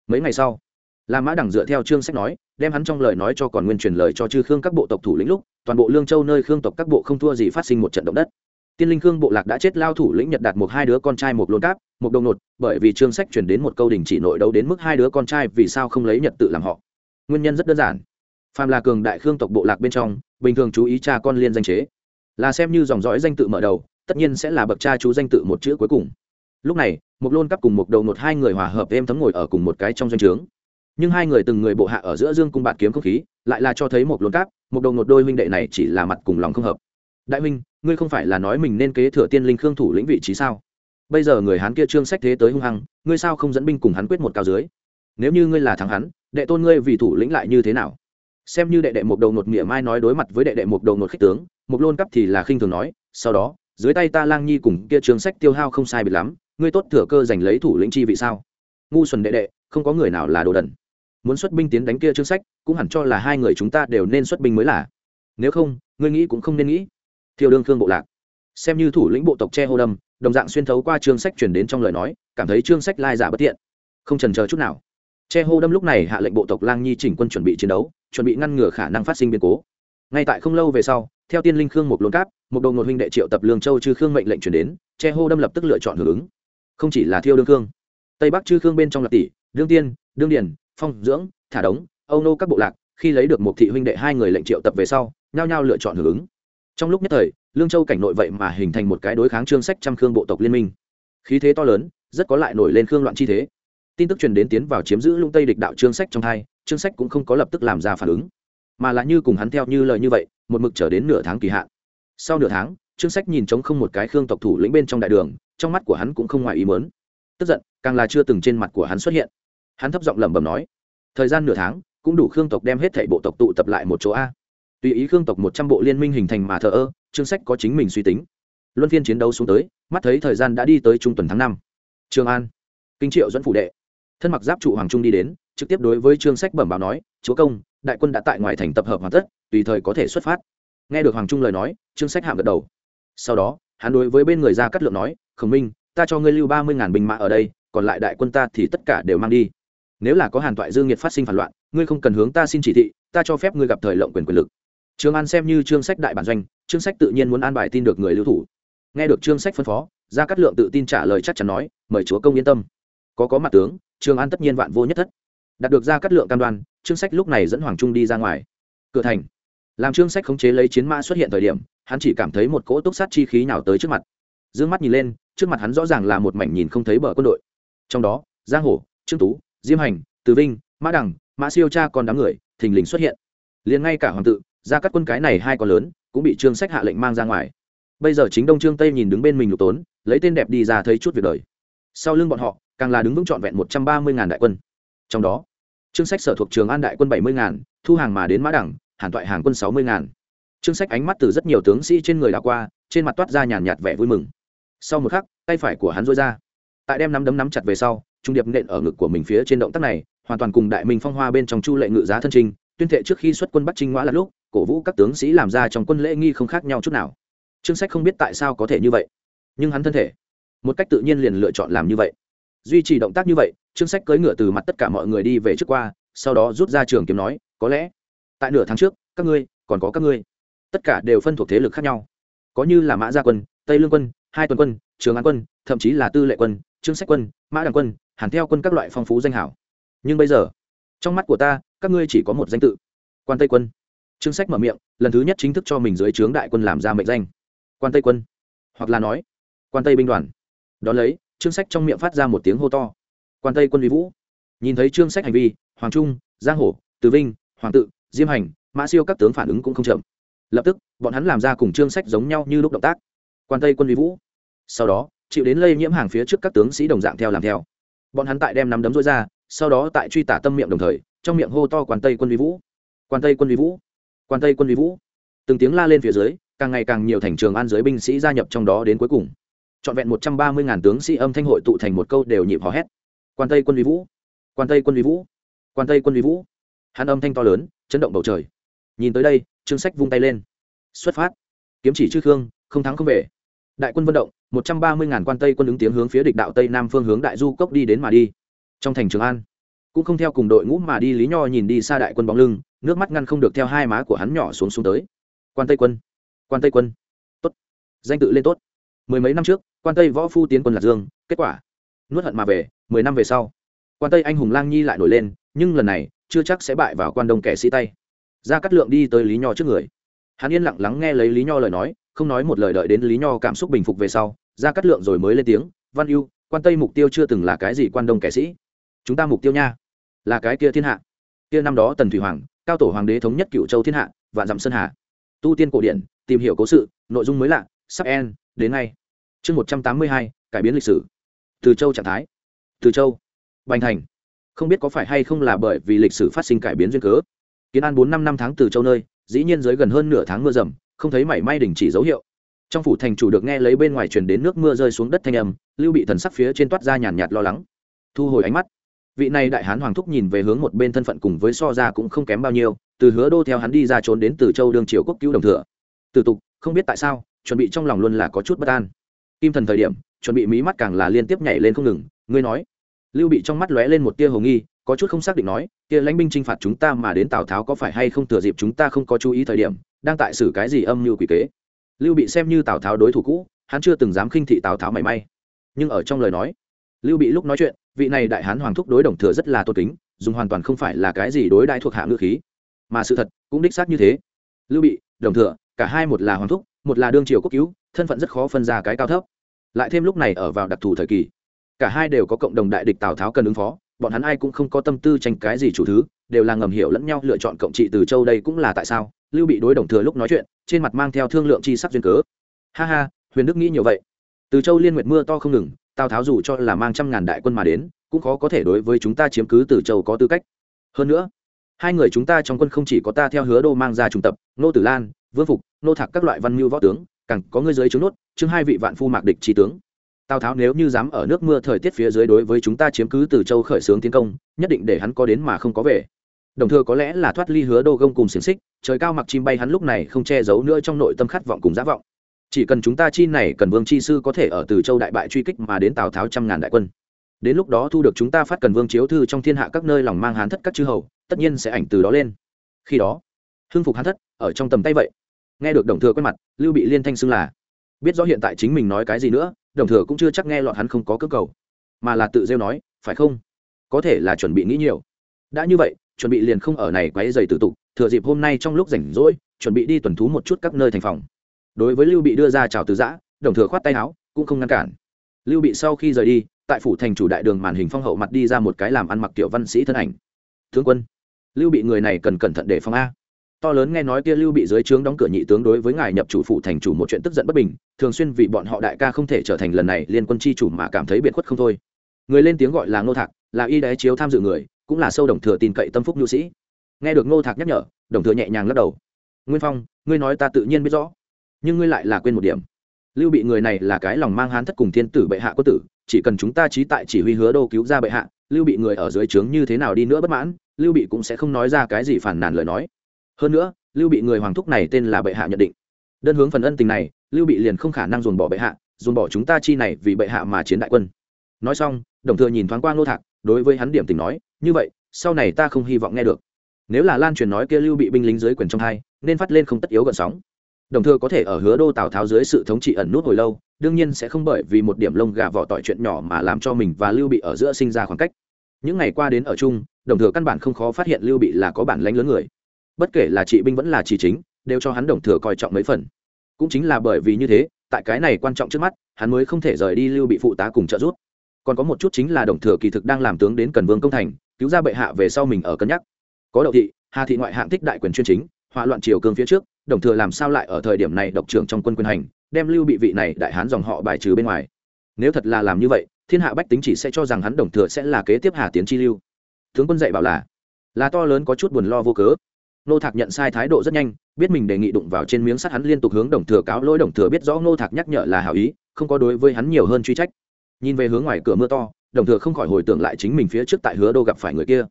Mấy ngày sau, la mã đẳng dựa theo chương sách nói, đem hắn trong lời nói cho còn nguyên truyền lời cho chư khương các bộ tộc thủ lĩnh lúc, toàn bộ lương châu nơi khương tộc các bộ không thua gì phát sinh một trận động đất. Tiên linh khương bộ lạc đã chết, lao thủ lĩnh nhật đạt một hai đứa con trai một lôn cáp, một đồng nột, bởi vì chương sách chuyển đến một câu đình chỉ nội đấu đến mức hai đứa con trai vì sao không lấy nhật tự làm họ. Nguyên nhân rất đơn giản. Phàm là cường đại khương tộc bộ lạc bên trong, bình thường chú ý cha con liên danh chế. Là xem như dòng dõi danh tự mở đầu tất nhiên sẽ là bậc cha chú danh tự một chữ cuối cùng. Lúc này một lôn cắp cùng một đầu một hai người hòa hợp êm thấm ngồi ở cùng một cái trong doanh trướng. Nhưng hai người từng người bộ hạ ở giữa dương cung bạn kiếm không khí, lại là cho thấy một lôn cáp một đầu một đôi huynh đệ này chỉ là mặt cùng lòng không hợp. Đại huynh, ngươi không phải là nói mình nên kế thừa tiên linh khương thủ lĩnh vị trí sao? Bây giờ người hán kia trương sách thế tới hung hăng, ngươi sao không dẫn binh cùng hắn quyết một cao dưới? Nếu như ngươi là thắng hắn, đệ tôn ngươi vì thủ lĩnh lại như thế nào? Xem như đệ đệ một đầu nột mỉa mai nói đối mặt với đệ đệ một đầu nột khích tướng một lôn cấp thì là khinh thường nói, sau đó dưới tay ta lang nhi cùng kia trương sách tiêu hao không sai biệt lắm, ngươi tốt thừa cơ giành lấy thủ lĩnh chi vị sao? Ngu xuẩn đệ đệ, không có người nào là đồ đần. Muốn xuất binh tiến đánh kia trương sách, cũng hẳn cho là hai người chúng ta đều nên xuất binh mới là. Nếu không, ngươi nghĩ cũng không nên nghĩ. Thiêu đương thương bộ lạc. Xem như thủ lĩnh bộ tộc che hô đâm, đồng dạng xuyên thấu qua trương sách chuyển đến trong lời nói, cảm thấy trương sách lai giả bất tiện không trần chờ chút nào. Che hô đâm lúc này hạ lệnh bộ tộc lang nhi chỉnh quân chuẩn bị chiến đấu, chuẩn bị ngăn ngừa khả năng phát sinh biến cố. Ngay tại không lâu về sau theo tiên linh khương một lôn cáp một đầu ngột huynh đệ triệu tập lương châu chư khương mệnh lệnh chuyển đến, che hô đâm lập tức lựa chọn hưởng ứng. Không chỉ là thiêu đương khương, tây bắc chư khương bên trong lập tỷ, đương tiên, đương điển, phong dưỡng, thả đống, âu nô các bộ lạc, khi lấy được một thị huynh đệ hai người lệnh triệu tập về sau, nhao nhao lựa chọn hưởng ứng. Trong lúc nhất thời, lương châu cảnh nội vậy mà hình thành một cái đối kháng trương sách trăm khương bộ tộc liên minh. Khí thế to lớn, rất có lại nổi lên khương loạn chi thế. Tin tức truyền đến tiến vào chiếm giữ lung tây địch đạo trương sách trong hai trương sách cũng không có lập tức làm ra phản ứng, mà là như cùng hắn theo như lời như vậy một mực trở đến nửa tháng kỳ hạn. Sau nửa tháng, trương sách nhìn trống không một cái khương tộc thủ lĩnh bên trong đại đường, trong mắt của hắn cũng không ngoài ý mớn tức giận, càng là chưa từng trên mặt của hắn xuất hiện. Hắn thấp giọng lẩm bẩm nói, thời gian nửa tháng, cũng đủ khương tộc đem hết thảy bộ tộc tụ tập lại một chỗ a. Tùy ý khương tộc một trăm bộ liên minh hình thành mà thờ ơ, trương sách có chính mình suy tính. Luân phiên chiến đấu xuống tới, mắt thấy thời gian đã đi tới trung tuần tháng năm. Trường an, kinh triệu dẫn phủ đệ. Thân mặc giáp trụ hoàng trung đi đến, trực tiếp đối với trương sách bẩm báo nói, chúa công, đại quân đã tại ngoài thành tập hợp hoàn tất tùy thời có thể xuất phát. Nghe được hoàng trung lời nói, trương sách hạm gật đầu. Sau đó, hắn đối với bên người ra cắt lượng nói, khổng minh, ta cho ngươi lưu ba mươi ngàn binh mã ở đây, còn lại đại quân ta thì tất cả đều mang đi. Nếu là có hàn toại dương nhiệt phát sinh phản loạn, ngươi không cần hướng ta xin chỉ thị, ta cho phép ngươi gặp thời lộng quyền quyền lực. Trương an xem như trương sách đại bản doanh, trương sách tự nhiên muốn an bài tin được người lưu thủ. Nghe được trương sách phân phó, gia cát lượng tự tin trả lời chắc chắn nói, mời chúa công yên tâm. Có có mặt tướng, trương an tất nhiên vạn vô nhất thất. Đạt được gia cát lượng cam đoan, trương sách lúc này dẫn hoàng trung đi ra ngoài. Cửa thành làm trương sách khống chế lấy chiến mã xuất hiện thời điểm, hắn chỉ cảm thấy một cỗ túc sát chi khí nào tới trước mặt. D ư ơ n g mắt nhìn lên, trước mặt hắn rõ ràng là một mảnh nhìn không thấy bờ quân đội. Trong đó, giang hổ trương tú, diêm hành, từ vinh, mã đằng, mã siêu cha còn đám người, thình lình xuất hiện. Liền ngay cả hoàng tự, ra các quân cái này hai con lớn, cũng bị trương sách hạ lệnh mang ra ngoài. Bây giờ chính đông trương tây nhìn đứng bên mình lục tốn, lấy tên đẹp đi ra thấy chút việc đời. Sau lưng bọn họ, càng là đứng vững trọn vẹn một trăm ba mươi ngàn đại quân. Trong đó, trương sách sở thuộc trường an đại quân bảy mươi ngàn, thu hàng mà đến mã đẳng hàn toại hàng quân sáu mươi ngàn. Trương sách ánh mắt từ rất nhiều tướng sĩ trên người đảo qua, trên mặt toát ra nhàn nhạt vẻ vui mừng. Sau một khắc, tay phải của hắn rối ra. Tại đem nắm đấm nắm chặt về sau, trung điệp nện ở ngực của mình phía trên động tác này, hoàn toàn cùng đại minh phong hoa bên trong chu lệ ngự giá thân trinh tuyên thệ trước khi xuất quân bắt trinh ngoã là lúc, cổ vũ các tướng sĩ làm ra trong quân lễ nghi không khác nhau chút nào. Trương sách không biết tại sao có thể như vậy, nhưng hắn thân thể, một cách tự nhiên liền lựa chọn làm như vậy. Duy trì động tác như vậy, trương sách cưỡi ngựa từ mặt tất cả mọi người đi về trước qua, sau đó rút ra trường kiếm nói, có lẽ tại nửa tháng trước, các ngươi, còn có các ngươi. Tất cả đều phân thuộc thế lực khác nhau. Có như là mã gia quân, tây lương quân, hai tuần quân, trường an quân, thậm chí là tư lệ quân, trương sách quân, mã đằng quân, hàn theo quân các loại phong phú danh hảo. Nhưng bây giờ, trong mắt của ta, các ngươi chỉ có một danh tự, quan tây quân. Trương sách mở miệng, lần thứ nhất chính thức cho mình dưới trướng đại quân làm ra mệnh danh. Quan tây quân. Hoặc là nói, quan tây binh đoàn. Đón lấy, trương sách trong miệng phát ra một tiếng hô to. Quan tây quân vi vũ. Nhìn thấy trương sách hành vi, hoàng trung, giang hổ từ vinh, hoàng tự diêm hành, mã siêu các tướng phản ứng cũng không chậm. Lập tức, bọn hắn làm ra cùng trương sách giống nhau như lúc động tác. Quan tây quân vi vũ. Sau đó, chịu đến lây nhiễm hàng phía trước các tướng sĩ đồng dạng theo làm theo. Bọn hắn tại đem nắm đấm rối ra, sau đó tại truy tả tâm miệng đồng thời, trong miệng hô to quan tây quân vi vũ. Quan tây quân vi vũ. Quan tây quân vi vũ. Từng tiếng la lên phía dưới, càng ngày càng nhiều thành trường an giới binh sĩ gia nhập trong đó đến cuối cùng. Trọn vẹn một trăm ba mươi ngàn tướng sĩ âm thanh hội tụ thành một câu đều nhịp hò hét. Quan tây quân vi vũ. Quan tây quân vi vũ. Quan tây quân vi vũ. Hắn âm thanh to lớn chấn động bầu trời. Nhìn tới đây, trương sách vung tay lên. Xuất phát. Kiếm chỉ chư khương, không thắng không về. Đại quân vận động, một trăm ba mươi ngàn quan tây quân ứng tiếng hướng phía địch đạo tây nam phương hướng đại du cốc đi đến mà đi. Trong thành trường an, cũng không theo cùng đội ngũ mà đi lý nho nhìn đi xa đại quân bóng lưng, nước mắt ngăn không được theo hai má của hắn nhỏ xuống xuống tới. Quan tây quân, quan tây quân. Tốt. Danh tự lên tốt. Mười mấy năm trước, quan tây võ phu tiến quân lạc dương, kết quả, nuốt hận mà về, mười năm về sau, quan tây anh hùng lang nhi lại nổi lên, nhưng lần này chưa chắc sẽ bại vào quan đông kẻ sĩ tay. Ra cắt lượng đi tới lý nho trước người. Hắn yên lặng lắng nghe lấy lý nho lời nói, không nói một lời đợi đến lý nho cảm xúc bình phục về sau ra cắt lượng rồi mới lên tiếng, văn ưu, quan tây mục tiêu chưa từng là cái gì quan đông kẻ sĩ? Chúng ta mục tiêu nha, là cái kia thiên hạ. Kia năm đó tần thủy hoàng, cao tổ hoàng đế thống nhất cựu châu thiên hạ, vạn dặm sơn hà. Tu tiên cổ điển, tìm hiểu cố sự, nội dung mới lạ, sắp en đến ngay. Chương một trăm tám mươi hai, cải biến lịch sử. Từ châu trạng thái. Từ châu. Bành thành không biết có phải hay không là bởi vì lịch sử phát sinh cải biến duyên cớ. Kiến an bốn năm năm tháng từ châu nơi, dĩ nhiên dưới gần hơn nửa tháng mưa rầm, không thấy mảy may đình chỉ dấu hiệu. Trong phủ thành chủ được nghe lấy bên ngoài truyền đến nước mưa rơi xuống đất thanh âm, lưu bị thần sắc phía trên toát ra nhàn nhạt lo lắng. Thu hồi ánh mắt. Vị này đại hán hoàng thúc nhìn về hướng một bên thân phận cùng với so ra cũng không kém bao nhiêu, từ hứa đô theo hắn đi ra trốn đến từ châu đương triều quốc cứu đồng thừa. Từ tục, không biết tại sao, chuẩn bị trong lòng luôn là có chút bất an. Kim thần thời điểm, chuẩn bị mí mắt càng là liên tiếp nhảy lên không ngừng, ngươi nói lưu bị trong mắt lóe lên một tia hồ nghi, có chút không xác định nói, kia lãnh binh t r i n h phạt chúng ta mà đến tào tháo có phải hay không thừa dịp chúng ta không có chú ý thời điểm, đang tại xử cái gì âm mưu quỷ kế? Lưu bị xem như tào tháo đối thủ cũ, hắn chưa từng dám khinh thị tào tháo mảy may. Nhưng ở trong lời nói, lưu bị lúc nói chuyện, vị này đại hán hoàng thúc đối đồng thừa rất là tôn kính, dùng hoàn toàn không phải là cái gì đối đại thuộc hạ ngữ khí. Mà sự thật cũng đích xác như thế. Lưu bị, đồng thừa, cả hai một là hoàng thúc, một là đương triều quốc cứu, thân phận rất khó phân ra cái cao thấp. Lại thêm lúc này ở vào đặc thù thời kỳ cả hai đều có cộng đồng đại địch tào tháo cần ứng phó, bọn hắn ai cũng không có tâm tư tranh cái gì chủ thứ, đều là ngầm hiểu lẫn nhau lựa chọn cộng trị từ châu đây cũng là tại sao. Lưu bị đối đồng thừa lúc nói chuyện, trên mặt mang theo thương lượng chi sắc duyên cớ. Ha ha, huyền đức nghĩ nhiều vậy. Từ châu liên nguyện mưa to không ngừng, tào tháo dù cho là mang trăm ngàn đại quân mà đến, cũng khó có thể đối với chúng ta chiếm cứ từ châu có tư cách. Hơn nữa, hai người chúng ta trong quân không chỉ có ta theo hứa đô mang ra trung tập, nô tử lan, vương phục, nô thạc các loại văn mưu võ tướng, càng có ngươi dưới chống nốt, chương hai vị vạn phu mạc địch trí tướng tào tháo nếu như dám ở nước mưa thời tiết phía dưới đối với chúng ta chiếm cứ từ châu khởi xướng tiến công, nhất định để hắn có đến mà không có về. Đồng Thừa có lẽ là thoát ly hứa đô gông cùng xiềng xích, trời cao mặc chim bay hắn lúc này không che giấu nữa trong nội tâm khát vọng cùng giả vọng. Chỉ cần chúng ta chi này cần vương chi sư có thể ở từ châu đại bại truy kích mà đến tào tháo trăm ngàn đại quân. Đến lúc đó thu được chúng ta phát cần vương chiếu thư trong thiên hạ các nơi lòng mang hán thất các chư hầu, tất nhiên sẽ ảnh từ đó lên. Khi đó, hưng phục hán thất ở trong tầm tay vậy. Nghe được đồng thừa quen mặt, lưu bị liên thanh xưng là, biết rõ hiện tại chính mình nói cái gì nữa đồng thừa cũng chưa chắc nghe lọt hắn không có cơ cầu, mà là tự rêu nói, phải không? Có thể là chuẩn bị nghĩ nhiều. Đã như vậy, chuẩn bị liền không ở này quấy dày tử tục, thừa dịp hôm nay trong lúc rảnh rỗi, chuẩn bị đi tuần thú một chút các nơi thành phòng. Đối với lưu bị đưa ra chào từ giã, đồng thừa khoát tay áo, cũng không ngăn cản. Lưu bị sau khi rời đi, tại phủ thành chủ đại đường màn hình phong hậu mặt đi ra một cái làm ăn mặc kiểu văn sĩ thân ảnh. Thương quân. Lưu bị người này cần cẩn thận để phòng a to lớn nghe nói kia lưu bị dưới trướng đóng cửa nhị tướng đối với ngài nhập chủ phụ thành chủ một chuyện tức giận bất bình, thường xuyên vì bọn họ đại ca không thể trở thành lần này liên quân chi chủ mà cảm thấy biệt khuất không thôi. Người lên tiếng gọi là ngô thạc, là y đế chiếu tham dự người, cũng là sâu đồng thừa tin cậy tâm phúc nhu sĩ. Nghe được ngô thạc nhắc nhở, đồng thừa nhẹ nhàng lắc đầu. Nguyên phong, ngươi nói ta tự nhiên biết rõ, nhưng ngươi lại là quên một điểm. Lưu bị người này là cái lòng mang hán thất cùng thiên tử bệ hạ có tử, chỉ cần chúng ta trí tại chỉ huy hứa đô cứu ra bệ hạ, lưu bị người ở dưới trướng như thế nào đi nữa bất mãn, lưu bị cũng sẽ không nói ra cái gì phản nàn lời nói hơn nữa, lưu bị người hoàng thúc này tên là bệ hạ nhận định. Đơn hướng phần ân tình này, lưu bị liền không khả năng dồn bỏ bệ hạ dồn bỏ chúng ta chi này vì bệ hạ mà chiến đại quân. Nói xong, đồng thừa nhìn thoáng qua ngô thạc, đối với hắn điểm tình nói, như vậy, sau này ta không hy vọng nghe được. Nếu là lan truyền nói kia lưu bị binh lính dưới quyền trong hai, nên phát lên không tất yếu gần sóng. Đồng thừa có thể ở hứa đô tào tháo dưới sự thống trị ẩn nút hồi lâu, đương nhiên sẽ không bởi vì một điểm lông gà vỏ tỏi chuyện nhỏ mà làm cho mình và lưu bị ở giữa sinh ra khoảng cách. Những ngày qua đến ở chung, đồng thừa căn bản không khó phát hiện lưu bị là có bản lãnh lớn người bất kể là trị binh vẫn là chỉ chính, đều cho hắn đồng thừa coi trọng mấy phần. Cũng chính là bởi vì như thế, tại cái này quan trọng trước mắt, hắn mới không thể rời đi lưu bị phụ tá cùng trợ giúp. Còn có một chút chính là đồng thừa kỳ thực đang làm tướng đến cần vương công thành, cứu ra bệ hạ về sau mình ở cân nhắc. Có đậu thị, hà thị ngoại hạng thích đại quyền chuyên chính, hỏa loạn triều cương phía trước, đồng thừa làm sao lại ở thời điểm này độc trưởng trong quân quyền hành, đem lưu bị vị này đại hán dòng họ bài trừ bên ngoài. Nếu thật là làm như vậy, thiên hạ bách tính chỉ sẽ cho rằng hắn đồng thừa sẽ là kế tiếp hà tiến chi lưu. Tướng quân dạy bảo là là to lớn có chút buồn lo vô cớ nô thạc nhận sai thái độ rất nhanh, biết mình đề nghị đụng vào trên miếng sắt hắn liên tục hướng đồng thừa cáo lỗi, đồng thừa biết rõ nô thạc nhắc nhở là hảo ý, không có đối với hắn nhiều hơn truy trách. Nhìn về hướng ngoài cửa mưa to, đồng thừa không khỏi hồi tưởng lại chính mình phía trước tại hứa đô gặp phải người kia.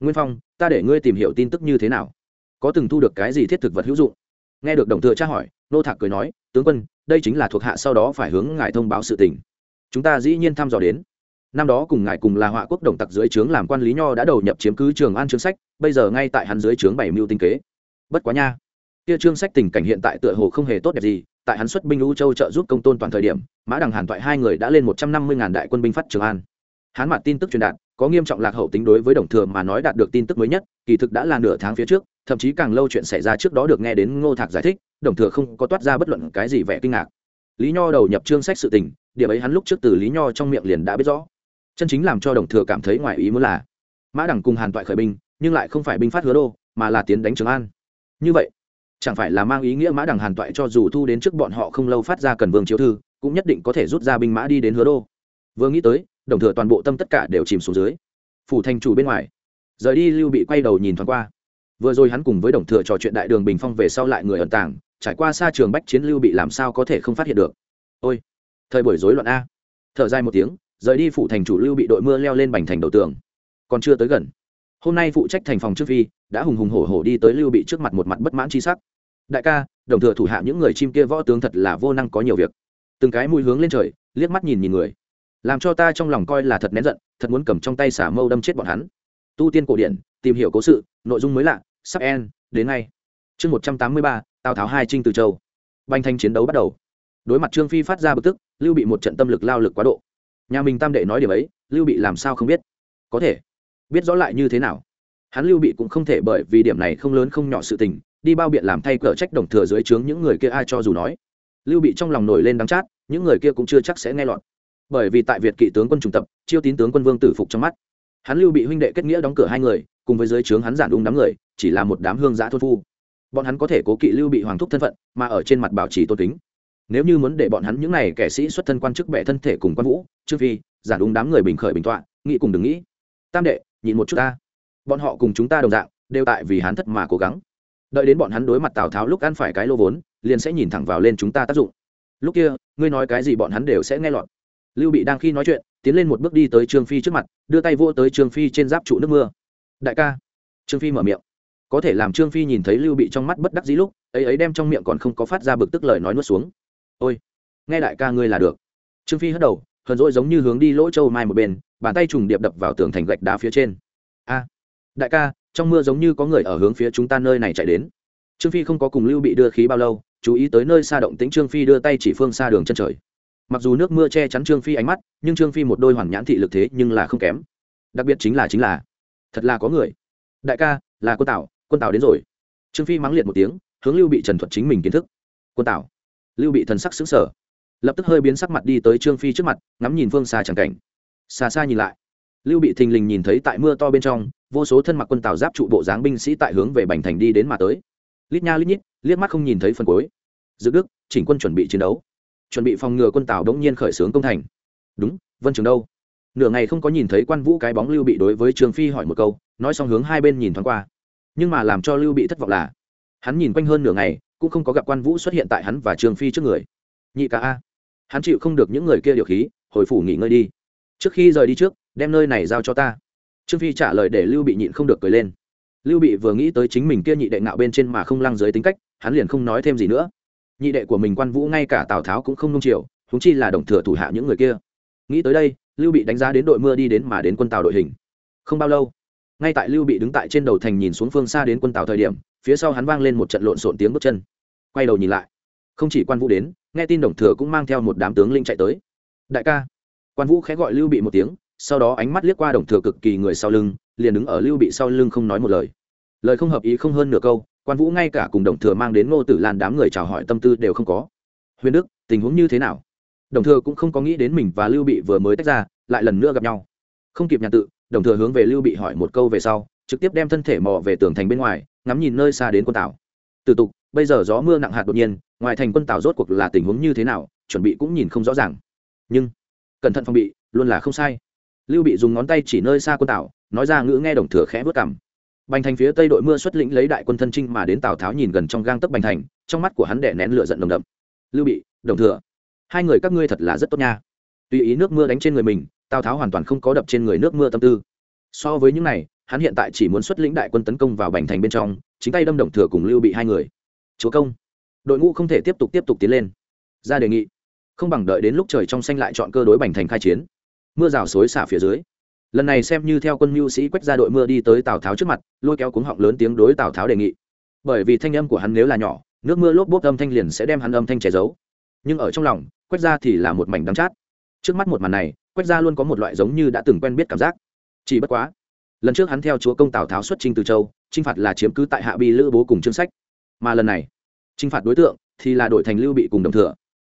Nguyên phong, ta để ngươi tìm hiểu tin tức như thế nào? Có từng thu được cái gì thiết thực vật hữu dụng? Nghe được đồng thừa tra hỏi nô thạc cười nói, tướng quân, đây chính là thuộc hạ sau đó phải hướng ngài thông báo sự tình. Chúng ta dĩ nhiên thăm dò đến năm đó cùng ngài cùng là họa quốc đồng tặc dưới trướng làm quan lý nho đã đầu nhập chiếm cứ trường an chương sách, bây giờ ngay tại hắn dưới trướng bảy mưu tinh kế. Bất quá nha, kia trương sách tình cảnh hiện tại tựa hồ không hề tốt đẹp gì, tại hắn xuất binh u châu trợ giúp công tôn toàn thời điểm, mã đằng hàn toại hai người đã lên một trăm năm mươi ngàn đại quân binh phát trường an. Hắn mặt tin tức truyền đạt, có nghiêm trọng lạc hậu tính đối với đồng thừa mà nói đạt được tin tức mới nhất, kỳ thực đã là nửa tháng phía trước, thậm chí càng lâu chuyện xảy ra trước đó được nghe đến ngô thạc giải thích, đồng thừa không có toát ra bất luận cái gì vẻ kinh ngạc. Lý nho đầu nhập trương sách sự tình, điểm ấy hắn lúc trước từ lý nho trong miệng liền đã biết rõ chân chính làm cho đồng thừa cảm thấy ngoài ý muốn là mã đẳng cùng hàn toại khởi binh, nhưng lại không phải binh phát hứa đô, mà là tiến đánh trường an. Như vậy, chẳng phải là mang ý nghĩa mã đẳng hàn toại cho dù thu đến trước bọn họ không lâu phát ra cần vương chiếu thư, cũng nhất định có thể rút ra binh mã đi đến hứa đô. Vừa nghĩ tới, đồng thừa toàn bộ tâm tất cả đều chìm xuống dưới. Phủ thành chủ bên ngoài, rời đi lưu bị quay đầu nhìn thoáng qua. Vừa rồi hắn cùng với đồng thừa trò chuyện đại đường bình phong về sau lại người ẩn tàng, trải qua xa trường bách chiến lưu bị làm sao có thể không phát hiện được. Ôi, thời buổi rối loạn a. Thở dài một tiếng rời đi phụ thành chủ lưu bị đội mưa leo lên bành thành đầu tường. Còn chưa tới gần. Hôm nay phụ trách thành phòng trước phi, đã hùng hùng hổ hổ đi tới lưu bị trước mặt một mặt bất mãn chi sắc. Đại ca, đồng thừa thủ hạ những người chim kia võ tướng thật là vô năng có nhiều việc. Từng cái mũi hướng lên trời, liếc mắt nhìn nhìn người. Làm cho ta trong lòng coi là thật nén giận, thật muốn cầm trong tay xả mâu đâm chết bọn hắn. Tu tiên cổ điển, tìm hiểu cố sự, nội dung mới lạ, sắp en, đến ngay. Chương một trăm tám mươi ba, tào tháo hai trinh từ châu. Banh thanh chiến đấu bắt đầu. Đối mặt trương phi phát ra bực tức, lưu bị một trận tâm lực lao lực quá độ nhà mình tam đệ nói điểm ấy, lưu bị làm sao không biết? Có thể. Biết rõ lại như thế nào? Hắn lưu bị cũng không thể bởi vì điểm này không lớn không nhỏ sự tình, đi bao biện làm thay cờ trách đồng thừa dưới trướng những người kia ai cho dù nói. Lưu bị trong lòng nổi lên đắng chát, những người kia cũng chưa chắc sẽ nghe lọt. Bởi vì tại việt kỵ tướng quân trung tập, chiêu tín tướng quân vương tử phục trong mắt. Hắn lưu bị huynh đệ kết nghĩa đóng cửa hai người, cùng với dưới trướng hắn giản đúng đám người, chỉ là một đám hương giã thôn phu. Bọn hắn có thể cố kỵ lưu bị hoàng thúc thân phận, mà ở trên mặt bảo trì tôn kính nếu như muốn để bọn hắn những này kẻ sĩ xuất thân quan chức bệ thân thể cùng quan vũ, trương phi giản đúng đám người bình khởi bình tọa, nghĩ cùng đừng nghĩ. Tam đệ nhìn một chút ta. Bọn họ cùng chúng ta đồng dạng, đều tại vì hắn thất mà cố gắng. Đợi đến bọn hắn đối mặt tào tháo lúc ăn phải cái lô vốn, liền sẽ nhìn thẳng vào lên chúng ta tác dụng. Lúc kia, ngươi nói cái gì bọn hắn đều sẽ nghe lọt. Lưu bị đang khi nói chuyện, tiến lên một bước đi tới trương phi trước mặt, đưa tay vô tới trương phi trên giáp trụ nước mưa. Đại ca. Trương phi mở miệng. Có thể làm trương phi nhìn thấy lưu bị trong mắt bất đắc dĩ lúc, ấy ấy đem trong miệng còn không có phát ra bực tức lời nói nuốt xuống ôi, nghe đại ca ngươi là được. Trương phi hất đầu, hờn rỗi giống như hướng đi lỗ châu mai một bên, bàn tay trùng điệp đập vào tường thành gạch đá phía trên. A, đại ca, trong mưa giống như có người ở hướng phía chúng ta nơi này chạy đến. Trương phi không có cùng lưu bị đưa khí bao lâu, chú ý tới nơi xa động tĩnh trương phi đưa tay chỉ phương xa đường chân trời. Mặc dù nước mưa che chắn trương phi ánh mắt, nhưng trương phi một đôi hoàn nhãn thị lực thế nhưng là không kém. Đặc biệt chính là chính là, thật là có người. Đại ca, là quân tảo quân tảo đến rồi. Trương phi mắng liệt một tiếng, hướng lưu bị trần thuật chính mình kiến thức. Quân tảo lưu bị thần sắc xứng sở lập tức hơi biến sắc mặt đi tới trương phi trước mặt, ngắm nhìn phương xa chẳng cảnh. Xa xa nhìn lại, lưu bị thình lình nhìn thấy tại mưa to bên trong, vô số thân mặc quân tàu giáp trụ bộ dáng binh sĩ tại hướng về bành thành đi đến mà tới. Lít nha lít nhít, liếc mắt không nhìn thấy phần cuối. Dự đức, chỉnh quân chuẩn bị chiến đấu. Chuẩn bị phòng ngừa quân tàu đống nhiên khởi xướng công thành. Đúng, vân trường đâu? Nửa ngày không có nhìn thấy quan vũ cái bóng lưu bị đối với trương phi hỏi một câu, nói xong hướng hai bên nhìn thoáng qua. Nhưng mà làm cho lưu bị thất vọng là, hắn nhìn quanh hơn nửa ngày cũng không có gặp quan vũ xuất hiện tại hắn và trương phi trước người nhị ca a hắn chịu không được những người kia điều khí hồi phủ nghỉ ngơi đi trước khi rời đi trước đem nơi này giao cho ta trương phi trả lời để lưu bị nhịn không được cười lên lưu bị vừa nghĩ tới chính mình kia nhị đệ ngạo bên trên mà không lăng dưới tính cách hắn liền không nói thêm gì nữa nhị đệ của mình quan vũ ngay cả tào tháo cũng không nung chiều húng chi là đồng thừa thủ hạ những người kia nghĩ tới đây lưu bị đánh giá đến đội mưa đi đến mà đến quân tàu đội hình không bao lâu ngay tại lưu bị đứng tại trên đầu thành nhìn xuống phương xa đến quân tàu thời điểm phía sau hắn vang lên một trận lộn xộn tiếng bước chân. Quay đầu nhìn lại, không chỉ quan vũ đến, nghe tin đồng thừa cũng mang theo một đám tướng linh chạy tới. Đại ca. Quan vũ khẽ gọi lưu bị một tiếng, sau đó ánh mắt liếc qua đồng thừa cực kỳ người sau lưng, liền đứng ở lưu bị sau lưng không nói một lời. Lời không hợp ý không hơn nửa câu, quan vũ ngay cả cùng đồng thừa mang đến ngô tử lan đám người chào hỏi tâm tư đều không có. Huyền đức, tình huống như thế nào? Đồng thừa cũng không có nghĩ đến mình và lưu bị vừa mới tách ra, lại lần nữa gặp nhau. Không kịp nhà tự, đồng thừa hướng về lưu bị hỏi một câu về sau, trực tiếp đem thân thể mò về tường thành bên ngoài ngắm nhìn nơi xa đến quân tảo. Từ tục, bây giờ gió mưa nặng hạt đột nhiên, ngoài thành quân tảo rốt cuộc là tình huống như thế nào, chuẩn bị cũng nhìn không rõ ràng. Nhưng, cẩn thận phòng bị, luôn là không sai. Lưu bị dùng ngón tay chỉ nơi xa quân tảo, nói ra ngữ nghe đồng thừa khẽ vớt cảm bành thành phía tây đội mưa xuất lĩnh lấy đại quân thân trinh mà đến tào tháo nhìn gần trong gang tấc bành thành, trong mắt của hắn đẻ nén lửa giận đồng đậm. Lưu bị, đồng thừa, hai người các ngươi thật là rất tốt nha. Tùy ý nước mưa đánh trên người mình, tào tháo hoàn toàn không có đập trên người nước mưa tâm tư. So với những này hắn hiện tại chỉ muốn xuất lĩnh đại quân tấn công vào bành thành bên trong, chính tay đâm đồng thừa cùng lưu bị hai người. Chúa công. Đội ngũ không thể tiếp tục tiếp tục tiến lên. Ra đề nghị. Không bằng đợi đến lúc trời trong xanh lại chọn cơ đối bành thành khai chiến. Mưa rào xối xả phía dưới. Lần này xem như theo quân mưu sĩ quét ra đội mưa đi tới tào tháo trước mặt, lôi kéo cuống họng lớn tiếng đối tào tháo đề nghị. Bởi vì thanh âm của hắn nếu là nhỏ, nước mưa lốp bốp âm thanh liền sẽ đem hắn âm thanh che giấu. Nhưng ở trong lòng, quét ra thì là một mảnh đắng chát. Trước mắt một màn này, quét ra luôn có một loại giống như đã từng quen biết cảm giác. Chỉ bất quá lần trước hắn theo chúa công tào tháo xuất trinh từ châu t r i n h phạt là chiếm cứ tại hạ bi lữ bố cùng chương sách. Mà lần này t r i n h phạt đối tượng thì là đổi thành lưu bị cùng đồng thừa.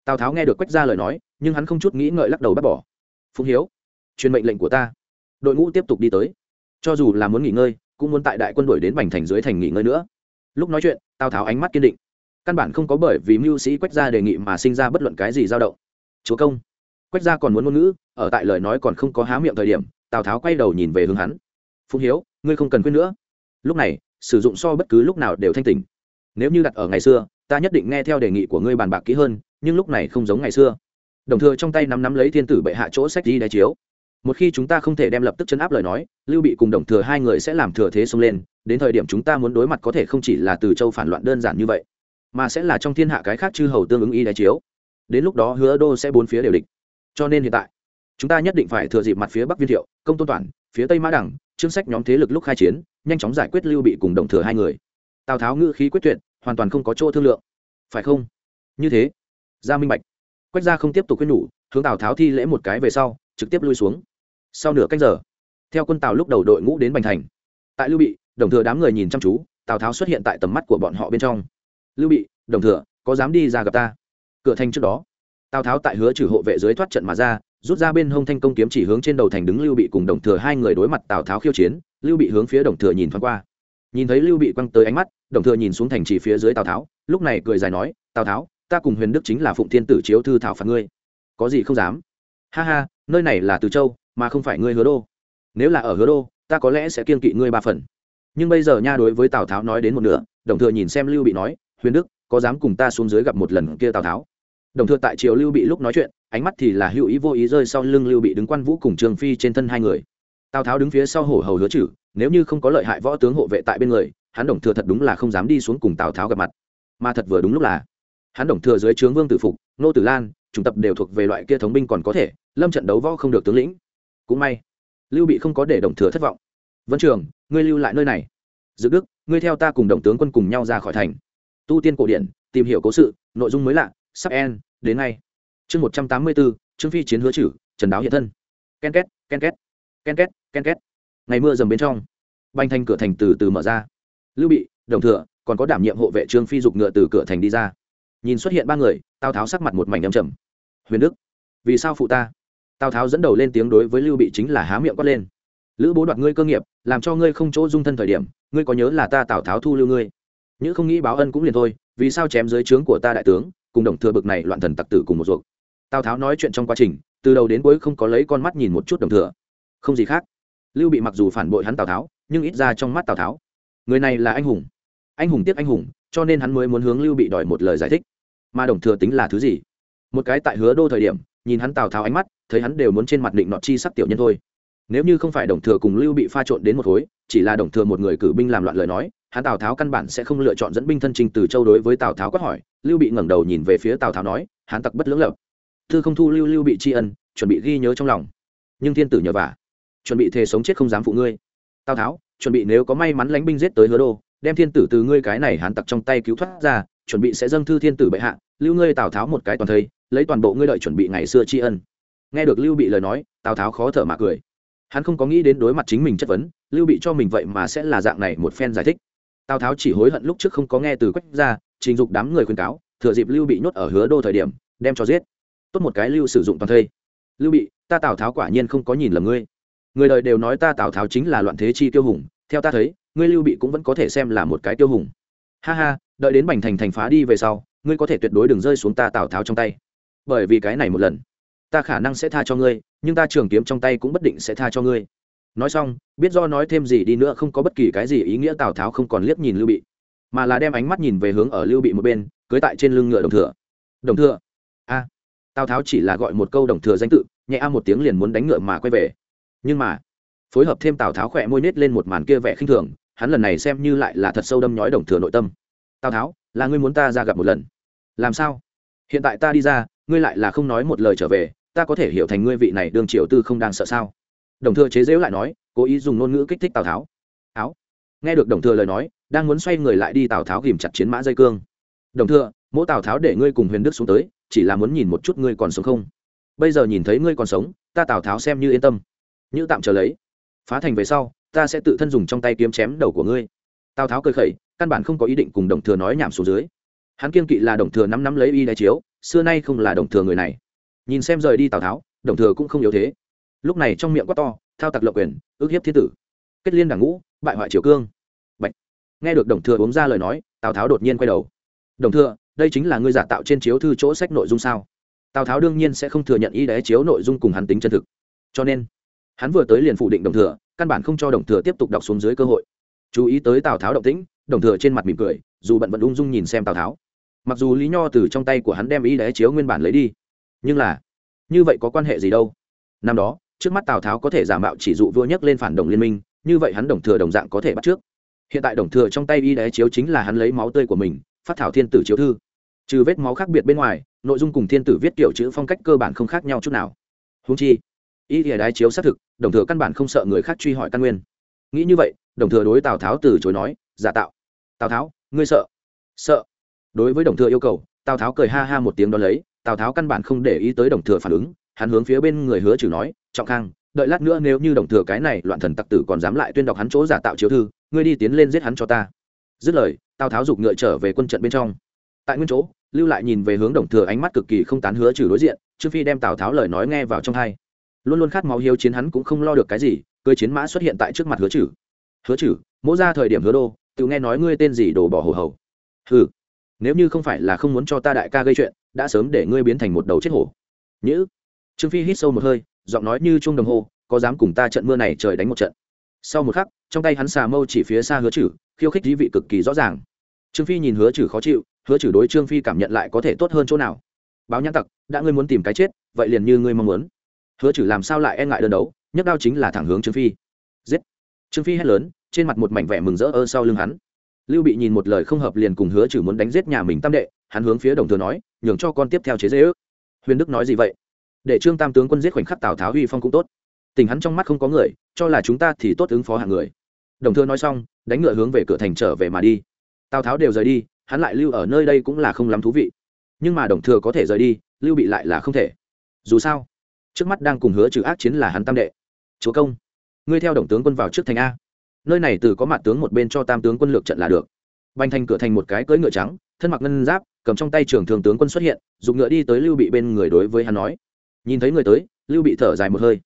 Tào tháo nghe được quách ra lời nói, nhưng hắn không chút nghĩ ngợi lắc đầu bắt bỏ. Phụng hiếu, truyền mệnh lệnh của ta. Đội ngũ tiếp tục đi tới. Cho dù là muốn nghỉ ngơi, cũng muốn tại đại quân đội đến bành thành dưới thành nghỉ ngơi nữa. Lúc nói chuyện, tào tháo ánh mắt kiên định. Căn bản không có bởi vì mưu sĩ quách gia đề nghị mà sinh ra bất luận cái gì dao động. Chúa công. Quách gia còn muốn ngôn ngữ, ở tại lời nói còn không có há miệng thời điểm, tào tháo quay đầu nhìn về hướng hắn phung hiếu, ngươi không cần quên nữa. Lúc này, sử dụng so bất cứ lúc nào đều thanh tỉnh. Nếu như đặt ở ngày xưa, ta nhất định nghe theo đề nghị của ngươi bàn bạc kỹ hơn, nhưng lúc này không giống ngày xưa. Đồng thừa trong tay nắm nắm lấy thiên tử bệ hạ chỗ sách đi đáy chiếu. Một khi chúng ta không thể đem lập tức chấn áp lời nói, lưu bị cùng đồng thừa hai người sẽ làm thừa thế xông lên, đến thời điểm chúng ta muốn đối mặt có thể không chỉ là từ châu phản loạn đơn giản như vậy, mà sẽ là trong thiên hạ cái khác chư hầu tương ứng y đáy chiếu. Đến lúc đó hứa đô sẽ bốn phía đều địch. Cho nên hiện tại, chúng ta nhất định phải thừa dịp mặt phía bắc viên thiệu, công tôn toản phía tây mã đẳng chương sách nhóm thế lực lúc khai chiến, nhanh chóng giải quyết lưu bị cùng đồng thừa hai người. Tào tháo ngữ khí quyết tuyệt, hoàn toàn không có chỗ thương lượng. Phải không? Như thế, gia minh bạch, quách gia không tiếp tục quyết nhủ, hướng tào tháo thi lễ một cái về sau, trực tiếp lui xuống. Sau nửa cách giờ, theo quân tào lúc đầu đội ngũ đến bành thành, tại lưu bị, đồng thừa đám người nhìn chăm chú, tào tháo xuất hiện tại tầm mắt của bọn họ bên trong. Lưu bị, đồng thừa, có dám đi ra gặp ta? Cửa thành trước đó, tào tháo tại hứa trừ hộ vệ dưới thoát trận mà ra rút ra bên hông thanh công kiếm chỉ hướng trên đầu thành đứng lưu bị cùng đồng thừa, hai người đối mặt tào tháo khiêu chiến, lưu bị hướng phía đồng thừa nhìn thoáng qua. Nhìn thấy lưu bị quăng tới ánh mắt, đồng thừa nhìn xuống thành chỉ phía dưới tào tháo, lúc này cười dài nói, tào tháo, ta cùng huyền đức chính là phụng thiên tử chiếu thư thảo phạt ngươi. Có gì không dám? Ha ha, nơi này là từ châu, mà không phải ngươi hứa đô. Nếu là ở hứa đô, ta có lẽ sẽ kiên kỵ ngươi ba phần. Nhưng bây giờ nha đối với tào tháo nói đến một nửa, đồng thừa nhìn xem lưu bị nói, huyền đức, có dám cùng ta xuống dưới gặp một lần kia tào tháo? Đồng thừa tại triều lưu bị lúc nói chuyện ánh mắt thì là hữu ý vô ý rơi sau lưng lưu bị đứng quan vũ cùng trường phi trên thân hai người. Tào tháo đứng phía sau hổ hầu hứa chử, nếu như không có lợi hại võ tướng hộ vệ tại bên người, hắn đồng thừa thật đúng là không dám đi xuống cùng tào tháo gặp mặt. Mà thật vừa đúng lúc là, hắn đồng thừa dưới trướng vương tử phục, nô tử lan, chủng tập đều thuộc về loại kia thống binh còn có thể, lâm trận đấu võ không được tướng lĩnh. Cũng may, lưu bị không có để đồng thừa thất vọng. Vân trường, ngươi lưu lại nơi này. Dự đức, ngươi theo ta cùng đồng tướng quân cùng nhau ra khỏi thành. Tu tiên cổ điển, tìm hiểu cố sự, nội dung mới lạ, sắp en đến ngay chương một trăm tám mươi bốn, trương phi chiến hứa chử, trần đáo hiện thân. Ken két ken két ken két ken két. Ngày mưa dầm bên trong banh thanh cửa thành từ từ mở ra. Lưu bị, đồng thừa, còn có đảm nhiệm hộ vệ trương phi dục ngựa từ cửa thành đi ra. Nhìn xuất hiện ba người, tào tháo sắc mặt một mảnh âm trầm. Huyền đức, vì sao phụ ta? Tào tháo dẫn đầu lên tiếng đối với lưu bị chính là há miệng quát lên. Lữ bố đoạt ngươi cơ nghiệp, làm cho ngươi không chỗ dung thân thời điểm, ngươi có nhớ là ta tào tháo thu lưu ngươi? Những không nghĩ báo ân cũng liền thôi, vì sao chém dưới trướng của ta đại tướng, cùng đồng thừa bực này loạn thần tặc tử cùng một ruột? Tào tháo nói chuyện trong quá trình, từ đầu đến cuối không có lấy con mắt nhìn một chút đồng thừa. Không gì khác. Lưu bị mặc dù phản bội hắn tào tháo, nhưng ít ra trong mắt tào tháo. Người này là anh hùng. Anh hùng tiếp anh hùng, cho nên hắn mới muốn hướng lưu bị đòi một lời giải thích. Mà đồng thừa tính là thứ gì? Một cái tại hứa đô thời điểm, nhìn hắn tào tháo ánh mắt, thấy hắn đều muốn trên mặt định nọ chi sắc tiểu nhân thôi. Nếu như không phải đồng thừa cùng lưu bị pha trộn đến một khối, chỉ là đồng thừa một người cử binh làm loạn lời nói, hắn tào tháo căn bản sẽ không lựa chọn dẫn binh thân trình từ châu đối với tào tháo quát hỏi. Lưu bị ngẩng đầu nhìn về phía tào tháo nói hắn tặc bất lưỡng lập thư không thu lưu lưu bị tri ân, chuẩn bị ghi nhớ trong lòng. Nhưng thiên tử nhờ vả, chuẩn bị thề sống chết không dám phụ ngươi. Tào tháo, chuẩn bị nếu có may mắn lánh binh giết tới hứa đô, đem thiên tử từ ngươi cái này hắn tặc trong tay cứu thoát ra, chuẩn bị sẽ dâng thư thiên tử bệ hạ, lưu ngươi tào tháo một cái toàn thây, lấy toàn bộ ngươi đợi chuẩn bị ngày xưa tri ân. Nghe được lưu bị lời nói, tào tháo khó thở mà cười. Hắn không có nghĩ đến đối mặt chính mình chất vấn, lưu bị cho mình vậy mà sẽ là dạng này một phen giải thích. Tào tháo chỉ hối hận lúc trước không có nghe từ quách ra, trình dục đám người khuyên cáo, thừa dịp lưu bị nhốt ở hứa đô thời điểm, đem cho giết tốt một cái lưu sử dụng toàn thây. Lưu bị, ta tào tháo quả nhiên không có nhìn lầm ngươi. Người đời đều nói ta tào tháo chính là loạn thế chi tiêu hùng, theo ta thấy, ngươi lưu bị cũng vẫn có thể xem là một cái tiêu hùng. Ha ha, đợi đến bành thành thành phá đi về sau, ngươi có thể tuyệt đối đừng rơi xuống ta tào tháo trong tay. Bởi vì cái này một lần, ta khả năng sẽ tha cho ngươi, nhưng ta trường kiếm trong tay cũng bất định sẽ tha cho ngươi. Nói xong, biết do nói thêm gì đi nữa không có bất kỳ cái gì ý nghĩa tào tháo không còn liếc nhìn lưu bị, mà là đem ánh mắt nhìn về hướng ở lưu bị một bên, cưới tại trên lưng ngựa đồng thừa. Đồng thừa tào tháo chỉ là gọi một câu đồng thừa danh tự, nhẹ a một tiếng liền muốn đánh ngựa mà quay về. Nhưng mà, phối hợp thêm tào tháo khỏe môi nết lên một màn kia vẻ khinh thường, hắn lần này xem như lại là thật sâu đâm nhói đồng thừa nội tâm. Tào tháo, là ngươi muốn ta ra gặp một lần? Làm sao? Hiện tại ta đi ra, ngươi lại là không nói một lời trở về, ta có thể hiểu thành ngươi vị này đương triều tư không đang sợ sao? Đồng thừa chế dễu lại nói, cố ý dùng ngôn ngữ kích thích tào tháo. Áo nghe được đồng thừa lời nói, đang muốn xoay người lại đi tào tháo ghìm chặt chiến mã dây cương. Đồng thừa mỗi tào tháo để ngươi cùng huyền đức xuống tới, chỉ là muốn nhìn một chút ngươi còn sống không. Bây giờ nhìn thấy ngươi còn sống, ta tào tháo xem như yên tâm. Như tạm trở lấy. Phá thành về sau, ta sẽ tự thân dùng trong tay kiếm chém đầu của ngươi. Tào tháo cười khẩy, căn bản không có ý định cùng đồng thừa nói nhảm xuống dưới. Hắn kiên kỵ là đồng thừa nắm nắm lấy y đáy chiếu, xưa nay không là đồng thừa người này. Nhìn xem rời đi tào tháo, đồng thừa cũng không yếu thế. Lúc này trong miệng quát to, thao tặc lộc quyền, ước hiếp thiên tử. Kết liên đảng ngũ, bại hoại triều cương. Bạch. nghe được đồng thừa uống ra lời nói, tào tháo đột nhiên quay đầu. Đồng thừa đây chính là ngươi giả tạo trên chiếu thư chỗ sách nội dung sao? Tào tháo đương nhiên sẽ không thừa nhận y đế chiếu nội dung cùng hắn tính chân thực. Cho nên, hắn vừa tới liền phủ định đồng thừa, căn bản không cho đồng thừa tiếp tục đọc xuống dưới cơ hội. Chú ý tới tào tháo động tĩnh, đồng thừa trên mặt mỉm cười, dù bận vẫn ung dung nhìn xem tào tháo. Mặc dù lý nho từ trong tay của hắn đem y đế chiếu nguyên bản lấy đi, nhưng là, như vậy có quan hệ gì đâu? Năm đó, trước mắt tào tháo có thể giả mạo chỉ dụ vua nhấc lên phản đồng liên minh, như vậy hắn đồng thừa đồng dạng có thể bắt trước. Hiện tại đồng thừa trong tay y đế chiếu chính là hắn lấy máu tươi của mình, phát thảo thiên tử chiếu thư trừ vết máu khác biệt bên ngoài, nội dung cùng thiên tử viết kiểu chữ phong cách cơ bản không khác nhau chút nào. Húng chi ý y đái chiếu xác thực, đồng thừa căn bản không sợ người khác truy hỏi căn nguyên. Nghĩ như vậy, đồng thừa đối tào tháo từ chối nói, giả tạo, tào tháo, ngươi sợ sợ. Đối với đồng thừa yêu cầu, tào tháo cười ha ha một tiếng đ ó lấy, tào tháo căn bản không để ý tới đồng thừa phản ứng, hắn hướng phía bên người hứa trừ nói, trọng khang, đợi lát nữa nếu như đồng thừa cái này loạn thần tặc tử còn dám lại tuyên đọc hắn chỗ giả tạo chiếu thư, ngươi đi tiến lên giết hắn cho ta. Dứt lời, tào tháo giục ngựa trở về quân trận bên trong. Tại nguyên chỗ lưu lại nhìn về hướng đồng thừa ánh mắt cực kỳ không tán hứa trừ đối diện, trương phi đem tào tháo lời nói nghe vào trong hai. Luôn luôn khát máu hiếu chiến hắn cũng không lo được cái gì, cưới chiến mã xuất hiện tại trước mặt hứa trừ. Hứa trừ, mỗi ra thời điểm hứa đô, tự nghe nói ngươi tên gì đổ bỏ hồ hầu. Ừ nếu như không phải là không muốn cho ta đại ca gây chuyện, đã sớm để ngươi biến thành một đầu chết hổ. Nhữ. Trương phi hít sâu một hơi, giọng nói như chuông đồng hồ, có dám cùng ta trận mưa này trời đánh một trận. Sau một khắc, trong tay hắn xà mâu chỉ phía xa hứa trừ, khiêu khích dí vị cực kỳ rõ ràng. Trương phi nhìn hứa trừ khó chịu hứa Trừ đối trương phi cảm nhận lại có thể tốt hơn chỗ nào báo nhãn tặc đã ngươi muốn tìm cái chết vậy liền như ngươi mong muốn hứa Trừ làm sao lại e ngại đơn đấu nhất đao chính là thẳng hướng trương phi giết trương phi hét lớn trên mặt một mảnh vẻ mừng rỡ ơ sau lưng hắn lưu bị nhìn một lời không hợp liền cùng hứa Trừ muốn đánh giết nhà mình tam đệ hắn hướng phía đồng thừa nói nhường cho con tiếp theo chế dễ ước huyền đức nói gì vậy để trương tam tướng quân giết khoảnh khắc tào tháo huy phong cũng tốt tình hắn trong mắt không có người cho là chúng ta thì tốt ứng phó hạng người đồng thừa nói xong đánh ngựa hướng về cửa thành trở về mà đi tào tháo đều rời đi hắn lại lưu ở nơi đây cũng là không lắm thú vị. Nhưng mà đồng thừa có thể rời đi, lưu bị lại là không thể. Dù sao, trước mắt đang cùng hứa trừ ác chiến là hắn tam đệ. Chúa công, ngươi theo đồng tướng quân vào trước thành a. Nơi này từ có mặt tướng một bên cho tam tướng quân lược trận là được. Bành thành cửa thành một cái cưỡi ngựa trắng, thân mặc ngân giáp, cầm trong tay trường thường tướng quân xuất hiện, dùng ngựa đi tới lưu bị bên người đối với hắn nói. Nhìn thấy người tới, lưu bị thở dài một hơi.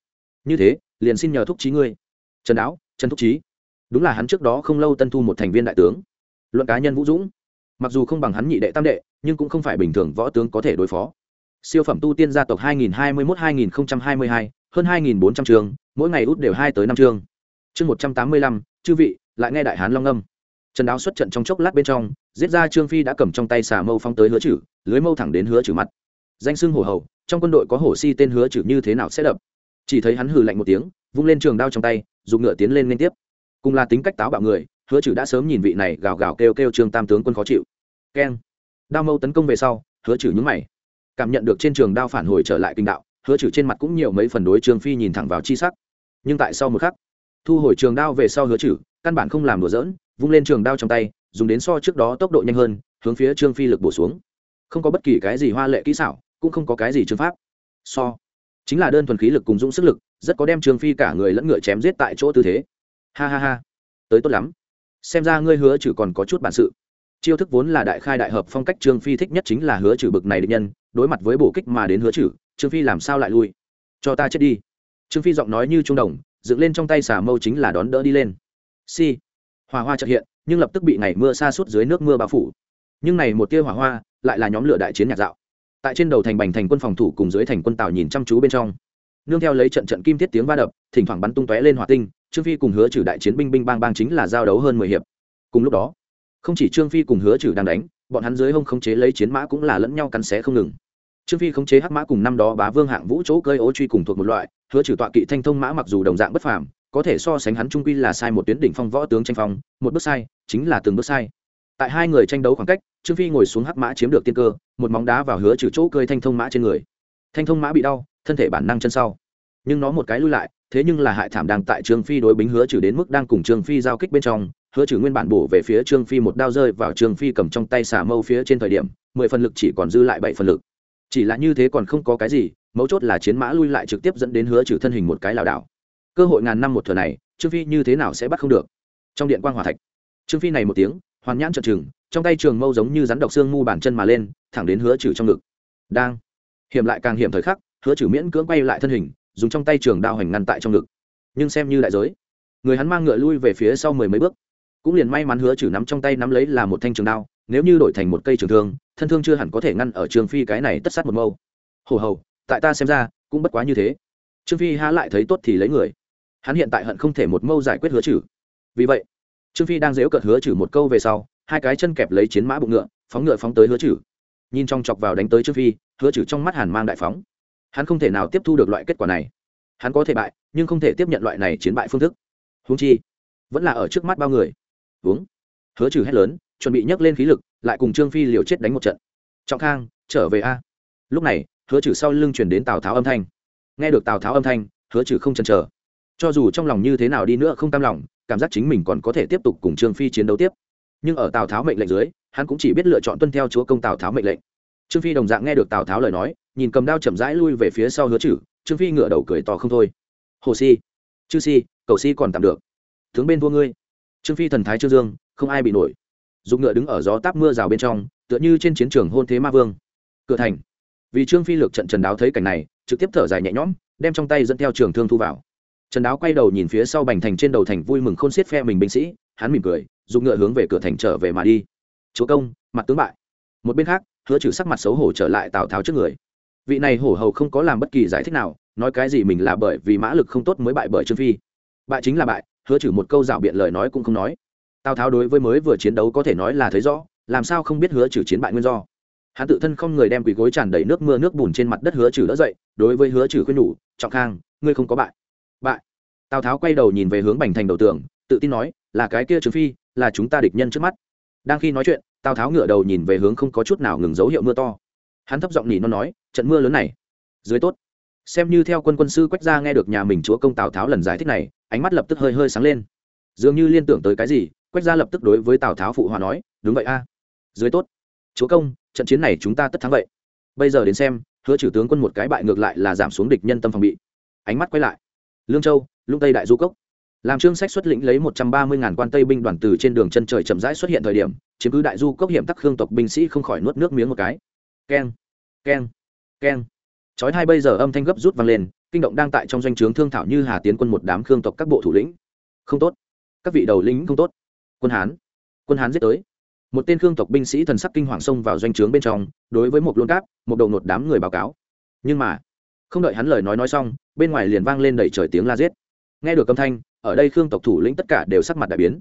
Như thế, liền xin nhờ thúc trí ngươi. Trần áo trần thúc trí đúng là hắn trước đó không lâu tân thu một thành viên đại tướng. Luận cá nhân vũ dũng mặc dù không bằng hắn nhị đệ tam đệ nhưng cũng không phải bình thường võ tướng có thể đối phó. Siêu phẩm tu tiên gia tộc 2021-2022, hơn 2.400 trường mỗi ngày út đều hai tới năm chương. Chương 185, chư vị lại nghe đại hán long âm. Trần đáo xuất trận trong chốc lát bên trong giết ra trương phi đã cầm trong tay xà mâu phong tới hứa chử lưới mâu thẳng đến hứa chử mặt. Danh xưng hổ hầu trong quân đội có hổ si tên hứa chử như thế nào sẽ đập? Chỉ thấy hắn hừ lạnh một tiếng vung lên trường đao trong tay dùng ngựa tiến lên liên tiếp. Cùng là tính cách táo bạo người hứa chử đã sớm nhìn vị này gào gào kêu kêu trương tam tướng quân khó chịu. Keng. Đao mâu tấn công về sau, hứa chử nhúng mày. Cảm nhận được trên trường đao phản hồi trở lại kinh đạo, hứa chử trên mặt cũng nhiều mấy phần đối trương phi nhìn thẳng vào chi sắc. Nhưng tại sau một khắc, thu hồi trường đao về sau hứa chử căn bản không làm đùa dỡn vung lên trường đao trong tay, dùng đến so trước đó tốc độ nhanh hơn, hướng phía trương phi lực bổ xuống. Không có bất kỳ cái gì hoa lệ kỹ xảo, cũng không có cái gì trương pháp. So, chính là đơn thuần khí lực cùng dũng sức lực, rất có đem trương phi cả người lẫn ngựa chém giết tại chỗ tư thế. Ha ha ha. Tới tốt lắm xem ra ngươi hứa chử còn có chút bản sự. Chiêu thức vốn là đại khai đại hợp phong cách trương phi thích nhất chính là hứa chử bực này định nhân, đối mặt với bổ kích mà đến hứa chử trương phi làm sao lại lui? Cho ta chết đi. Trương phi giọng nói như trung đồng, dựng lên trong tay xà mâu chính là đón đỡ đi lên. Si. Hỏa hoa trợ hiện, nhưng lập tức bị ngày mưa xa suốt dưới nước mưa bao phủ. Nhưng này một tia hỏa hoa, lại là nhóm lửa đại chiến nhạc dạo. Tại trên đầu thành bành thành quân phòng thủ cùng dưới thành quân tàu nhìn chăm chú bên trong nương theo lấy trận trận kim thiết tiếng va đập, thỉnh thoảng bắn tung tóe lên hỏa tinh, trương phi cùng hứa trừ đại chiến binh binh bang bang chính là giao đấu hơn mười hiệp. Cùng lúc đó, không chỉ trương phi cùng hứa trừ đang đánh, bọn hắn dưới hông khống chế lấy chiến mã cũng là lẫn nhau cắn xé không ngừng. Trương phi khống chế hắc mã cùng năm đó bá vương hạng vũ chỗ cơi ố truy cùng thuộc một loại, hứa trừ tọa kỵ thanh thông mã mặc dù đồng dạng bất phàm, có thể so sánh hắn trung quy là sai một tuyến đỉnh phong võ tướng tranh phong, một bước sai, chính là từng bước sai. Tại hai người tranh đấu khoảng cách, trương phi ngồi xuống hắc mã chiếm được tiên cơ, một móng đá vào hứa trừ chỗ cơi thanh thông mã trên người. Thanh thông mã bị đau thân thể bản năng chân sau. Nhưng nó một cái lui lại, thế nhưng là hại thảm đang tại trương phi đối bính hứa trừ đến mức đang cùng trương phi giao kích bên trong, hứa trừ nguyên bản bổ về phía trương phi một đao rơi vào trương phi cầm trong tay xả mâu phía trên thời điểm, mười phần lực chỉ còn dư lại bảy phần lực. Chỉ là như thế còn không có cái gì, mấu chốt là chiến mã lui lại trực tiếp dẫn đến hứa trừ thân hình một cái lảo đảo. Cơ hội ngàn năm một thừa này, trương phi như thế nào sẽ bắt không được? Trong điện quan hòa thạch, trương phi này một tiếng, hoàn nhãn trợn trừng, trong tay trường mâu giống như rắn độc xương mu bàn chân mà lên, thẳng đến hứa trừ trong ngực. Đang, hiểm lại càng hiểm thời khắc hứa trừ miễn cưỡng quay lại thân hình, dùng trong tay trường đao hành ngăn tại trong ngực. Nhưng xem như đại giới, người hắn mang ngựa lui về phía sau mười mấy bước. Cũng liền may mắn hứa trừ nắm trong tay nắm lấy là một thanh trường đao, nếu như đổi thành một cây trường thương, thân thương chưa hẳn có thể ngăn ở trường phi cái này tất sát một mâu. Hồ hầu, tại ta xem ra, cũng bất quá như thế. Trương phi há lại thấy tốt thì lấy người. Hắn hiện tại hận không thể một mâu giải quyết hứa trừ vì vậy, trương phi đang dễu cợt hứa trừ một câu về sau, hai cái chân kẹp lấy chiến mã bụng ngựa, phóng ngựa phóng tới hứa trừ nhìn trong chọc vào đánh tới trương phi, hứa trừ trong mắt hàn mang đại phóng hắn không thể nào tiếp thu được loại kết quả này. Hắn có thể bại, nhưng không thể tiếp nhận loại này chiến bại phương thức. Húng chi, vẫn là ở trước mắt bao người. Uống hứa trừ hét lớn, chuẩn bị nhấc lên khí lực, lại cùng trương phi liều chết đánh một trận. Trọng khang, trở về a. Lúc này, hứa trừ sau lưng chuyển đến tào tháo âm thanh. Nghe được tào tháo âm thanh, hứa trừ không chần chờ. Cho dù trong lòng như thế nào đi nữa không tam lòng, cảm giác chính mình còn có thể tiếp tục cùng trương phi chiến đấu tiếp. Nhưng ở tào tháo mệnh lệnh dưới, hắn cũng chỉ biết lựa chọn tuân theo chúa công tào tháo mệnh lệnh. Trương phi đồng dạng nghe được tào tháo lời nói nhìn cầm đao chậm rãi lui về phía sau hứa chử, trương phi ngửa đầu cười to không thôi. Hồ si chư si cầu si còn tạm được. Tướng bên thua ngươi. Trương phi thần thái trương dương, không ai bị nổi. Dùng ngựa đứng ở gió táp mưa rào bên trong, tựa như trên chiến trường hôn thế ma vương. Cửa thành. Vì trương phi lược trận trần đáo thấy cảnh này, trực tiếp thở dài nhẹ nhõm, đem trong tay dẫn theo trường thương thu vào. Trần đáo quay đầu nhìn phía sau bành thành trên đầu thành vui mừng khôn xiết phe mình binh sĩ, hắn mỉm cười dùng ngựa hướng về cửa thành trở về mà đi. Chúa công, mặt tướng bại. Một bên khác, hứa trừ sắc mặt xấu hổ trở lại tào tháo trước người vị này hổ hầu không có làm bất kỳ giải thích nào, nói cái gì mình là bởi vì mã lực không tốt mới bại bởi trương phi. Bại chính là bại, hứa chử một câu rảo biện lời nói cũng không nói. Tào tháo đối với mới vừa chiến đấu có thể nói là thấy rõ, làm sao không biết hứa trừ chiến bại nguyên do. Hắn tự thân không người đem quỳ gối tràn đầy nước mưa nước bùn trên mặt đất hứa trừ đỡ dậy, đối với hứa trừ khuyên nhủ, trọng khang, ngươi không có bại. Bại. Tào tháo quay đầu nhìn về hướng bành thành đầu tường, tự tin nói, là cái kia trương phi, là chúng ta địch nhân trước mắt. Đang khi nói chuyện, tào tháo ngựa đầu nhìn về hướng không có chút nào ngừng dấu hiệu mưa to hắn thấp giọng nhỉ nó nói, trận mưa lớn này, dưới tốt. Xem như theo quân quân sư quách ra nghe được nhà mình chúa công tào tháo lần giải thích này, ánh mắt lập tức hơi hơi sáng lên. Dường như liên tưởng tới cái gì, quách ra lập tức đối với tào tháo phụ hòa nói, đúng vậy a, dưới tốt. Chúa công, trận chiến này chúng ta tất thắng vậy. Bây giờ đến xem, hứa trừ tướng quân một cái bại ngược lại là giảm xuống địch nhân tâm phòng bị. Ánh mắt quay lại. Lương châu, lũng tây đại du cốc. Làm trương sách xuất lĩnh lấy một trăm ba mươi ngàn quan tây binh đoàn từ trên đường chân trời chậm rãi xuất hiện thời điểm, chiếm cứ đại du cốc hiểm tắc khương tộc binh sĩ không khỏi nuốt nước miếng một cái keng keng keng. Chói hai bây giờ âm thanh gấp rút vang lên, kinh động đang tại trong doanh trướng thương thảo như hà tiến quân một đám khương tộc các bộ thủ lĩnh. Không tốt. Các vị đầu lĩnh không tốt. Quân hán quân hán giết tới. Một tên khương tộc binh sĩ thần sắc kinh hoàng xông vào doanh trướng bên trong, đối với một luân cáp, một đầu nột đám người báo cáo. Nhưng mà, không đợi hắn lời nói nói xong, bên ngoài liền vang lên đầy trời tiếng la giết. Nghe được âm thanh, ở đây khương tộc thủ lĩnh tất cả đều sắc mặt đại biến.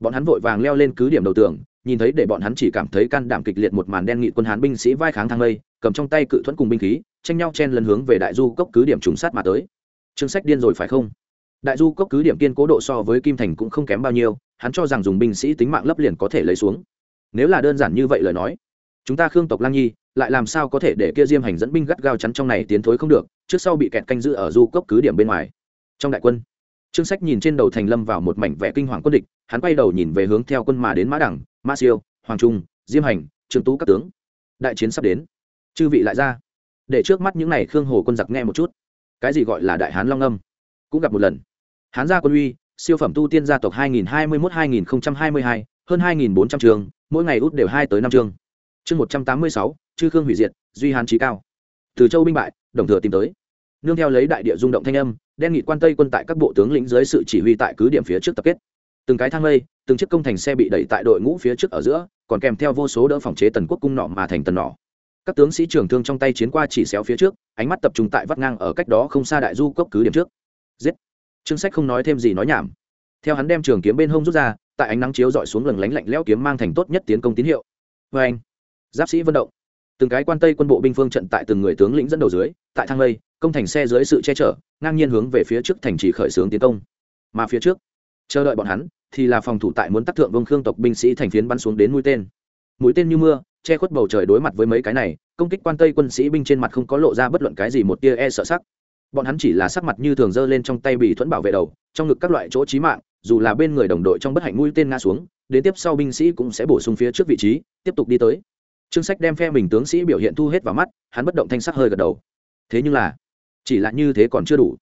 Bọn hắn vội vàng leo lên cứ điểm đầu tường nhìn thấy để bọn hắn chỉ cảm thấy can đảm kịch liệt một màn đen nghị quân hán binh sĩ vai kháng thang lây, cầm trong tay cự thuẫn cùng binh khí, tranh nhau chen lần hướng về đại du cốc cứ điểm trùng sát mà tới. Chương sách điên rồi phải không? Đại du cốc cứ điểm kiên cố độ so với kim thành cũng không kém bao nhiêu, hắn cho rằng dùng binh sĩ tính mạng lấp liền có thể lấy xuống. Nếu là đơn giản như vậy lời nói, chúng ta khương tộc lang nhi, lại làm sao có thể để kia diêm hành dẫn binh gắt gao chắn trong này tiến thối không được, trước sau bị kẹt canh giữ ở du cốc cứ điểm bên ngoài. Trong đại quân, trương sách nhìn trên đầu thành lâm vào một mảnh vẻ kinh hoàng quân địch hắn quay đầu nhìn về hướng theo quân mà đến mã đẳng mã siêu hoàng trung diêm hành trương tú các tướng. Đại chiến sắp đến. Chư vị lại ra. Để trước mắt những n à y khương hồ quân giặc nghe một chút. Cái gì gọi là đại hán long âm? Cũng gặp một lần. Hán gia quân uy siêu phẩm tu tiên gia tộc 2021-2022, hơn 2.400 trường mỗi ngày út đều hai tới năm chương chương 186, chư khương hủy diệt duy hán trí cao. Từ châu binh bại đồng thừa tìm tới. Nương theo lấy đại địa rung động thanh âm đen nghị quan tây quân tại các bộ tướng lĩnh dưới sự chỉ huy tại cứ điểm phía trước tập kết từng cái thang lây, từng chiếc công thành xe bị đẩy tại đội ngũ phía trước ở giữa, còn kèm theo vô số đỡ phòng chế tần quốc cung nọ mà thành tần nọ. Các tướng sĩ trưởng thương trong tay chiến qua chỉ xéo phía trước, ánh mắt tập trung tại vắt ngang ở cách đó không xa đại du cốc cứ điểm trước. Giết! Trương sách không nói thêm gì nói nhảm. Theo hắn đem trường kiếm bên hông rút ra, tại ánh nắng chiếu dọi xuống lừng lánh lạnh lẽo kiếm mang thành tốt nhất tiến công tín hiệu. Vê anh, giáp sĩ vận động. Từng cái quan tây quân bộ binh phương trận tại từng người tướng lĩnh dẫn đầu dưới, tại thang lây, công thành xe dưới sự che chở, ngang nhiên hướng về phía trước thành trì khởi xướng tiến công. Mà phía trước chờ đợi bọn hắn, thì là phòng thủ tại muốn tác thượng vương khương tộc binh sĩ thành phiến bắn xuống đến mũi tên. Mũi tên như mưa, che khuất bầu trời đối mặt với mấy cái này, công kích quan tây quân sĩ binh trên mặt không có lộ ra bất luận cái gì một tia e sợ sắc. Bọn hắn chỉ là sắc mặt như thường giơ lên trong tay bị thuẫn bảo vệ đầu, trong ngực các loại chỗ trí mạng, dù là bên người đồng đội trong bất hạnh mũi tên ngã xuống, đến tiếp sau binh sĩ cũng sẽ bổ sung phía trước vị trí, tiếp tục đi tới. Trương sách đem phe mình tướng sĩ biểu hiện thu hết vào mắt, hắn bất động thanh sắc hơi gật đầu. Thế nhưng là, chỉ là như thế còn chưa đủ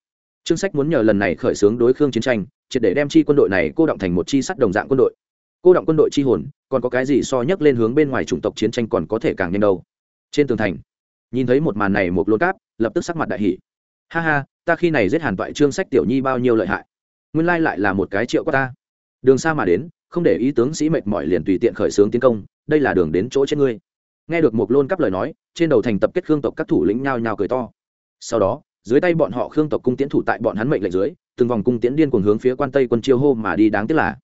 trương sách muốn nhờ lần này khởi xướng đối khương chiến tranh, triệt để đem chi quân đội này cô động thành một chi sắt đồng dạng quân đội. Cô động quân đội chi hồn, còn có cái gì so nhấc lên hướng bên ngoài chủng tộc chiến tranh còn có thể càng nhanh đâu. Trên tường thành, nhìn thấy một màn này một lô cáp, lập tức sắc mặt đại hỷ ha ha, ta khi này giết hàn toại trương sách tiểu nhi bao nhiêu lợi hại. Nguyên lai lại là một cái triệu quá ta. Đường xa mà đến, không để ý tướng sĩ mệt mỏi liền tùy tiện khởi xướng tiến công, đây là đường đến chỗ chết ngươi. Nghe được một lôn cắp lời nói, trên đầu thành tập kết khương tộc các thủ lĩnh nhao nhao cười to. Sau đó dưới tay bọn họ khương tộc cung tiễn thủ tại bọn hắn mệnh lệnh dưới, từng vòng cung tiễn điên cuồng hướng phía quan tây quân chiêu hô mà đi đáng tiếc là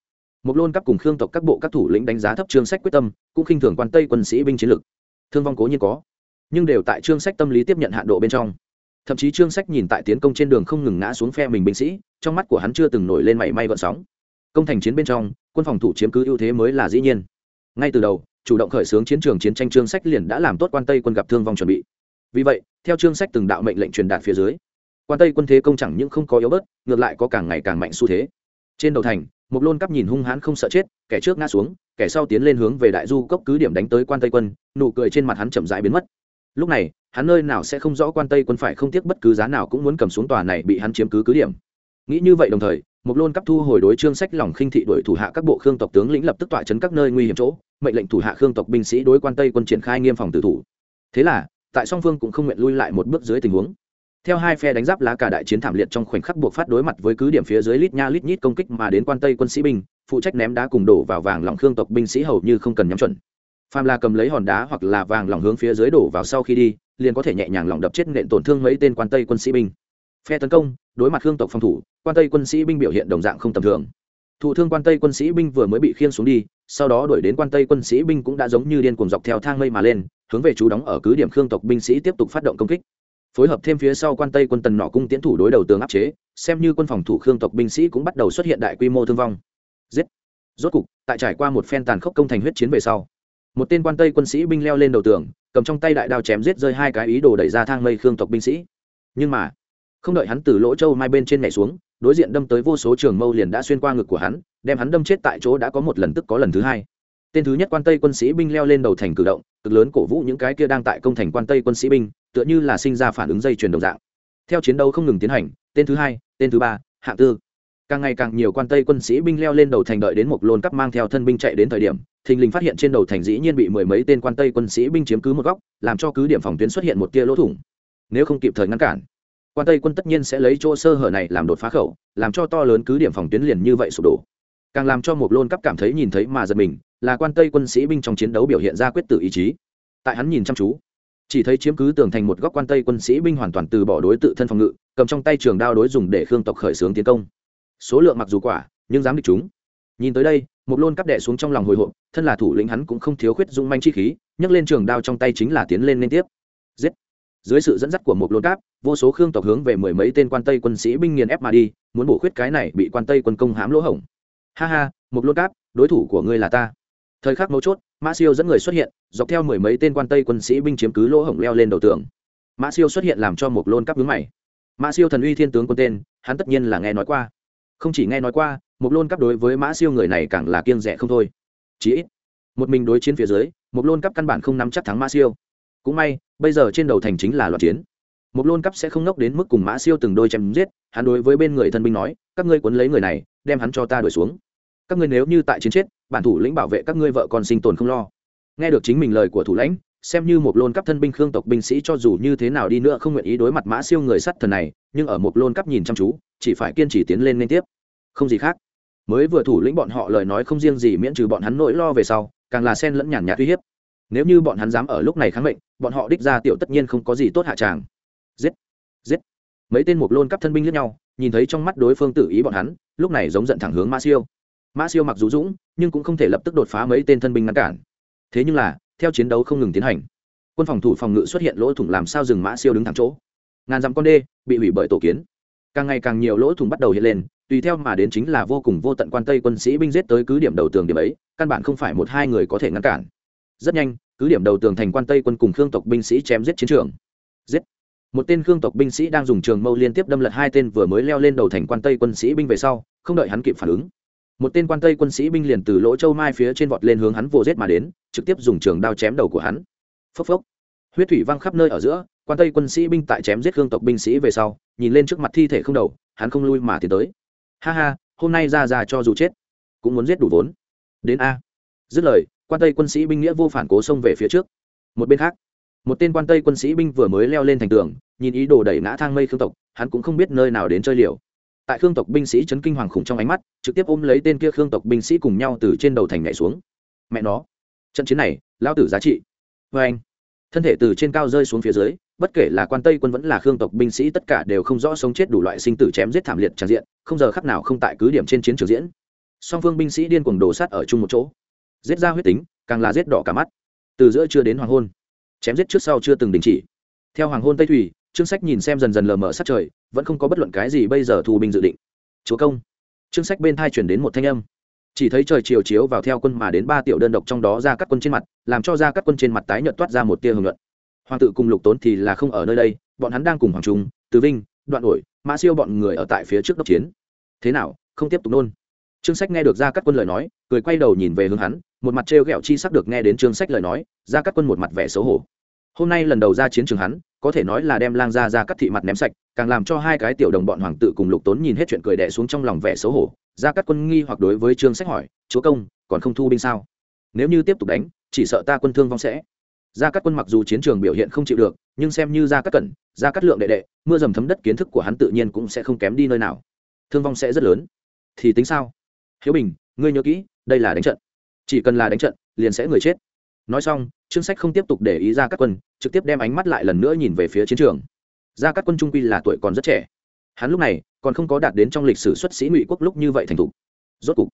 một lôn cắp cùng khương tộc các bộ các thủ lĩnh đánh giá thấp trương sách quyết tâm, cũng khinh thường quan tây quân sĩ binh chiến lực. Thương vong cố nhiên có, nhưng đều tại trương sách tâm lý tiếp nhận hạ độ bên trong. Thậm chí trương sách nhìn tại tiến công trên đường không ngừng ngã xuống phe mình binh sĩ, trong mắt của hắn chưa từng nổi lên mảy may gợn sóng. Công thành chiến bên trong, quân phòng thủ chiếm cứ ưu thế mới là dĩ nhiên. Ngay từ đầu, chủ động khởi xướng chiến trường chiến tranh trương sách liền đã làm tốt quan tây quân gặp thương vong chuẩn bị vì vậy, theo chương sách từng đạo mệnh lệnh truyền đạt phía dưới, quan tây quân thế công chẳng những không có yếu bớt, ngược lại có càng ngày càng mạnh xu thế. Trên đầu thành, một lôn cắp nhìn hung hãn không sợ chết, kẻ trước ngã xuống, kẻ sau tiến lên hướng về đại du cốc cứ điểm đánh tới quan tây quân, nụ cười trên mặt hắn chậm rãi biến mất. Lúc này, hắn nơi nào sẽ không rõ quan tây quân phải không tiếc bất cứ giá nào cũng muốn cầm xuống tòa này bị hắn chiếm cứ cứ điểm. Nghĩ như vậy đồng thời, một lôn cấp thu hồi đối trương sách lòng khinh thị đuổi thủ hạ các bộ khương tộc tướng lĩnh lập tức tọa chấn các nơi nguy hiểm chỗ, mệnh lệnh thủ hạ khương tộc binh sĩ đối quan tây quân triển khai nghiêm phòng tử thủ. Thế là tại song phương cũng không nguyện lui lại một bước dưới tình huống. Theo hai phe đánh giáp lá cả đại chiến thảm liệt trong khoảnh khắc buộc phát đối mặt với cứ điểm phía dưới lít nha lít nhít công kích mà đến quan tây quân sĩ binh, phụ trách ném đá cùng đổ vào vàng lòng khương tộc binh sĩ hầu như không cần nhắm chuẩn. Phàm là cầm lấy hòn đá hoặc là vàng lòng hướng phía dưới đổ vào sau khi đi, liền có thể nhẹ nhàng lòng đập chết nện tổn thương mấy tên quan tây quân sĩ binh. Phe tấn công, đối mặt khương tộc phòng thủ, quan tây quân sĩ binh biểu hiện đồng dạng không tầm thường. Thủ thương quan tây quân sĩ binh vừa mới bị khiên xuống đi, sau đó đuổi đến quan tây quân sĩ binh cũng đã giống như điên cuồng dọc theo thang mây mà lên hướng về chú đóng ở cứ điểm khương tộc binh sĩ tiếp tục phát động công kích. Phối hợp thêm phía sau quan tây quân tần nọ cung tiến thủ đối đầu tướng áp chế, xem như quân phòng thủ khương tộc binh sĩ cũng bắt đầu xuất hiện đại quy mô thương vong. Giết! Rốt cục, tại trải qua một phen tàn khốc công thành huyết chiến về sau, một tên quan tây quân sĩ binh leo lên đầu tường, cầm trong tay đại đao chém giết rơi hai cái ý đồ đẩy ra thang mây khương tộc binh sĩ. Nhưng mà, không đợi hắn từ lỗ châu mai bên trên nhảy xuống, đối diện đâm tới vô số trường mâu liền đã xuyên qua ngực của hắn, đem hắn đâm chết tại chỗ đã có một lần tức có lần thứ hai tên thứ nhất quan tây quân sĩ binh leo lên đầu thành cử động, cực lớn cổ vũ những cái kia đang tại công thành quan tây quân sĩ binh, tựa như là sinh ra phản ứng dây chuyền đồng dạng. Theo chiến đấu không ngừng tiến hành, tên thứ hai, tên thứ ba, hạng tư. Càng ngày càng nhiều quan tây quân sĩ binh leo lên đầu thành đợi đến một lôn cắp mang theo thân binh chạy đến thời điểm, thình lình phát hiện trên đầu thành dĩ nhiên bị mười mấy tên quan tây quân sĩ binh chiếm cứ một góc, làm cho cứ điểm phòng tuyến xuất hiện một tia lỗ thủng. Nếu không kịp thời ngăn cản, quan tây quân tất nhiên sẽ lấy chỗ sơ hở này làm đột phá khẩu, làm cho to lớn cứ điểm phòng tuyến liền như vậy sụp đổ. Càng làm cho một lôn cắp cảm thấy nhìn thấy mà giật mình là quan tây quân sĩ binh trong chiến đấu biểu hiện ra quyết tử ý chí. Tại hắn nhìn chăm chú, chỉ thấy chiếm cứ tường thành một góc quan tây quân sĩ binh hoàn toàn từ bỏ đối tự thân phòng ngự, cầm trong tay trường đao đối dùng để khương tộc khởi xướng tiến công. Số lượng mặc dù quả, nhưng dám địch chúng. Nhìn tới đây, một lôn cắp đệ xuống trong lòng hồi hộp, thân là thủ lĩnh hắn cũng không thiếu khuyết dung manh chi khí, nhấc lên trường đao trong tay chính là tiến lên liên tiếp. Giết! Dưới sự dẫn dắt của một lôn cáp vô số khương tộc hướng về mười mấy tên quan tây quân sĩ binh nghiền ép mà đi, muốn bổ khuyết cái này bị quan tây quân công hãm lỗ hổng. Ha ha, một lôn cáp đối thủ của ngươi là ta thời khắc mấu chốt, mã siêu dẫn người xuất hiện, dọc theo mười mấy tên quan tây quân sĩ binh chiếm cứ lỗ hổng leo lên đầu tường. Mã siêu xuất hiện làm cho một lôn cắp hướng mày. Mã siêu thần uy thiên tướng quân tên, hắn tất nhiên là nghe nói qua. Không chỉ nghe nói qua một lôn cắp đối với mã siêu người này càng là kiêng rẻ không thôi. Chí ít, một mình đối chiến phía dưới một lôn cắp căn bản không nắm chắc thắng mã siêu. Cũng may, bây giờ trên đầu thành chính là loạt chiến. Một lôn cắp sẽ không nốc đến mức cùng mã siêu từng đôi chém giết, hắn đối với bên người thân binh nói, các ngươi quấn lấy người này, đem hắn cho ta đuổi xuống. Các ngươi nếu như tại chiến chết bản thủ lĩnh bảo vệ các ngươi vợ con sinh tồn không lo. Nghe được chính mình lời của thủ lãnh, xem như một lôn cấp thân binh khương tộc binh sĩ cho dù như thế nào đi nữa không nguyện ý đối mặt mã siêu người sắt thần này, nhưng ở một lôn cấp nhìn chăm chú, chỉ phải kiên trì tiến lên liên tiếp. Không gì khác. Mới vừa thủ lĩnh bọn họ lời nói không riêng gì miễn trừ bọn hắn nỗi lo về sau, càng là sen lẫn nhàn nhạt uy hiếp. Nếu như bọn hắn dám ở lúc này kháng mệnh, bọn họ đích ra tiểu tất nhiên không có gì tốt hạ tràng. Giết! Giết! Mấy tên một lôn cấp thân binh lẫn nhau, nhìn thấy trong mắt đối phương tự ý bọn hắn, lúc này giống giận thẳng hướng mã siêu mã siêu mặc dù dũng, nhưng cũng không thể lập tức đột phá mấy tên thân binh ngăn cản. Thế nhưng là, theo chiến đấu không ngừng tiến hành, quân phòng thủ phòng ngự xuất hiện lỗ thủng làm sao dừng mã siêu đứng thẳng chỗ? Ngàn dặm con đê bị hủy bởi tổ kiến. Càng ngày càng nhiều lỗ thủng bắt đầu hiện lên, tùy theo mà đến chính là vô cùng vô tận quan tây quân sĩ binh giết tới cứ điểm đầu tường điểm ấy, căn bản không phải một hai người có thể ngăn cản. Rất nhanh, cứ điểm đầu tường thành quan tây quân cùng khương tộc binh sĩ chém giết chiến trường. Giết! Một tên khương tộc binh sĩ đang dùng trường mâu liên tiếp đâm lật hai tên vừa mới leo lên đầu thành quan tây quân sĩ binh về sau, không đợi hắn kịp phản ứng một tên quan tây quân sĩ binh liền từ lỗ châu mai phía trên vọt lên hướng hắn vồ giết mà đến, trực tiếp dùng trường đao chém đầu của hắn. Phốc phốc. Huyết thủy văng khắp nơi ở giữa, quan tây quân sĩ binh tại chém giết hương tộc binh sĩ về sau, nhìn lên trước mặt thi thể không đầu, hắn không lui mà tiến tới. Ha ha, hôm nay ra ra cho dù chết, cũng muốn giết đủ vốn. Đến a. Dứt lời, quan tây quân sĩ binh nghĩa vô phản cố xông về phía trước. Một bên khác, một tên quan tây quân sĩ binh vừa mới leo lên thành tường, nhìn ý đồ đẩy ngã thang mây khương tộc, hắn cũng không biết nơi nào đến chơi liều tại khương tộc binh sĩ chấn kinh hoàng khủng trong ánh mắt, trực tiếp ôm lấy tên kia khương tộc binh sĩ cùng nhau từ trên đầu thành nhảy xuống. Mẹ nó, trận chiến này lao tử giá trị. Vê anh, thân thể từ trên cao rơi xuống phía dưới, bất kể là quan tây quân vẫn là khương tộc binh sĩ tất cả đều không rõ sống chết đủ loại sinh tử chém giết thảm liệt tràn diện, không giờ khắc nào không tại cứ điểm trên chiến trường diễn. Song phương binh sĩ điên cuồng đổ sát ở chung một chỗ. Giết ra huyết tính, càng là giết đỏ cả mắt. Từ giữa chưa đến hoàng hôn, chém giết trước sau chưa từng đình chỉ. Theo hoàng hôn tây thủy trương sách nhìn xem dần dần lờ mờ sát trời, vẫn không có bất luận cái gì bây giờ thu binh dự định. Chúa công. Trương sách bên thai chuyển đến một thanh âm. Chỉ thấy trời chiều chiếu vào theo quân mà đến ba tiểu đơn độc trong đó ra các quân trên mặt, làm cho ra các quân trên mặt tái nhợt toát ra một tia hưởng luận. Hoàng tự cùng lục tốn thì là không ở nơi đây, bọn hắn đang cùng hoàng trung, từ vinh, đoạn ổi, mã siêu bọn người ở tại phía trước đốc chiến. Thế nào, không tiếp tục nôn? Trương sách nghe được ra các quân lời nói, cười quay đầu nhìn về hướng hắn, một mặt trêu ghẹo chi sắc được nghe đến trương sách lời nói, ra các quân một mặt vẻ xấu hổ. Hôm nay lần đầu ra chiến trường hắn có thể nói là đem lang ra ra cắt thị mặt ném sạch, càng làm cho hai cái tiểu đồng bọn hoàng tự cùng lục tốn nhìn hết chuyện cười đẻ xuống trong lòng vẻ xấu hổ. Ra cắt quân nghi hoặc đối với trương sách hỏi, chúa công, còn không thu binh sao? Nếu như tiếp tục đánh, chỉ sợ ta quân thương vong sẽ. Ra cắt quân mặc dù chiến trường biểu hiện không chịu được, nhưng xem như ra cắt cẩn ra cắt lượng đệ đệ, mưa dầm thấm đất kiến thức của hắn tự nhiên cũng sẽ không kém đi nơi nào. Thương vong sẽ rất lớn. Thì tính sao? Hiếu bình, ngươi nhớ kỹ, đây là đánh trận. Chỉ cần là đánh trận, liền sẽ người chết nói xong, trương sách không tiếp tục để ý ra các quân, trực tiếp đem ánh mắt lại lần nữa nhìn về phía chiến trường. Ra các quân trung quy là tuổi còn rất trẻ. Hắn lúc này còn không có đạt đến trong lịch sử xuất sĩ ngụy quốc lúc như vậy thành thục. Rốt cục,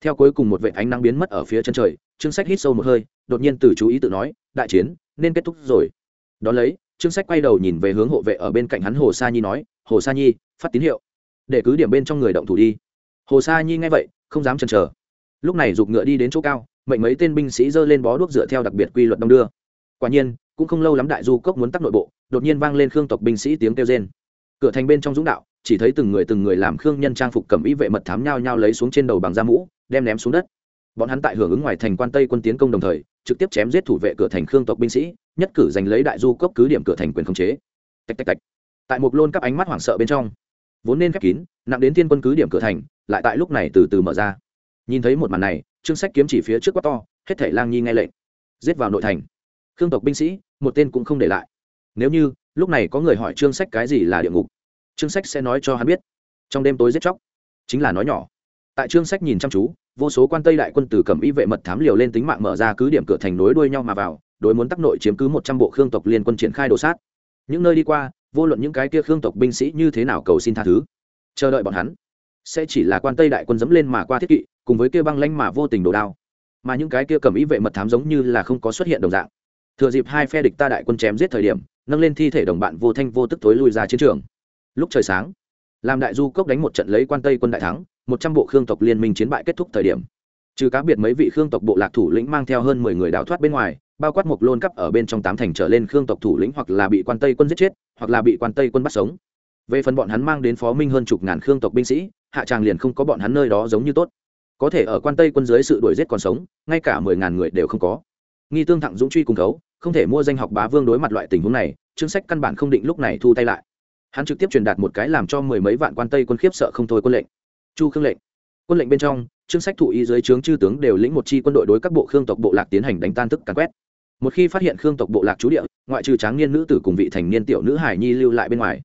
theo cuối cùng một vệ ánh nắng biến mất ở phía chân trời, trương sách hít sâu một hơi, đột nhiên từ chú ý tự nói, đại chiến, nên kết thúc rồi. Đón lấy, trương sách quay đầu nhìn về hướng hộ vệ ở bên cạnh hắn hồ sa nhi nói, hồ sa nhi, phát tín hiệu. Để cứ điểm bên trong người động thủ đi. Hồ sa nhi nghe vậy, không dám chần chờ lúc này giục ngựa đi đến chỗ cao, mệnh mấy tên binh sĩ giơ lên bó đuốc dựa theo đặc biệt quy luật đông đưa. Quả nhiên, cũng không lâu lắm đại du cốc muốn tắt nội bộ, đột nhiên vang lên khương tộc binh sĩ tiếng kêu rên. Cửa thành bên trong dũng đạo, chỉ thấy từng người từng người làm khương nhân trang phục cầm ý vệ mật thám nhau nhau lấy xuống trên đầu bằng da mũ, đem ném xuống đất. Bọn hắn tại hưởng ứng ngoài thành quan tây quân tiến công đồng thời, trực tiếp chém giết thủ vệ cửa thành khương tộc binh sĩ, nhất cử giành lấy đại du cốc cứ điểm cửa thành quyền khống chế. Tạch tạch tạch. Tại một lôn các ánh mắt hoảng sợ bên trong, vốn nên khép kín, nặng đến thiên quân cứ điểm cửa thành, lại tại lúc này từ từ mở ra nhìn thấy một màn này, trương sách kiếm chỉ phía trước quát to, hết thể lang nhi nghe lệnh. Giết vào nội thành. Khương tộc binh sĩ, một tên cũng không để lại. Nếu như, lúc này có người hỏi trương sách cái gì là địa ngục, trương sách sẽ nói cho hắn biết. Trong đêm tối giết chóc, chính là nói nhỏ. Tại trương sách nhìn chăm chú, vô số quan tây đại quân từ cầm y vệ mật thám liều lên tính mạng mở ra cứ điểm cửa thành nối đuôi nhau mà vào, đối muốn tắc nội chiếm cứ một trăm bộ khương tộc liên quân triển khai đồ sát. Những nơi đi qua, vô luận những cái kia khương tộc binh sĩ như thế nào cầu xin tha thứ. Chờ đợi bọn hắn. Sẽ chỉ là quan tây đại quân dẫm lên mà qua thiết kỵ cùng với kia băng lanh mà vô tình đồ đao. Mà những cái kia cầm ý vệ mật thám giống như là không có xuất hiện đồng dạng. Thừa dịp hai phe địch ta đại quân chém giết thời điểm, nâng lên thi thể đồng bạn vô thanh vô tức tối lui ra chiến trường. Lúc trời sáng, làm đại du cốc đánh một trận lấy quan tây quân đại thắng, một trăm bộ khương tộc liên minh chiến bại kết thúc thời điểm. Trừ cá biệt mấy vị khương tộc bộ lạc thủ lĩnh mang theo hơn mười người đào thoát bên ngoài, bao quát một lôn cắp ở bên trong tám thành trở lên khương tộc thủ lĩnh hoặc là bị quan tây quân giết chết, hoặc là bị quan tây quân bắt sống. Về phần bọn hắn mang đến phó minh hơn chục ngàn khương tộc binh sĩ, hạ tràng liền không có bọn hắn nơi đó giống như tốt có thể ở quan tây quân dưới sự đuổi giết còn sống, ngay cả mười ngàn người đều không có. Nghi tương thẳng dũng truy cùng cấu, không thể mua danh học bá vương đối mặt loại tình huống này, chương sách căn bản không định lúc này thu tay lại. Hắn trực tiếp truyền đạt một cái làm cho mười mấy vạn quan tây quân khiếp sợ không thôi quân lệnh. Chu khương lệnh. Quân lệnh bên trong, chương sách thụ ý dưới trướng chư tướng đều lĩnh một chi quân đội đối các bộ khương tộc bộ lạc tiến hành đánh tan thức càn quét. Một khi phát hiện khương tộc bộ lạc trú địa, ngoại trừ tráng niên nữ tử cùng vị thành niên tiểu nữ hải nhi lưu lại bên ngoài,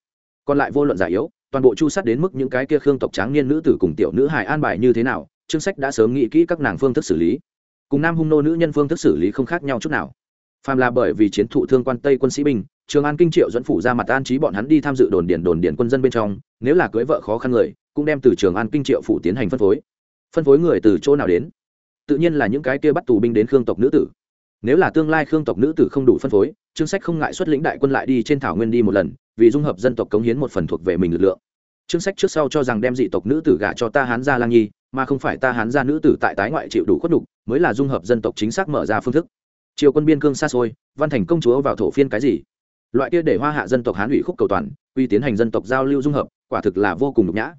còn lại vô luận giả yếu, toàn bộ chu sát đến mức những cái kia khương tộc tráng niên nữ tử cùng tiểu nữ hải an bài như thế nào chương sách đã sớm nghĩ kỹ các nàng phương thức xử lý. Cùng nam hung nô nữ nhân phương thức xử lý không khác nhau chút nào. Phàm là bởi vì chiến thụ thương quan tây quân sĩ binh, trường an kinh triệu dẫn phủ ra mặt an trí bọn hắn đi tham dự đồn điển đồn điển quân dân bên trong, nếu là cưới vợ khó khăn người, cũng đem từ trường an kinh triệu phủ tiến hành phân phối. Phân phối người từ chỗ nào đến? Tự nhiên là những cái kia bắt tù binh đến khương tộc nữ tử. Nếu là tương lai khương tộc nữ tử không đủ phân phối chương sách không ngại xuất lĩnh đại quân lại đi trên thảo nguyên đi một lần, vì dung hợp dân tộc cống hiến một phần thuộc về mình lực lượng chương sách trước sau cho rằng đem dị tộc nữ tử gả cho ta hán gia lang nhi, mà không phải ta hán gia nữ tử tại tái ngoại chịu đủ khuất đục mới là dung hợp dân tộc chính xác mở ra phương thức. Triều quân biên cương xa xôi, văn thành công chúa vào thổ phiên cái gì? Loại kia để hoa hạ dân tộc hán ủy khúc cầu toàn uy tiến hành dân tộc giao lưu dung hợp, quả thực là vô cùng nhục nhã.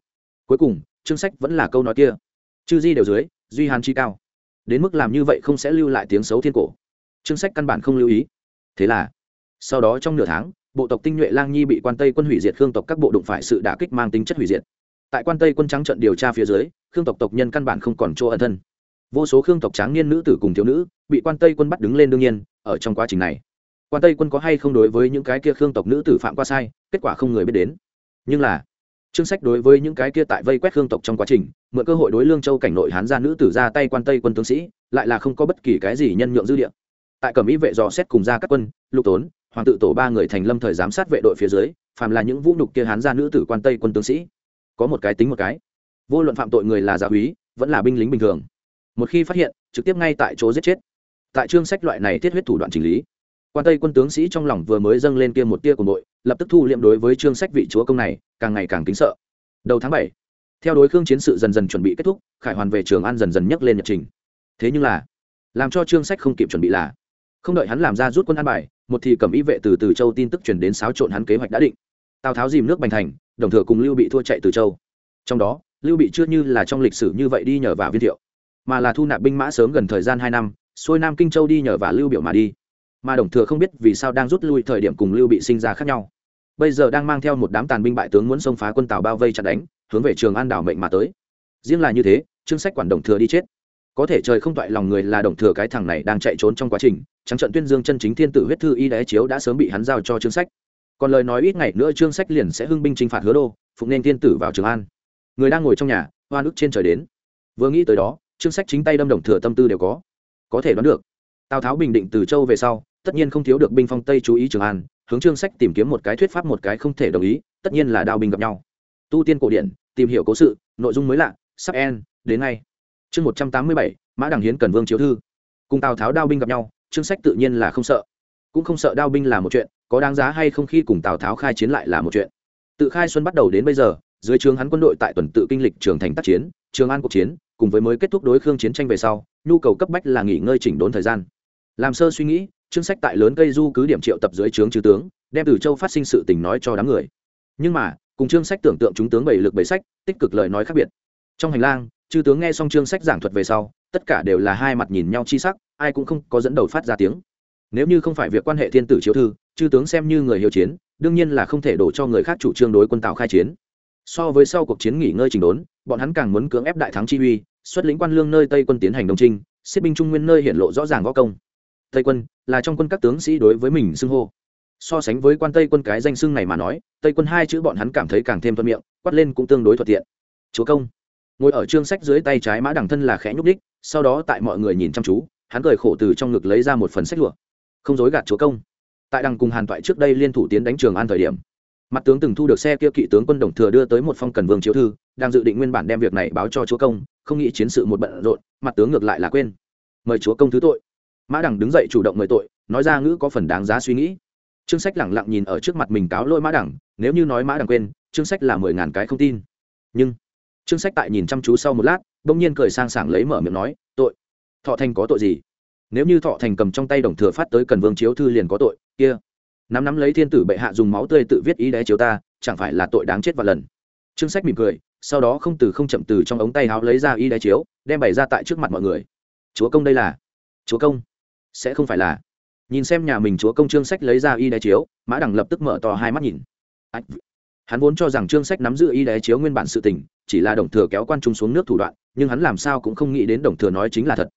Cuối cùng, chương sách vẫn là câu nói kia. Chư di đều dưới, duy hàn chi cao. Đến mức làm như vậy không sẽ lưu lại tiếng xấu thiên cổ. Chương sách căn bản không lưu ý. Thế là, sau đó trong nửa tháng bộ tộc tinh nhuệ lang nhi bị quan tây quân hủy diệt, khương tộc các bộ đụng phải sự đả kích mang tính chất hủy diệt. Tại quan tây quân trắng trận điều tra phía dưới, khương tộc tộc nhân căn bản không còn chỗ ẩn thân. Vô số khương tộc tráng niên nữ tử cùng thiếu nữ bị quan tây quân bắt đứng lên đương nhiên, ở trong quá trình này. Quan tây quân có hay không đối với những cái kia khương tộc nữ tử phạm qua sai, kết quả không người biết đến. Nhưng là, chương sách đối với những cái kia tại vây quét khương tộc trong quá trình, mượn cơ hội đối lương châu cảnh nội hán ra nữ tử ra tay quan tây quân tướng sĩ, lại là không có bất kỳ cái gì nhân nhượng dư địa. Tại cẩm ý vệ dò xét cùng ra các quân, lục tốn hoàng tự tổ ba người thành lâm thời giám sát vệ đội phía dưới, phàm là những vũ nhục kia hán gia nữ tử quan tây quân tướng sĩ, có một cái tính một cái. Vô luận phạm tội người là giáo úy, vẫn là binh lính bình thường. Một khi phát hiện, trực tiếp ngay tại chỗ giết chết. Tại chương sách loại này thiết huyết thủ đoạn chỉnh lý, quan tây quân tướng sĩ trong lòng vừa mới dâng lên kia một tia của nội lập tức thu liệm đối với chương sách vị chúa công này, càng ngày càng kính sợ. Đầu tháng bảy, theo đối khương chiến sự dần dần chuẩn bị kết thúc, khải hoàn về trường an dần dần nhấc lên nhật trình. Thế nhưng là, làm cho chương sách không kịp chuẩn bị là, không đợi hắn làm ra rút quân an bài một thì cầm ý vệ từ từ châu tin tức chuyển đến xáo trộn hắn kế hoạch đã định. Tào tháo dìm nước bành thành, đồng thừa cùng lưu bị thua chạy từ châu. Trong đó, lưu bị chưa như là trong lịch sử như vậy đi nhờ vào viên thiệu, mà là thu nạp binh mã sớm gần thời gian hai năm, xuôi nam kinh châu đi nhờ và lưu biểu mà đi. Mà đồng thừa không biết vì sao đang rút lui thời điểm cùng lưu bị sinh ra khác nhau. Bây giờ đang mang theo một đám tàn binh bại tướng muốn xông phá quân tào bao vây chặn đánh, hướng về trường an đảo mệnh mà tới. Riêng là như thế, chương sách quản đồng thừa đi chết có thể trời không toại lòng người là đồng thừa cái thằng này đang chạy trốn trong quá trình, trắng trận tuyên dương chân chính thiên tử huyết thư y đế chiếu đã sớm bị hắn giao cho chương sách. Còn lời nói ít ngày nữa chương sách liền sẽ hưng binh chinh phạt hứa đô phụng nên thiên tử vào trường an. Người đang ngồi trong nhà, hoa nước trên trời đến. Vừa nghĩ tới đó chương sách chính tay đâm đồng thừa tâm tư đều có. Có thể đoán được, tào tháo bình định từ châu về sau, tất nhiên không thiếu được binh phong tây chú ý trường an, hướng chương sách tìm kiếm một cái thuyết pháp một cái không thể đồng ý, tất nhiên là đao binh gặp nhau. Tu tiên cổ điển, tìm hiểu cố sự, nội dung mới lạ, sắp en đến ngay chương một trăm tám mươi bảy, mã đằng hiến cần vương chiếu thư. Cùng tào tháo đao binh gặp nhau, chương sách tự nhiên là không sợ. Cũng không sợ đao binh là một chuyện, có đáng giá hay không khi cùng tào tháo khai chiến lại là một chuyện. Tự khai xuân bắt đầu đến bây giờ, dưới trường hắn quân đội tại tuần tự kinh lịch trường thành tác chiến, trường an cuộc chiến, cùng với mới kết thúc đối khương chiến tranh về sau, nhu cầu cấp bách là nghỉ ngơi chỉnh đốn thời gian. Làm sơ suy nghĩ, chương sách tại lớn cây du cứ điểm triệu tập dưới trướng chư tướng, đem từ châu phát sinh sự tình nói cho đám người. Nhưng mà, cùng chương sách tưởng tượng chúng tướng bảy lực bảy sách, tích cực lời nói khác biệt. Trong hành lang chư tướng nghe xong chương sách giảng thuật về sau, tất cả đều là hai mặt nhìn nhau chi sắc, ai cũng không có dẫn đầu phát ra tiếng. Nếu như không phải việc quan hệ thiên tử chiếu thư, chư tướng xem như người hiếu chiến, đương nhiên là không thể đổ cho người khác chủ trương đối quân tào khai chiến. So với sau cuộc chiến nghỉ ngơi trình đốn, bọn hắn càng muốn cưỡng ép đại thắng chi uy, xuất lĩnh quan lương nơi tây quân tiến hành đồng trinh, xếp binh trung nguyên nơi hiện lộ rõ ràng võ công. Tây quân là trong quân các tướng sĩ đối với mình xưng hô. So sánh với quan tây quân cái danh xưng này mà nói, tây quân hai chữ bọn hắn cảm thấy càng thêm thuận miệng, quát lên cũng tương đối thuận tiện. Chúa công ngồi ở trương sách dưới tay trái mã đẳng thân là khẽ nhúc đích sau đó tại mọi người nhìn chăm chú, hắn cười khổ từ trong ngực lấy ra một phần sách lụa. Không dối gạt chúa công. Tại đằng cùng hàn toại trước đây liên thủ tiến đánh trường an thời điểm, mặt tướng từng thu được xe kia kỵ tướng quân đồng thừa đưa tới một phong cần vương chiếu thư, đang dự định nguyên bản đem việc này báo cho chúa công, không nghĩ chiến sự một bận rộn, mặt tướng ngược lại là quên. Mời chúa công thứ tội. Mã đằng đứng dậy chủ động mời tội, nói ra ngữ có phần đáng giá suy nghĩ. Chương sách lẳng lặng nhìn ở trước mặt mình cáo lỗi mã đằng, nếu như nói mã đằng quên chương sách là mười ngàn cái không tin. Nhưng Trương sách tại nhìn chăm chú sau một lát, bỗng nhiên cười sang sảng lấy mở miệng nói, tội. Thọ thành có tội gì? Nếu như thọ thành cầm trong tay đồng thừa phát tới cần vương chiếu thư liền có tội, kia. Nắm nắm lấy thiên tử bệ hạ dùng máu tươi tự viết ý đé chiếu ta, chẳng phải là tội đáng chết và lần? Trương sách mỉm cười, sau đó không từ không chậm từ trong ống tay áo lấy ra ý đé chiếu, đem bày ra tại trước mặt mọi người. Chúa công đây là. Chúa công? Sẽ không phải là. Nhìn xem nhà mình chúa công trương sách lấy ra y đé chiếu, mã đằng lập tức mở to hai mắt nhìn. Hắn vốn cho rằng trương sách nắm giữ y đé chiếu nguyên bản sự tình chỉ là đồng thừa kéo quan trung xuống nước thủ đoạn, nhưng hắn làm sao cũng không nghĩ đến đồng thừa nói chính là thật.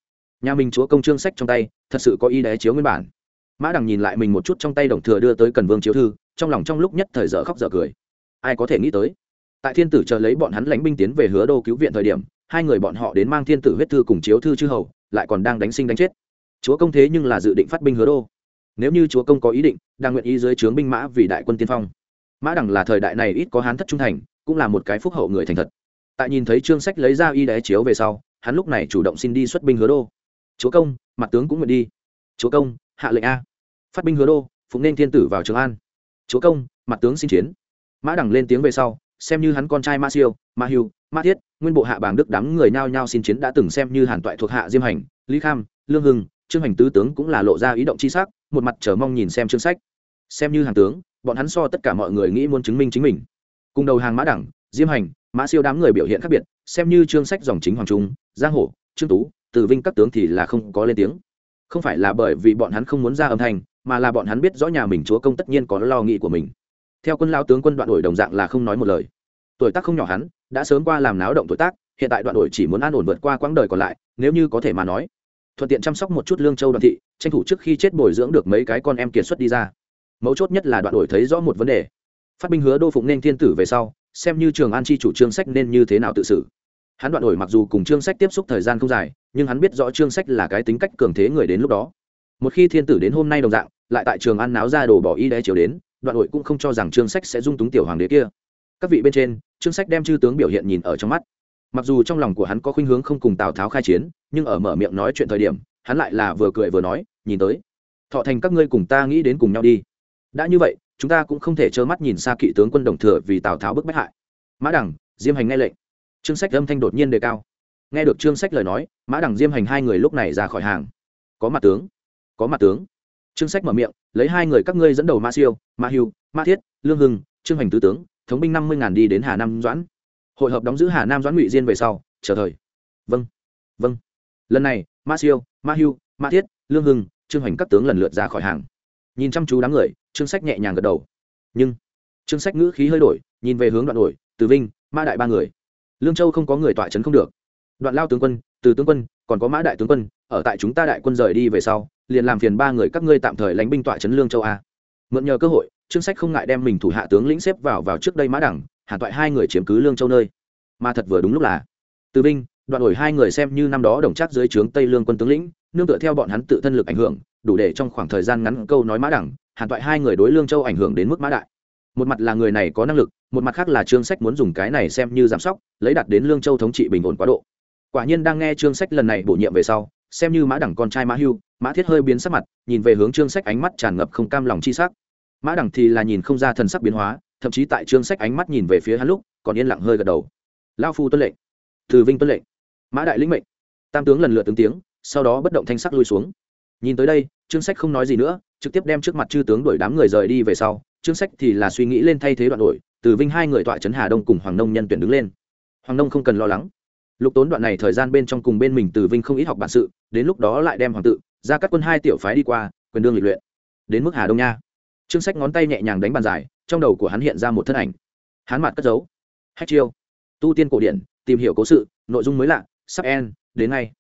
Nhà mình chúa công trương sách trong tay, thật sự có y đé chiếu nguyên bản. Mã đằng nhìn lại mình một chút trong tay đồng thừa đưa tới cần vương chiếu thư, trong lòng trong lúc nhất thời dở khóc dở cười. Ai có thể nghĩ tới? Tại thiên tử chờ lấy bọn hắn lánh binh tiến về hứa đô cứu viện thời điểm, hai người bọn họ đến mang thiên tử huyết thư cùng chiếu thư chư hầu, lại còn đang đánh sinh đánh chết. Chúa công thế nhưng là dự định phát binh hứa đô. Nếu như chúa công có ý định, đang nguyện ý dưới trướng binh mã vì đại quân tiên phong. Mã đằng là thời đại này ít có hán thất trung thành, cũng là một cái phúc hậu người thành thật tại nhìn thấy trương sách lấy ra y đé chiếu về sau, hắn lúc này chủ động xin đi xuất binh hứa đô. Chúa công, mặt tướng cũng nguyện đi. Chúa công, hạ lệnh a. Phát binh hứa đô phụng nên thiên tử vào trường an. Chúa công, mặt tướng xin chiến. Mã đẳng lên tiếng về sau, xem như hắn con trai ma siêu ma hưu ma thiết, nguyên bộ hạ bàng đức đám người nao nhao xin chiến đã từng xem như hàn toại thuộc hạ diêm hành, lý kham, lương hưng, trương hành tứ tướng cũng là lộ ra ý động chi sắc, một mặt chờ mong nhìn xem chương sách. Xem như hàng tướng, bọn hắn so tất cả mọi người nghĩ muốn chứng minh chính mình. Cùng đầu hàng mã đẳng diêm hành mã siêu đám người biểu hiện khác biệt, xem như chương sách dòng chính hoàng trung, giang hổ trương tú, từ vinh các tướng thì là không có lên tiếng. Không phải là bởi vì bọn hắn không muốn ra âm thanh, mà là bọn hắn biết rõ nhà mình chúa công tất nhiên có lo nghĩ của mình. Theo quân lao tướng quân đoạn đổi đồng dạng là không nói một lời. Tuổi tác không nhỏ hắn, đã sớm qua làm náo động tuổi tác, hiện tại đoạn đổi chỉ muốn an ổn vượt qua quãng đời còn lại, nếu như có thể mà nói. Thuận tiện chăm sóc một chút lương châu đoạn thị, tranh thủ trước khi chết bồi dưỡng được mấy cái con em kiệt xuất đi ra. Mấu chốt nhất là đoạn đổi thấy rõ một vấn đề. Phát binh hứa đô phụng nên thiên tử về sau xem như trường an chi chủ trương sách nên như thế nào tự xử. Hắn đoạn đổi mặc dù cùng trương sách tiếp xúc thời gian không dài, nhưng hắn biết rõ trương sách là cái tính cách cường thế người đến lúc đó. Một khi thiên tử đến hôm nay đồng dạng, lại tại trường an náo ra đồ bỏ y đế chiều đến, đoạn đội cũng không cho rằng trương sách sẽ dung túng tiểu hoàng đế kia. Các vị bên trên, trương sách đem chư tướng biểu hiện nhìn ở trong mắt. Mặc dù trong lòng của hắn có khuynh hướng không cùng tào tháo khai chiến, nhưng ở mở miệng nói chuyện thời điểm, hắn lại là vừa cười vừa nói, nhìn tới, thọ thành các ngươi cùng ta nghĩ đến cùng nhau đi. Đã như vậy chúng ta cũng không thể trơ mắt nhìn xa kỵ tướng quân đồng thừa vì tào tháo bức bách hại. Mã đẳng diêm hành nghe lệnh. Trương sách âm thanh đột nhiên đề cao. Nghe được trương sách lời nói, mã đẳng diêm hành hai người lúc này ra khỏi hàng. Có mặt tướng, có mặt tướng. Trương sách mở miệng, lấy hai người các ngươi dẫn đầu ma siêu, ma hưu, ma thiết, lương hưng, trương hành tứ tướng, thống binh năm mươi ngàn đi đến hà nam doãn. Hội hợp đóng giữ hà nam doãn ngụy diên về sau, chờ thời. Vâng vâng. Lần này, ma siêu, ma hưu, ma thiết, lương hưng, trương hành các tướng lần lượt ra khỏi hàng nhìn chăm chú đám người trương sách nhẹ nhàng gật đầu. Nhưng trương sách ngữ khí hơi đổi nhìn về hướng đoạn đổi từ vinh ma đại ba người. Lương châu không có người tọa trấn không được. Đoạn lao tướng quân từ tướng quân còn có mã đại tướng quân ở tại chúng ta đại quân rời đi về sau liền làm phiền ba người các ngươi tạm thời lánh binh tọa trấn lương châu a. Mượn nhờ cơ hội trương sách không ngại đem mình thủ hạ tướng lĩnh xếp vào vào trước đây mã đẳng hàn toại hai người chiếm cứ lương châu nơi. Mà thật vừa đúng lúc là từ vinh, đoạn đổi hai người xem như năm đó đồng chắc dưới trướng tây lương quân tướng lĩnh nương tựa theo bọn hắn tự thân lực ảnh hưởng, đủ để trong khoảng thời gian ngắn câu nói mã đẳng, hàn toại hai người đối lương châu ảnh hưởng đến mức mã đại. Một mặt là người này có năng lực, một mặt khác là trương sách muốn dùng cái này xem như giám sóc, lấy đặt đến lương châu thống trị bình ổn quá độ. Quả nhiên đang nghe trương sách lần này bổ nhiệm về sau, xem như mã đẳng con trai mã hưu, mã thiết hơi biến sắc mặt, nhìn về hướng trương sách ánh mắt tràn ngập không cam lòng chi sắc. Mã đẳng thì là nhìn không ra thần sắc biến hóa, thậm chí tại trương sách ánh mắt nhìn về phía hắn lúc, còn yên lặng hơi gật đầu. Lao phu tuân lệnh. Từ vinh tuân lệnh. Mã đại lĩnh mệnh. Tam tướng lần lượt tướng tiếng sau đó bất động thanh sắc lui xuống. Nhìn tới đây, trương sách không nói gì nữa, trực tiếp đem trước mặt chư tướng đuổi đám người rời đi về sau, trương sách thì là suy nghĩ lên thay thế đoạn đổi từ vinh hai người tọa trấn hà đông cùng hoàng nông nhân tuyển đứng lên. Hoàng nông không cần lo lắng. Lục tốn đoạn này thời gian bên trong cùng bên mình từ vinh không ít học bản sự, đến lúc đó lại đem hoàng tự, ra các quân hai tiểu phái đi qua, quyền đương lịch luyện. Đến mức hà đông nha. Trương sách ngón tay nhẹ nhàng đánh bàn dài, trong đầu của hắn hiện ra một thân ảnh. Hắn mặt cất giấu. Hách chiêu. Tu tiên cổ điển, tìm hiểu cố sự, nội dung mới lạ, sắp en đến ngay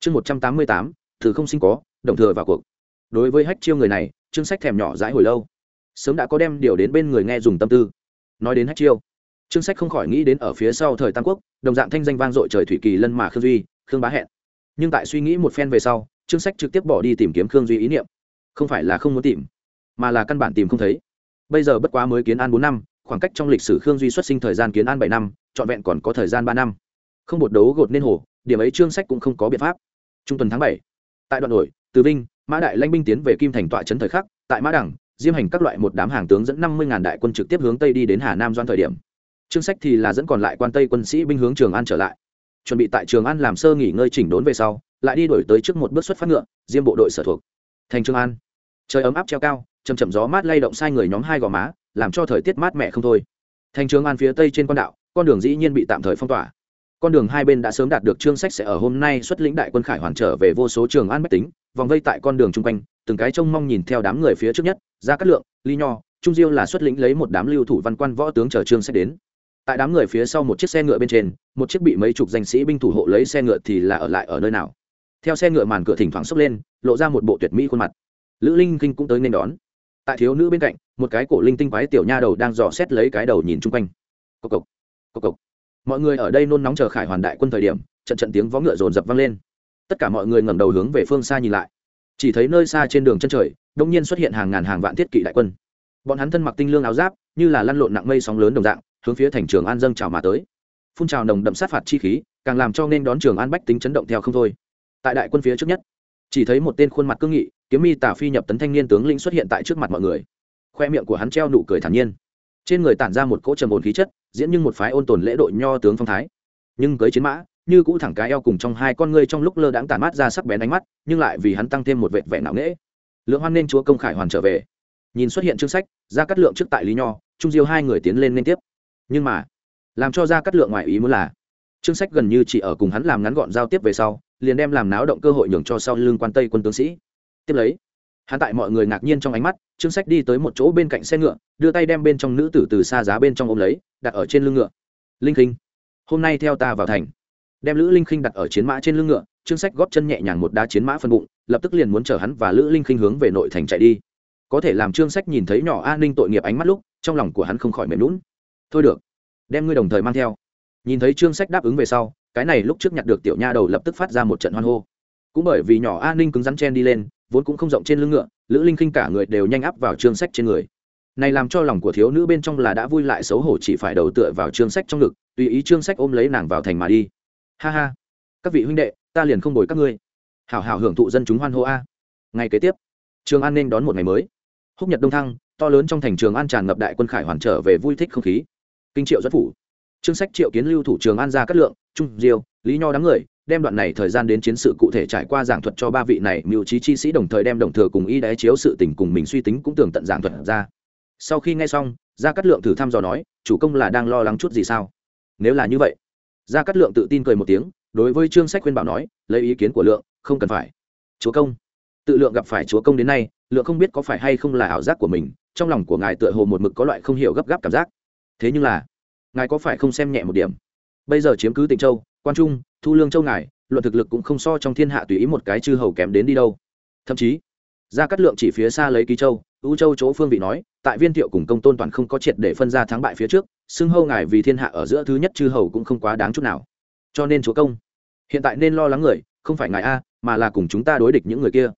chương một trăm tám mươi tám, thử không sinh có, động thừa vào cuộc. Đối với hách chiêu người này trương sách thèm nhỏ dãi hồi lâu. Sớm đã có đem điều đến bên người nghe dùng tâm tư. Nói đến hách chiêu trương sách không khỏi nghĩ đến ở phía sau thời tam quốc, đồng dạng thanh danh vang dội trời thủy kỳ lân mà khương duy, khương bá hẹn. Nhưng tại suy nghĩ một phen về sau trương sách trực tiếp bỏ đi tìm kiếm khương duy ý niệm. Không phải là không muốn tìm, mà là căn bản tìm không thấy. Bây giờ bất quá mới kiến an bốn năm, khoảng cách trong lịch sử khương duy xuất sinh thời gian kiến an bảy năm, trọn vẹn còn có thời gian ba năm. Không bột đấu gột nên hồ, điểm ấy trương sách cũng không có biện pháp trung tuần tháng bảy. Tại đoạn đổi, từ vinh, mã đại lãnh binh tiến về kim thành tọa trấn thời khắc, tại mã đẳng, diêm hành các loại một đám hàng tướng dẫn năm mươi ngàn đại quân trực tiếp hướng tây đi đến hà nam doan thời điểm. Trương sách thì là dẫn còn lại quan tây quân sĩ binh hướng trường an trở lại. Chuẩn bị tại trường an làm sơ nghỉ ngơi chỉnh đốn về sau, lại đi đổi tới trước một bước xuất phát ngựa, diêm bộ đội sở thuộc. Thành trường an. Trời ấm áp treo cao chầm chậm gió mát lay động sai người nhóm hai gò má, làm cho thời tiết mát mẻ không thôi. Thành trường an phía tây trên quan đạo, con đường dĩ nhiên bị tạm thời phong tỏa con đường hai bên đã sớm đạt được trương sách sẽ ở hôm nay xuất lĩnh đại quân khải hoàn trở về vô số trường an bách tính, vòng vây tại con đường chung quanh, từng cái trông mong nhìn theo đám người phía trước nhất ra cát lượng, ly nho, trung diêu là xuất lĩnh lấy một đám lưu thủ văn quan võ tướng chờ trương sách đến. Tại đám người phía sau một chiếc xe ngựa bên trên, một chiếc bị mấy chục danh sĩ binh thủ hộ lấy xe ngựa thì là ở lại ở nơi nào. Theo xe ngựa màn cửa thỉnh thoảng xốc lên, lộ ra một bộ tuyệt mỹ khuôn mặt. Lữ linh kinh cũng tới nên đón. Tại thiếu nữ bên cạnh, một cái cổ linh tinh quái tiểu nha đầu đang dò xét lấy cái đầu nhìn chung quanh. Cộc cộc cộc cộc mọi người ở đây nôn nóng chờ khải hoàn đại quân thời điểm, trận trận tiếng vó ngựa rồn rập vang lên. Tất cả mọi người ngẩng đầu hướng về phương xa nhìn lại. Chỉ thấy nơi xa trên đường chân trời, đông nhiên xuất hiện hàng ngàn hàng vạn thiết kỵ đại quân. Bọn hắn thân mặc tinh lương áo giáp, như là lăn lộn nặng mây sóng lớn đồng dạng, hướng phía thành trường an dâng trào mà tới. Phun trào nồng đậm sát phạt chi khí, càng làm cho nên đón trường an bách tính chấn động theo không thôi. Tại đại quân phía trước nhất, chỉ thấy một tên khuôn mặt cương nghị, kiếm mi tả phi nhập tấn thanh niên tướng lĩnh xuất hiện tại trước mặt mọi người. Khoe miệng của hắn treo nụ cười thản nhiên. Trên người tản ra một cỗ trầm ồn khí chất diễn như một phái ôn tồn lễ đội nho tướng phong thái. Nhưng cưới chiến mã, như cũ thẳng cái eo cùng trong hai con ngươi trong lúc lơ đãng tàn mát ra sắc bén ánh mắt, nhưng lại vì hắn tăng thêm một vệt vẻ não nễ lượng hoan nên chúa công khải hoàn trở về. Nhìn xuất hiện chương sách ra cắt lượng trước tại lý nho, trung diêu hai người tiến lên liên tiếp. Nhưng mà, làm cho ra cắt lượng ngoài ý muốn là, chương sách gần như chỉ ở cùng hắn làm ngắn gọn giao tiếp về sau, liền đem làm náo động cơ hội nhường cho sau lưng quan tây quân tướng sĩ. Tiếp lấy hắn tại mọi người ngạc nhiên trong ánh mắt, trương sách đi tới một chỗ bên cạnh xe ngựa, đưa tay đem bên trong nữ tử từ xa giá bên trong ôm lấy, đặt ở trên lưng ngựa. Linh khinh hôm nay theo ta vào thành. Đem lữ linh khinh đặt ở chiến mã trên lưng ngựa, trương sách góp chân nhẹ nhàng một đá chiến mã phân bụng, lập tức liền muốn chở hắn và lữ linh khinh hướng về nội thành chạy đi. Có thể làm trương sách nhìn thấy nhỏ an ninh tội nghiệp ánh mắt lúc, trong lòng của hắn không khỏi mềm lún thôi được, đem ngươi đồng thời mang theo. Nhìn thấy trương sách đáp ứng về sau, cái này lúc trước nhặt được tiểu nha đầu lập tức phát ra một trận hoan hô. Cũng bởi vì nhỏ an ninh cứng rắn chen đi lên vốn cũng không rộng trên lưng ngựa, lữ linh khinh cả người đều nhanh áp vào chương sách trên người. Này làm cho lòng của thiếu nữ bên trong là đã vui lại xấu hổ chỉ phải đầu tựa vào chương sách trong ngực, tùy ý chương sách ôm lấy nàng vào thành mà đi. Ha ha, các vị huynh đệ, ta liền không bồi các ngươi. Hảo hảo hưởng thụ dân chúng hoan hô a. Ngày kế tiếp, trường an nên đón một ngày mới. Húc nhật đông thăng, to lớn trong thành trường an tràn ngập đại quân khải hoàn trở về vui thích không khí. Kinh triệu dẫn phủ. Chương sách triệu kiến lưu thủ trường an ra cát lượng, trung diêu, lý nho đám người đem đoạn này thời gian đến chiến sự cụ thể trải qua giảng thuật cho ba vị này, mưu trí chi sĩ đồng thời đem đồng thừa cùng y đáy chiếu sự tình cùng mình suy tính cũng tưởng tận giảng thuật ra. Sau khi nghe xong, gia cát lượng thử thăm dò nói, chủ công là đang lo lắng chút gì sao? Nếu là như vậy. Gia cát lượng tự tin cười một tiếng, đối với trương sách khuyên bảo nói, lấy ý kiến của lượng, không cần phải. Chúa công. Tự lượng gặp phải chúa công đến nay, lượng không biết có phải hay không là ảo giác của mình, trong lòng của ngài tựa hồ một mực có loại không hiểu gấp gáp cảm giác. Thế nhưng là, ngài có phải không xem nhẹ một điểm? Bây giờ chiếm cứ tịnh châu, quan trung thu lương châu ngài, luận thực lực cũng không so trong thiên hạ tùy ý một cái chư hầu kém đến đi đâu. Thậm chí ra cắt lượng chỉ phía xa lấy ký châu ưu châu chỗ phương vị nói, tại viên thiệu cùng công tôn toàn không có triệt để phân ra thắng bại phía trước, xưng hâu ngài vì thiên hạ ở giữa thứ nhất chư hầu cũng không quá đáng chút nào. Cho nên chúa công, hiện tại nên lo lắng người, không phải ngài a, mà là cùng chúng ta đối địch những người kia.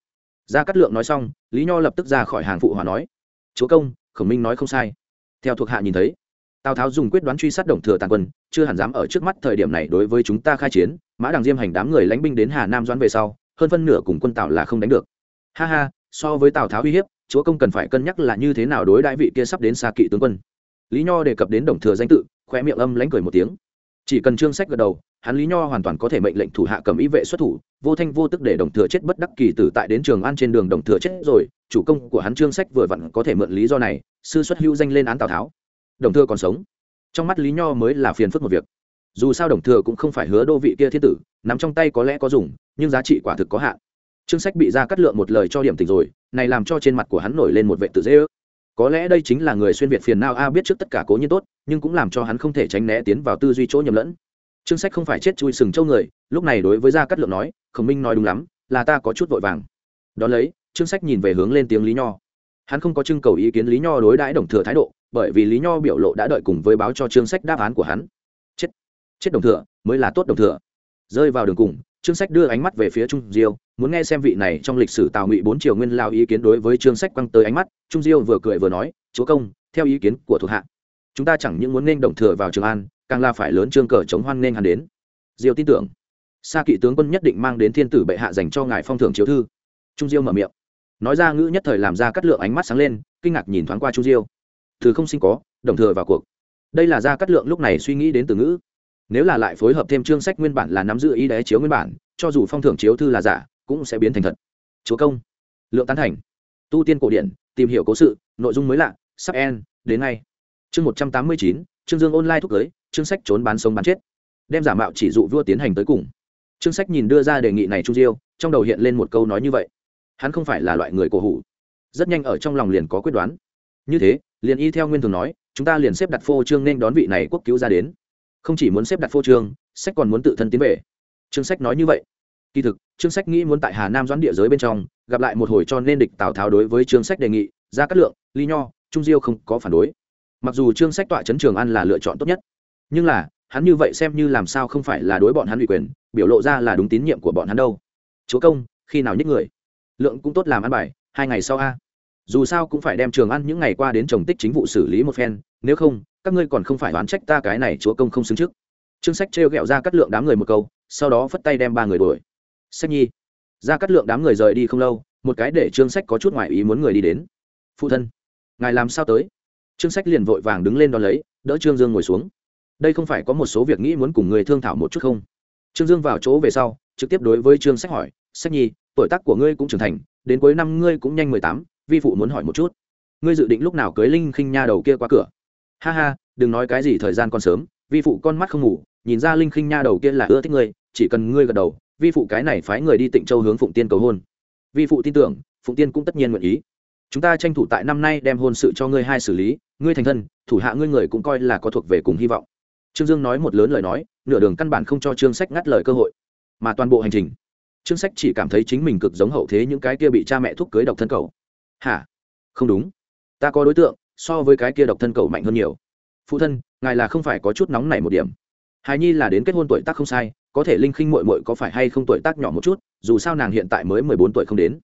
Gia cát lượng nói xong, lý nho lập tức ra khỏi hàng phụ hòa nói, chúa công, khổng minh nói không sai. Theo thuộc hạ nhìn thấy tào tháo dùng quyết đoán truy sát đồng thừa tàn quân, chưa hẳn dám ở trước mắt thời điểm này đối với chúng ta khai chiến, mã đằng diêm hành đám người lãnh binh đến hà nam doãn về sau, hơn phân nửa cùng quân tào là không đánh được. Ha ha, so với tào tháo uy hiếp, chúa công cần phải cân nhắc là như thế nào đối đại vị kia sắp đến xa kỵ tướng quân. Lý nho đề cập đến đồng thừa danh tự khoe miệng âm lãnh cười một tiếng. Chỉ cần trương sách gật đầu, hắn lý nho hoàn toàn có thể mệnh lệnh thủ hạ cầm ý vệ xuất thủ, vô thanh vô tức để đồng thừa chết bất đắc kỳ tử tại đến trường an trên đường đồng thừa chết rồi, chủ công của hắn trương sách vừa vặn có thể mượn lý do này, sư xuất hữu danh lên án tào tháo đồng thừa còn sống. Trong mắt lý nho mới là phiền phức một việc. Dù sao đồng thừa cũng không phải hứa đô vị kia thiên tử, nắm trong tay có lẽ có dùng, nhưng giá trị quả thực có hạn. Trương sách bị ra cắt lượng một lời cho điểm tình rồi, này làm cho trên mặt của hắn nổi lên một vệ tự dễ ước. Có lẽ đây chính là người xuyên việt phiền nào a biết trước tất cả cố nhiên tốt, nhưng cũng làm cho hắn không thể tránh né tiến vào tư duy chỗ nhầm lẫn. Trương sách không phải chết chui sừng châu người, lúc này đối với gia cát lượng nói, khổng minh nói đúng lắm, là ta có chút vội vàng. Đón lấy, trương sách nhìn về hướng lên tiếng lý nho. Hắn không có trưng cầu ý kiến lý nho đối đãi đồng thừa thái độ bởi vì lý nho biểu lộ đã đợi cùng với báo cho trương sách đáp án của hắn. Chết chết đồng thừa, mới là tốt đồng thừa. Rơi vào đường cùng trương sách đưa ánh mắt về phía trung diêu, muốn nghe xem vị này trong lịch sử tào ngụy bốn triều nguyên lao ý kiến đối với trương sách quăng tới ánh mắt, trung diêu vừa cười vừa nói, chúa công, theo ý kiến của thuộc hạ, chúng ta chẳng những muốn nên đồng thừa vào trường an, càng là phải lớn trương cờ chống hoan nên hắn đến. Diêu tin tưởng. Sa kỵ tướng quân nhất định mang đến thiên tử bệ hạ dành cho ngài phong thưởng chiếu thư. Trung diêu mở miệng. Nói ra ngữ nhất thời làm ra cắt lượng ánh mắt sáng lên, kinh ngạc nhìn thoáng qua trung diêu từ không sinh có, đồng thừa vào cuộc. Đây là ra cắt lượng lúc này suy nghĩ đến từ ngữ. Nếu là lại phối hợp thêm chương sách nguyên bản là nắm giữ ý đế chiếu nguyên bản, cho dù phong thưởng chiếu thư là giả, cũng sẽ biến thành thật. Chúa công. Lượng tán thành. Tu tiên cổ điển, tìm hiểu cố sự, nội dung mới lạ, sắp en, đến ngay. Chương một trăm tám mươi chín chương dương online thúc cưới chương sách trốn bán sống bán chết. Đem giả mạo chỉ dụ vua tiến hành tới cùng. Chương sách nhìn đưa ra đề nghị này trung diêu, trong đầu hiện lên một câu nói như vậy. Hắn không phải là loại người cổ hủ. Rất nhanh ở trong lòng liền có quyết đoán. Như thế liền y theo nguyên thường nói, chúng ta liền xếp đặt phô trương nên đón vị này quốc cứu ra đến. Không chỉ muốn xếp đặt phô trương, sách còn muốn tự thân tiến về. Chương sách nói như vậy. Kỳ thực chương sách nghĩ muốn tại hà nam doãn địa giới bên trong, gặp lại một hồi cho nên địch tào tháo đối với chương sách đề nghị, ra cát lượng, ly nho, trung diêu không có phản đối. Mặc dù chương sách tọa chấn trường ăn là lựa chọn tốt nhất, nhưng là, hắn như vậy xem như làm sao không phải là đối bọn hắn ủy quyền, biểu lộ ra là đúng tín nhiệm của bọn hắn đâu. Chúa công, khi nào nhích người? Lượng cũng tốt làm ăn bài, hai ngày sau a dù sao cũng phải đem trường ăn những ngày qua đến trồng tích chính vụ xử lý một phen, nếu không, các ngươi còn không phải đoán trách ta cái này chúa công không xứng trước. Chương sách trêu ghẹo ra cắt lượng đám người một câu, sau đó phất tay đem ba người đuổi. Sách nhi. Ra cắt lượng đám người rời đi không lâu, một cái để chương sách có chút ngoại ý muốn người đi đến. Phụ thân, ngài làm sao tới? Chương sách liền vội vàng đứng lên đón lấy, đỡ trương dương ngồi xuống. Đây không phải có một số việc nghĩ muốn cùng người thương thảo một chút không? Trương dương vào chỗ về sau, trực tiếp đối với trương sách hỏi, sách nhi, tuổi tác của ngươi cũng trưởng thành, đến cuối năm ngươi cũng nhanh mười tám vi phụ muốn hỏi một chút. Ngươi dự định lúc nào cưới linh khinh nha đầu kia qua cửa? Ha ha, đừng nói cái gì thời gian còn sớm, vi phụ con mắt không ngủ, nhìn ra linh khinh nha đầu kia là ưa thích ngươi, chỉ cần ngươi gật đầu, vi phụ cái này phái người đi tịnh châu hướng phụng tiên cầu hôn. Vi phụ tin tưởng, phụng tiên cũng tất nhiên nguyện ý. Chúng ta tranh thủ tại năm nay đem hôn sự cho ngươi hai xử lý, ngươi thành thân, thủ hạ ngươi người cũng coi là có thuộc về cùng hy vọng. Trương dương nói một lớn lời nói, nửa đường căn bản không cho trương sách ngắt lời cơ hội, mà toàn bộ hành trình, trương sách chỉ cảm thấy chính mình cực giống hậu thế những cái kia bị cha mẹ thúc cưới độc thân cầu hả? Không đúng. Ta có đối tượng, so với cái kia độc thân cầu mạnh hơn nhiều. Phụ thân, ngài là không phải có chút nóng này một điểm. Hài nhi là đến kết hôn tuổi tác không sai, có thể linh khinh mội mội có phải hay không tuổi tác nhỏ một chút, dù sao nàng hiện tại mới mười bốn tuổi không đến.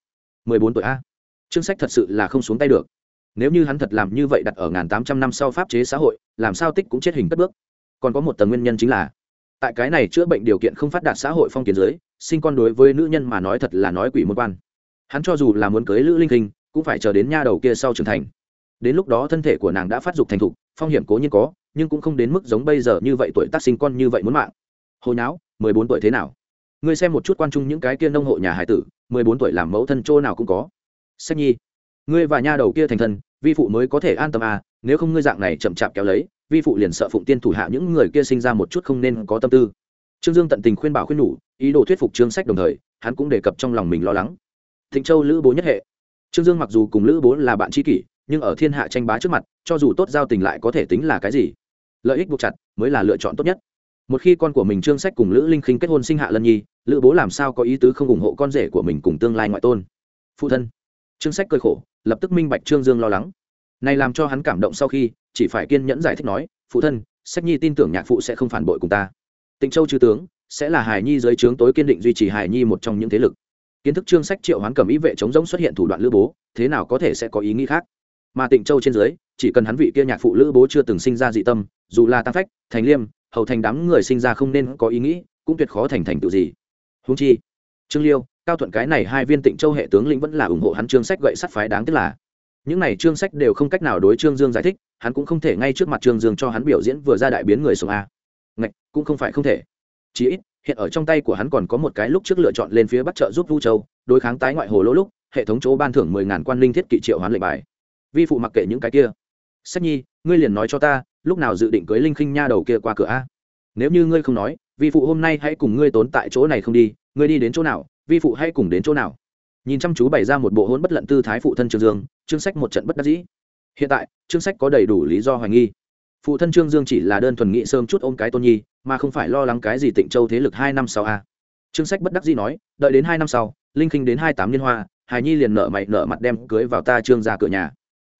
Mười bốn tuổi a? Chương sách thật sự là không xuống tay được. Nếu như hắn thật làm như vậy đặt ở ngàn tám trăm năm sau pháp chế xã hội, làm sao tích cũng chết hình cất bước. Còn có một tầng nguyên nhân chính là, tại cái này chữa bệnh điều kiện không phát đạt xã hội phong kiến giới sinh con đối với nữ nhân mà nói thật là nói quỷ môn quan. Hắn cho dù là muốn cưới lữ linh kinh cũng phải chờ đến nha đầu kia sau trưởng thành. Đến lúc đó thân thể của nàng đã phát dục thành thục, phong hiểm cố nhiên có, nhưng cũng không đến mức giống bây giờ như vậy tuổi tác sinh con như vậy muốn mạng. Hồi não mười bốn tuổi thế nào? Ngươi xem một chút quan trung những cái kia nông hộ nhà hải tử, mười bốn tuổi làm mẫu thân chỗ nào cũng có. Sách nhi, ngươi và nha đầu kia thành thân, vi phụ mới có thể an tâm à nếu không ngươi dạng này chậm chạp kéo lấy, vi phụ liền sợ phụng tiên thủ hạ những người kia sinh ra một chút không nên có tâm tư. Trương dương tận tình khuyên bảo khuyên nhủ, ý đồ thuyết phục trương sách đồng thời, hắn cũng đề cập trong lòng mình lo lắng. Thịnh châu lữ bố nhất hệ trương dương mặc dù cùng lữ bố là bạn tri kỷ, nhưng ở thiên hạ tranh bá trước mặt, cho dù tốt giao tình lại có thể tính là cái gì? Lợi ích buộc chặt mới là lựa chọn tốt nhất. Một khi con của mình trương sách cùng lữ linh khinh kết hôn sinh hạ lân nhi, lữ bố làm sao có ý tứ không ủng hộ con rể của mình cùng tương lai ngoại tôn? Phụ thân. Trương sách cơi khổ, lập tức minh bạch trương dương lo lắng. Này làm cho hắn cảm động sau khi, chỉ phải kiên nhẫn giải thích nói, phụ thân, sách nhi tin tưởng nhạc phụ sẽ không phản bội cùng ta. Tịnh châu chư tướng sẽ là Hải nhi dưới trướng tối kiên định duy trì Hải nhi một trong những thế lực kiến thức trương sách triệu hoán cầm ý vệ chống giống xuất hiện thủ đoạn lữ bố, thế nào có thể sẽ có ý nghĩ khác? Mà tịnh châu trên dưới, chỉ cần hắn vị kia nhạc phụ lữ bố chưa từng sinh ra dị tâm, dù là tăng phách, thành liêm, hầu thành đám người sinh ra không nên có ý nghĩ, cũng tuyệt khó thành thành tựu gì. Húng chi, trương liêu, cao thuận cái này hai viên tịnh châu hệ tướng lĩnh vẫn là ủng hộ hắn trương sách gậy sắt phái đáng tiếc là, những này trương sách đều không cách nào đối trương dương giải thích, hắn cũng không thể ngay trước mặt trương dương cho hắn biểu diễn vừa ra đại biến người sống a. Ngạch, cũng không phải không thể. Chí ít hiện ở trong tay của hắn còn có một cái lúc trước lựa chọn lên phía bắc trợ giúp vu châu, đối kháng tái ngoại hồ lỗ lúc, hệ thống chỗ ban thưởng mười ngàn quan linh thiết kỵ triệu hoán lệnh bài. Vi phụ mặc kệ những cái kia. Sách nhi, ngươi liền nói cho ta, lúc nào dự định cưới linh khinh nha đầu kia qua cửa a? Nếu như ngươi không nói, vi phụ hôm nay hãy cùng ngươi tốn tại chỗ này không đi, ngươi đi đến chỗ nào, vi phụ hãy cùng đến chỗ nào. Nhìn chăm chú bày ra một bộ hôn bất lận tư thái phụ thân trường dương, chương sách một trận bất đắc dĩ. Hiện tại, chương sách có đầy đủ lý do hoài nghi phụ thân trương dương chỉ là đơn thuần nghị sớm chút ôm cái tôn nhi, mà không phải lo lắng cái gì tịnh châu thế lực hai năm sau à. a chương sách bất đắc dĩ nói, đợi đến hai năm sau, linh khinh đến hai tám liên hoa hài nhi liền nợ mày nợ mặt đem cưới vào ta trương ra cửa nhà.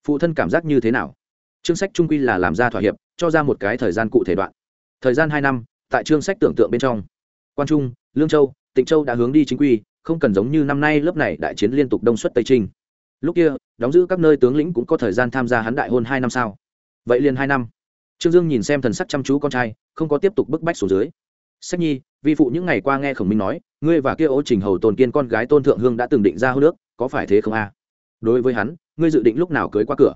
Phụ thân cảm giác như thế nào? Chương sách trung quy là làm ra thỏa hiệp, cho ra một cái thời gian cụ thể đoạn. Thời gian hai năm, tại chương sách tưởng tượng bên trong. Quan trung, lương châu, tịnh châu đã hướng đi chính quy, không cần giống như năm nay lớp này đại chiến liên tục đông xuất tây trinh. Lúc kia, đóng giữ các nơi tướng lĩnh cũng có thời gian tham gia hắn đại hôn hai năm sao vậy liền hai năm trương dương nhìn xem thần sắc chăm chú con trai, không có tiếp tục bức bách xuống dưới. Sách nhi, vi phụ những ngày qua nghe khổng minh nói, ngươi và kia ô trình hầu tồn kiên con gái tôn thượng hương đã từng định ra hô nước có phải thế không a? Đối với hắn, ngươi dự định lúc nào cưới qua cửa?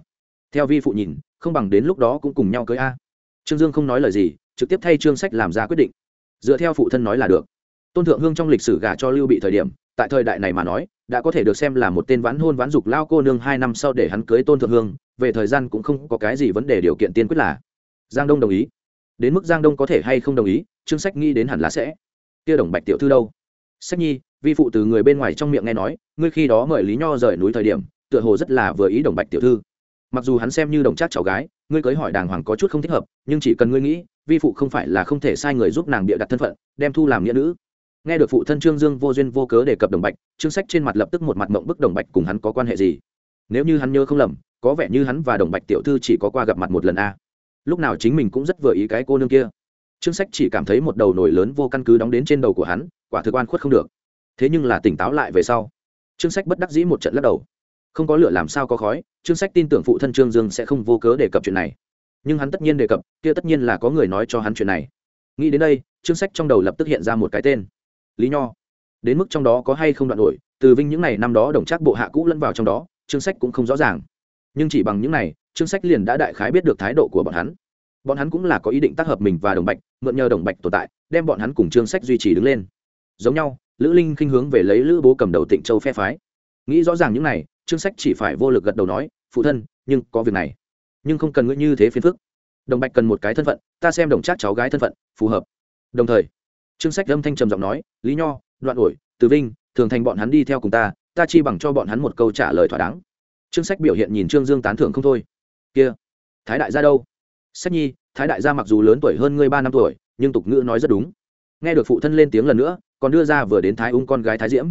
Theo vi phụ nhìn, không bằng đến lúc đó cũng cùng nhau cưới a. Trương dương không nói lời gì, trực tiếp thay trương sách làm ra quyết định. Dựa theo phụ thân nói là được. Tôn thượng hương trong lịch sử gả cho lưu bị thời điểm, tại thời đại này mà nói, đã có thể được xem là một tên vãn hôn vãn dục lao cô nương hai năm sau để hắn cưới tôn thượng hương, về thời gian cũng không có cái gì vấn đề điều kiện tiên quyết là giang đông đồng ý. Đến mức giang đông có thể hay không đồng ý, trương sách nghĩ đến hẳn là sẽ. Kia đồng bạch tiểu thư đâu? Sách nhi, vi phụ từ người bên ngoài trong miệng nghe nói, ngươi khi đó mời lý nho rời núi thời điểm, tựa hồ rất là vừa ý đồng bạch tiểu thư. Mặc dù hắn xem như đồng trác cháu gái, ngươi cưới hỏi đàng hoàng có chút không thích hợp, nhưng chỉ cần ngươi nghĩ, vi phụ không phải là không thể sai người giúp nàng bịa đặt thân phận, đem thu làm nghĩa nữ. Nghe được phụ thân trương dương vô duyên vô cớ đề cập đồng bạch, trương sách trên mặt lập tức một mặt mộng bức đồng bạch cùng hắn có quan hệ gì. Nếu như hắn nhớ không lầm, có vẻ như hắn và đồng bạch tiểu thư chỉ có qua gặp mặt một lần a lúc nào chính mình cũng rất vừa ý cái cô nương kia. Trương sách chỉ cảm thấy một đầu nổi lớn vô căn cứ đóng đến trên đầu của hắn, quả thực oan khuất không được. Thế nhưng là tỉnh táo lại về sau, trương sách bất đắc dĩ một trận lắc đầu. Không có lửa làm sao có khói, trương sách tin tưởng phụ thân trương dương sẽ không vô cớ đề cập chuyện này. Nhưng hắn tất nhiên đề cập, kia tất nhiên là có người nói cho hắn chuyện này. Nghĩ đến đây, trương sách trong đầu lập tức hiện ra một cái tên. Lý nho. Đến mức trong đó có hay không đoạn đổi từ vinh những ngày năm đó đồng trác bộ hạ cũ lẫn vào trong đó, trương sách cũng không rõ ràng nhưng chỉ bằng những này, trương sách liền đã đại khái biết được thái độ của bọn hắn. Bọn hắn cũng là có ý định tác hợp mình và đồng bạch mượn nhờ đồng bạch tồn tại đem bọn hắn cùng trương sách duy trì đứng lên. Giống nhau lữ linh khinh hướng về lấy lữ bố cầm đầu tịnh châu phe phái. Nghĩ rõ ràng những này trương sách chỉ phải vô lực gật đầu nói phụ thân nhưng có việc này. Nhưng không cần ngươi như thế phiền phức. Đồng bạch cần một cái thân phận ta xem đồng trác cháu gái thân phận phù hợp. Đồng thời trương sách âm thanh trầm giọng nói lý nho đoạn ổi từ vinh thường thành bọn hắn đi theo cùng ta ta chi bằng cho bọn hắn một câu trả lời thỏa đáng trương sách biểu hiện nhìn trương dương tán thưởng không thôi. Kia, thái đại gia đâu? Sách nhi, thái đại gia mặc dù lớn tuổi hơn ngươi ba năm tuổi, nhưng tục ngữ nói rất đúng. Nghe được phụ thân lên tiếng lần nữa, còn đưa ra vừa đến thái ung con gái thái diễm.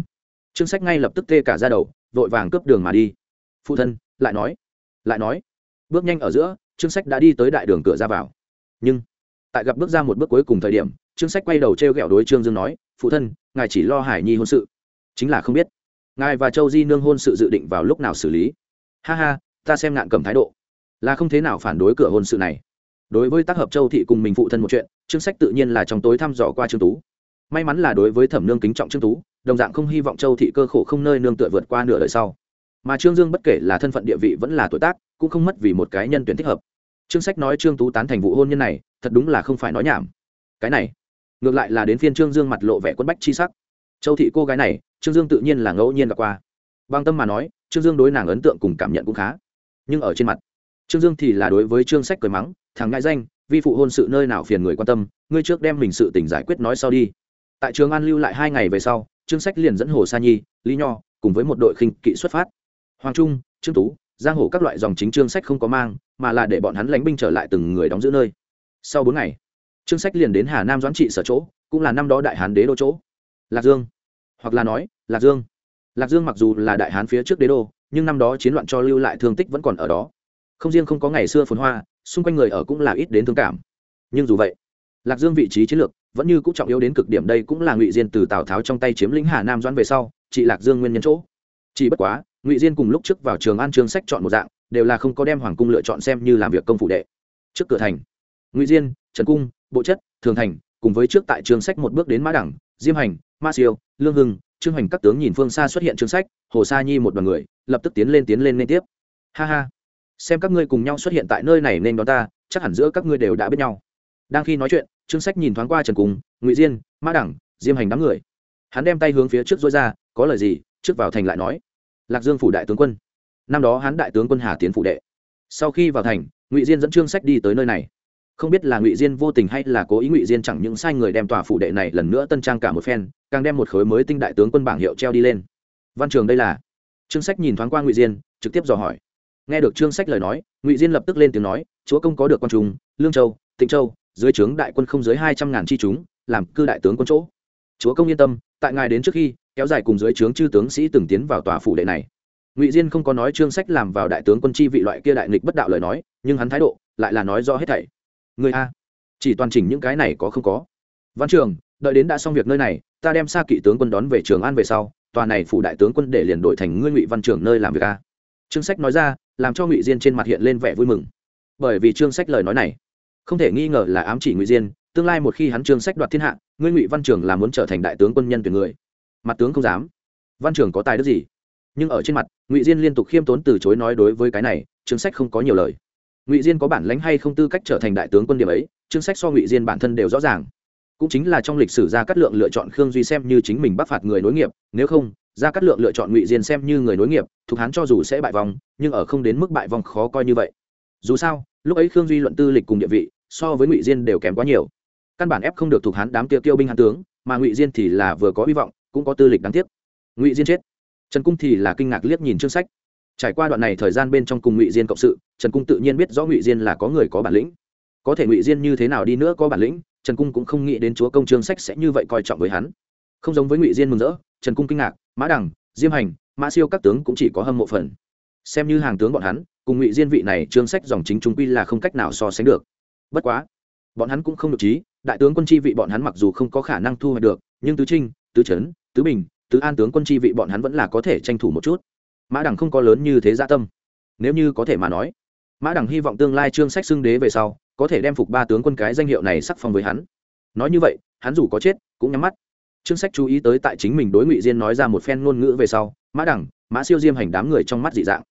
Trương sách ngay lập tức tê cả ra đầu, vội vàng cướp đường mà đi. Phụ thân, lại nói lại nói. Bước nhanh ở giữa, trương sách đã đi tới đại đường cửa ra vào. Nhưng, tại gặp bước ra một bước cuối cùng thời điểm, trương sách quay đầu trêu ghẹo đối trương dương nói, phụ thân, ngài chỉ lo hải nhi hôn sự. Chính là không biết. Ngài và châu di nương hôn sự dự định vào lúc nào xử lý? Ha ha, ta xem ngạn cầm thái độ. Là không thế nào phản đối cửa hôn sự này. Đối với tác hợp châu thị cùng mình phụ thân một chuyện trương sách tự nhiên là trong tối thăm dò qua trương tú. May mắn là đối với thẩm nương kính trọng trương tú, đồng dạng không hy vọng châu thị cơ khổ không nơi nương tựa vượt qua nửa đời sau. Mà trương dương bất kể là thân phận địa vị vẫn là tuổi tác, cũng không mất vì một cái nhân tuyển thích hợp. Trương sách nói trương tú tán thành vụ hôn nhân này, thật đúng là không phải nói nhảm. Cái này, ngược lại là đến phiên trương dương mặt lộ vẻ quân bách chi sắc. Châu thị cô gái này, trương dương tự nhiên là ngẫu nhiên gặp qua. Bằng tâm mà nói trương dương đối nàng ấn tượng cùng cảm nhận cũng khá, nhưng ở trên mặt, trương dương thì là đối với trương sách cười mắng, thằng ngại danh, vi phụ hôn sự nơi nào phiền người quan tâm, ngươi trước đem mình sự tình giải quyết nói sau đi. Tại trường an lưu lại hai ngày về sau, trương sách liền dẫn hồ sa nhi, lý nho cùng với một đội khinh kỵ xuất phát. Hoàng trung, trương tú, giang hồ các loại dòng chính trương sách không có mang, mà là để bọn hắn lánh binh trở lại từng người đóng giữ nơi. Sau bốn ngày, trương sách liền đến hà nam doãn trị sở chỗ, cũng là năm đó đại hán đế đô chỗ. Lạc dương. Hoặc là nói, lạc dương lạc dương mặc dù là đại hán phía trước đế đô, nhưng năm đó chiến loạn cho lưu lại thương tích vẫn còn ở đó. Không riêng không có ngày xưa phồn hoa, xung quanh người ở cũng là ít đến thương cảm. Nhưng dù vậy, lạc dương vị trí chiến lược vẫn như cũng trọng yếu đến cực điểm đây cũng là ngụy diên từ tào tháo trong tay chiếm lĩnh hà nam doãn về sau trị lạc dương nguyên nhân chỗ. Chỉ bất quá, ngụy diên cùng lúc trước vào trường an trường sách chọn một dạng, đều là không có đem hoàng cung lựa chọn xem như làm việc công phụ đệ. Trước cửa thành, ngụy diên, trần cung, bộ chất, thường thành, cùng với trước tại trường sách một bước đến mã đẳng, diêm hành, ma siêu, lương hưng trương hành các tướng nhìn phương xa xuất hiện trương sách, hồ sa nhi một đoàn người, lập tức tiến lên tiến lên liên tiếp. Ha ha, xem các ngươi cùng nhau xuất hiện tại nơi này nên đón ta, chắc hẳn giữa các ngươi đều đã biết nhau. Đang khi nói chuyện, trương sách nhìn thoáng qua trần cung ngụy diên mã đẳng, diêm hành đám người. Hắn đem tay hướng phía trước dối ra, có lời gì, trước vào thành lại nói. Lạc dương phủ đại tướng quân. Năm đó hắn đại tướng quân hà tiến phủ đệ. Sau khi vào thành, ngụy diên dẫn trương sách đi tới nơi này không biết là ngụy diên vô tình hay là cố ý ngụy diên chẳng những sai người đem tòa phủ đệ này lần nữa tân trang cả một phen, càng đem một khối mới tinh đại tướng quân bảng hiệu treo đi lên. Văn trường đây là? Trương sách nhìn thoáng qua ngụy diên, trực tiếp dò hỏi. Nghe được trương sách lời nói, ngụy diên lập tức lên tiếng nói, chúa công có được con trùng lương châu, tịnh châu, dưới trướng đại quân không dưới hai trăm ngàn chi chúng, làm cư đại tướng quân chỗ. Chúa công yên tâm, tại ngài đến trước khi, kéo dài cùng dưới trướng chư tướng sĩ từng tiến vào tòa phủ đệ này. Ngụy diên không có nói trương sách làm vào đại tướng quân chi vị loại kia đại nghịch bất đạo lời nói, nhưng hắn thái độ lại là nói rõ hết thảy người a. Chỉ toàn chỉnh những cái này có không có. Văn trường, đợi đến đã xong việc nơi này, ta đem xa kỵ tướng quân đón về trường an về sau, tòa này phủ đại tướng quân để liền đổi thành ngươi ngụy văn trường nơi làm việc a. Trương sách nói ra, làm cho ngụy diên trên mặt hiện lên vẻ vui mừng. Bởi vì trương sách lời nói này, không thể nghi ngờ là ám chỉ ngụy diên, tương lai một khi hắn trương sách đoạt thiên hạ, ngươi ngụy văn trường là muốn trở thành đại tướng quân nhân tuyển người. Mặt tướng không dám. Văn trường có tài đức gì? Nhưng ở trên mặt, ngụy diên liên tục khiêm tốn từ chối nói đối với cái này chương sách không có nhiều lời ngụy diên có bản lánh hay không tư cách trở thành đại tướng quân điểm ấy chương sách so ngụy diên bản thân đều rõ ràng cũng chính là trong lịch sử gia cát lượng lựa chọn khương duy xem như chính mình bắt phạt người nối nghiệp nếu không gia cát lượng lựa chọn ngụy diên xem như người nối nghiệp thuộc hán cho dù sẽ bại vòng nhưng ở không đến mức bại vòng khó coi như vậy dù sao lúc ấy khương duy luận tư lịch cùng địa vị so với ngụy diên đều kém quá nhiều căn bản ép không được thuộc hán đám tiêu tiêu binh hán tướng mà ngụy diên thì là vừa có hy vọng cũng có tư lịch đáng tiếc ngụy diên chết trần cung thì là kinh ngạc liếc nhìn chương sách trải qua đoạn này thời gian bên trong cùng ngụy diên cộng sự, trần cung tự nhiên biết rõ ngụy diên là có người có bản lĩnh. Có thể ngụy diên như thế nào đi nữa có bản lĩnh, trần cung cũng không nghĩ đến chúa công trương sách sẽ như vậy coi trọng với hắn. Không giống với ngụy diên mừng rỡ, trần cung kinh ngạc, mã đằng, diêm hành, mã siêu các tướng cũng chỉ có hâm mộ phần. Xem như hàng tướng bọn hắn, cùng ngụy diên vị này trương sách dòng chính trung quy là không cách nào so sánh được. Bất quá, bọn hắn cũng không được trí, đại tướng quân chi vị bọn hắn mặc dù không có khả năng thu hoạch được, nhưng tứ trinh, tứ trấn, tứ bình, tứ an tướng quân chi vị bọn hắn vẫn là có thể tranh thủ một chút mã đằng không có lớn như thế gia tâm. Nếu như có thể mà nói, mã đằng hy vọng tương lai trương sách xưng đế về sau, có thể đem phục ba tướng quân cái danh hiệu này sắc phong với hắn. Nói như vậy, hắn dù có chết, cũng nhắm mắt. Trương sách chú ý tới tại chính mình đối ngụy diên nói ra một phen ngôn ngữ về sau, mã đằng, mã siêu diêm hành đám người trong mắt dị dạng.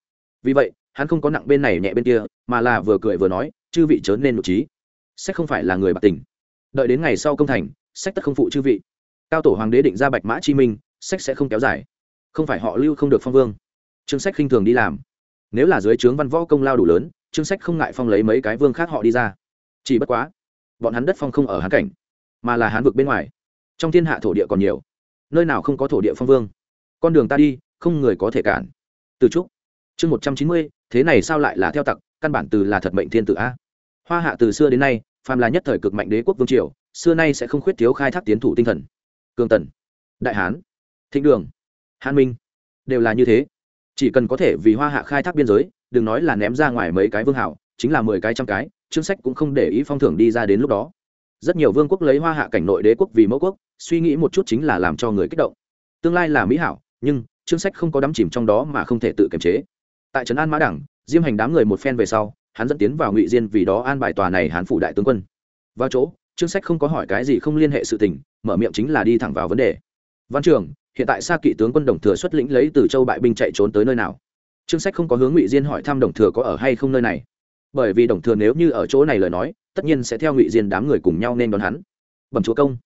Vì vậy, hắn không có nặng bên này nhẹ bên kia, mà là vừa cười vừa nói, chư vị chớ nên nội trí. Sách không phải là người bạc tình. Đợi đến ngày sau công thành, sách tất không phụ chư vị. Cao tổ hoàng đế định ra bạch mã chi minh, sách sẽ không kéo dài. Không phải họ lưu không được phong vương chương sách khinh thường đi làm. Nếu là dưới trướng văn võ công lao đủ lớn chương sách không ngại phong lấy mấy cái vương khác họ đi ra. Chỉ bất quá, bọn hắn đất phong không ở hán cảnh, mà là hán vực bên ngoài. Trong thiên hạ thổ địa còn nhiều, nơi nào không có thổ địa phong vương? Con đường ta đi, không người có thể cản. Từ trúc, chương một trăm chín mươi, thế này sao lại là theo tặc, căn bản từ là thật mệnh thiên tử a. Hoa hạ từ xưa đến nay, phàm là nhất thời cực mạnh đế quốc vương triều, xưa nay sẽ không khuyết thiếu khai thác tiến thủ tinh thần. Cường tần, đại hán, thịnh đường hàn minh, đều là như thế chỉ cần có thể vì hoa hạ khai thác biên giới, đừng nói là ném ra ngoài mấy cái vương hảo, chính là mười cái trăm cái, chương sách cũng không để ý phong thưởng đi ra đến lúc đó. Rất nhiều vương quốc lấy hoa hạ cảnh nội đế quốc vì mẫu quốc, suy nghĩ một chút chính là làm cho người kích động. Tương lai là mỹ hảo, nhưng chương sách không có đắm chìm trong đó mà không thể tự kiềm chế. Tại trấn an mã đẳng, diêm hành đám người một phen về sau, hắn dẫn tiến vào ngụy diên vì đó an bài tòa này hắn phủ đại tướng quân. Vào chỗ, chương sách không có hỏi cái gì không liên hệ sự tình, mở miệng chính là đi thẳng vào vấn đề. Văn trường hiện tại xa kỵ tướng quân đồng thừa xuất lĩnh lấy từ châu bại binh chạy trốn tới nơi nào? Chương sách không có hướng ngụy diên hỏi thăm đồng thừa có ở hay không nơi này. Bởi vì đồng thừa nếu như ở chỗ này lời nói, tất nhiên sẽ theo ngụy diên đám người cùng nhau nên đón hắn. Bẩm chúa công.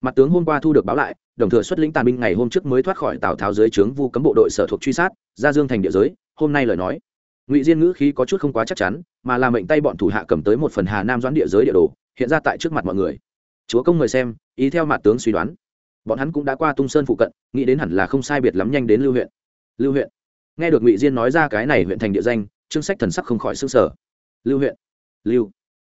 Mặt tướng hôm qua thu được báo lại, đồng thừa xuất lĩnh tàn binh ngày hôm trước mới thoát khỏi tào tháo dưới trướng vu cấm bộ đội sở thuộc truy sát, ra dương thành địa giới, hôm nay lời nói. Ngụy diên ngữ khí có chút không quá chắc chắn, mà là mệnh tay bọn thủ hạ cầm tới một phần hà nam doãn địa giới địa đồ, hiện ra tại trước mặt mọi người. Chúa công mời xem, ý theo mặt tướng suy đoán bọn hắn cũng đã qua tung sơn phụ cận, nghĩ đến hẳn là không sai biệt lắm nhanh đến lưu huyện. Lưu huyện. Nghe được ngụy diên nói ra cái này huyện thành địa danh chương sách thần sắc không khỏi s ư n g sở lưu huyện. Lưu.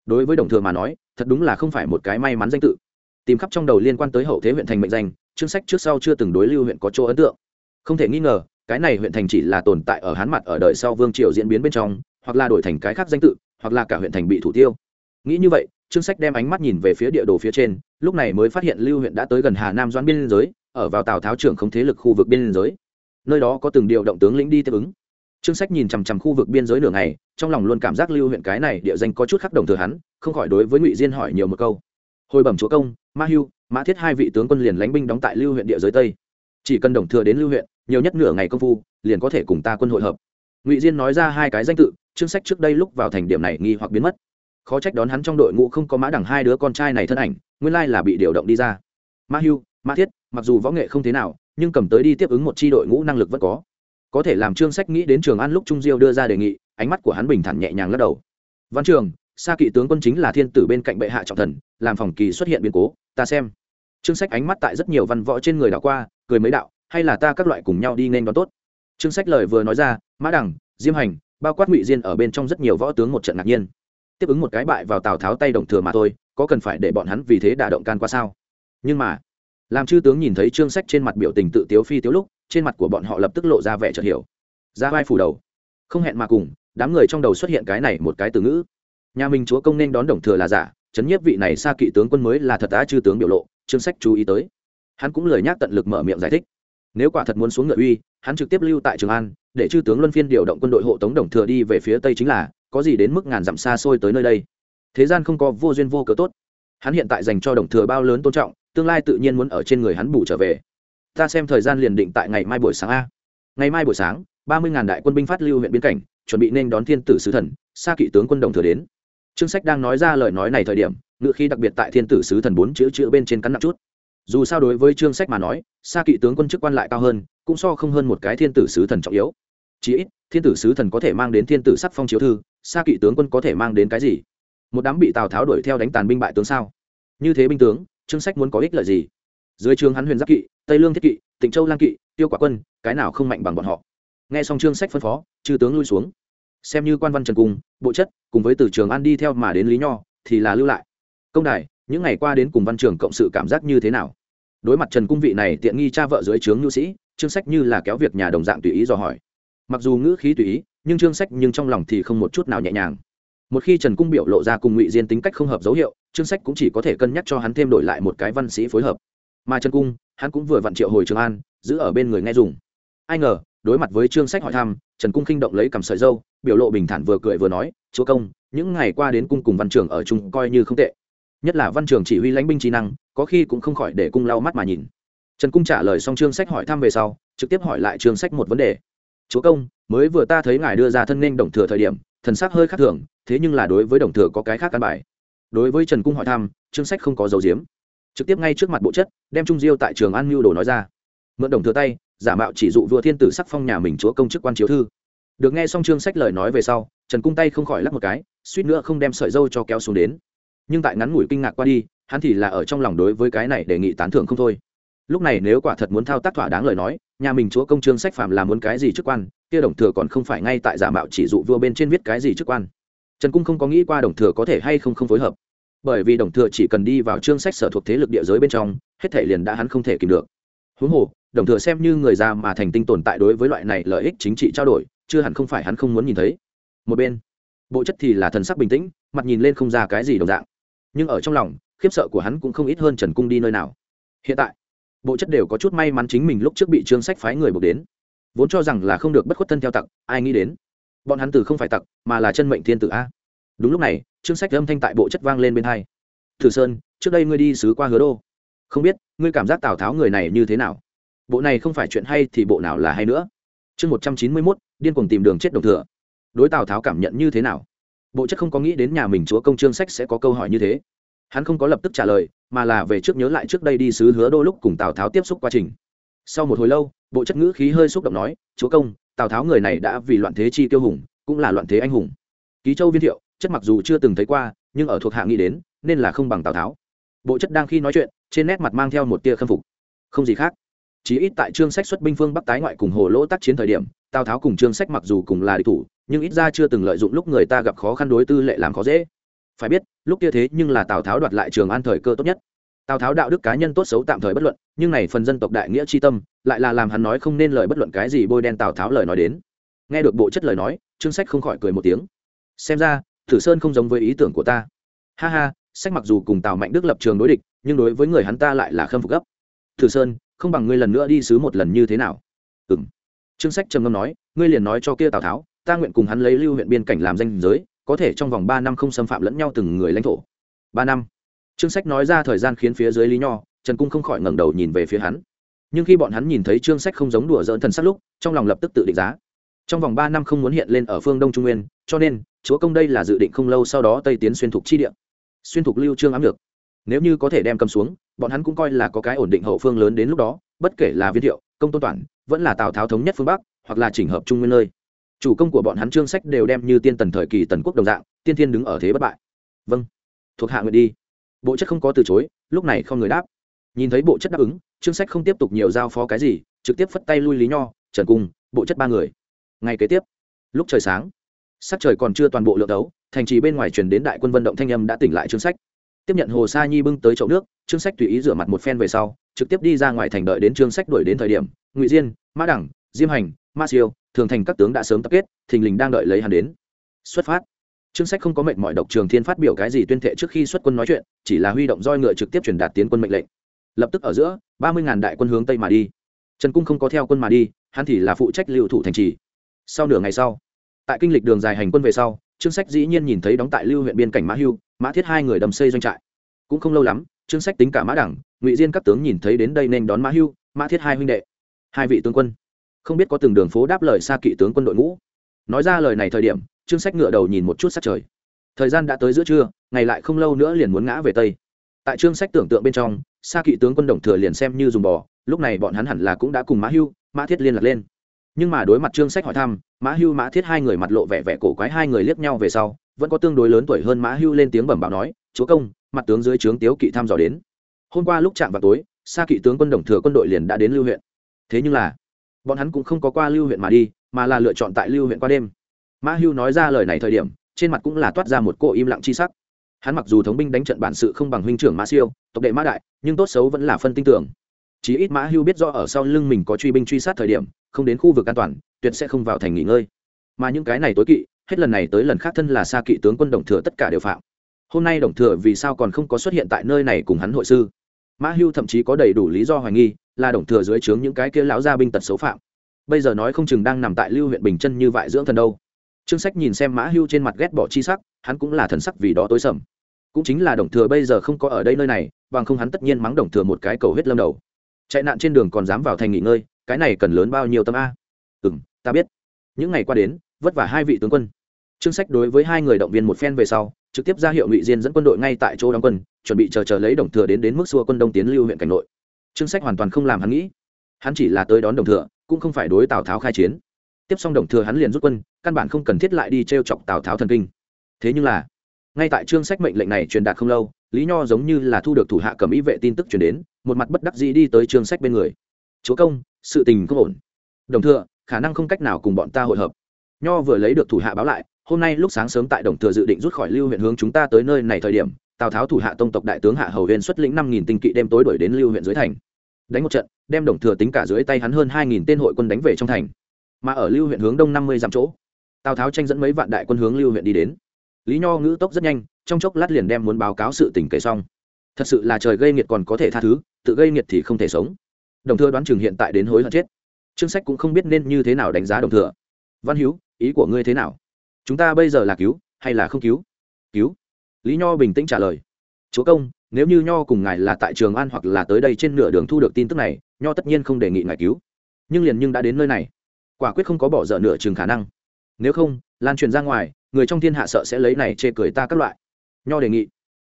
Đối với đồng thừa mà nói, thật đúng là không phải một cái may mắn danh tự. Tìm khắp trong đầu liên quan tới hậu thế huyện thành mệnh danh chương sách trước sau chưa từng đối lưu huyện có chỗ ấn tượng. Không thể nghi ngờ, cái này huyện thành chỉ là tồn tại ở hán mặt ở đời sau vương triều diễn biến bên trong, hoặc là đổi thành cái khác danh tự, hoặc là cả huyện thành bị thủ tiêu. Nghĩ như vậy Trương sách đem ánh mắt nhìn về phía địa đồ phía trên, lúc này mới phát hiện lưu huyện đã tới gần hà nam doãn biên giới, ở vào tào tháo trưởng không thế lực khu vực biên giới. Nơi đó có từng điều động tướng lĩnh đi tiếp ứng. Trương sách nhìn chằm chằm khu vực biên giới nửa ngày, trong lòng luôn cảm giác lưu huyện cái này địa danh có chút khắc đồng thừa hắn, không khỏi đối với ngụy diên hỏi nhiều một câu. Hồi bẩm chúa công, ma hưu mã thiết hai vị tướng quân liền lãnh binh đóng tại lưu huyện địa giới tây. Chỉ cần đồng thừa đến lưu huyện nhiều nhất nửa ngày công phu, liền có thể cùng ta quân hội hợp. Ngụy diên nói ra hai cái danh tự, Trương sách trước đây lúc vào thành điểm này nghi hoặc biến mất khó trách đón hắn trong đội ngũ không có mã đẳng hai đứa con trai này thân ảnh, nguyên lai là bị điều động đi ra. Mã hưu mã thiết, mặc dù võ nghệ không thế nào, nhưng cầm tới đi tiếp ứng một c h i đội ngũ năng lực vẫn có. Có thể làm trương sách nghĩ đến trường an lúc trung diêu đưa ra đề nghị, ánh mắt của hắn bình thản nhẹ nhàng lắc đầu. Văn trường xa kỵ tướng quân chính là thiên tử bên cạnh bệ hạ trọng thần, làm phòng kỳ xuất hiện biến cố, ta xem. Trương sách ánh mắt tại rất nhiều văn võ trên người đảo qua, cười mấy đạo, hay là ta các loại cùng nhau đi nên đón tốt. Trương sách lời vừa nói ra, mã đẳng, diêm hành, bao quát ngụy diên ở bên trong rất nhiều võ tướng một trận ngạc nhiên tiếp ứng một cái bại vào tào tháo tay đồng thừa mà thôi có cần phải để bọn hắn vì thế đả động can qua sao nhưng mà làm chư tướng nhìn thấy trương sách trên mặt biểu tình tự tiếu phi tiếu lúc trên mặt của bọn họ lập tức lộ ra vẻ chợt hiểu ra vai phủ đầu không hẹn mà cùng đám người trong đầu xuất hiện cái này một cái từ ngữ nhà minh chúa công nên đón đồng thừa là giả chấn nhiếp vị này xa kỵ tướng quân mới là thật á chư tướng biểu lộ trương sách chú ý tới hắn cũng lời nhắc tận lực mở miệng giải thích nếu quả thật muốn xuống ngựa uy hắn trực tiếp lưu tại trường an để chư tướng luân phiên điều động quân đội hộ tống đồng thừa đi về phía tây chính là có gì đến mức ngàn dặm xa xôi tới nơi đây? Thế gian không có vô duyên vô cớ tốt. Hắn hiện tại dành cho đồng thừa bao lớn tôn trọng, tương lai tự nhiên muốn ở trên người hắn bù trở về. Ta xem thời gian liền định tại ngày mai buổi sáng a. Ngày mai buổi sáng, ba mươi ngàn đại quân binh phát lưu huyện biên cảnh, chuẩn bị nên đón thiên tử sứ thần xa kỵ tướng quân đồng thừa đến. Trương sách đang nói ra lời nói này thời điểm ngự khi đặc biệt tại thiên tử sứ thần bốn chữ chữ bên trên cắn nặng chút. Dù sao đối với trương sách mà nói xa kỵ tướng quân chức quan lại cao hơn, cũng so không hơn một cái thiên tử sứ thần trọng yếu. Chí ít, thiên tử sứ thần có thể mang đến thiên tử sắc phong chiếu thư xa kỵ tướng quân có thể mang đến cái gì? Một đám bị tào tháo đuổi theo đánh tàn binh bại tướng sao? Như thế binh tướng, trương sách muốn có ích lợi gì? Dưới trường hắn huyền giáp kỵ, tây lương thiết kỵ, tịnh châu lang kỵ, tiêu quả quân, cái nào không mạnh bằng bọn họ? Nghe xong trương sách phân phó, chư tướng lui xuống. Xem như quan văn trần cung, bộ chất, cùng với từ trường an đi theo mà đến lý nho, thì là lưu lại. Công đài, những ngày qua đến cùng văn trường cộng sự cảm giác như thế nào? Đối mặt trần cung vị này tiện nghi cha vợ dưới trướng nhu sĩ, trương sách như là kéo việc nhà đồng dạng tùy ý dò hỏi. Mặc dù ngữ khí tùy ý nhưng trương sách nhưng trong lòng thì không một chút nào nhẹ nhàng. Một khi trần cung biểu lộ ra cùng ngụy diên tính cách không hợp dấu hiệu trương sách cũng chỉ có thể cân nhắc cho hắn thêm đổi lại một cái văn sĩ phối hợp. Mà trần cung, hắn cũng vừa vặn triệu hồi trường an, giữ ở bên người nghe dùng. Ai ngờ, đối mặt với trương sách hỏi thăm, trần cung khinh động lấy cầm sợi dâu, biểu lộ bình thản vừa cười vừa nói, chúa công, những ngày qua đến cung cùng văn trường ở chung coi như không tệ. Nhất là văn trường chỉ huy lãnh binh trí năng, có khi cũng không khỏi để cung lau mắt mà nhìn. Trần cung trả lời xong trương sách hỏi thăm về sau, trực tiếp hỏi lại trương sách một vấn đề chúa công, mới vừa ta thấy ngài đưa ra thân nên đồng thừa thời điểm, thần sắc hơi khác thường, thế nhưng là đối với đồng thừa có cái khác căn bài. Đối với trần cung hỏi thăm trương sách không có dấu diếm. Trực tiếp ngay trước mặt bộ chất, đem trung diêu tại trường an mưu đồ nói ra. Mượn đồng thừa tay, giả mạo chỉ dụ vua thiên tử sắc phong nhà mình chúa công chức quan chiếu thư. Được nghe xong chương sách lời nói về sau, trần cung tay không khỏi lắc một cái, suýt nữa không đem sợi dâu cho kéo xuống đến. Nhưng tại ngắn ngủi kinh ngạc qua đi, hắn thì là ở trong lòng đối với cái này đề nghị tán thưởng không thôi. Lúc này nếu quả thật muốn thao tác thỏa đáng lời nói nhà mình chúa công trương sách phạm là muốn cái gì chức quan, kia đồng thừa còn không phải ngay tại giả mạo chỉ dụ vua bên trên viết cái gì chức quan. Trần cung không có nghĩ qua đồng thừa có thể hay không không phối hợp. Bởi vì đồng thừa chỉ cần đi vào chương sách sở thuộc thế lực địa giới bên trong, hết thể liền đã hắn không thể kìm được. Huống hồ, đồng thừa xem như người già mà thành tinh tồn tại đối với loại này lợi ích chính trị trao đổi, chưa hẳn không phải hắn không muốn nhìn thấy. Một bên, bộ chất thì là thần sắc bình tĩnh, mặt nhìn lên không ra cái gì đồng dạng. Nhưng ở trong lòng, khiếp sợ của hắn cũng không ít hơn trần cung đi nơi nào. Hiện tại bộ chất đều có chút may mắn chính mình lúc trước bị trương sách phái người buộc đến. Vốn cho rằng là không được bất khuất thân theo tặc, ai nghĩ đến? Bọn hắn từ không phải tặc, mà là chân mệnh thiên tử a. Đúng lúc này, trương sách âm thanh tại bộ chất vang lên bên hai. Thử sơn, trước đây ngươi đi sứ qua hứa đô. Không biết, ngươi cảm giác tào tháo người này như thế nào? Bộ này không phải chuyện hay thì bộ nào là hay nữa? Chương một trăm chín mươi mốt, điên cuồng tìm đường chết đồng thừa. Đối tào tháo cảm nhận như thế nào? Bộ chất không có nghĩ đến nhà mình chúa công trương sách sẽ có câu hỏi như thế hắn không có lập tức trả lời, mà là về trước nhớ lại trước đây đi sứ hứa đô lúc cùng tào tháo tiếp xúc quá trình. Sau một hồi lâu, bộ chất ngữ khí hơi xúc động nói, chúa công, tào tháo người này đã vì loạn thế chi tiêu hùng, cũng là loạn thế anh hùng. Ký châu viên thiệu, chất mặc dù chưa từng thấy qua, nhưng ở thuộc hạ nghĩ đến, nên là không bằng tào tháo. Bộ chất đang khi nói chuyện, trên nét mặt mang theo một tia khâm phục. Không gì khác. Chí ít tại trương sách xuất binh phương bắc tái ngoại cùng hồ lỗ tác chiến thời điểm, tào tháo cùng trương sách mặc dù cùng là địch thủ, nhưng ít ra chưa từng lợi dụng lúc người ta gặp khó khăn đối tư lệ làm khó dễ phải biết, lúc kia thế nhưng là tào tháo đoạt lại trường an thời cơ tốt nhất. Tào tháo đạo đức cá nhân tốt xấu tạm thời bất luận, nhưng này phần dân tộc đại nghĩa c tâm, lại là làm hắn nói không nên lời bất luận cái gì bôi đen tào tháo lời nói đến. Nghe được bộ chất lời nói, trương sách không khỏi cười một tiếng. Xem ra thử sơn không giống với ý tưởng của ta. Ha ha, sách mặc dù cùng tào mạnh đức lập trường đối địch, nhưng đối với người hắn ta lại là khâm phục gấp. Thử sơn, không bằng ngươi lần nữa đi sứ một lần như thế nào? Ừ m trương sách trầm ngâm nói, ngươi liền nói cho kia tào tháo, ta nguyện cùng hắn lấy lưu huyện biên cảnh làm danh giới có thể trong vòng ba năm không xâm phạm lẫn nhau từng người lãnh thổ. Ba năm. Trương sách nói ra thời gian khiến phía dưới lý nho, trần cung không khỏi ngẩng đầu nhìn về phía hắn. Nhưng khi bọn hắn nhìn thấy trương sách không giống đùa dỡn thần sắc lúc, trong lòng lập tức tự định giá. Trong vòng ba năm không muốn hiện lên ở phương đông trung nguyên, cho nên, chúa công đây là dự định không lâu sau đó tây tiến xuyên thục chi địa. Xuyên thục lưu trương ám được nếu như có thể đem cầm xuống, bọn hắn cũng coi là có cái ổn định hậu phương lớn đến lúc đó, bất kể là viên thiệu, công tôn toản vẫn là tào tháo thống nhất phương bắc, hoặc là chỉnh hợp trung nguyên nơi chủ công của bọn hắn trương sách đều đem như tiên tần thời kỳ tần quốc đồng dạng, tiên thiên đứng ở thế bất bại. Vâng thuộc hạ nguyện đi. Bộ chất không có từ chối, lúc này không người đáp. Nhìn thấy bộ chất đáp ứng, trương sách không tiếp tục nhiều giao phó cái gì, trực tiếp phất tay lui lý nho, trần cung, bộ chất ba người. Ngày kế tiếp, lúc trời sáng, sắc trời còn chưa toàn bộ lượng đấu, thành trì bên ngoài truyền đến đại quân vận động thanh âm đã tỉnh lại trương sách. Tiếp nhận hồ sa nhi bưng tới chậu nước, trương sách tùy ý rửa mặt một phen về sau, trực tiếp đi ra ngoài thành đợi đến trương sách đuổi đến thời điểm, ngụy diên, mã đẳng, diêm hành ma siêu, thường thành các tướng đã sớm tập kết, thình lình đang đợi lấy hắn đến. Xuất phát. Trương sách không có mệnh mọi độc trường thiên phát biểu cái gì tuyên thệ trước khi xuất quân nói chuyện, chỉ là huy động roi ngựa trực tiếp truyền đạt tiến quân mệnh lệnh. Lập tức ở giữa, ba mươi ngàn đại quân hướng tây mà đi. Trần cung không có theo quân mà đi, hắn thì là phụ trách liệu thủ thành trì. Sau nửa ngày sau, tại kinh lịch đường dài hành quân về sau, trương sách dĩ nhiên nhìn thấy đóng tại lưu huyện biên cảnh mã hưu, mã thiết hai người đầm xây doanh trại. Cũng không lâu lắm, trương sách tính cả mã đẳng, ngụy diên các tướng nhìn thấy đến đây nên đón mã hưu, mã thiết hai huynh đệ. Hai vị tướng quân không biết có từng đường phố đáp lời xa kỵ tướng quân đội ngũ. Nói ra lời này thời điểm, trương sách ngựa đầu nhìn một chút sát trời. Thời gian đã tới giữa trưa, ngày lại không lâu nữa liền muốn ngã về tây. Tại trương sách tưởng tượng bên trong, xa kỵ tướng quân đồng thừa liền xem như dùng bò, lúc này bọn hắn hẳn là cũng đã cùng mã hưu, mã thiết liên lạc lên. Nhưng mà đối mặt trương sách hỏi thăm, mã hưu, mã thiết hai người mặt lộ vẻ vẻ cổ quái hai người liếc nhau về sau, vẫn có tương đối lớn tuổi hơn mã hưu lên tiếng bẩm bảo nói, chúa công, mặt tướng dưới trướng tiếu kỵ thăm dò đến. Hôm qua lúc chạm vào tối, xa kỵ tướng quân đồng thừa quân đội liền đã đến lưu huyện. Thế nhưng là bọn hắn cũng không có qua lưu huyện mà đi, mà là lựa chọn tại lưu huyện qua đêm. Mã hưu nói ra lời này thời điểm, trên mặt cũng là toát ra một cô im lặng chi sắc. Hắn mặc dù thống binh đánh trận bản sự không bằng huynh trưởng mã siêu, tộc đệ mã đại, nhưng tốt xấu vẫn là phân tinh tưởng. Chí ít mã hưu biết do ở sau lưng mình có truy binh truy sát thời điểm, không đến khu vực an toàn, tuyệt sẽ không vào thành nghỉ ngơi. Mà những cái này tối kỵ, hết lần này tới lần khác thân là xa kỵ tướng quân đồng thừa tất cả đều phạm. Hôm nay đồng thừa vì sao còn không có xuất hiện tại nơi này cùng hắn hội sư? Mã hưu thậm chí có đầy đủ lý do hoài nghi, là đồng thừa dưới trướng những cái kia lão gia binh tật xấu phạm. Bây giờ nói không chừng đang nằm tại lưu huyện bình chân như vại dưỡng thần đâu. Trương sách nhìn xem mã hưu trên mặt ghét bỏ chi sắc, hắn cũng là thần sắc vì đó tối sầm. Cũng chính là đồng thừa bây giờ không có ở đây nơi này, bằng không hắn tất nhiên mắng đồng thừa một cái cầu hết lâm đầu. Chạy nạn trên đường còn dám vào thành nghỉ ngơi, cái này cần lớn bao nhiêu tâm a? Ừ m ta biết. Những ngày qua đến, vất vả hai vị tướng quân. Trương sách đối với hai người động viên một phen về sau trực tiếp ra hiệu ngụy diên dẫn quân đội ngay tại chỗ đóng quân, chuẩn bị chờ chờ lấy đồng thừa đến đến mức xua quân đông tiến lưu huyện cảnh nội. Trương sách hoàn toàn không làm hắn nghĩ. Hắn chỉ là tới đón đồng thừa, cũng không phải đối tào tháo khai chiến. Tiếp xong đồng thừa hắn liền rút quân, căn bản không cần thiết lại đi t r e o chọc tào tháo thần kinh. Thế nhưng là, ngay tại chương sách mệnh lệnh này truyền đạt không lâu, lý nho giống như là thu được thủ hạ cầm ý vệ tin tức chuyển đến, một mặt bất đắc dĩ đi tới chương sách bên người. Chúa công, sự tình không ổn. Đồng thừa, khả năng không cách nào cùng bọn ta hội hợp. Nho vừa lấy được thủ hạ báo lại hôm nay lúc sáng sớm tại đồng thừa dự định rút khỏi lưu huyện hướng chúng ta tới nơi này thời điểm, tào tháo thủ hạ tông tộc đại tướng hạ hầu huyên xuất lĩnh năm nghìn tinh kỵ đêm tối đuổi đến lưu huyện dưới thành. Đánh một trận, đem đồng thừa tính cả dưới tay hắn hơn hai nghìn tên hội quân đánh về trong thành. Mà ở lưu huyện hướng đông năm mươi dặm chỗ, tào tháo tranh dẫn mấy vạn đại quân hướng lưu huyện đi đến. Lý nho ngữ tốc rất nhanh, trong chốc lát liền đem muốn báo cáo sự tình kể xong. Thật sự là trời gây nghiệt còn có thể tha thứ, tự gây nghiệt thì không thể sống. Đồng thừa đoán chừng hiện tại đến hối hận chết. Chương sách cũng không biết nên như thế nào đánh giá đồng thừa. Văn hiếu, ý của ngươi thế nào? Chúng ta bây giờ là cứu hay là không cứu? Cứu. Lý nho bình tĩnh trả lời. Chúa công, nếu như nho cùng ngài là tại trường an hoặc là tới đây trên nửa đường thu được tin tức này, nho tất nhiên không đề nghị ngài cứu. Nhưng liền nhưng đã đến nơi này. Quả quyết không có bỏ dở nửa chừng khả năng. Nếu không, lan truyền ra ngoài, người trong thiên hạ sợ sẽ lấy này chê cười ta các loại. Nho đề nghị.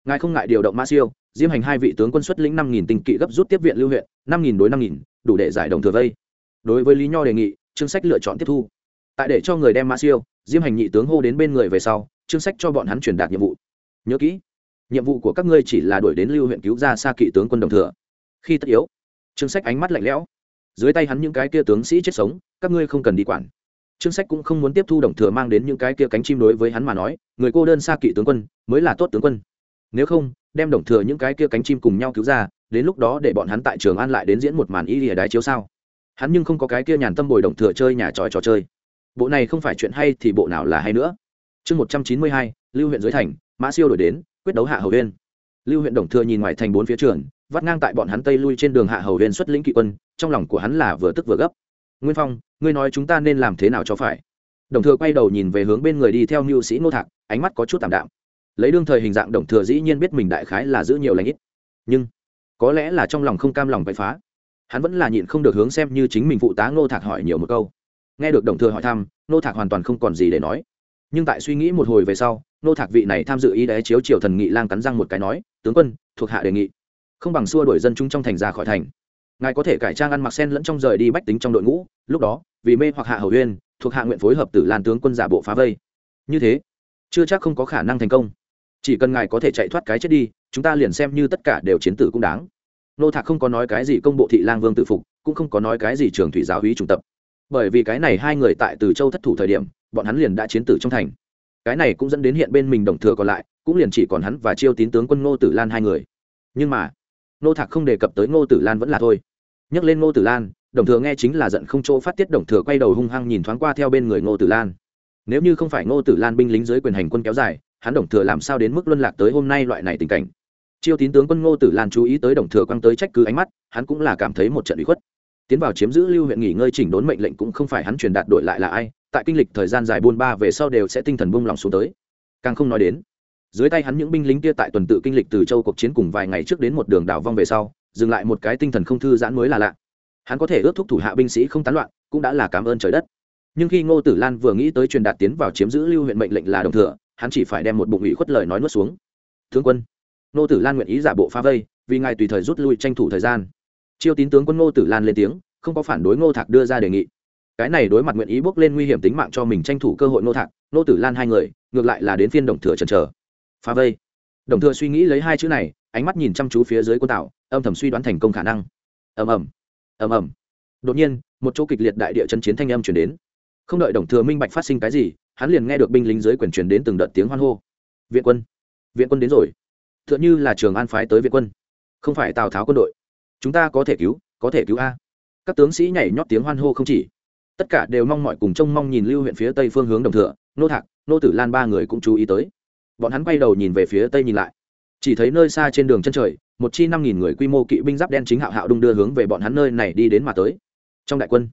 Ngài không ngại điều động ma siêu, diêm hành hai vị tướng quân xuất lĩnh năm nghìn tinh kỵ gấp rút tiếp viện lưu huyện, năm nghìn đối năm nghìn, đủ để giải đồng thừa vây. Đối với lý nho đề nghị, chương sách lựa chọn tiếp thu tại để cho người đem ma siêu diêm hành nhị tướng hô đến bên người về sau chương sách cho bọn hắn truyền đạt nhiệm vụ nhớ kỹ nhiệm vụ của các ngươi chỉ là đuổi đến lưu huyện cứu ra xa kỵ tướng quân đồng thừa khi tất yếu chương sách ánh mắt lạnh lẽo dưới tay hắn những cái kia tướng sĩ chết sống các ngươi không cần đi quản chương Sách cũng không muốn tiếp thu đồng thừa mang đến những cái kia cánh chim đối với hắn mà nói, người cô đơn xa kỵ tướng quân mới là tốt tướng quân. Nếu không, đem đồng thừa những cái kia cánh chim cùng nhau cứu ra, đến lúc đó để bọn hắn tại Trường An lại đến diễn một màn y lìa đái chiếu sao? Hắn nhưng không có cái kia nhàn tâm bồi đồng thừa chơi nhà tròi trò chơi. Bộ này không phải chuyện hay thì bộ nào là hay nữa. Chương một trăm chín mươi hai, Lưu huyện dưới thành, Mã Siêu đổi đến, quyết đấu hạ hầu viên. Lưu huyện đồng thừa nhìn ngoài thành bốn phía trường, vắt ngang tại bọn hắn tây lui trên đường hạ hầu viên xuất lĩnh kỵ quân, trong lòng của hắn là vừa tức vừa gấp. Nguyên Phong, ngươi nói chúng ta nên làm thế nào cho phải đồng thừa quay đầu nhìn về hướng bên người đi theo mưu sĩ nô thạc ánh mắt có chút tạm đạm lấy đương thời hình dạng đồng thừa dĩ nhiên biết mình đại khái là giữ nhiều lãnh ít nhưng có lẽ là trong lòng không cam lòng bậy phá hắn vẫn là nhịn không được hướng xem như chính mình phụ tá Ngô thạc hỏi nhiều một câu nghe được đồng thừa hỏi thăm, nô thạc hoàn toàn không còn gì để nói. Nhưng tại suy nghĩ một hồi về sau, nô thạc vị này tham dự ý đế chiếu triều thần nghị lang cắn răng một cái nói, tướng quân, thuộc hạ đề nghị, không bằng xua đuổi dân chúng trong thành ra khỏi thành. Ngài có thể cải trang ăn mặc sen lẫn trong rời đi bách tính trong đội ngũ, lúc đó, vì mê hoặc hạ hầu huyên thuộc hạ nguyện phối hợp tử lan tướng quân giả bộ phá vây. Như thế, chưa chắc không có khả năng thành công. Chỉ cần ngài có thể chạy thoát cái chết đi, chúng ta liền xem như tất cả đều chiến tử cũng đáng. Nô thạc không có nói cái gì công bộ thị lang vương tự phục, cũng không có nói cái gì trường thủy giáo hí trung tập bởi vì cái này hai người tại từ châu thất thủ thời điểm, bọn hắn liền đã chiến tử trong thành. Cái này cũng dẫn đến hiện bên mình đồng thừa còn lại, cũng liền chỉ còn hắn và chiêu tín tướng quân ngô tử lan hai người. Nhưng mà nô thạc không đề cập tới ngô tử lan vẫn là thôi. Nhắc lên ngô tử lan, đồng thừa nghe chính là giận không chỗ phát tiết đồng thừa quay đầu hung hăng nhìn thoáng qua theo bên người ngô tử lan. Nếu như không phải ngô tử lan binh lính dưới quyền hành quân kéo dài, hắn đồng thừa làm sao đến mức luân lạc tới hôm nay loại này tình cảnh? Chiêu tín tướng quân ngô tử lan chú ý tới đồng thừa quăng tới trách cứ ánh mắt, hắn cũng là cảm thấy một trận bị khuất tiến vào chiếm giữ lưu huyện nghỉ ngơi chỉnh đốn mệnh lệnh cũng không phải hắn truyền đạt đội lại là ai, tại kinh lịch thời gian dài buôn ba về sau đều sẽ tinh thần buông lòng xuống tới. Càng không nói đến, dưới tay hắn những binh lính kia tại tuần tự kinh lịch từ châu cuộc chiến cùng vài ngày trước đến một đường đảo vong về sau, dừng lại một cái tinh thần không thư giãn mới là lạ. Hắn có thể ước thúc thủ hạ binh sĩ không tán loạn, cũng đã là cảm ơn trời đất. Nhưng khi ngô tử lan vừa nghĩ tới truyền đạt tiến vào chiếm giữ lưu huyện mệnh lệnh là đồng thừa, hắn chỉ phải đem một bụng ủy khuất lời nói nuốt xuống. Thương quân, ngô tử lan nguyện ý giả bộ phá vây, vì ngài tùy thời rút lui tranh thủ thời gian chiêu tín tướng quân ngô tử lan lên tiếng, không có phản đối ngô thạc đưa ra đề nghị. Cái này đối mặt nguyện ý bước lên nguy hiểm tính mạng cho mình tranh thủ cơ hội ngô thạc, ngô tử lan hai người, ngược lại là đến phiên đồng thừa trần trờ phá vây. Đồng thừa suy nghĩ lấy hai chữ này, ánh mắt nhìn chăm chú phía dưới quân tạo, âm thầm suy đoán thành công khả năng. Ầm ầm. Ầm ầm. Đột nhiên, một chỗ kịch liệt đại địa chân chiến thanh âm chuyển đến. Không đợi đồng thừa minh bạch phát sinh cái gì, hắn liền nghe được binh lính dưới quyền truyền đến từng đợt tiếng hoan hô. Viện quân. Viện quân đến rồi. T h ư ợ n h ư là trường an phái tới viện quân. Không phải tào tháo quân đội chúng ta có thể cứu, có thể cứu a. Các tướng sĩ nhảy nhót tiếng hoan hô không chỉ. Tất cả đều mong mọi cùng trông mong nhìn lưu huyện phía tây phương hướng đồng thừa nô thạc, nô tử lan ba người cũng chú ý tới. Bọn hắn quay đầu nhìn về phía tây nhìn lại. Chỉ thấy nơi xa trên đường chân trời, một chi năm nghìn người quy mô kỵ binh giáp đen chính hạo hạo đung đưa hướng về bọn hắn nơi này đi đến mà tới. Trong đại quân,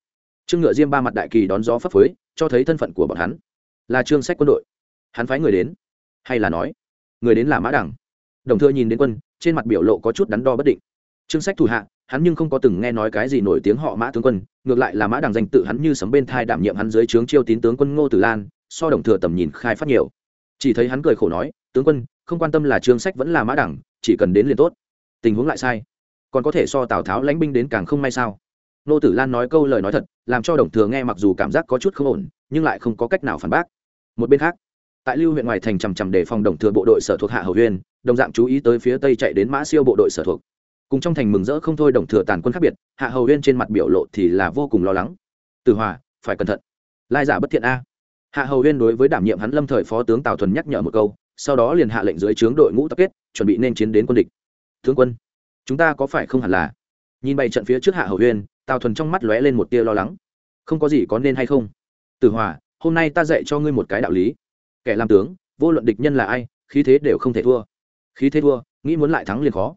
trương ngựa diêm ba mặt đại kỳ đón gió phấp phới, cho thấy thân phận của bọn hắn. Là trương sách quân đội. Hắn phái người đến, hay là nói, người đến là mã đẳng đồng thưa nhìn đến quân, trên mặt biểu lộ có chút đắn đo bất định trương sách thủ hạ, hắn nhưng không có từng nghe nói cái gì nổi tiếng họ mã tướng quân, ngược lại là mã đằng danh tự hắn như sấm bên thai đảm nhiệm hắn dưới trướng chiêu tín tướng quân ngô tử lan, so đồng thừa tầm nhìn khai phát nhiều. Chỉ thấy hắn cười khổ nói, tướng quân, không quan tâm là trương sách vẫn là mã đẳng chỉ cần đến liền tốt. Tình huống lại sai. Còn có thể so tào tháo lãnh binh đến càng không may sao? Ngô tử lan nói câu lời nói thật, làm cho đồng thừa nghe mặc dù cảm giác có chút không ổn, nhưng lại không có cách nào phản bác. Một bên khác, tại lưu huyện ngoài thành trầm trầm đề phòng đồng thừa bộ đội sở thuộc hạ hầu huyên, đồng dạng chú ý tới phía tây chạy đến mã siêu bộ đội sở thuộc cùng trong thành mừng rỡ không thôi đồng thừa tàn quân khác biệt, hạ hầu huyên trên mặt biểu lộ thì là vô cùng lo lắng. Từ hòa, phải cẩn thận. Lai giả bất thiện a. Hạ hầu huyên đối với đảm nhiệm hắn lâm thời phó tướng tào thuần nhắc nhở một câu, sau đó liền hạ lệnh dưới trướng đội ngũ tập kết, chuẩn bị nên chiến đến quân địch. Tướng quân, chúng ta có phải không hẳn là? Nhìn bày trận phía trước hạ hầu huyên tào thuần trong mắt lóe lên một tia lo lắng. Không có gì có nên hay không? Từ hòa, hôm nay ta dạy cho ngươi một cái đạo lý. Kẻ làm tướng, vô luận địch nhân là ai, khí thế đều không thể thua. Khí thế thua, nghĩ muốn lại thắng liền khó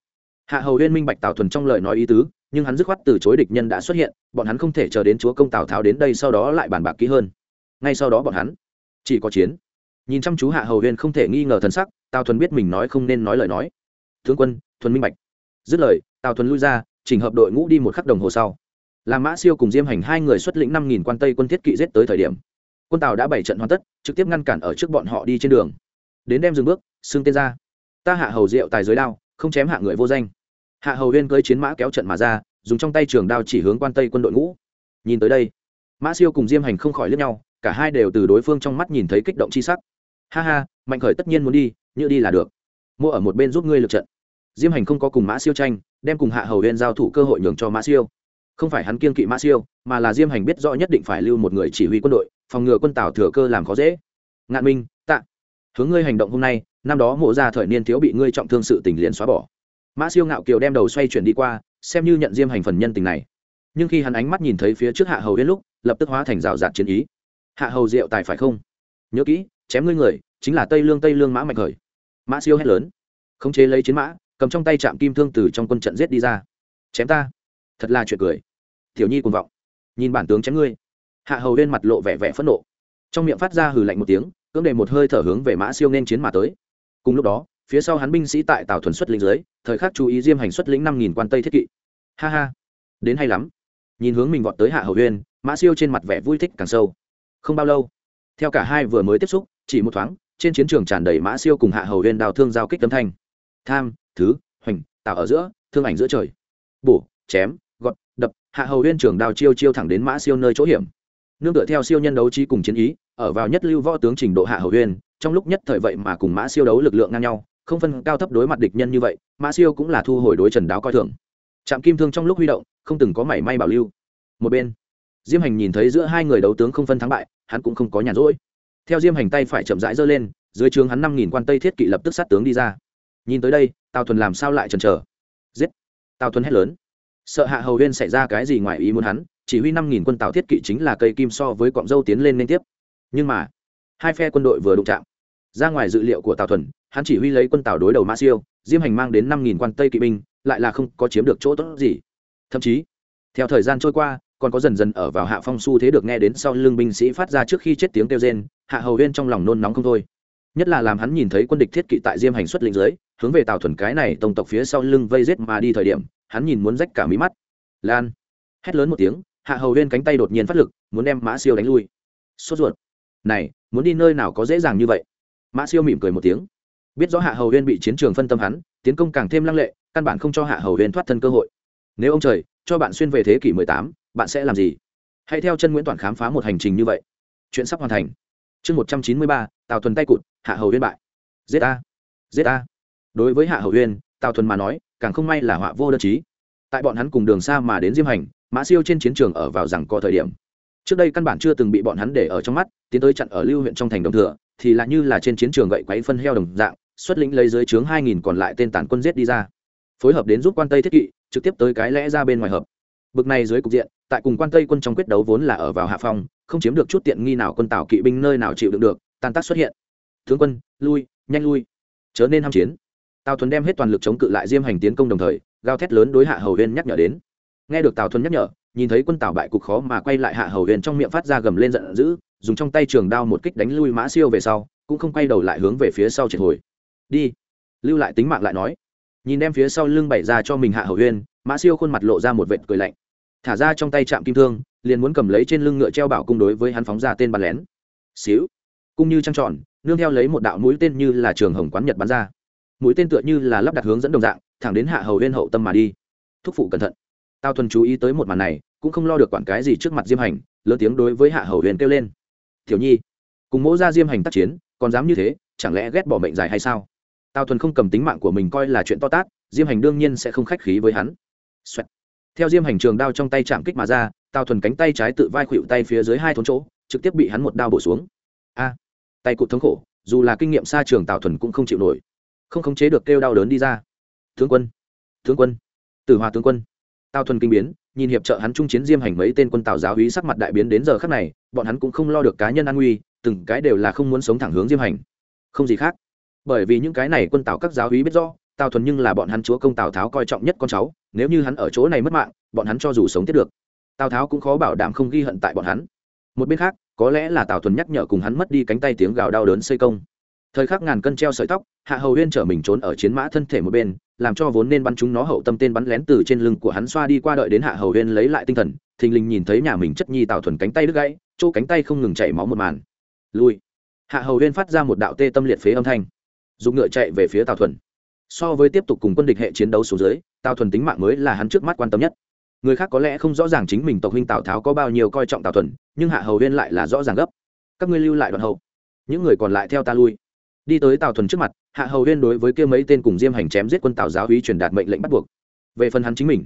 hạ hầu huyên minh bạch tào thuần trong lời nói ý tứ, nhưng hắn dứt khoát từ chối địch nhân đã xuất hiện, bọn hắn không thể chờ đến chúa công tào tháo đến đây sau đó lại bàn bạc kỹ hơn. Ngay sau đó bọn hắn chỉ có chiến. Nhìn chăm chú hạ hầu huyên không thể nghi ngờ thần sắc, tào thuần biết mình nói không nên nói lời nói. Tướng quân, thuần minh bạch. Dứt lời, tào thuần lui ra, chỉnh hợp đội ngũ đi một khắc đồng hồ sau. Là mã siêu cùng diêm hành hai người xuất lĩnh năm nghìn quan tây quân thiết kỵ giết tới thời điểm, quân tào đã bảy trận hoàn tất, trực tiếp ngăn cản ở trước bọn họ đi trên đường. Đến đem dừng bước, xưng tên ra. Ta hạ hầu rượu tài giới đao, không chém hạ người vô danh hạ hầu huyên cưới chiến mã kéo trận mà ra, dùng trong tay trường đao chỉ hướng quan tây quân đội ngũ. Nhìn tới đây, mã siêu cùng diêm hành không khỏi lướt nhau, cả hai đều từ đối phương trong mắt nhìn thấy kích động chi sắc. Ha ha, mạnh khởi tất nhiên muốn đi, như đi là được. Mua ở một bên giúp ngươi lượt trận. Diêm hành không có cùng mã siêu tranh, đem cùng hạ hầu huyên giao thủ cơ hội nhường cho mã siêu. Không phải hắn kiên kỵ mã siêu, mà là diêm hành biết rõ nhất định phải lưu một người chỉ huy quân đội, phòng ngừa quân tào thừa cơ làm khó dễ. Ngạn minh, tạ. Hướng ngươi hành động hôm nay, năm đó mộ ra thời niên thiếu bị ngươi trọng thương sự tình liền xóa bỏ mã siêu ngạo kiều đem đầu xoay chuyển đi qua, xem như nhận diêm hành phần nhân tình này. Nhưng khi hắn ánh mắt nhìn thấy phía trước hạ hầu đến lúc, lập tức hóa thành rào rạt chiến ý. Hạ hầu diệu tài phải không? Nhớ kỹ, chém ngươi người, chính là tây lương tây lương mã mạnh khởi mã siêu hét lớn. Khống chế lấy chiến mã, cầm trong tay chạm kim thương từ trong quân trận giết đi ra. Chém ta. Thật là chuyện cười. Tiểu nhi cuồng vọng. Nhìn bản tướng chém ngươi. Hạ hầu lên mặt lộ vẻ vẻ phẫn nộ. Trong miệng phát ra hừ lạnh một tiếng, cưỡng đề một hơi thở hướng về mã siêu nên chiến mà tới. Cùng lúc đó phía sau hắn binh sĩ tại tào thuần xuất lĩnh dưới, thời khắc chú ý diêm hành xuất lĩnh năm nghìn quan tây thiết kỵ. Ha ha, đến hay lắm. Nhìn hướng mình vọt tới hạ hầu huyên mã siêu trên mặt vẻ vui thích càng sâu. Không bao lâu, theo cả hai vừa mới tiếp xúc, chỉ một thoáng, trên chiến trường tràn đầy mã siêu cùng hạ hầu huyên đào thương giao kích tấm thanh. Tham, thứ, hoành tạo ở giữa, thương ảnh giữa trời. Bổ, chém, gọt, đập, hạ hầu huyên trường đào chiêu chiêu thẳng đến mã siêu nơi chỗ hiểm. Nương tựa theo siêu nhân đấu trí cùng chiến ý, ở vào nhất lưu võ tướng trình độ hạ hầu huyên trong lúc nhất thời vậy mà cùng mã siêu đấu lực lượng ngang nhau không phân cao thấp đối mặt địch nhân như vậy, mã siêu cũng là thu hồi đối trần đáo coi thường. Trạm kim thương trong lúc huy động, không từng có mảy may bảo lưu. Một bên, diêm hành nhìn thấy giữa hai người đấu tướng không phân thắng bại, hắn cũng không có nhàn rỗi. Theo diêm hành tay phải chậm rãi giơ lên, dưới trường hắn năm nghìn quan tây thiết kỵ lập tức sát tướng đi ra. Nhìn tới đây, tào thuần làm sao lại chần chờ? Giết! Tào thuần hét lớn. Sợ hạ hầu huyên xảy ra cái gì ngoài ý muốn hắn, chỉ huy năm nghìn quân tào thiết kỵ chính là cây kim so với cọng dâu tiến lên liên tiếp. Nhưng mà, hai phe quân đội vừa đụng chạm ra ngoài dự liệu của tào thuần, hắn chỉ huy lấy quân tào đối đầu mã siêu, diêm hành mang đến năm nghìn quan tây kỵ binh, lại là không có chiếm được chỗ tốt gì. Thậm chí, theo thời gian trôi qua, còn có dần dần ở vào hạ phong su thế được nghe đến sau lưng binh sĩ phát ra trước khi chết tiếng kêu rên, hạ hầu huyên trong lòng nôn nóng không thôi. Nhất là làm hắn nhìn thấy quân địch thiết kỵ tại diêm hành xuất lĩnh dưới, hướng về tào thuần cái này tổng tộc phía sau lưng vây rết mà đi thời điểm, hắn nhìn muốn rách cả mí mắt. Lan, hét lớn một tiếng, hạ hầu huyên cánh tay đột nhiên phát lực, muốn đem mã siêu đánh lui. Sốt ruột. Này, muốn đi nơi nào có dễ dàng như vậy? Mã siêu mỉm cười một tiếng. Biết rõ hạ hầu huyên bị chiến trường phân tâm hắn tiến công càng thêm lăng lệ căn bản không cho hạ hầu huyên thoát thân cơ hội. Nếu ông trời cho bạn xuyên về thế kỷ 18, bạn sẽ làm gì? Hãy theo chân nguyễn toàn khám phá một hành trình như vậy. Chuyện sắp hoàn thành. Chương 193, tào thuần tay cụt hạ hầu huyên bại. Giết a. Giết a. Đối với hạ hầu huyên tào thuần mà nói càng không may là họa vô đơn chí. Tại bọn hắn cùng đường xa mà đến diêm hành mã siêu trên chiến trường ở vào rằng có thời điểm trước đây căn bản chưa từng bị bọn hắn để ở trong mắt, tiến tới chặn ở lưu huyện trong thành đồng thừa, thì lại như là trên chiến trường gậy quấy phân heo đồng dạng, xuất lĩnh lấy dưới trướng hai nghìn còn lại tên tàn quân giết đi ra. Phối hợp đến giúp quan tây thiết kỵ, trực tiếp tới cái lẽ ra bên ngoài hợp. Bực này dưới cục diện, tại cùng quan tây quân trong quyết đấu vốn là ở vào hạ phong, không chiếm được chút tiện nghi nào quân tào kỵ binh nơi nào chịu đựng được, tan tác xuất hiện. Tướng quân, lui, nhanh lui. Chớ nên ham chiến. Tào thuần đem hết toàn lực chống cự lại diêm hành tiến công đồng thời gao thét lớn đối hạ hầu huyên nhắc nhở đến. Nghe được tào thuần nhắc nhở nhìn thấy quân tào bại cục khó mà quay lại hạ hầu huyền trong miệng phát ra gầm lên giận dữ, dùng trong tay trường đao một kích đánh lui mã siêu về sau, cũng không quay đầu lại hướng về phía sau triệt hồi. Đi. Lưu lại tính mạng lại nói. Nhìn đem phía sau lưng bày ra cho mình hạ hầu huyền, mã siêu khuôn mặt lộ ra một vệt cười lạnh. Thả ra trong tay chạm kim thương, liền muốn cầm lấy trên lưng ngựa treo bảo cung đối với hắn phóng ra tên bắn lén. Xíu. Cung như trăng tròn, nương theo lấy một đạo mũi tên như là trường hồng quán nhật bắn ra. Mũi tên tựa như là lắp đặt hướng dẫn đồng dạng, thẳng đến hạ hầu huyên hậu tâm mà đi. Thúc phụ cẩn thận. Tao thuần chú ý tới một màn này cũng không lo được quản cái gì trước mặt diêm hành, lớn tiếng đối với hạ hầu huyền kêu lên. Tiểu nhi, cùng mỗ ra diêm hành tác chiến, còn dám như thế, chẳng lẽ ghét bỏ mệnh dài hay sao? Tào thuần không cầm tính mạng của mình coi là chuyện to tát, diêm hành đương nhiên sẽ không khách khí với hắn、Xoẹt. theo diêm hành trường đao trong tay chạm kích mà ra, Tào thuần cánh tay trái tự vai khuỵu tay phía dưới hai thốn chỗ, trực tiếp bị hắn một đao bổ xuống. A! Tay cụt thống khổ, dù là kinh nghiệm xa trường tào thuần cũng không chịu nổi. Không khống chế được kêu đau đớn đi ra. Tướng quân tướng quân, tử hòa tướng quân. Tào thuần kinh biến nhìn hiệp trợ hắn trung chiến diêm hành mấy tên quân tào giáo hí sắc mặt đại biến đến giờ khắc này, bọn hắn cũng không lo được cá nhân an nguy, từng cái đều là không muốn sống thẳng hướng diêm hành. Không gì khác. Bởi vì những cái này quân tào các giáo hí biết rõ, tào thuần nhưng là bọn hắn chúa công tào tháo coi trọng nhất con cháu, nếu như hắn ở chỗ này mất mạng, bọn hắn cho dù sống tiếp được. Tào tháo cũng khó bảo đảm không ghi hận tại bọn hắn. Một bên khác, có lẽ là tào thuần nhắc nhở cùng hắn mất đi cánh tay tiếng gào đau đớn xây công thời khắc ngàn cân treo sợi tóc, hạ hầu huyên trở mình trốn ở chiến mã thân thể một bên, làm cho vốn nên bắn chúng nó hậu tâm tên bắn lén từ trên lưng của hắn xoa đi qua đợi đến hạ hầu huyên lấy lại tinh thần, thình lình nhìn thấy nhà mình chất nhi tào thuần cánh tay đứt gãy, chỗ cánh tay không ngừng chảy máu một màn. Lui. Hạ hầu huyên phát ra một đạo tê tâm liệt phế âm thanh. Dùng ngựa chạy về phía tào thuần. So với tiếp tục cùng quân địch hệ chiến đấu xuống dưới, tào thuần tính mạng mới là hắn trước mắt quan tâm nhất. Người khác có lẽ không rõ ràng chính mình tộc huynh tào tháo có bao nhiêu coi trọng tào thuần, nhưng hạ hầu huyên lại là rõ ràng gấp. Các ngươi lưu lại đoạn hậu. Những người còn lại theo ta lui đi tới tào thuần trước mặt, hạ hầu huyên đối với kia mấy tên cùng diêm hành chém giết quân tào giáo hí truyền đạt mệnh lệnh bắt buộc. Về phần hắn chính mình,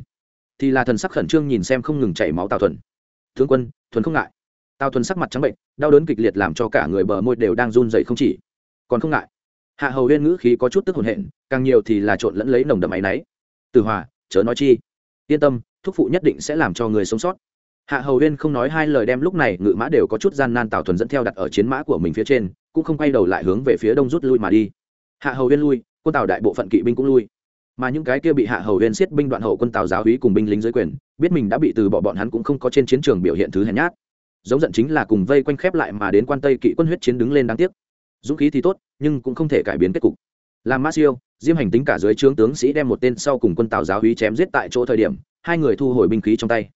thì là thần sắc khẩn trương nhìn xem không ngừng chảy máu tào thuần. Thương quân, thuần không ngại. Tào thuần sắc mặt trắng bệnh, đau đớn kịch liệt làm cho cả người bờ môi đều đang run dậy không chỉ. Còn không ngại. Hạ hầu huyên ngữ khí có chút tức hồn hện càng nhiều thì là trộn lẫn lấy nồng đậm áy náy. Từ hòa, chớ nói chi. Yên tâm, thúc phụ nhất định sẽ làm cho người sống sót. Hạ hầu huyên không nói hai lời đem lúc này ngự mã đều có chút gian nan tào thuần dẫn theo đặt ở chiến mã của mình phía trên cũng không quay đầu lại hướng về phía đông rút lui mà đi. Hạ hầu huyên lui, quân tào đại bộ phận kỵ binh cũng lui. Mà những cái kia bị hạ hầu huyên siết binh đoạn hậu quân tào giáo hí cùng binh lính dưới quyền, biết mình đã bị từ bỏ bọn hắn cũng không có trên chiến trường biểu hiện thứ hèn nhát. Giống giận chính là cùng vây quanh khép lại mà đến quan tây kỵ quân huyết chiến đứng lên đáng tiếc. Dũng khí thì tốt, nhưng cũng không thể cải biến kết cục. Làm mát siêu, diêm hành tính cả dưới trướng tướng sĩ đem một tên sau cùng quân tào giáo hí chém giết tại chỗ thời điểm, hai người thu hồi binh khí trong tay.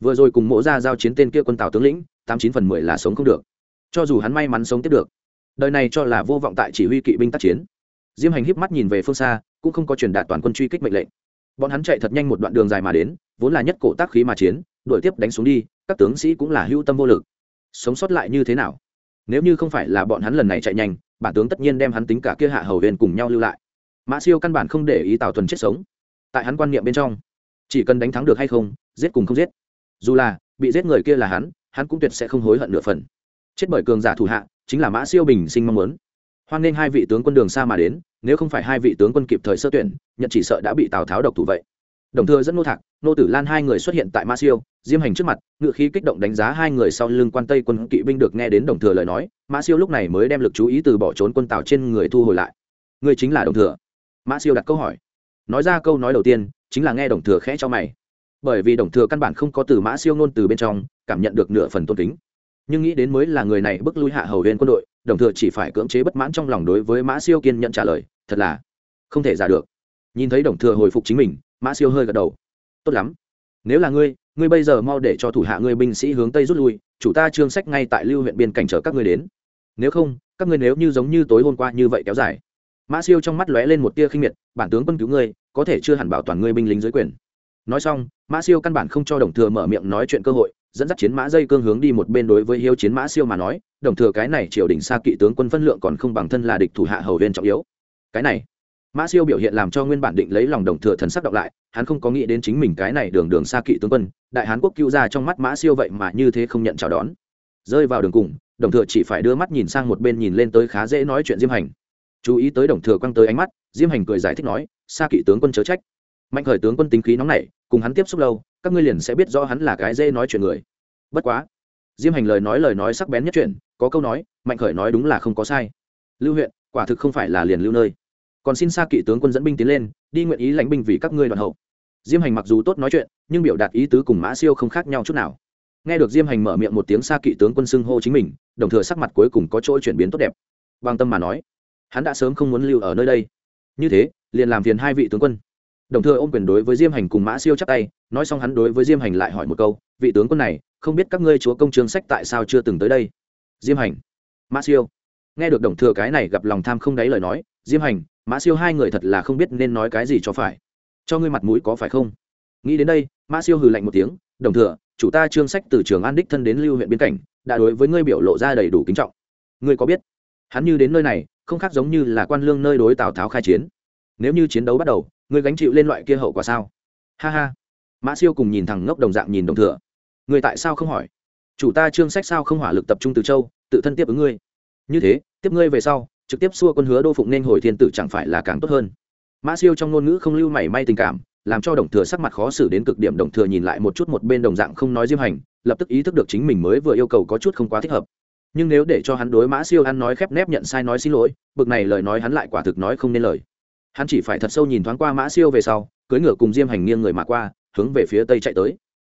Vừa rồi cùng mộ ra giao chiến tên kia quân tào tướng lĩnh, tám chín phần mười là sống không được. Cho dù hắn may mắn sống tiếp được đời này cho là vô vọng tại chỉ huy kỵ binh tác chiến. Diêm hành híp mắt nhìn về phương xa, cũng không có truyền đạt toàn quân truy kích mệnh lệnh. Bọn hắn chạy thật nhanh một đoạn đường dài mà đến, vốn là nhất cổ tác khí mà chiến, đuổi tiếp đánh xuống đi, các tướng sĩ cũng là hưu tâm vô lực. Sống sót lại như thế nào? Nếu như không phải là bọn hắn lần này chạy nhanh, bản tướng tất nhiên đem hắn tính cả kia hạ hầu huyền cùng nhau lưu lại. Mã siêu căn bản không để ý tào thuần chết sống. Tại hắn quan niệm bên trong, chỉ cần đánh thắng được hay không, giết cùng không giết. Dù là bị giết người kia là hắn hắn cũng tuyệt sẽ không hối hận nửa phần. Chết bởi cường giả thủ hạ chính là mã siêu bình sinh mong muốn. Hoan nghênh hai vị tướng quân đường xa mà đến, nếu không phải hai vị tướng quân kịp thời sơ tuyển, nhận chỉ sợ đã bị tào tháo độc thủ vậy. Đồng thừa dẫn nô thạc nô tử lan hai người xuất hiện tại mã siêu, diêm hành trước mặt, ngự khí kích động đánh giá hai người sau lưng quan tây quân kỵ binh được nghe đến đồng thừa lời nói, mã siêu lúc này mới đem lực chú ý từ bỏ trốn quân tào trên người thu hồi lại. Người chính là đồng thừa. Mã siêu đặt câu hỏi. Nói ra câu nói đầu tiên, chính là nghe đồng thừa khẽ cho mày. Bởi vì đồng thừa căn bản không có từ mã siêu nôn từ bên trong, cảm nhận được nửa phần tôn kính nhưng nghĩ đến mới là người này bước lui hạ hầu huyên quân đội, đồng thừa chỉ phải cưỡng chế bất mãn trong lòng đối với mã siêu kiên nhận trả lời, thật là không thể giả được. Nhìn thấy đồng thừa hồi phục chính mình, mã siêu hơi gật đầu. Tốt lắm. Nếu là ngươi ngươi bây giờ mau để cho thủ hạ ngươi binh sĩ hướng tây rút lui, chủ ta trương sách ngay tại lưu huyện biên cảnh chở các ngươi đến. Nếu không, các ngươi nếu như giống như tối hôm qua như vậy kéo dài. Mã siêu trong mắt lóe lên một tia khinh miệt, bản tướng quân cứu ngươi, có thể chưa hẳn bảo toàn ngươi binh lính dưới quyền. Nói xong, mã siêu căn bản không cho đồng thừa mở miệng nói chuyện cơ hội dẫn dắt chiến mã dây cương hướng đi một bên đối với hiếu chiến mã siêu mà nói, đồng thừa cái này triều đình xa kỵ tướng quân phân lượng còn không bằng thân là địch thủ hạ hầu viên trọng yếu. Cái này, mã siêu biểu hiện làm cho nguyên bản định lấy lòng đồng thừa thần sắc đọc lại, hắn không có nghĩ đến chính mình cái này đường đường xa kỵ tướng quân, đại hán quốc cứu ra trong mắt mã siêu vậy mà như thế không nhận chào đón. Rơi vào đường cùng, đồng thừa chỉ phải đưa mắt nhìn sang một bên nhìn lên tới khá dễ nói chuyện diêm hành. Chú ý tới đồng thừa quăng tới ánh mắt, diêm hành cười giải thích nói, xa kỵ tướng quân chớ trách. Mạnh khởi tướng quân tính khí nóng nảy, cùng hắn tiếp xúc lâu các ngươi liền sẽ biết rõ hắn là cái dễ nói chuyện người. Bất quá, diêm hành lời nói lời nói sắc bén nhất chuyện, có câu nói, mạnh khởi nói đúng là không có sai. Lưu huyện, quả thực không phải là liền lưu nơi. Còn xin xa kỵ tướng quân dẫn binh tiến lên, đi nguyện ý lãnh binh vì các ngươi đoàn hậu. Diêm hành mặc dù tốt nói chuyện, nhưng biểu đạt ý tứ cùng mã siêu không khác nhau chút nào. Nghe được diêm hành mở miệng một tiếng xa kỵ tướng quân xưng hô chính mình, đồng thừa sắc mặt cuối cùng có chỗ chuyển biến tốt đẹp. Bằng tâm mà nói, hắn đã sớm không muốn lưu ở nơi đây. Như thế, liền làm phiền hai vị tướng quân đồng thừa ôm quyền đối với diêm hành cùng mã siêu chắc tay, nói xong hắn đối với diêm hành lại hỏi một câu, vị tướng quân này, không biết các ngươi chúa công trường sách tại sao chưa từng tới đây? Diêm hành, mã siêu. Nghe được đồng thừa cái này gặp lòng tham không đáy lời nói, diêm hành, mã siêu hai người thật là không biết nên nói cái gì cho phải. Cho ngươi mặt mũi có phải không? Nghĩ đến đây, mã siêu hừ lạnh một tiếng, đồng thừa, chủ ta trương sách từ trường an đích thân đến lưu huyện biên cảnh đã đối với ngươi biểu lộ ra đầy đủ kính trọng. Ngươi có biết, hắn như đến nơi này, không khác giống như là quan lương nơi đối tào tháo khai chiến. Nếu như chiến đấu bắt đầu ngươi gánh chịu lên loại kia hậu quả sao? Ha ha. Mã siêu cùng nhìn thằng ngốc đồng dạng nhìn đồng thừa. Người tại sao không hỏi? Chủ ta trương sách sao không hỏa lực tập trung từ châu, tự thân tiếp ứng ngươi. Như thế, tiếp ngươi về sau, trực tiếp xua quân hứa đô phụng nên hồi thiên tử chẳng phải là càng tốt hơn. Mã siêu trong ngôn ngữ không lưu mảy may tình cảm, làm cho đồng thừa sắc mặt khó xử đến cực điểm đồng thừa nhìn lại một chút một bên đồng dạng không nói diêm hành, lập tức ý thức được chính mình mới vừa yêu cầu có chút không quá thích hợp. Nhưng nếu để cho hắn đối mã siêu ăn nói khép nép nhận sai nói xin lỗi, bực này lời nói hắn lại quả thực nói không nên lời hắn chỉ phải thật sâu nhìn thoáng qua mã siêu về sau cưới ngựa cùng diêm hành nghiêng người mà qua, hướng về phía tây chạy tới.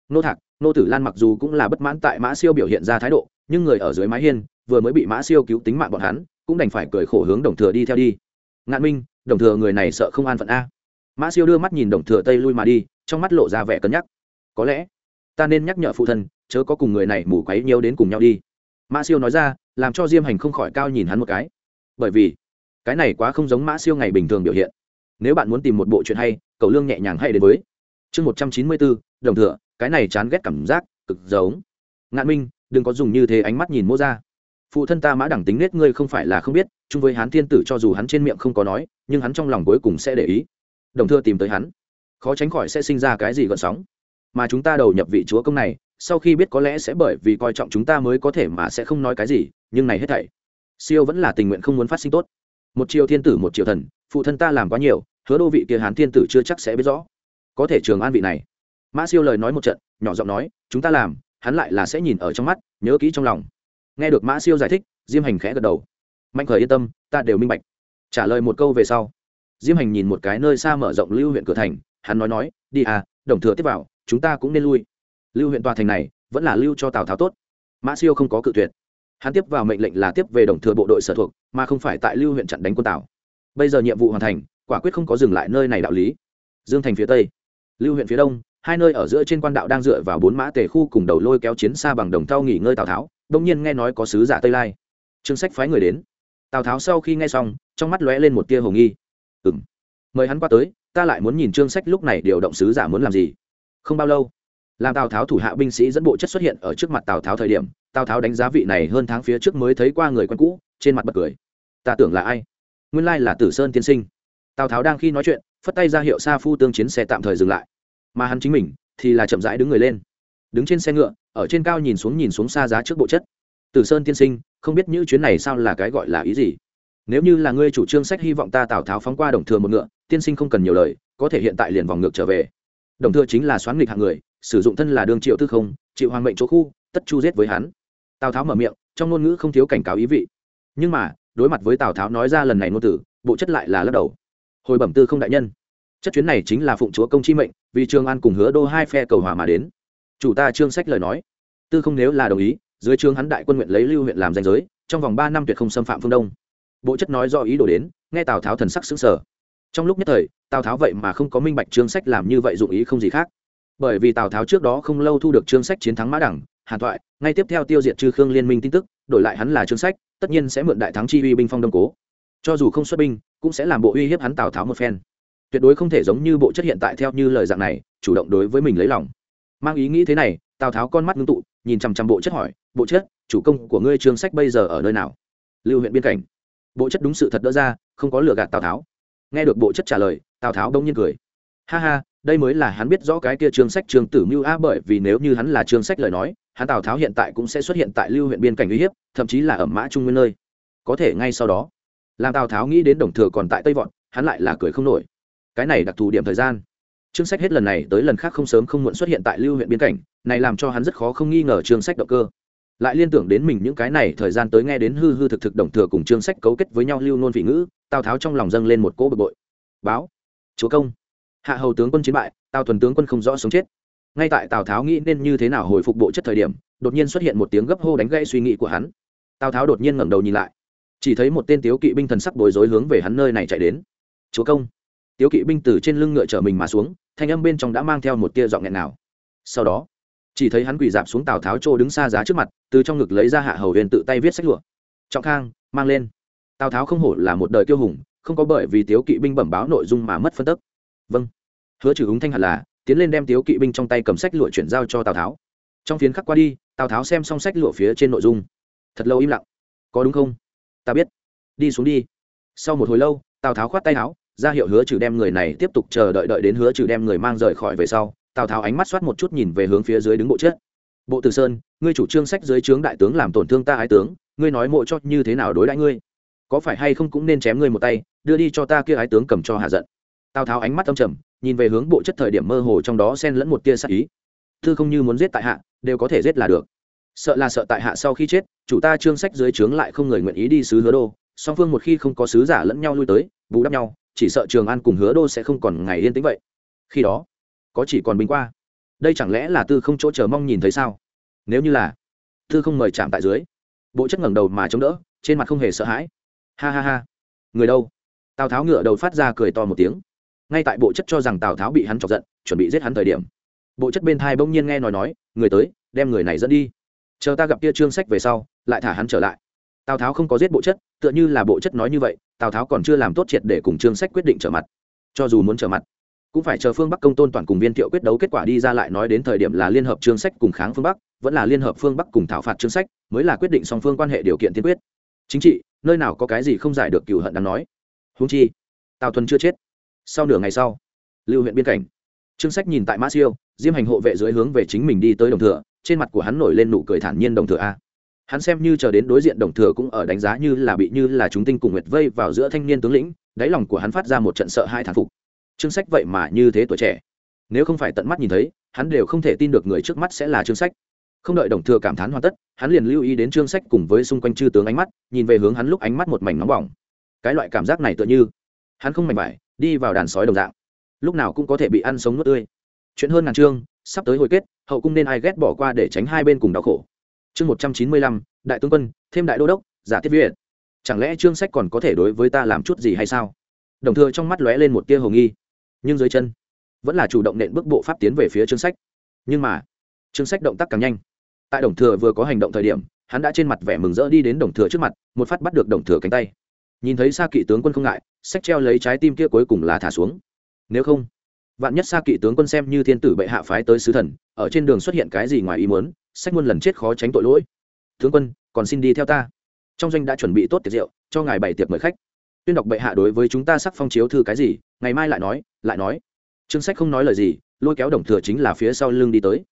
Nô thạc, nô tử lan mặc dù cũng là bất mãn tại mã siêu biểu hiện ra thái độ, nhưng người ở dưới mái hiên, vừa mới bị mã siêu cứu tính mạng bọn hắn, cũng đành phải cười khổ hướng đồng thừa đi theo đi. Ngạn minh, đồng thừa người này sợ không an phận a. Mã siêu đưa mắt nhìn đồng thừa tây lui mà đi, trong mắt lộ ra vẻ cân nhắc. Có lẽ, ta nên nhắc nhở phụ thân, chớ có cùng người này mù quấy nhiều đến cùng nhau đi. Mã siêu nói ra, làm cho diêm hành không khỏi cao nhìn hắn một cái. Bởi vì cái này quá không giống mã siêu ngày bình thường biểu hiện. Nếu bạn muốn tìm một bộ chuyện hay, cậu lương nhẹ nhàng hay đến với. Chương một trăm chín mươi bốn đồng thừa, cái này chán ghét cảm giác, cực giống. Ngạn minh, đừng có dùng như thế ánh mắt nhìn mô ra phụ thân ta mã đẳng tính nết ngươi không phải là không biết, chung với hán thiên tử cho dù hắn trên miệng không có nói, nhưng hắn trong lòng cuối cùng sẽ để ý. Đồng thừa tìm tới hắn. Khó tránh khỏi sẽ sinh ra cái gì gợn sóng. Mà chúng ta đầu nhập vị chúa công này, sau khi biết có lẽ sẽ bởi vì coi trọng chúng ta mới có thể mà sẽ không nói cái gì, nhưng này hết thảy. Siêu vẫn là tình nguyện không muốn phát sinh tốt một triều thiên tử, một triều thần, phụ thân ta làm quá nhiều, hứa đô vị kia hán thiên tử chưa chắc sẽ biết rõ. Có thể trường an vị này. Mã siêu lời nói một trận, nhỏ giọng nói, chúng ta làm, hắn lại là sẽ nhìn ở trong mắt, nhớ kỹ trong lòng. Nghe được mã siêu giải thích, diêm hành khẽ gật đầu. Mạnh khởi yên tâm, ta đều minh bạch. Trả lời một câu về sau, diêm hành nhìn một cái nơi xa mở rộng lưu huyện cửa thành, hắn nói nói, đi à đồng thừa tiếp vào, chúng ta cũng nên lui. Lưu huyện tòa thành này, vẫn là lưu cho tào tháo tốt. Mã siêu không có cự tuyệt hắn tiếp vào mệnh lệnh là tiếp về đồng thừa bộ đội sở thuộc, mà không phải tại lưu huyện chặn đánh quân tào. Bây giờ nhiệm vụ hoàn thành, quả quyết không có dừng lại nơi này đạo lý. Dương thành phía tây, lưu huyện phía đông, hai nơi ở giữa trên quan đạo đang dựa vào bốn mã tề khu cùng đầu lôi kéo chiến xa bằng đồng thau nghỉ ngơi tào tháo, đông nhiên nghe nói có sứ giả tây lai. Trương sách phái người đến. Tào tháo sau khi nghe xong, trong mắt lóe lên một tia hồ nghi. Ừ m mời hắn qua tới, ta lại muốn nhìn trương sách lúc này điều động sứ giả muốn làm gì. Không bao lâu, làm tào tháo thủ hạ binh sĩ dẫn bộ chất xuất hiện ở trước mặt tào tháo thời điểm tào tháo đánh giá vị này hơn tháng phía trước mới thấy qua người quen cũ, trên mặt bật cười. Ta tưởng là ai? Nguyên lai là tử sơn tiên sinh. Tào tháo đang khi nói chuyện, phất tay ra hiệu xa phu tương chiến xe tạm thời dừng lại. Mà hắn chính mình, thì là chậm rãi đứng người lên. Đứng trên xe ngựa, ở trên cao nhìn xuống nhìn xuống xa giá trước bộ chất. Tử sơn tiên sinh, không biết những chuyến này sao là cái gọi là ý gì? Nếu như là ngươi chủ trương sách hy vọng ta tào tháo phóng qua đồng thừa một ngựa, tiên sinh không cần nhiều lời, có thể hiện tại liền vòng ngược trở về. Đồng thừa chính là xoán nghịch hạng người, sử dụng thân là đương triệu tư không chịu hoàng mệnh chỗ khu, tất chu giết với hắn tào tháo mở miệng, trong ngôn ngữ không thiếu cảnh cáo ý vị. Nhưng mà, đối mặt với tào tháo nói ra lần này ngôn tử bộ chất lại là lắc đầu. Hồi bẩm tư không đại nhân. Chất chuyến này chính là phụng chúa công chi mệnh, vì trương an cùng hứa đô hai phe cầu hòa mà đến. Chủ ta trương sách lời nói. Tư không nếu là đồng ý, dưới trương hắn đại quân nguyện lấy lưu huyện làm danh giới, trong vòng ba năm tuyệt không xâm phạm phương đông. Bộ chất nói do ý đồ đến, nghe tào tháo thần sắc xứng sở trong lúc nhất thời, tào tháo vậy mà không có minh bạch trương sách làm như vậy dụng ý không gì khác. Bởi vì tào tháo trước đó không lâu thu được trương sách chiến thắng mã đẳng hàn thoại, ngay tiếp theo tiêu diệt trừ khương liên minh tin tức, đổi lại hắn là trương sách, tất nhiên sẽ mượn đại thắng chi uy binh phong đông cố. Cho dù không xuất binh, cũng sẽ làm bộ uy hiếp hắn tào tháo một phen. Tuyệt đối không thể giống như bộ chất hiện tại theo như lời dạng này, chủ động đối với mình lấy lòng. Mang ý nghĩ thế này, tào tháo con mắt ngưng tụ, nhìn chằm chằm bộ chất hỏi, bộ chất, chủ công của ngươi trương sách bây giờ ở nơi nào? Lưu huyện biên cảnh. Bộ chất đúng sự thật đỡ ra, không có lừa gạt tào tháo. Nghe được bộ chất trả lời, tào tháo đông nhiên cười. Ha ha, đây mới là hắn biết rõ cái kia trương sách trương tử mưu a bởi vì nếu như hắn là trương sách lời nói hắn tào tháo hiện tại cũng sẽ xuất hiện tại lưu huyện biên cảnh uy hiếp, thậm chí là ở mã trung nguyên nơi. Có thể ngay sau đó, làm tào tháo nghĩ đến đồng thừa còn tại tây vọn, hắn lại là cười không nổi. Cái này đặc thù điểm thời gian. Trương sách hết lần này tới lần khác không sớm không muộn xuất hiện tại lưu huyện biên cảnh, này làm cho hắn rất khó không nghi ngờ trương sách động cơ. Lại liên tưởng đến mình những cái này thời gian tới nghe đến hư hư thực thực đồng thừa cùng trương sách cấu kết với nhau lưu nôn vị ngữ, tào tháo trong lòng dâng lên một cỗ bực bội. Báo, chúa công, hạ hầu tướng quân chiến bại, tào thuần tướng quân không rõ sống chết ngay tại tào tháo nghĩ nên như thế nào hồi phục bộ chất thời điểm, đột nhiên xuất hiện một tiếng gấp hô đánh gãy suy nghĩ của hắn. Tào tháo đột nhiên ngẩng đầu nhìn lại. Chỉ thấy một tên tiếu kỵ binh thần sắc bối rối hướng về hắn nơi này chạy đến. Chúa công! Tiếu kỵ binh từ trên lưng ngựa chở mình mà xuống, thanh âm bên trong đã mang theo một tia giọng nghẹn nào sau đó, chỉ thấy hắn quỳ dạp xuống tào tháo trô đứng xa giá trước mặt, từ trong ngực lấy ra hạ hầu huyền tự tay viết sách lụa. Trọng khang, mang lên. Tào tháo không hổ là một đời kiêu hùng, không có bởi vì tiếu kỵ binh bẩm báo nội dung mà mất phân tức. Vâng. Hứa trừ húng thanh hẳn là tiến lên đem tiếu kỵ binh trong tay cầm sách lụa chuyển giao cho tào tháo trong phiến khắc qua đi tào tháo xem xong sách lụa phía trên nội dung thật lâu im lặng có đúng không ta biết đi xuống đi sau một hồi lâu tào tháo khoát tay áo ra hiệu hứa trừ đem người này tiếp tục chờ đợi đợi đến hứa trừ đem người mang rời khỏi về sau tào tháo ánh mắt soát một chút nhìn về hướng phía dưới đứng bộ chết bộ tử sơn ngươi chủ trương sách dưới trướng đại tướng làm tổn thương ta ái tướng ngươi nói mộ cho như thế nào đối đãi ngươi có phải hay không cũng nên chém ngươi một tay đưa đi cho ta kia ái tướng cầm cho hạ giận tào tháo ánh mắt âm trầm nhìn về hướng bộ chất thời điểm mơ hồ trong đó xen lẫn một tia sắc ý. Thư không như muốn giết tại hạ, đều có thể giết là được. Sợ là sợ tại hạ sau khi chết, chủ ta trương sách dưới trướng lại không người nguyện ý đi sứ hứa đô. Song phương một khi không có sứ giả lẫn nhau lui tới, bù đắp nhau, chỉ sợ trường an cùng hứa đô sẽ không còn ngày yên tĩnh vậy. Khi đó, có chỉ còn binh qua. Đây chẳng lẽ là tư không chỗ chờ mong nhìn thấy sao? Nếu như là, tư không mời chạm tại dưới. Bộ chất ngẩng đầu mà chống đỡ, trên mặt không hề sợ hãi. Ha ha ha. Người đâu? Tào tháo ngựa đầu phát ra cười to một tiếng ngay tại bộ chất cho rằng tào tháo bị hắn chọc giận, chuẩn bị giết hắn thời điểm, bộ chất bên thai bỗng nhiên nghe nói nói, người tới, đem người này dẫn đi. Chờ ta gặp kia trương sách về sau, lại thả hắn trở lại. Tào tháo không có giết bộ chất, tựa như là bộ chất nói như vậy, tào tháo còn chưa làm tốt triệt để cùng trương sách quyết định trở mặt. Cho dù muốn trở mặt, cũng phải chờ phương bắc công tôn toàn cùng viên thiệu quyết đấu kết quả đi ra lại nói đến thời điểm là liên hợp trương sách cùng kháng phương bắc, vẫn là liên hợp phương bắc cùng thảo phạt trương sách, mới là quyết định song phương quan hệ điều kiện tiên quyết. Chính trị, nơi nào có cái gì không giải được cựu hận đáng nói. Húng chi, tào thuần chưa chết sau nửa ngày sau, lưu huyện biên cảnh. Trương sách nhìn tại mã siêu, diêm hành hộ vệ dưới hướng về chính mình đi tới đồng thừa, trên mặt của hắn nổi lên nụ cười thản nhiên đồng thừa a. Hắn xem như chờ đến đối diện đồng thừa cũng ở đánh giá như là bị như là chúng tinh cùng nguyệt vây vào giữa thanh niên tướng lĩnh, đáy lòng của hắn phát ra một trận sợ hai thản phục. Chương sách vậy mà như thế tuổi trẻ. Nếu không phải tận mắt nhìn thấy, hắn đều không thể tin được người trước mắt sẽ là chương sách. Không đợi đồng thừa cảm thán hoàn tất, hắn liền lưu ý đến chương sách cùng với xung quanh chư tướng ánh mắt, nhìn về hướng hắn lúc ánh mắt một mảnh nóng bỏng. Cái loại cảm giác này tựa như, hắn không mảnh vải đi vào đàn sói đồng dạng. Lúc nào cũng có thể bị ăn sống nuốt tươi. Chuyện hơn ngàn chương, sắp tới hồi kết, hậu cung nên ai ghét bỏ qua để tránh hai bên cùng đau khổ. Chương một trăm chín mươi lăm, đại tướng quân, thêm đại đô đốc, giả thiết viện chẳng lẽ chương sách còn có thể đối với ta làm chút gì hay sao? Đồng thừa trong mắt lóe lên một tia hồ nghi. Nhưng dưới chân, vẫn là chủ động nện bước bộ pháp tiến về phía chương sách. Nhưng mà, chương sách động tác càng nhanh. Tại đồng thừa vừa có hành động thời điểm, hắn đã trên mặt vẻ mừng rỡ đi đến đồng thừa trước mặt, một phát bắt được đồng thừa cánh tay nhìn thấy xa kỵ tướng quân không ngại sách treo lấy trái tim kia cuối cùng là thả xuống. Nếu không, vạn nhất xa kỵ tướng quân xem như thiên tử bệ hạ phái tới sứ thần, ở trên đường xuất hiện cái gì ngoài ý muốn sách muôn lần chết khó tránh tội lỗi. Tướng quân, còn xin đi theo ta. Trong doanh đã chuẩn bị tốt tiệc rượu, cho ngài bày tiệc mời khách. Tuyên đọc bệ hạ đối với chúng ta sắc phong chiếu thư cái gì, ngày mai lại nói lại nói. Trương sách không nói lời gì, lôi kéo đồng thừa chính là phía sau lưng đi tới.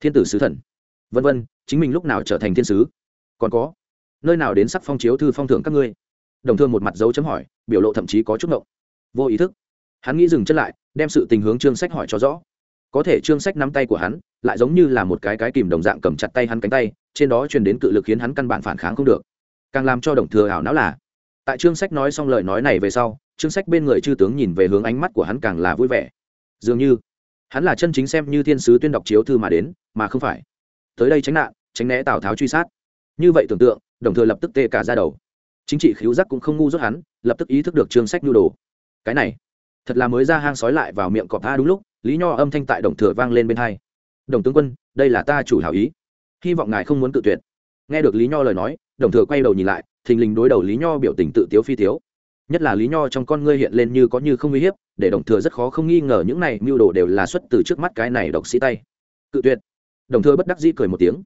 Thiên tử sứ thần. Vân vân, chính mình lúc nào trở thành thiên sứ? Còn có, nơi nào đến sắc phong chiếu thư phong thưởng các ngươi? Đồng thương một mặt dấu chấm hỏi, biểu lộ thậm chí có chút ngộng. Vô ý thức. Hắn nghĩ dừng chân lại, đem sự tình hướng trương sách hỏi cho rõ. Có thể trương sách nắm tay của hắn, lại giống như là một cái cái kìm đồng dạng cầm chặt tay hắn cánh tay, trên đó truyền đến cự lực khiến hắn căn bản phản kháng không được. Càng làm cho đồng thừa ảo não là, tại trương sách nói xong lời nói này về sau, trương sách bên người chư tướng nhìn về hướng ánh mắt của hắn càng là vui vẻ. Dường như, hắn là chân chính xem như thiên sứ tuyên đọc chiếu thư mà đến, mà không phải. Tới đây tránh nạn, tránh né tào tháo truy sát. Như vậy tưởng tượng, đồng thừa lập tức tê cả ra đầu chính trị khiếu giác cũng không ngu dốt hắn, lập tức ý thức được trương sách nhu đồ. Cái này, thật là mới ra hang sói lại vào miệng cọp tha đúng lúc, lý nho âm thanh tại đồng thừa vang lên bên hai. Đồng tướng quân, đây là ta chủ hảo ý. Hy vọng ngài không muốn tự tuyệt. Nghe được lý nho lời nói, đồng thừa quay đầu nhìn lại, thình lình đối đầu lý nho biểu tình tự tiếu phi tiếu. Nhất là lý nho trong con ngươi hiện lên như có như không uy hiếp, để đồng thừa rất khó không nghi ngờ những này mưu đồ đều là xuất từ trước mắt cái này độc sĩ tay. Cự tuyệt. Đồng thừa bất đắc dĩ cười một tiếng.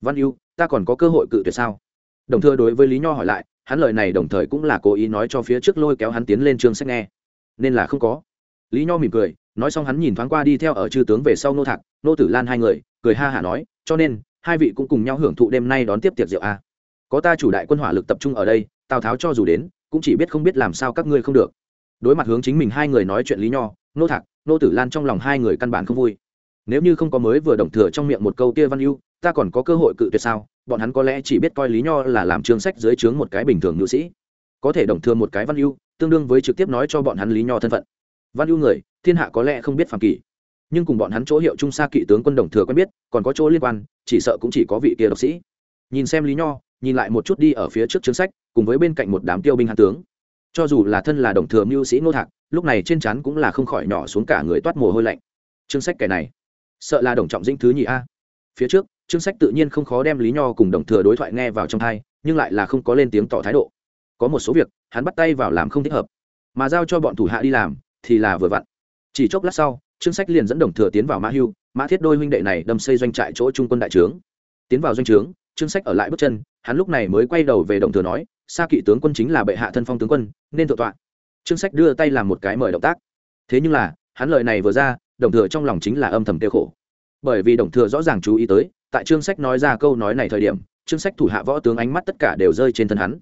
Văn yêu ta còn có cơ hội cự tuyệt sao? Đồng thừa đối với lý nho hỏi lại hắn lời này đồng thời cũng là cố ý nói cho phía trước lôi kéo hắn tiến lên trương sách nghe. Nên là không có. Lý nho mỉm cười, nói xong hắn nhìn thoáng qua đi theo ở chư tướng về sau nô thạc, nô tử lan hai người, cười ha hả nói, cho nên, hai vị cũng cùng nhau hưởng thụ đêm nay đón tiếp tiệc rượu a. Có ta chủ đại quân hỏa lực tập trung ở đây, tào tháo cho dù đến, cũng chỉ biết không biết làm sao các ngươi không được. Đối mặt hướng chính mình hai người nói chuyện lý nho, nô thạc, nô tử lan trong lòng hai người căn bản không vui. Nếu như không có mới vừa đồng thừa trong miệng một câu kia văn ưu ta còn có cơ hội cự tuyệt sao? Bọn hắn có lẽ chỉ biết coi lý nho là làm chương sách dưới trướng một cái bình thường nữ sĩ. Có thể đồng thừa một cái văn ưu, tương đương với trực tiếp nói cho bọn hắn lý nho thân phận. Văn ưu người, thiên hạ có lẽ không biết phàm kỳ. Nhưng cùng bọn hắn chỗ hiệu trung xa kỵ tướng quân đồng thừa quen biết, còn có chỗ liên quan, chỉ sợ cũng chỉ có vị kia độc sĩ. Nhìn xem lý nho, nhìn lại một chút đi ở phía trước chương sách, cùng với bên cạnh một đám tiêu binh hạ tướng. Cho dù là thân là đồng thừa mưu sĩ nô thạc, lúc này trên chắn cũng là không khỏi nhỏ xuống cả người toát mồ hôi lạnh. Chương sách kẻ này, sợ là đồng trọng dĩnh thứ nhị a. Phía trước chương sách tự nhiên không khó đem lý nho cùng đồng thừa đối thoại nghe vào trong thai nhưng lại là không có lên tiếng tỏ thái độ. Có một số việc, hắn bắt tay vào làm không thích hợp, mà giao cho bọn thủ hạ đi làm, thì là vừa vặn. Chỉ chốc lát sau, trương sách liền dẫn đồng thừa tiến vào mã hưu, mã thiết đôi huynh đệ này đâm xây doanh trại chỗ trung quân đại trướng. Tiến vào doanh trướng, trương sách ở lại bước chân, hắn lúc này mới quay đầu về đồng thừa nói, Sa kỵ tướng quân chính là bệ hạ thân phong tướng quân, nên thượng tọa. Trương sách đưa tay làm một cái mời động tác. Thế nhưng là, hắn lời này vừa ra, đồng thừa trong lòng chính là âm thầm tiêu khổ. Bởi vì đồng thừa rõ ràng chú ý tới tại trương sách nói ra câu nói này thời điểm, trương sách thủ hạ võ tướng ánh mắt tất cả đều rơi trên thân hắn.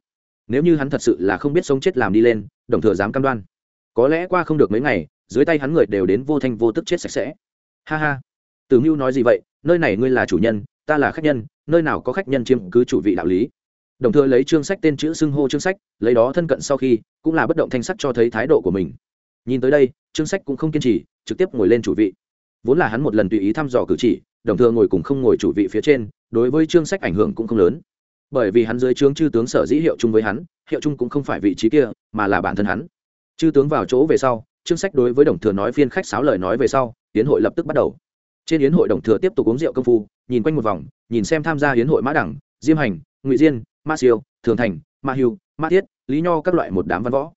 Nếu như hắn thật sự là không biết sống chết làm đi lên, đồng thừa dám cam đoan. Có lẽ qua không được mấy ngày, dưới tay hắn người đều đến vô thanh vô tức chết sạch sẽ. Ha ha. Tử mưu nói gì vậy? Nơi này ngươi là chủ nhân, ta là khách nhân, nơi nào có khách nhân chiếm cứ chủ vị đạo lý? Đồng thời lấy chương sách tên chữ xưng hô chương sách, lấy đó thân cận sau khi, cũng là bất động thanh sắc cho thấy thái độ của mình. Nhìn tới đây chương sách cũng không kiên trì, trực tiếp ngồi lên chủ vị. Vốn là hắn một lần tùy ý thăm dò cử chỉ đồng thừa ngồi cùng không ngồi chủ vị phía trên, đối với chương sách ảnh hưởng cũng không lớn. Bởi vì hắn dưới trướng chư tướng sở dĩ hiệu chung với hắn, hiệu chung cũng không phải vị trí kia, mà là bản thân hắn. Chư tướng vào chỗ về sau, chương sách đối với đồng thừa nói phiên khách sáo lời nói về sau tiến hội lập tức bắt đầu. Trên yến hội đồng thừa tiếp tục uống rượu công phu, nhìn quanh một vòng, nhìn xem tham gia yến hội mã đẳng, diêm hành, ngụy diên, ma siêu, thường thành, ma hưu, ma thiết, lý nho các loại một đám văn võ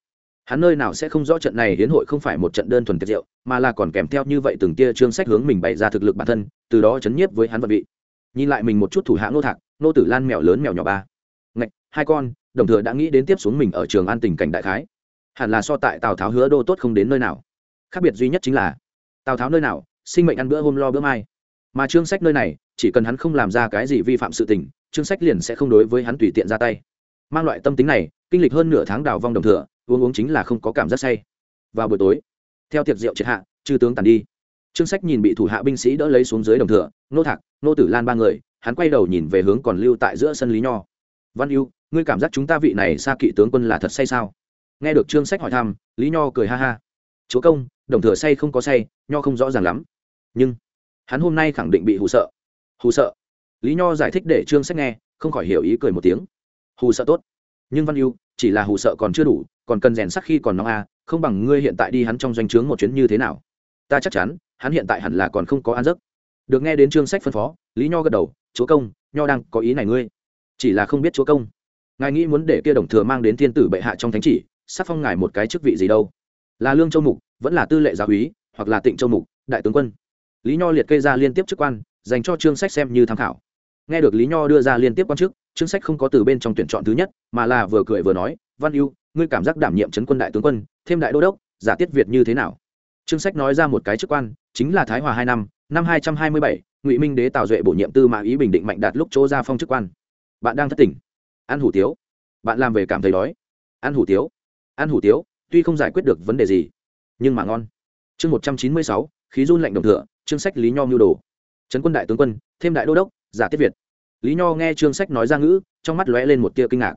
hắn nơi nào sẽ không rõ trận này hiến hội không phải một trận đơn thuần tiệt diệu mà là còn kèm theo như vậy từng tia chương sách hướng mình bày ra thực lực bản thân, từ đó chấn nhiếp với hắn vật vị. Nhìn lại mình một chút thủ hạ nô thạc nô tử lan mèo lớn mèo nhỏ ba. Ngạch, hai con, đồng thừa đã nghĩ đến tiếp xuống mình ở trường an tình cảnh đại khái. Hẳn là so tại tào tháo hứa đô tốt không đến nơi nào. Khác biệt duy nhất chính là, tào tháo nơi nào, sinh mệnh ăn bữa hôm lo bữa mai. Mà chương sách nơi này, chỉ cần hắn không làm ra cái gì vi phạm sự tình chương sách liền sẽ không đối với hắn tùy tiện ra tay. Mang loại tâm tính này, kinh lịch hơn nửa tháng đào vong đồng thừa uống uống chính là không có cảm giác say. Vào buổi tối, theo tiệc rượu triệt hạ, chư tướng tàn đi. Trương sách nhìn bị thủ hạ binh sĩ đỡ lấy xuống dưới đồng thừa, nô thạc, nô tử lan ba người, hắn quay đầu nhìn về hướng còn lưu tại giữa sân lý nho. Văn ưu, ngươi cảm giác chúng ta vị này xa kỵ tướng quân là thật say sao? Nghe được trương sách hỏi thăm, lý nho cười ha ha. Chúa công, đồng thừa say không có say, nho không rõ ràng lắm. Nhưng, hắn hôm nay khẳng định bị hù sợ. Hù sợ? Lý nho giải thích để trương sách nghe, không khỏi hiểu ý cười một tiếng. Hù sợ tốt. Nhưng văn ưu chỉ là hù sợ còn chưa đủ còn cần rèn sắc khi còn nóng a à, không bằng ngươi hiện tại đi hắn trong doanh trướng một chuyến như thế nào. Ta chắc chắn hắn hiện tại hẳn là còn không có ăn giấc. Được nghe đến chương sách phân phó lý nho gật đầu chúa công nho đang có ý này ngươi. Chỉ là không biết chúa công. Ngài nghĩ muốn để kia đồng thừa mang đến thiên tử bệ hạ trong thánh chỉ sắc phong ngài một cái chức vị gì đâu? Là lương châu mục vẫn là tư lệ giáo úy hoặc là tịnh châu mục đại tướng quân. Lý nho liệt kê ra liên tiếp chức quan dành cho chương sách xem như tham khảo. Nghe được lý nho đưa ra liên tiếp quan chức chương sách không có từ bên trong tuyển chọn thứ nhất, mà là vừa cười vừa nói, văn ưu, ngươi cảm giác đảm nhiệm chấn quân đại tướng quân, thêm đại đô đốc, giả tiết việt như thế nào? Chương sách nói ra một cái chức quan, chính là thái hòa hai năm năm hai trăm hai mươi bảy, ngụy minh đế tào duệ bổ nhiệm tư mã ý bình định mạnh đạt lúc chỗ ra phong chức quan. Bạn đang thất tỉnh. Ăn hủ tiếu. Bạn làm về cảm thấy đói. Ăn hủ tiếu. Ăn hủ tiếu, tuy không giải quyết được vấn đề gì, nhưng mà ngon. Chương một trăm chín mươi sáu, khí run lạnh đồng thừa chương sách lý nho mưu đồ. Trấn quân đại tướng quân, thêm đại đô đốc, giả tiết việt lý nho nghe chương sách nói ra ngữ, trong mắt lóe lên một tia kinh ngạc.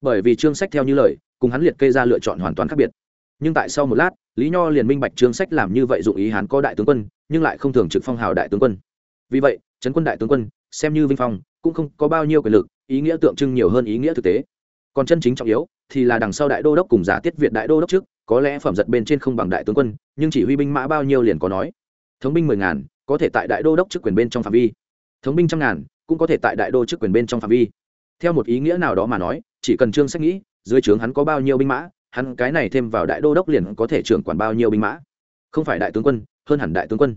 Bởi vì chương sách theo như lời, cùng hắn liệt kê ra lựa chọn hoàn toàn khác biệt. Nhưng tại sau một lát, lý nho liền minh bạch chương sách làm như vậy dụng ý hắn có đại tướng quân, nhưng lại không thường trực phong hào đại tướng quân. Vì vậy, trấn quân đại tướng quân, xem như vinh phong, cũng không có bao nhiêu quyền lực, ý nghĩa tượng trưng nhiều hơn ý nghĩa thực tế. Còn chân chính trọng yếu, thì là đằng sau đại đô đốc cùng giả tiết việt đại đô đốc trước, có lẽ phẩm giật bên trên không bằng đại tướng quân, nhưng chỉ huy binh mã bao nhiêu liền có nói. Thống binh mười ngàn, có thể tại đại đô đốc trước quyền bên trong phạm vi. Thống binh trăm ngàn cũng có thể tại đại đô chức quyền bên trong phạm vi. Theo một ý nghĩa nào đó mà nói, chỉ cần trương sách nghĩ, dưới trướng hắn có bao nhiêu binh mã, hắn cái này thêm vào đại đô đốc liền có thể trưởng quản bao nhiêu binh mã. Không phải đại tướng quân, hơn hẳn đại tướng quân.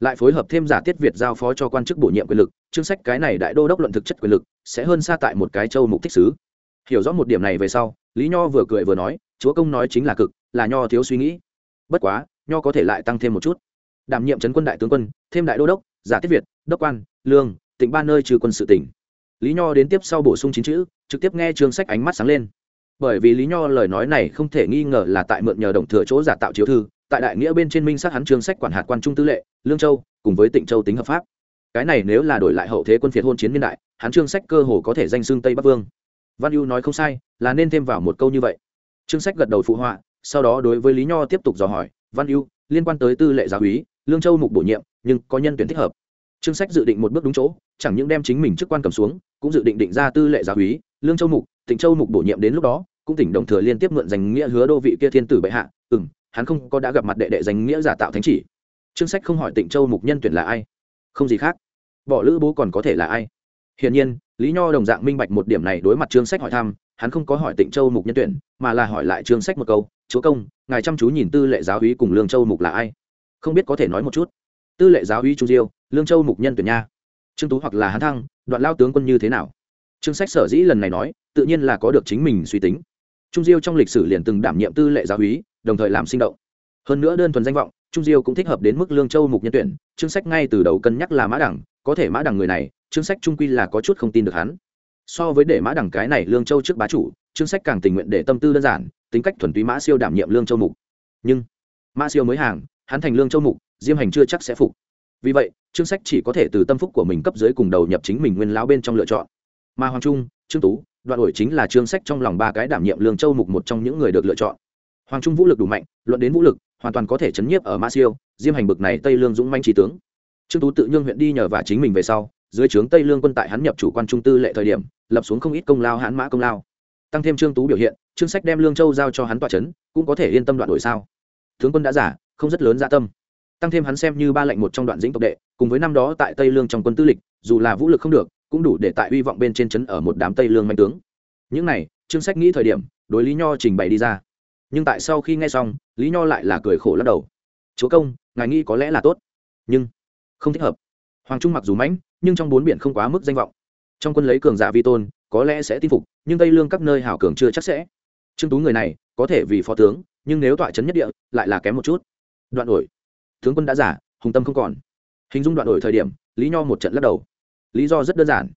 Lại phối hợp thêm giả tiết việt giao phó cho quan chức bổ nhiệm quyền lực chương sách cái này đại đô đốc luận thực chất quyền lực, sẽ hơn xa tại một cái châu mục thích sứ hiểu rõ một điểm này về sau, lý nho vừa cười vừa nói, chúa công nói chính là cực, là nho thiếu suy nghĩ. Bất quá, nho có thể lại tăng thêm một chút. Đảm nhiệm trấn quân đại tướng quân, thêm đại đô đốc, giả tiết việt, đốc quan, lương tỉnh ba nơi trừ quân sự tỉnh. Lý nho đến tiếp sau bổ sung chín chữ, trực tiếp nghe chương sách ánh mắt sáng lên. Bởi vì lý nho lời nói này không thể nghi ngờ là tại mượn nhờ đồng thừa chỗ giả tạo chiếu thư, tại đại nghĩa bên trên minh sát hắn chương sách quản hạt quan trung tư lệ, lương châu, cùng với tỉnh châu tính hợp pháp. Cái này nếu là đổi lại hậu thế quân phiệt hôn chiến niên đại, hắn chương sách cơ hồ có thể danh xưng tây bắc vương. Văn ưu nói không sai, là nên thêm vào một câu như vậy. Chương sách gật đầu phụ họa, sau đó đối với lý nho tiếp tục dò hỏi, văn ưu, liên quan tới tư lệ giáo úy, lương châu mục bổ nhiệm, nhưng có nhân tuyển thích hợp. Chương sách dự định một bước đúng chỗ chẳng những đem chính mình chức quan cầm xuống, cũng dự định định ra tư lệ giáo húy lương châu mục tỉnh châu mục bổ nhiệm đến lúc đó, cũng tỉnh đồng thừa liên tiếp mượn danh nghĩa hứa đô vị kia thiên tử bệ hạ. Ừ m hắn không có đã gặp mặt đệ đệ danh nghĩa giả tạo thánh chỉ. Chương sách không hỏi tịnh châu mục nhân tuyển là ai. Không gì khác. Bỏ lữ bố còn có thể là ai? Hiển nhiên, lý nho đồng dạng minh bạch một điểm này đối mặt chương sách hỏi thăm, hắn không có hỏi tịnh châu mục nhân tuyển, mà là hỏi lại chương sách một câu, chúa công, ngài chăm chú nhìn tư lệ giáo hí cùng lương châu mục là ai? Không biết có thể nói một chút. Tư lệ giáo hí trung diêu, lương châu mục nhân tuyển nha trương tú hoặc là hắn thăng, đoạn lao tướng quân như thế nào? Trương sách sở dĩ lần này nói, tự nhiên là có được chính mình suy tính. Trung diêu trong lịch sử liền từng đảm nhiệm tư lệ giáo húy đồng thời làm sinh động. Hơn nữa đơn thuần danh vọng, trung diêu cũng thích hợp đến mức lương châu mục nhân tuyển, trương sách ngay từ đầu cân nhắc là mã đẳng, có thể mã đẳng người này, trương sách trung quy là có chút không tin được hắn. So với để mã đẳng cái này lương châu trước bá chủ, trương sách càng tình nguyện để tâm tư đơn giản, tính cách thuần túy mã siêu đảm nhiệm lương châu mục. Nhưng, mã siêu mới hàng, hắn thành lương châu mục, diêm hành chưa chắc sẽ phục. Vì vậy trương sách chỉ có thể từ tâm phúc của mình cấp dưới cùng đầu nhập chính mình nguyên lão bên trong lựa chọn. Mà hoàng trung, trương tú, đoạn đổi chính là trương sách trong lòng ba cái đảm nhiệm lương châu mục một trong những người được lựa chọn. Hoàng trung vũ lực đủ mạnh, luận đến vũ lực, hoàn toàn có thể chấn nhiếp ở Ma siêu, diêm hành bực này tây lương dũng manh trí tướng. Trương tú tự nhương huyện đi nhờ và chính mình về sau, dưới trướng tây lương quân tại hắn nhập chủ quan trung tư lệ thời điểm, lập xuống không ít công lao hãn mã công lao. Tăng thêm trương tú biểu hiện, trương sách đem lương châu giao cho hắn tọa trấn cũng có thể yên tâm đoạn đổi sao? Tướng quân đã giả, không rất lớn dạ tâm tăng thêm hắn xem như ba lệnh một trong đoạn dĩnh tộc đệ, cùng với năm đó tại tây lương trong quân tư lịch, dù là vũ lực không được, cũng đủ để tại uy vọng bên trên chấn ở một đám tây lương mạnh tướng. Những này, trương sách nghĩ thời điểm, đối lý nho trình bày đi ra. Nhưng tại sau khi nghe xong, lý nho lại là cười khổ lắc đầu. Chúa công, ngài nghĩ có lẽ là tốt, nhưng không thích hợp. Hoàng trung mặc dù mãnh, nhưng trong bốn biển không quá mức danh vọng. Trong quân lấy cường giả vi tôn, có lẽ sẽ tin phục, nhưng tây lương các nơi hảo cường chưa chắc sẽ. Trương tú người này, có thể vì phó tướng, nhưng nếu tọa trấn nhất địa, lại là kém một chút. Đoạn đổi tướng quân đã giả, hùng tâm không còn. Hình dung đoạn đổi thời điểm, lý nho một trận lắc đầu. Lý do rất đơn giản.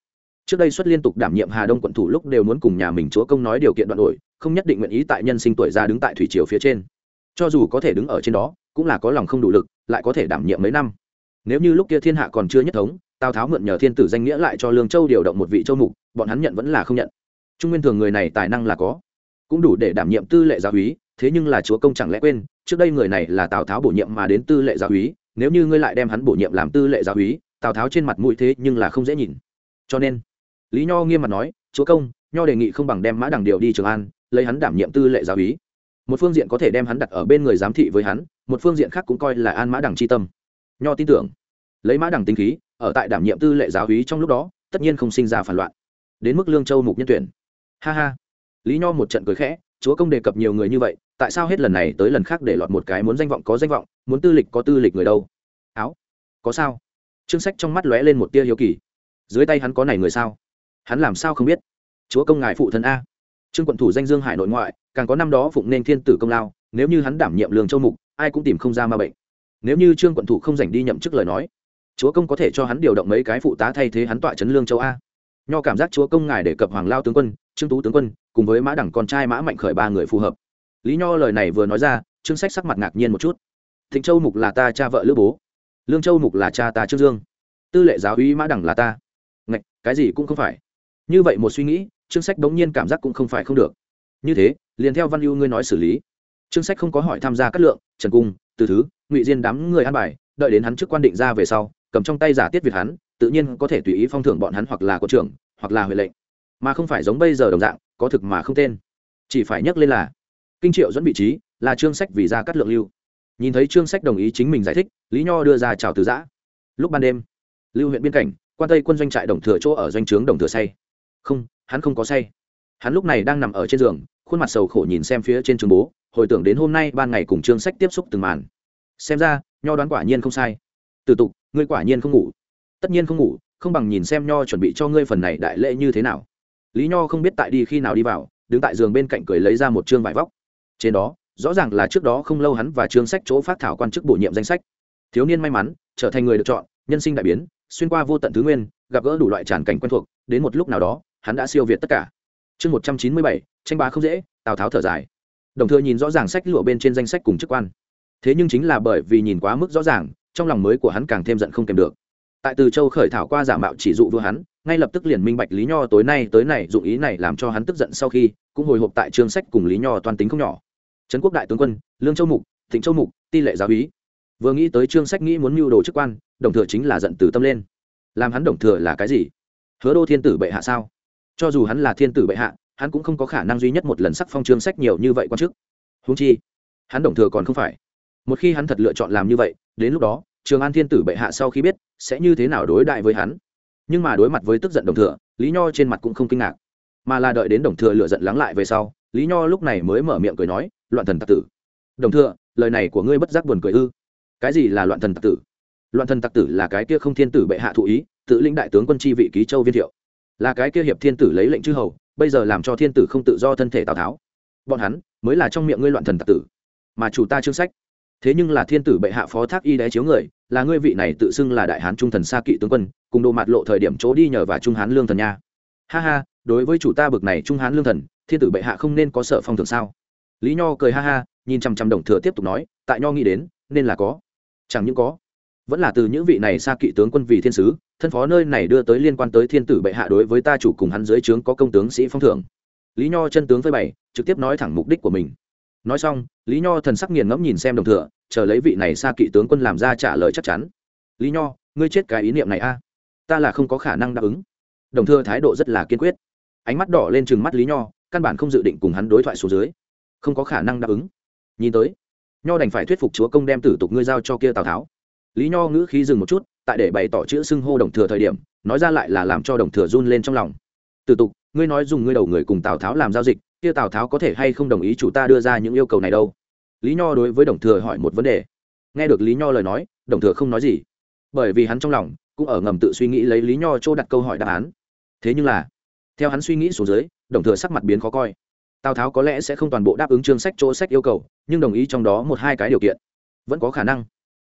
Trước đây xuất liên tục đảm nhiệm hà đông quận thủ lúc đều muốn cùng nhà mình chúa công nói điều kiện đoạn đổi, không nhất định nguyện ý tại nhân sinh tuổi ra đứng tại thủy triều phía trên. Cho dù có thể đứng ở trên đó, cũng là có lòng không đủ lực, lại có thể đảm nhiệm mấy năm. Nếu như lúc kia thiên hạ còn chưa nhất thống, tào tháo mượn nhờ thiên tử danh nghĩa lại cho lương châu điều động một vị châu mục, bọn hắn nhận vẫn là không nhận. Trung nguyên thường người này tài năng là có, cũng đủ để đảm nhiệm tư lệ gia úy thế nhưng là chúa công chẳng lẽ quên, trước đây người này là tào tháo bổ nhiệm mà đến tư lệ giáo úy, nếu như ngươi lại đem hắn bổ nhiệm làm tư lệ giáo úy, tào tháo trên mặt mũi thế nhưng là không dễ nhìn. Cho nên, lý nho nghiêm mặt nói, chúa công, nho đề nghị không bằng đem mã đằng điều đi trường an, lấy hắn đảm nhiệm tư lệ giáo úy. Một phương diện có thể đem hắn đặt ở bên người giám thị với hắn, một phương diện khác cũng coi là an mã đằng c h i tâm. Nho tin tưởng, lấy mã đằng tinh khí, ở tại đảm nhiệm tư lệ giáo úy trong lúc đó, tất nhiên không sinh ra phản loạn. Đến mức lương châu mục nhân tuyển. Ha ha. Lý nho một trận cười khẽ chúa công đề cập nhiều người như vậy, tại sao hết lần này tới lần khác để lọt một cái muốn danh vọng có danh vọng, muốn tư lịch có tư lịch người đâu? Áo, có sao? Chương sách trong mắt lóe lên một tia hiếu kỳ. Dưới tay hắn có này người sao? Hắn làm sao không biết? Chúa công ngài phụ thân a. Trương quận thủ danh dương hải nội ngoại, càng có năm đó phụng nên thiên tử công lao, nếu như hắn đảm nhiệm lương châu mục, ai cũng tìm không ra ma bệnh. Nếu như trương quận thủ không dành đi nhậm chức lời nói, chúa công có thể cho hắn điều động mấy cái phụ tá thay thế hắn tọa trấn lương châu a nho cảm giác chúa công ngài đề cập hoàng lao tướng quân, trương tú tướng quân, cùng với mã đẳng con trai mã mạnh khởi ba người phù hợp. Lý nho lời này vừa nói ra, trương sách sắc mặt ngạc nhiên một chút. Thịnh châu mục là ta cha vợ lữ bố. Lương châu mục là cha ta trương dương. Tư lệ giáo uy mã đẳng là ta. Ngạch, cái gì cũng không phải. Như vậy một suy nghĩ, trương sách đống nhiên cảm giác cũng không phải không được. Như thế, liền theo văn ưu ngươi nói xử lý. Trương sách không có hỏi tham gia các lượng, trần cung, từ thứ, ngụy diên đám người ăn bài, đợi đến hắn trước quan định ra về sau, cầm trong tay giả tiết việt hắn, tự nhiên có thể tùy ý phong thưởng bọn hắn hoặc là có trưởng hoặc là huệ lệnh. Mà không phải giống bây giờ đồng dạng, có thực mà không tên. Chỉ phải nhắc lên là, kinh triệu dẫn vị trí là trương sách vì ra cắt lượng lưu. Nhìn thấy trương sách đồng ý chính mình giải thích, lý nho đưa ra chào từ giã. Lúc ban đêm, lưu huyện biên cảnh, quan tây quân doanh trại đồng thừa chỗ ở doanh trướng đồng thừa say. Không, hắn không có say. Hắn lúc này đang nằm ở trên giường, khuôn mặt sầu khổ nhìn xem phía trên trường bố, hồi tưởng đến hôm nay ban ngày cùng trương sách tiếp xúc từng màn. Xem ra, nho đoán quả nhiên không sai. Từ tục, ngươi quả nhiên không ngủ. Tất nhiên không ngủ không bằng nhìn xem nho chuẩn bị cho ngươi phần này đại lễ như thế nào. Lý nho không biết tại đi khi nào đi vào, đứng tại giường bên cạnh cười lấy ra một chương vải vóc. Trên đó, rõ ràng là trước đó không lâu hắn và trương sách chỗ phát thảo quan chức bổ nhiệm danh sách. Thiếu niên may mắn, trở thành người được chọn, nhân sinh đại biến, xuyên qua vô tận thứ nguyên, gặp gỡ đủ loại tràn cảnh quen thuộc, đến một lúc nào đó, hắn đã siêu việt tất cả. Chương một trăm chín mươi bảy, tranh bá không dễ, tào tháo thở dài. Đồng thời nhìn rõ ràng sách lụa bên trên danh sách cùng chức quan. Thế nhưng chính là bởi vì nhìn quá mức rõ ràng, trong lòng mới của hắn càng thêm giận không kèm được tại từ châu khởi thảo qua giả mạo chỉ dụ vua hắn, ngay lập tức liền minh bạch lý nho tối nay tới này dụng ý này làm cho hắn tức giận sau khi, cũng hồi hộp tại Trường sách cùng lý nho toàn tính không nhỏ. Trấn quốc đại tướng quân, lương châu mục, thịnh châu mục, ti lệ giáo úy. Vừa nghĩ tới trương sách nghĩ muốn mưu đồ chức quan, đồng thừa chính là giận từ tâm lên. Làm hắn đồng thừa là cái gì? Hứa đô thiên tử bệ hạ sao? Cho dù hắn là thiên tử bệ hạ, hắn cũng không có khả năng duy nhất một lần sắc phong trương sách nhiều như vậy quan chức. Húng chi, hắn đồng thừa còn không phải. Một khi hắn thật lựa chọn làm như vậy, đến lúc đó trường an thiên tử bệ hạ sau khi biết, sẽ như thế nào đối đại với hắn. Nhưng mà đối mặt với tức giận đồng thừa, lý nho trên mặt cũng không kinh ngạc. Mà là đợi đến đồng thừa lựa giận lắng lại về sau, lý nho lúc này mới mở miệng cười nói, loạn thần tặc tử. Đồng thừa, lời này của ngươi bất giác buồn cười ư? Cái gì là loạn thần tặc tử? Loạn thần tặc tử là cái kia không thiên tử bệ hạ thụ ý, tự lĩnh đại tướng quân chi vị ký châu viên thiệu. Là cái kia hiệp thiên tử lấy lệnh chư hầu, bây giờ làm cho thiên tử không tự do thân thể tào tháo. Bọn hắn mới là trong miệng ngươi loạn thần tặc tử, mà chủ ta chương sách thế nhưng là thiên tử bệ hạ phó thác y đé chiếu người, là ngươi vị này tự xưng là đại hán trung thần xa kỵ tướng quân, cùng đồ mặt lộ thời điểm chỗ đi nhờ và trung hán lương thần nha. Ha ha, đối với chủ ta bực này trung hán lương thần, thiên tử bệ hạ không nên có sợ phong thường sao? Lý nho cười ha ha, nhìn chằm chằm đồng thừa tiếp tục nói, tại nho nghĩ đến, nên là có. Chẳng những có, vẫn là từ những vị này xa kỵ tướng quân vì thiên sứ, thân phó nơi này đưa tới liên quan tới thiên tử bệ hạ đối với ta chủ cùng hắn dưới trướng có công tướng sĩ phong thưởng. Lý nho chân tướng với bày, trực tiếp nói thẳng mục đích của mình nói xong, lý nho thần sắc nghiền ngẫm nhìn xem đồng thừa, chờ lấy vị này xa kỵ tướng quân làm ra trả lời chắc chắn. Lý nho, ngươi chết cái ý niệm này a. Ta là không có khả năng đáp ứng. Đồng thừa thái độ rất là kiên quyết. Ánh mắt đỏ lên chừng mắt lý nho, căn bản không dự định cùng hắn đối thoại xuống dưới. Không có khả năng đáp ứng. Nhìn tới, nho đành phải thuyết phục chúa công đem tử tục ngươi giao cho kia tào tháo. Lý nho ngữ khí dừng một chút, tại để bày tỏ chữ xưng hô đồng thừa thời điểm, nói ra lại là làm cho đồng thừa run lên trong lòng. Tử tục, ngươi nói dùng ngươi đầu người cùng tào tháo làm giao dịch kia tào tháo có thể hay không đồng ý chủ ta đưa ra những yêu cầu này đâu? Lý nho đối với đồng thừa hỏi một vấn đề. Nghe được lý nho lời nói, đồng thừa không nói gì. Bởi vì hắn trong lòng cũng ở ngầm tự suy nghĩ lấy lý nho chỗ đặt câu hỏi đáp án. Thế nhưng là, theo hắn suy nghĩ xuống dưới, đồng thừa sắc mặt biến khó coi. Tào tháo có lẽ sẽ không toàn bộ đáp ứng chương sách chỗ sách yêu cầu, nhưng đồng ý trong đó một hai cái điều kiện. Vẫn có khả năng.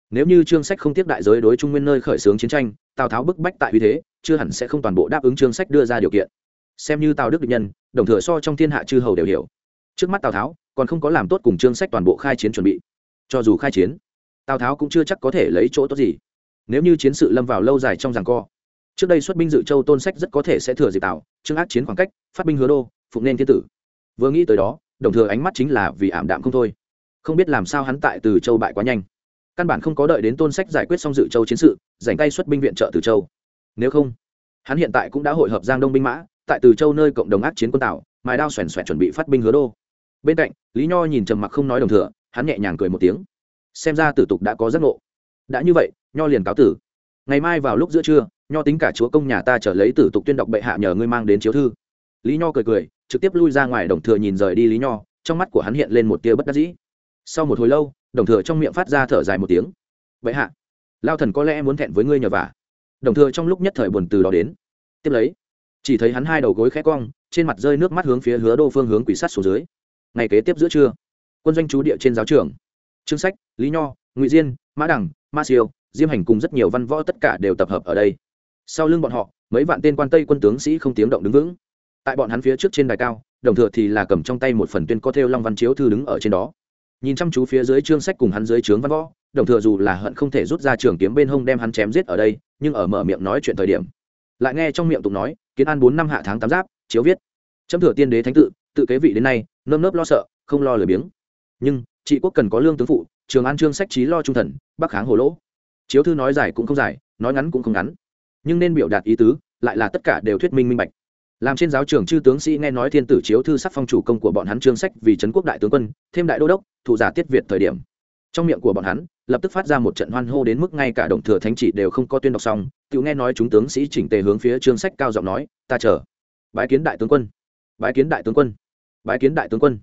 Nếu như chương sách không tiếp đại giới đối trung nguyên nơi khởi xướng chiến tranh, tào tháo bức bách tại uy thế, chưa hẳn sẽ không toàn bộ đáp ứng chương sách đưa ra điều kiện. Xem như tào đức định nhân đồng thừa so trong thiên hạ chư hầu đều hiểu. Trước mắt tào tháo, còn không có làm tốt cùng chương sách toàn bộ khai chiến chuẩn bị. Cho dù khai chiến, tào tháo cũng chưa chắc có thể lấy chỗ tốt gì. Nếu như chiến sự lâm vào lâu dài trong ràng co, trước đây xuất binh dự châu tôn sách rất có thể sẽ thừa dịp tào, chương ác chiến khoảng cách, phát binh hứa đô, phụng nên thiên tử. Vừa nghĩ tới đó, đồng thừa ánh mắt chính là vì ảm đạm không thôi. Không biết làm sao hắn tại từ châu bại quá nhanh. Căn bản không có đợi đến tôn sách giải quyết xong dự châu chiến sự dành tay xuất binh viện trợ từ châu. Nếu không, hắn hiện tại cũng đã hội hợp giang đông binh mã tại từ châu nơi cộng đồng ác chiến quân tảo mài đao xoèn xoẹt chuẩn bị phát binh hứa đô. Bên cạnh, lý nho nhìn trầm mặc không nói đồng thừa, hắn nhẹ nhàng cười một tiếng. Xem ra tử tục đã có giấc ngộ. Đã như vậy, nho liền cáo tử. Ngày mai vào lúc giữa trưa, nho tính cả chúa công nhà ta trở lấy tử tục tuyên đọc bệ hạ nhờ ngươi mang đến chiếu thư. Lý nho cười cười, trực tiếp lui ra ngoài đồng thừa nhìn rời đi lý nho, trong mắt của hắn hiện lên một tia bất đắc dĩ. Sau một hồi lâu, đồng thừa trong miệng phát ra thở dài một tiếng. Bệ hạ, lao thần có lẽ muốn thẹn với ngươi nhờ vả. Đồng thừa trong lúc nhất thời buồn từ đó đến. Tiếp lấy chỉ thấy hắn hai đầu gối khẽ cong, trên mặt rơi nước mắt hướng phía hứa đô phương hướng quỷ sát xuống dưới. Ngày kế tiếp giữa trưa, quân doanh trú địa trên giáo trường. Trương sách, lý nho, ngụy diên, mã đẳng, ma siêu, diêm hành cùng rất nhiều văn võ tất cả đều tập hợp ở đây. Sau lưng bọn họ, mấy vạn tên quan tây quân tướng sĩ không tiếng động đứng vững. Tại bọn hắn phía trước trên đài cao, đồng thừa thì là cầm trong tay một phần tuyên có theo long văn chiếu thư đứng ở trên đó. Nhìn chăm chú phía dưới trương sách cùng hắn dưới trướng văn võ, đồng thừa dù là hận không thể rút ra trường kiếm bên hông đem hắn chém giết ở đây, nhưng ở mở miệng nói chuyện thời điểm lại nghe trong miệng tụng nói, kiến an bốn năm hạ tháng tám giáp, chiếu viết. Chấm thừa tiên đế thánh tự tự kế vị đến nay, nơm nớp lo sợ, không lo lười biếng. Nhưng, trị quốc cần có lương tướng phụ, trường an trương sách trí lo trung thần, bắc kháng hồ lỗ. Chiếu thư nói dài cũng không dài, nói ngắn cũng không ngắn. Nhưng nên biểu đạt ý tứ, lại là tất cả đều thuyết minh minh bạch. Làm trên giáo trường chư tướng sĩ nghe nói thiên tử chiếu thư sắc phong chủ công của bọn hắn trương sách vì trấn quốc đại tướng quân, thêm đại đô đốc thụ giả tiết việt thời điểm trong miệng của bọn hắn, lập tức phát ra một trận hoan hô đến mức ngay cả đồng thừa thánh chỉ đều không có tuyên đọc xong tự nghe nói chúng tướng sĩ chỉnh tề hướng phía trương sách cao giọng nói, ta chờ. Bái kiến đại tướng quân. Bái kiến đại tướng quân. Bái kiến đại tướng quân.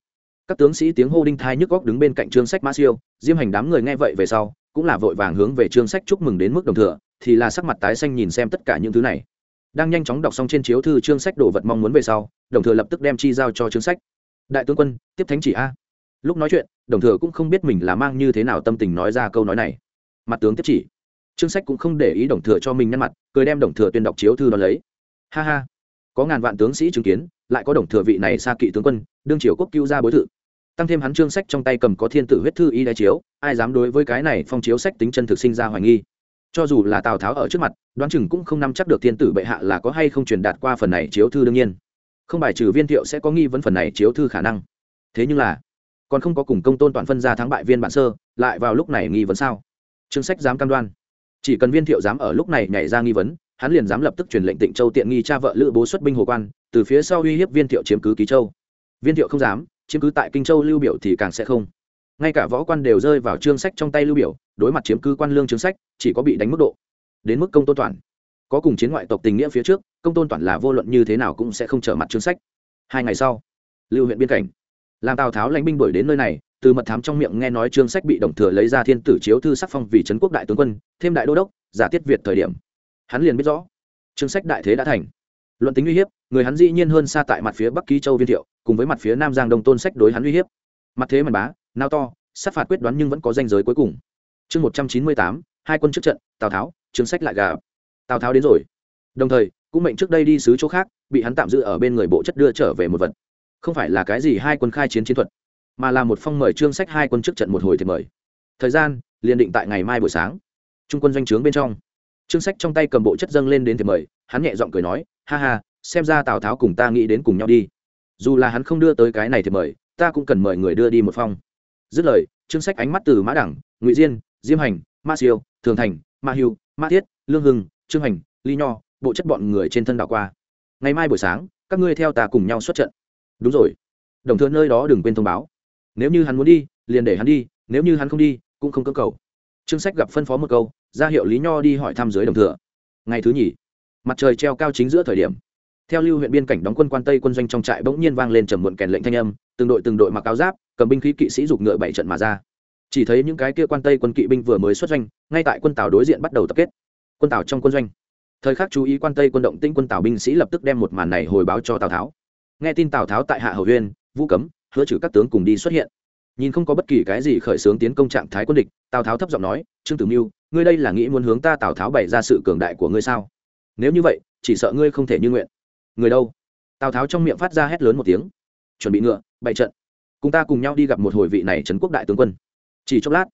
Các tướng sĩ tiếng hô đinh thai nhức góc đứng bên cạnh trương sách mã siêu, diêm hành đám người nghe vậy về sau, cũng là vội vàng hướng về trương sách chúc mừng đến mức đồng thừa, thì là sắc mặt tái xanh nhìn xem tất cả những thứ này. Đang nhanh chóng đọc xong trên chiếu thư trương sách đồ vật mong muốn về sau, đồng thừa lập tức đem chi giao cho trương sách. Đại tướng quân, tiếp thánh chỉ a lúc nói chuyện, đồng thừa cũng không biết mình là mang như thế nào tâm tình nói ra câu nói này. Mặt tướng tiếp chỉ. Trương sách cũng không để ý đồng thừa cho mình nhăn mặt, cười đem đồng thừa tuyên đọc chiếu thư đ ó lấy. Ha ha. Có ngàn vạn tướng sĩ chứng kiến, lại có đồng thừa vị này xa kỵ tướng quân, đương triều quốc cứu ra bối thự. Tăng thêm hắn trương sách trong tay cầm có thiên tử huyết thư y đai chiếu, ai dám đối với cái này phong chiếu sách tính chân thực sinh ra hoài nghi. Cho dù là tào tháo ở trước mặt, đoán chừng cũng không nắm chắc được thiên tử bệ hạ là có hay không truyền đạt qua phần này chiếu thư đương nhiên. Không bài trừ viên thiệu sẽ có nghi vấn phần này chiếu thư khả năng. Thế nhưng là còn không có cùng công tôn toàn phân ra thắng bại viên bản sơ, lại vào lúc này nghi vấn sao? Trương sách dám cam đoan. Chỉ cần viên thiệu dám ở lúc này nhảy ra nghi vấn, hắn liền dám lập tức truyền lệnh tịnh châu tiện nghi cha vợ lữ bố xuất binh hồ quan, từ phía sau uy hiếp viên thiệu chiếm cứ ký châu. Viên thiệu không dám, chiếm cứ tại kinh châu lưu biểu thì càng sẽ không. Ngay cả võ quan đều rơi vào chương sách trong tay lưu biểu, đối mặt chiếm cứ quan lương chương sách, chỉ có bị đánh mức độ. Đến mức công tôn toàn. Có cùng chiến ngoại tộc tình nghĩa phía trước, công tôn toàn là vô luận như thế nào cũng sẽ không trở mặt chương sách. Hai ngày sau, lưu huyện biên cảnh làm tào tháo lãnh binh đuổi đến nơi này, từ mật thám trong miệng nghe nói trương sách bị đồng thừa lấy ra thiên tử chiếu thư sắc phong vì trấn quốc đại tướng quân, thêm đại đô đốc, giả tiết việt thời điểm. Hắn liền biết rõ, trương sách đại thế đã thành. Luận tính uy hiếp, người hắn dĩ nhiên hơn xa tại mặt phía bắc ký châu viên thiệu, cùng với mặt phía nam giang đông tôn sách đối hắn uy hiếp. Mặt thế mần bá, nao to, sát phạt quyết đoán nhưng vẫn có danh giới cuối cùng. Chương một trăm chín mươi tám, hai quân trước trận, tào tháo, trương sách lại gà tào tháo đến rồi. Đồng thời, cũng mệnh trước đây đi xứ chỗ khác, bị hắn tạm giữ ở bên người bộ chất đưa trở về một vật không phải là cái gì hai quân khai chiến chiến thuật, mà là một phong mời trương sách hai quân trước trận một hồi thì mời. Thời gian, liền định tại ngày mai buổi sáng. Trung quân doanh trướng bên trong, trương sách trong tay cầm bộ chất dâng lên đến thì mời, hắn nhẹ giọng cười nói, ha ha, xem ra tào tháo cùng ta nghĩ đến cùng nhau đi. Dù là hắn không đưa tới cái này thì mời, ta cũng cần mời người đưa đi một phong. Dứt lời, trương sách ánh mắt từ mã đẳng, ngụy diên, diêm hành, ma siêu, thường thành, ma hưu, ma thiết, lương hưng, trương hành ly nho, bộ chất bọn người trên thân đảo qua. Ngày mai buổi sáng, các ngươi theo ta cùng nhau xuất trận đúng rồi. Đồng thừa nơi đó đừng quên thông báo. Nếu như hắn muốn đi, liền để hắn đi, nếu như hắn không đi, cũng không cơ cầu. Trương sách gặp phân phó một câu, ra hiệu lý nho đi hỏi thăm dưới đồng thừa ngày thứ nhì, mặt trời treo cao chính giữa thời điểm. Theo lưu huyện biên cảnh đóng quân quan tây quân doanh trong trại bỗng nhiên vang lên trầm muộn kèn lệnh thanh âm, từng đội từng đội mặc áo giáp, cầm binh khí kỵ sĩ giục ngựa bảy trận mà ra. Chỉ thấy những cái kia quan tây quân kỵ binh vừa mới xuất doanh, ngay tại quân tàu đối diện bắt đầu tập kết. Quân tàu trong quân doanh. Thời khắc chú ý quan tây quân động tĩnh, quân tàu binh sĩ lập tức đem một màn này hồi báo cho tào tháo nghe tin tào tháo tại hạ hầu huyên vũ cấm, hứa trừ các tướng cùng đi xuất hiện. Nhìn không có bất kỳ cái gì khởi xướng tiến công trạng thái quân địch, tào tháo thấp giọng nói, trương tử mưu ngươi đây là nghĩ muốn hướng ta tào tháo bày ra sự cường đại của ngươi sao? Nếu như vậy, chỉ sợ ngươi không thể như nguyện. Người đâu? Tào tháo trong miệng phát ra hét lớn một tiếng. Chuẩn bị ngựa, bày trận. Cùng ta cùng nhau đi gặp một hồi vị này trấn quốc đại tướng quân. Chỉ chốc lát,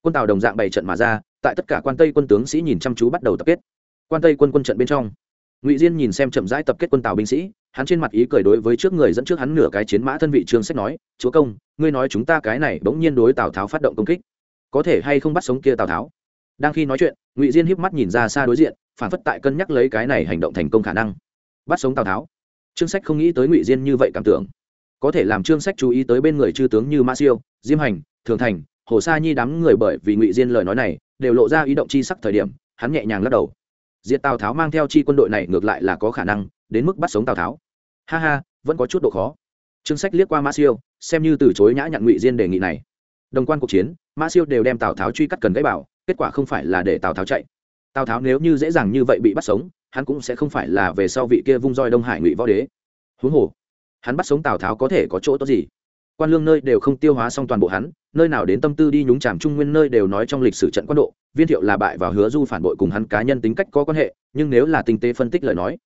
quân tào đồng dạng bày trận mà ra, tại tất cả quan tây quân tướng sĩ nhìn chăm chú bắt đầu tập kết. Quan tây quân quân trận bên trong ngụy diên nhìn xem chậm rãi tập kết quân tàu binh sĩ hắn trên mặt ý cười đối với trước người dẫn trước hắn nửa cái chiến mã thân vị trương sách nói chúa công ngươi nói chúng ta cái này bỗng nhiên đối tào tháo phát động công kích có thể hay không bắt sống kia tào tháo đang khi nói chuyện ngụy diên híp mắt nhìn ra xa đối diện phản phất tại cân nhắc lấy cái này hành động thành công khả năng bắt sống tào tháo trương sách không nghĩ tới ngụy diên như vậy cảm tưởng có thể làm trương sách chú ý tới bên người chư tướng như mã siêu diêm hành thường thành hồ sa nhi đám người bởi vì ngụy diên lời nói này đều lộ ra ý động chi sắc thời điểm hắn nhẹ nhàng lắc đầu diệt tào tháo mang theo chi quân đội này ngược lại là có khả năng, đến mức bắt sống tào tháo. Ha ha, vẫn có chút độ khó. Trương sách liếc qua mã siêu, xem như từ chối nhã nhặn ngụy diên đề nghị này. Đồng quan cuộc chiến mã siêu đều đem tào tháo truy cắt cần gãy bảo, kết quả không phải là để tào tháo chạy. Tào tháo nếu như dễ dàng như vậy bị bắt sống, hắn cũng sẽ không phải là về sau vị kia vung roi đông hải ngụy võ đế. Huống hồ, hắn bắt sống tào tháo có thể có chỗ tốt gì? Quan lương nơi đều không tiêu hóa xong toàn bộ hắn, nơi nào đến tâm tư đi nhúng chàm trung nguyên nơi đều nói trong lịch sử trận quan độ, viên thiệu là bại và hứa du phản bội cùng hắn cá nhân tính cách có quan hệ, nhưng nếu là tinh tế phân tích lời nói,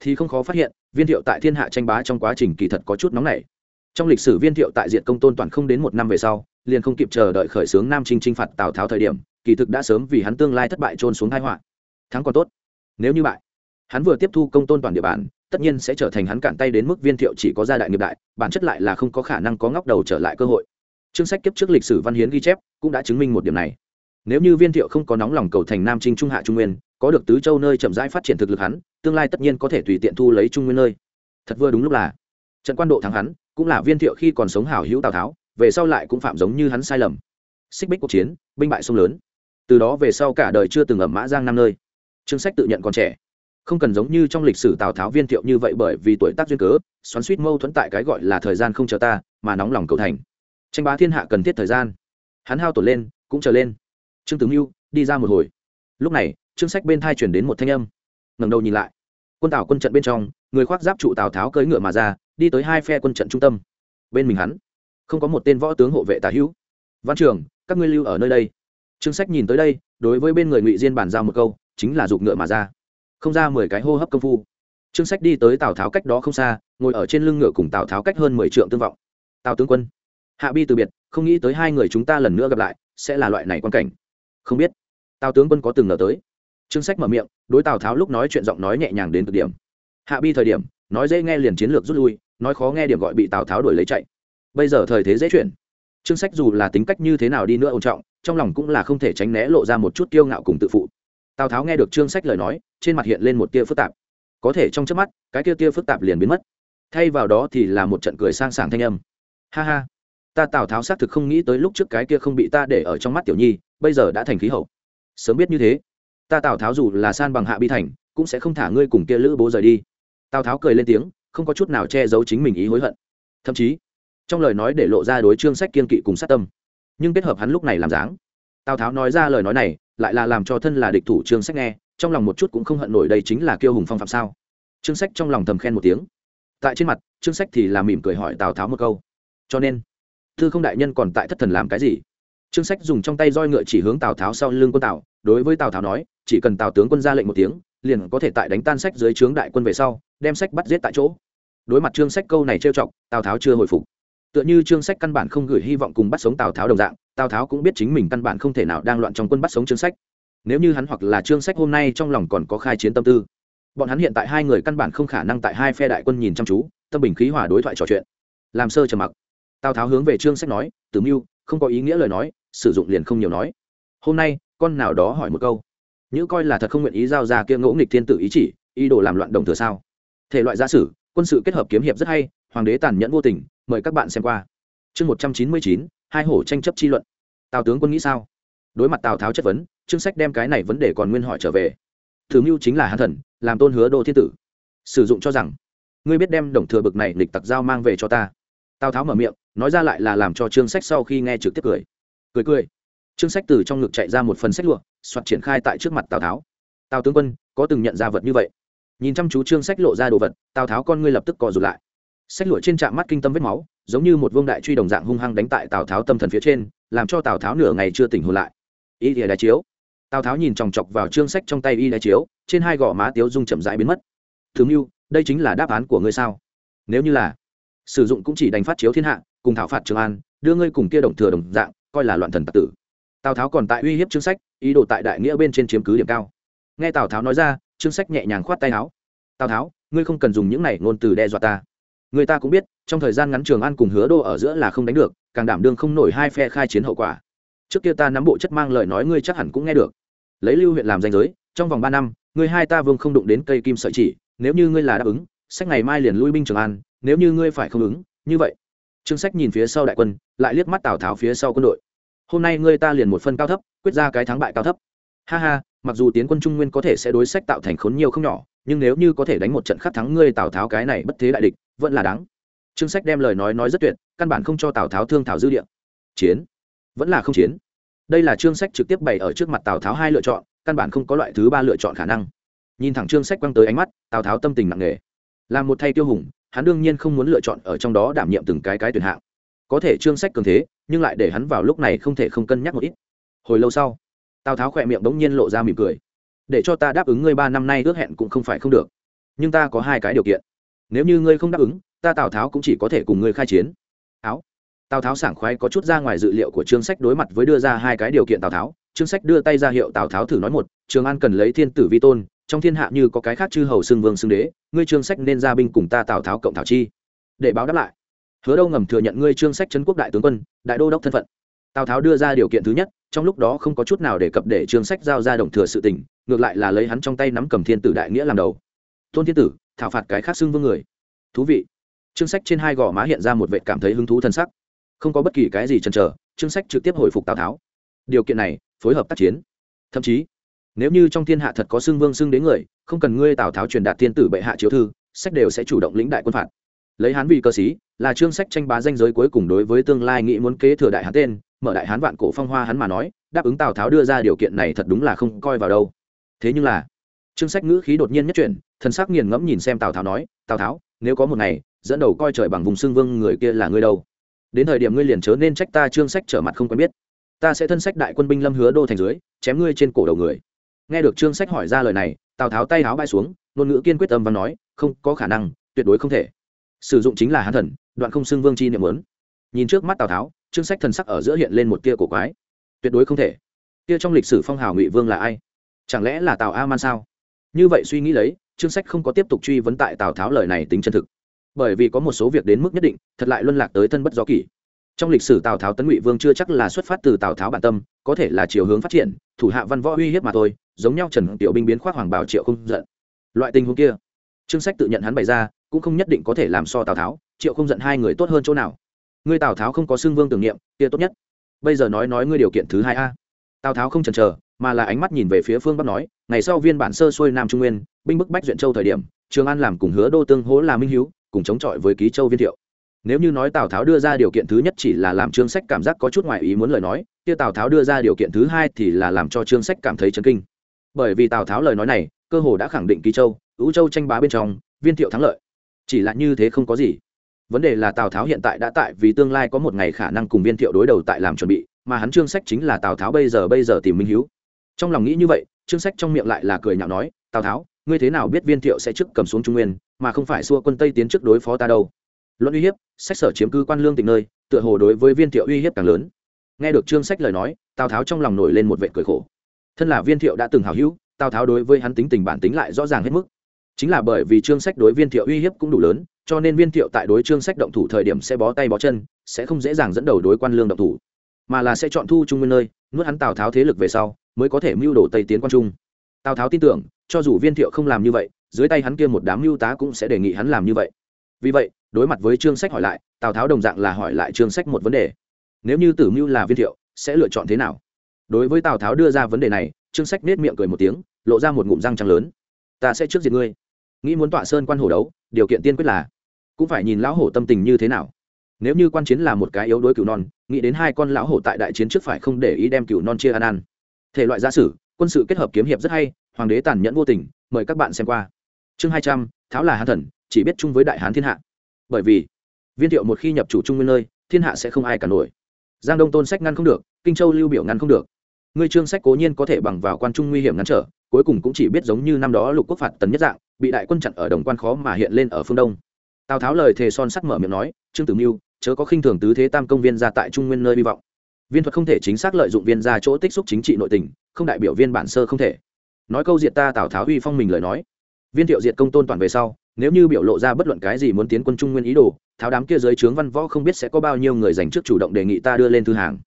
thì không khó phát hiện, viên thiệu tại thiên hạ tranh bá trong quá trình kỳ thật có chút nóng nảy. Trong lịch sử viên thiệu tại diện công tôn toàn không đến một năm về sau, liền không kịp chờ đợi khởi xướng nam trinh trinh phạt tào tháo thời điểm, kỳ thực đã sớm vì hắn tương lai thất bại trôn xuống thái họa. Thắng còn tốt. Nếu như bại, hắn vừa tiếp thu công tôn toàn địa bàn tất nhiên sẽ trở thành hắn cản tay đến mức viên thiệu chỉ có gia đại nghiệp đại, bản chất lại là không có khả năng có ngóc đầu trở lại cơ hội. Chương sách kiếp trước lịch sử văn hiến ghi chép cũng đã chứng minh một điểm này. Nếu như viên thiệu không có nóng lòng cầu thành nam trinh trung hạ trung nguyên, có được tứ châu nơi chậm rãi phát triển thực lực hắn, tương lai tất nhiên có thể tùy tiện thu lấy trung nguyên nơi. Thật vừa đúng lúc là, trận quan độ thắng hắn, cũng là viên thiệu khi còn sống hảo hữu tào tháo, về sau lại cũng phạm giống như hắn sai lầm. Xích bích cuộc chiến, binh bại sông lớn. Từ đó về sau cả đời chưa từng ẩm mã giang năm nơi. Chương sách tự nhận còn trẻ không cần giống như trong lịch sử tào tháo viên thiệu như vậy bởi vì tuổi tác duyên cớ, xoắn suýt mâu thuẫn tại cái gọi là thời gian không chờ ta, mà nóng lòng cầu thành. Tranh bá thiên hạ cần thiết thời gian. Hắn hao tổn lên, cũng chờ lên. Trương tướng mưu, đi ra một hồi. Lúc này trương sách bên thai chuyển đến một thanh âm. Ngẩng đầu nhìn lại. Quân tào quân trận bên trong, người khoác giáp trụ tào tháo cưỡi ngựa mà ra, đi tới hai phe quân trận trung tâm. Bên mình hắn, không có một tên võ tướng hộ vệ tả hữu. Văn trường, các ngươi lưu ở nơi đây. Trương sách nhìn tới đây, đối với bên người ngụy diên bàn giao một câu, chính là giục ngựa mà ra không ra mười cái hô hấp công phu. Trương sách đi tới tào tháo cách đó không xa, ngồi ở trên lưng ngựa cùng tào tháo cách hơn mười trượng tương vọng. Tào tướng quân, hạ bi từ biệt, không nghĩ tới hai người chúng ta lần nữa gặp lại, sẽ là loại này quan cảnh. Không biết, tào tướng quân có từng ngờ tới? Trương sách mở miệng, đối tào tháo lúc nói chuyện giọng nói nhẹ nhàng đến cực điểm. Hạ bi thời điểm, nói dễ nghe liền chiến lược rút lui, nói khó nghe điểm gọi bị tào tháo đuổi lấy chạy. Bây giờ thời thế dễ chuyển. Trương sách dù là tính cách như thế nào đi nữa ổn trọng, trong lòng cũng là không thể tránh né lộ ra một chút kiêu ngạo cùng tự phụ tào tháo nghe được trương sách lời nói, trên mặt hiện lên một tia phức tạp. Có thể trong trước mắt, cái tia tia phức tạp liền biến mất. Thay vào đó thì là một trận cười sang sảng thanh âm. Ha ha, ta tào tháo xác thực không nghĩ tới lúc trước cái kia không bị ta để ở trong mắt tiểu nhi, bây giờ đã thành khí hậu. Sớm biết như thế, ta tào tháo dù là san bằng hạ bi thành, cũng sẽ không thả ngươi cùng kia lữ bố rời đi. Tào tháo cười lên tiếng, không có chút nào che giấu chính mình ý hối hận. Thậm chí, trong lời nói để lộ ra đối trương sách kiên kỵ cùng sát tâm. Nhưng kết hợp hắn lúc này làm dáng. Tào tháo nói ra lời nói này lại là làm cho thân là địch thủ trương sách nghe, trong lòng một chút cũng không hận nổi đây chính là kiêu hùng phong phạm sao. Trương sách trong lòng thầm khen một tiếng. Tại trên mặt, trương sách thì là mỉm cười hỏi tào tháo một câu. Cho nên, thư không đại nhân còn tại thất thần làm cái gì? Trương sách dùng trong tay roi ngựa chỉ hướng tào tháo sau lưng quân tào, đối với tào tháo nói, chỉ cần tào tướng quân ra lệnh một tiếng, liền có thể tại đánh tan sách dưới trướng đại quân về sau, đem sách bắt giết tại chỗ. Đối mặt trương sách câu này trêu chọc, tào tháo chưa hồi phục tựa như trương sách căn bản không gửi hy vọng cùng bắt sống tào tháo đồng dạng, tào tháo cũng biết chính mình căn bản không thể nào đang loạn trong quân bắt sống trương sách. Nếu như hắn hoặc là trương sách hôm nay trong lòng còn có khai chiến tâm tư, bọn hắn hiện tại hai người căn bản không khả năng tại hai phe đại quân nhìn chăm chú, tâm bình khí hòa đối thoại trò chuyện. Làm sơ trầm mặc, tào tháo hướng về trương sách nói, tử mưu, không có ý nghĩa lời nói, sử dụng liền không nhiều nói. Hôm nay, con nào đó hỏi một câu. Nhữ coi là thật không nguyện ý giao ra kia ngỗ nghịch thiên tự ý chỉ, ý đồ làm loạn đồng thừa sao? Thể loại gia sử, quân sự kết hợp kiếm hiệp rất hay, hoàng đế tàn nhẫn vô tình mời các bạn xem qua. Chương một trăm chín mươi chín, hai hổ tranh chấp chi luận. Tào tướng quân nghĩ sao? Đối mặt tào tháo chất vấn chương sách đem cái này vấn đề còn nguyên hỏi trở về. Thử mưu chính là hán thần, làm tôn hứa đô thiên tử. Sử dụng cho rằng, ngươi biết đem đồng thừa bực này lịch tặc giao mang về cho ta. Tào tháo mở miệng, nói ra lại là làm cho chương sách sau khi nghe trực tiếp cười. Cười cười. Chương sách từ trong ngực chạy ra một phần sách lụa, soạt triển khai tại trước mặt tào tháo. Tào tướng quân, có từng nhận ra vật như vậy? Nhìn chăm chú chương sách lộ ra đồ vật, tào tháo con ngươi lập tức cò rụt lại sách lụa trên trạm mắt kinh tâm vết máu, giống như một vương đại truy đồng dạng hung hăng đánh tại tào tháo tâm thần phía trên, làm cho tào tháo nửa ngày chưa tỉnh hồn lại. Y thìa đái chiếu. Tào tháo nhìn chòng chọc vào chương sách trong tay y đái chiếu, trên hai gò má tiếu dung chậm rãi biến mất. Thứ mưu, đây chính là đáp án của ngươi sao? Nếu như là, sử dụng cũng chỉ đánh phát chiếu thiên hạ, cùng thảo phạt trường an, đưa ngươi cùng kia đồng thừa đồng dạng, coi là loạn thần tặc tử. Tào tháo còn tại uy hiếp chương sách, ý đồ tại đại nghĩa bên trên chiếm cứ điểm cao. Nghe tào tháo nói ra, chương sách nhẹ nhàng khoát tay áo. Tào tháo, ngươi không cần dùng những này ngôn từ đe dọa ta người ta cũng biết, trong thời gian ngắn trường an cùng hứa đô ở giữa là không đánh được, càng đảm đương không nổi hai phe khai chiến hậu quả. Trước kia ta nắm bộ chất mang lời nói ngươi chắc hẳn cũng nghe được. Lấy lưu huyện làm danh giới, trong vòng ba năm, ngươi hai ta vương không đụng đến cây kim sợi chỉ, nếu như ngươi là đáp ứng, sách ngày mai liền lui binh trường an, nếu như ngươi phải không ứng, như vậy. Trương sách nhìn phía sau đại quân, lại liếc mắt tào tháo phía sau quân đội. Hôm nay ngươi ta liền một phân cao thấp, quyết ra cái thắng bại cao thấp ha ha, mặc dù tiến quân trung nguyên có thể sẽ đối sách tạo thành khốn nhiều không nhỏ, nhưng nếu như có thể đánh một trận khắc thắng ngươi tào tháo cái này bất thế đại địch, vẫn là đáng. Trương sách đem lời nói nói rất tuyệt, căn bản không cho tào tháo thương thảo dư địa. Chiến? Vẫn là không chiến. Đây là trương sách trực tiếp bày ở trước mặt tào tháo hai lựa chọn, căn bản không có loại thứ ba lựa chọn khả năng. Nhìn thẳng trương sách quăng tới ánh mắt, tào tháo tâm tình nặng nề. Là một thay tiêu hùng, hắn đương nhiên không muốn lựa chọn ở trong đó đảm nhiệm từng cái cái tuyển hạng. Có thể trương sách cường thế, nhưng lại để hắn vào lúc này không thể không cân nhắc một ít. Hồi lâu sau tào tháo khỏe miệng bỗng nhiên lộ ra mỉm cười. Để cho ta đáp ứng ngươi ba năm nay ước hẹn cũng không phải không được. Nhưng ta có hai cái điều kiện. Nếu như ngươi không đáp ứng, ta tào tháo cũng chỉ có thể cùng ngươi khai chiến. Áo. Tào tháo sảng khoái có chút ra ngoài dự liệu của trương sách đối mặt với đưa ra hai cái điều kiện tào tháo. Trương sách đưa tay ra hiệu tào tháo thử nói một, trường an cần lấy thiên tử vi tôn, trong thiên hạ như có cái khác chư hầu xưng vương xưng đế, ngươi trương sách nên ra binh cùng ta tào tháo cộng thảo chi. Để báo đáp lại. Hứa đâu ngầm thừa nhận ngươi trương sách trấn quốc đại tướng quân, đại đô đốc thân phận. Tào tháo đưa ra điều kiện thứ nhất trong lúc đó không có chút nào đề cập để trương sách giao ra đồng thừa sự tình, ngược lại là lấy hắn trong tay nắm cầm thiên tử đại nghĩa làm đầu. Tôn thiên tử, thảo phạt cái khác xưng vương người. Thú vị. Trương sách trên hai gò má hiện ra một vệ cảm thấy hứng thú thân sắc. Không có bất kỳ cái gì chần chờ, trương sách trực tiếp hồi phục tào tháo. Điều kiện này, phối hợp tác chiến. Thậm chí, nếu như trong thiên hạ thật có xưng vương xưng đến người, không cần ngươi tào tháo truyền đạt thiên tử bệ hạ chiếu thư, sách đều sẽ chủ động lĩnh đại quân phạt. Lấy hán vì cơ sĩ, là trương sách tranh bá danh giới cuối cùng đối với tương lai nghĩ muốn kế thừa đại hán tên mở đại hán vạn cổ phong hoa hắn mà nói, đáp ứng tào tháo đưa ra điều kiện này thật đúng là không coi vào đâu. Thế nhưng là, chương sách ngữ khí đột nhiên nhất chuyển, thần sắc nghiền ngẫm nhìn xem tào tháo nói, tào tháo, nếu có một ngày, dẫn đầu coi trời bằng vùng xương vương người kia là ngươi đâu? Đến thời điểm ngươi liền chớ nên trách ta chương sách trở mặt không quen biết. Ta sẽ thân sách đại quân binh lâm hứa đô thành dưới, chém ngươi trên cổ đầu người. Nghe được chương sách hỏi ra lời này, tào tháo tay tháo bay xuống, ngôn ngữ kiên quyết âm và nói, không có khả năng, tuyệt đối không thể. Sử dụng chính là hán thần, đoạn không xưng vương chi niệm lớn nhìn trước mắt tào tháo chương sách thần sắc ở giữa hiện lên một tia cổ quái. Tuyệt đối không thể. Tia trong lịch sử phong hào ngụy vương là ai? Chẳng lẽ là tào a man sao? Như vậy suy nghĩ lấy chương sách không có tiếp tục truy vấn tại tào tháo lời này tính chân thực. Bởi vì có một số việc đến mức nhất định, thật lại luân lạc tới thân bất gió kỷ. Trong lịch sử tào tháo tấn ngụy vương chưa chắc là xuất phát từ tào tháo bản tâm, có thể là chiều hướng phát triển, thủ hạ văn võ uy hiếp mà thôi, giống nhau trần tiểu binh biến khoác hoàng bảo triệu không giận. Loại tình huống kia chương sách tự nhận hắn bày ra, cũng không nhất định có thể làm so tào tháo, triệu không giận hai người tốt hơn chỗ nào ngươi tào tháo không có xưng vương tưởng niệm kia tốt nhất bây giờ nói nói ngươi điều kiện thứ hai a tào tháo không chần chờ mà là ánh mắt nhìn về phía phương bắc nói ngày sau viên bản sơ xuôi nam trung nguyên binh bức bách duyện châu thời điểm trường an làm cùng hứa đô tương hỗ là minh hiếu cùng chống chọi với ký châu viên thiệu nếu như nói tào tháo đưa ra điều kiện thứ nhất chỉ là làm trương sách cảm giác có chút ngoại ý muốn lời nói kia tào tháo đưa ra điều kiện thứ hai thì là làm cho trương sách cảm thấy chấn kinh bởi vì tào tháo lời nói này cơ hồ đã khẳng định ký châu ứ châu tranh bá bên trong viên thiệu thắng lợi chỉ là như thế không có gì vấn đề là tào tháo hiện tại đã tại vì tương lai có một ngày khả năng cùng viên thiệu đối đầu tại làm chuẩn bị, mà hắn trương sách chính là tào tháo bây giờ bây giờ tìm minh hiếu. Trong lòng nghĩ như vậy, trương sách trong miệng lại là cười nhạo nói, tào tháo, ngươi thế nào biết viên thiệu sẽ trước cầm xuống trung nguyên, mà không phải xua quân tây tiến trước đối phó ta đâu? Luận uy hiếp, sách sở chiếm cư quan lương tỉnh nơi, tựa hồ đối với viên thiệu uy hiếp càng lớn. Nghe được trương sách lời nói, tào tháo trong lòng nổi lên một vệ cười khổ. Thân là viên thiệu đã từng hào hữu, tào tháo đối với hắn tính tình bản tính lại rõ ràng hết mức. Chính là bởi vì trương sách đối viên thiệu uy hiếp cũng đủ lớn cho nên viên thiệu tại đối trương sách động thủ thời điểm sẽ bó tay bó chân, sẽ không dễ dàng dẫn đầu đối quan lương động thủ, mà là sẽ chọn thu trung nguyên nơi, nuốt hắn tào tháo thế lực về sau, mới có thể mưu đồ tây tiến quan trung. Tào tháo tin tưởng, cho dù viên thiệu không làm như vậy, dưới tay hắn kia một đám mưu tá cũng sẽ đề nghị hắn làm như vậy. Vì vậy, đối mặt với trương sách hỏi lại, tào tháo đồng dạng là hỏi lại trương sách một vấn đề. Nếu như tử mưu là viên thiệu, sẽ lựa chọn thế nào? Đối với tào tháo đưa ra vấn đề này trương sách nết miệng cười một tiếng, lộ ra một ngụm răng trắng lớn. Ta sẽ trước diệt ngươi. Nghĩ muốn tọa sơn quan hồ đấu, điều kiện tiên quyết là cũng phải nhìn lão hổ tâm tình như thế nào. Nếu như quan chiến là một cái yếu đuối cừu non, nghĩ đến hai con lão hổ tại đại chiến trước phải không để ý đem cừu non chia ăn ăn. Thể loại gia sử, quân sự kết hợp kiếm hiệp rất hay, hoàng đế tàn nhẫn vô tình, mời các bạn xem qua. Chương hai trăm, tháo là hán thần, chỉ biết chung với đại hán thiên hạ. Bởi vì, viên thiệu một khi nhập chủ trung nguyên nơi, thiên hạ sẽ không ai cả nổi. Giang đông tôn sách ngăn không được, kinh châu lưu biểu ngăn không được. Ngươi trương sách cố nhiên có thể bằng vào quan trung nguy hiểm ngăn trở, cuối cùng cũng chỉ biết giống như năm đó lục quốc phạt tấn nhất dạng, bị đại quân chặn ở đồng quan khó mà hiện lên ở phương đông tào tháo lời thề son sắt mở miệng nói, trương tử mưu, chớ có khinh thường tứ thế tam công viên ra tại trung nguyên nơi hy vọng. Viên thuật không thể chính xác lợi dụng viên ra chỗ tích xúc chính trị nội tình, không đại biểu viên bản sơ không thể. Nói câu diệt ta, tào tháo uy phong mình lời nói. Viên thiệu diệt công tôn toàn về sau, nếu như biểu lộ ra bất luận cái gì muốn tiến quân trung nguyên ý đồ, tháo đám kia dưới trướng văn võ không biết sẽ có bao nhiêu người dành trước chủ động đề nghị ta đưa lên thư hàng.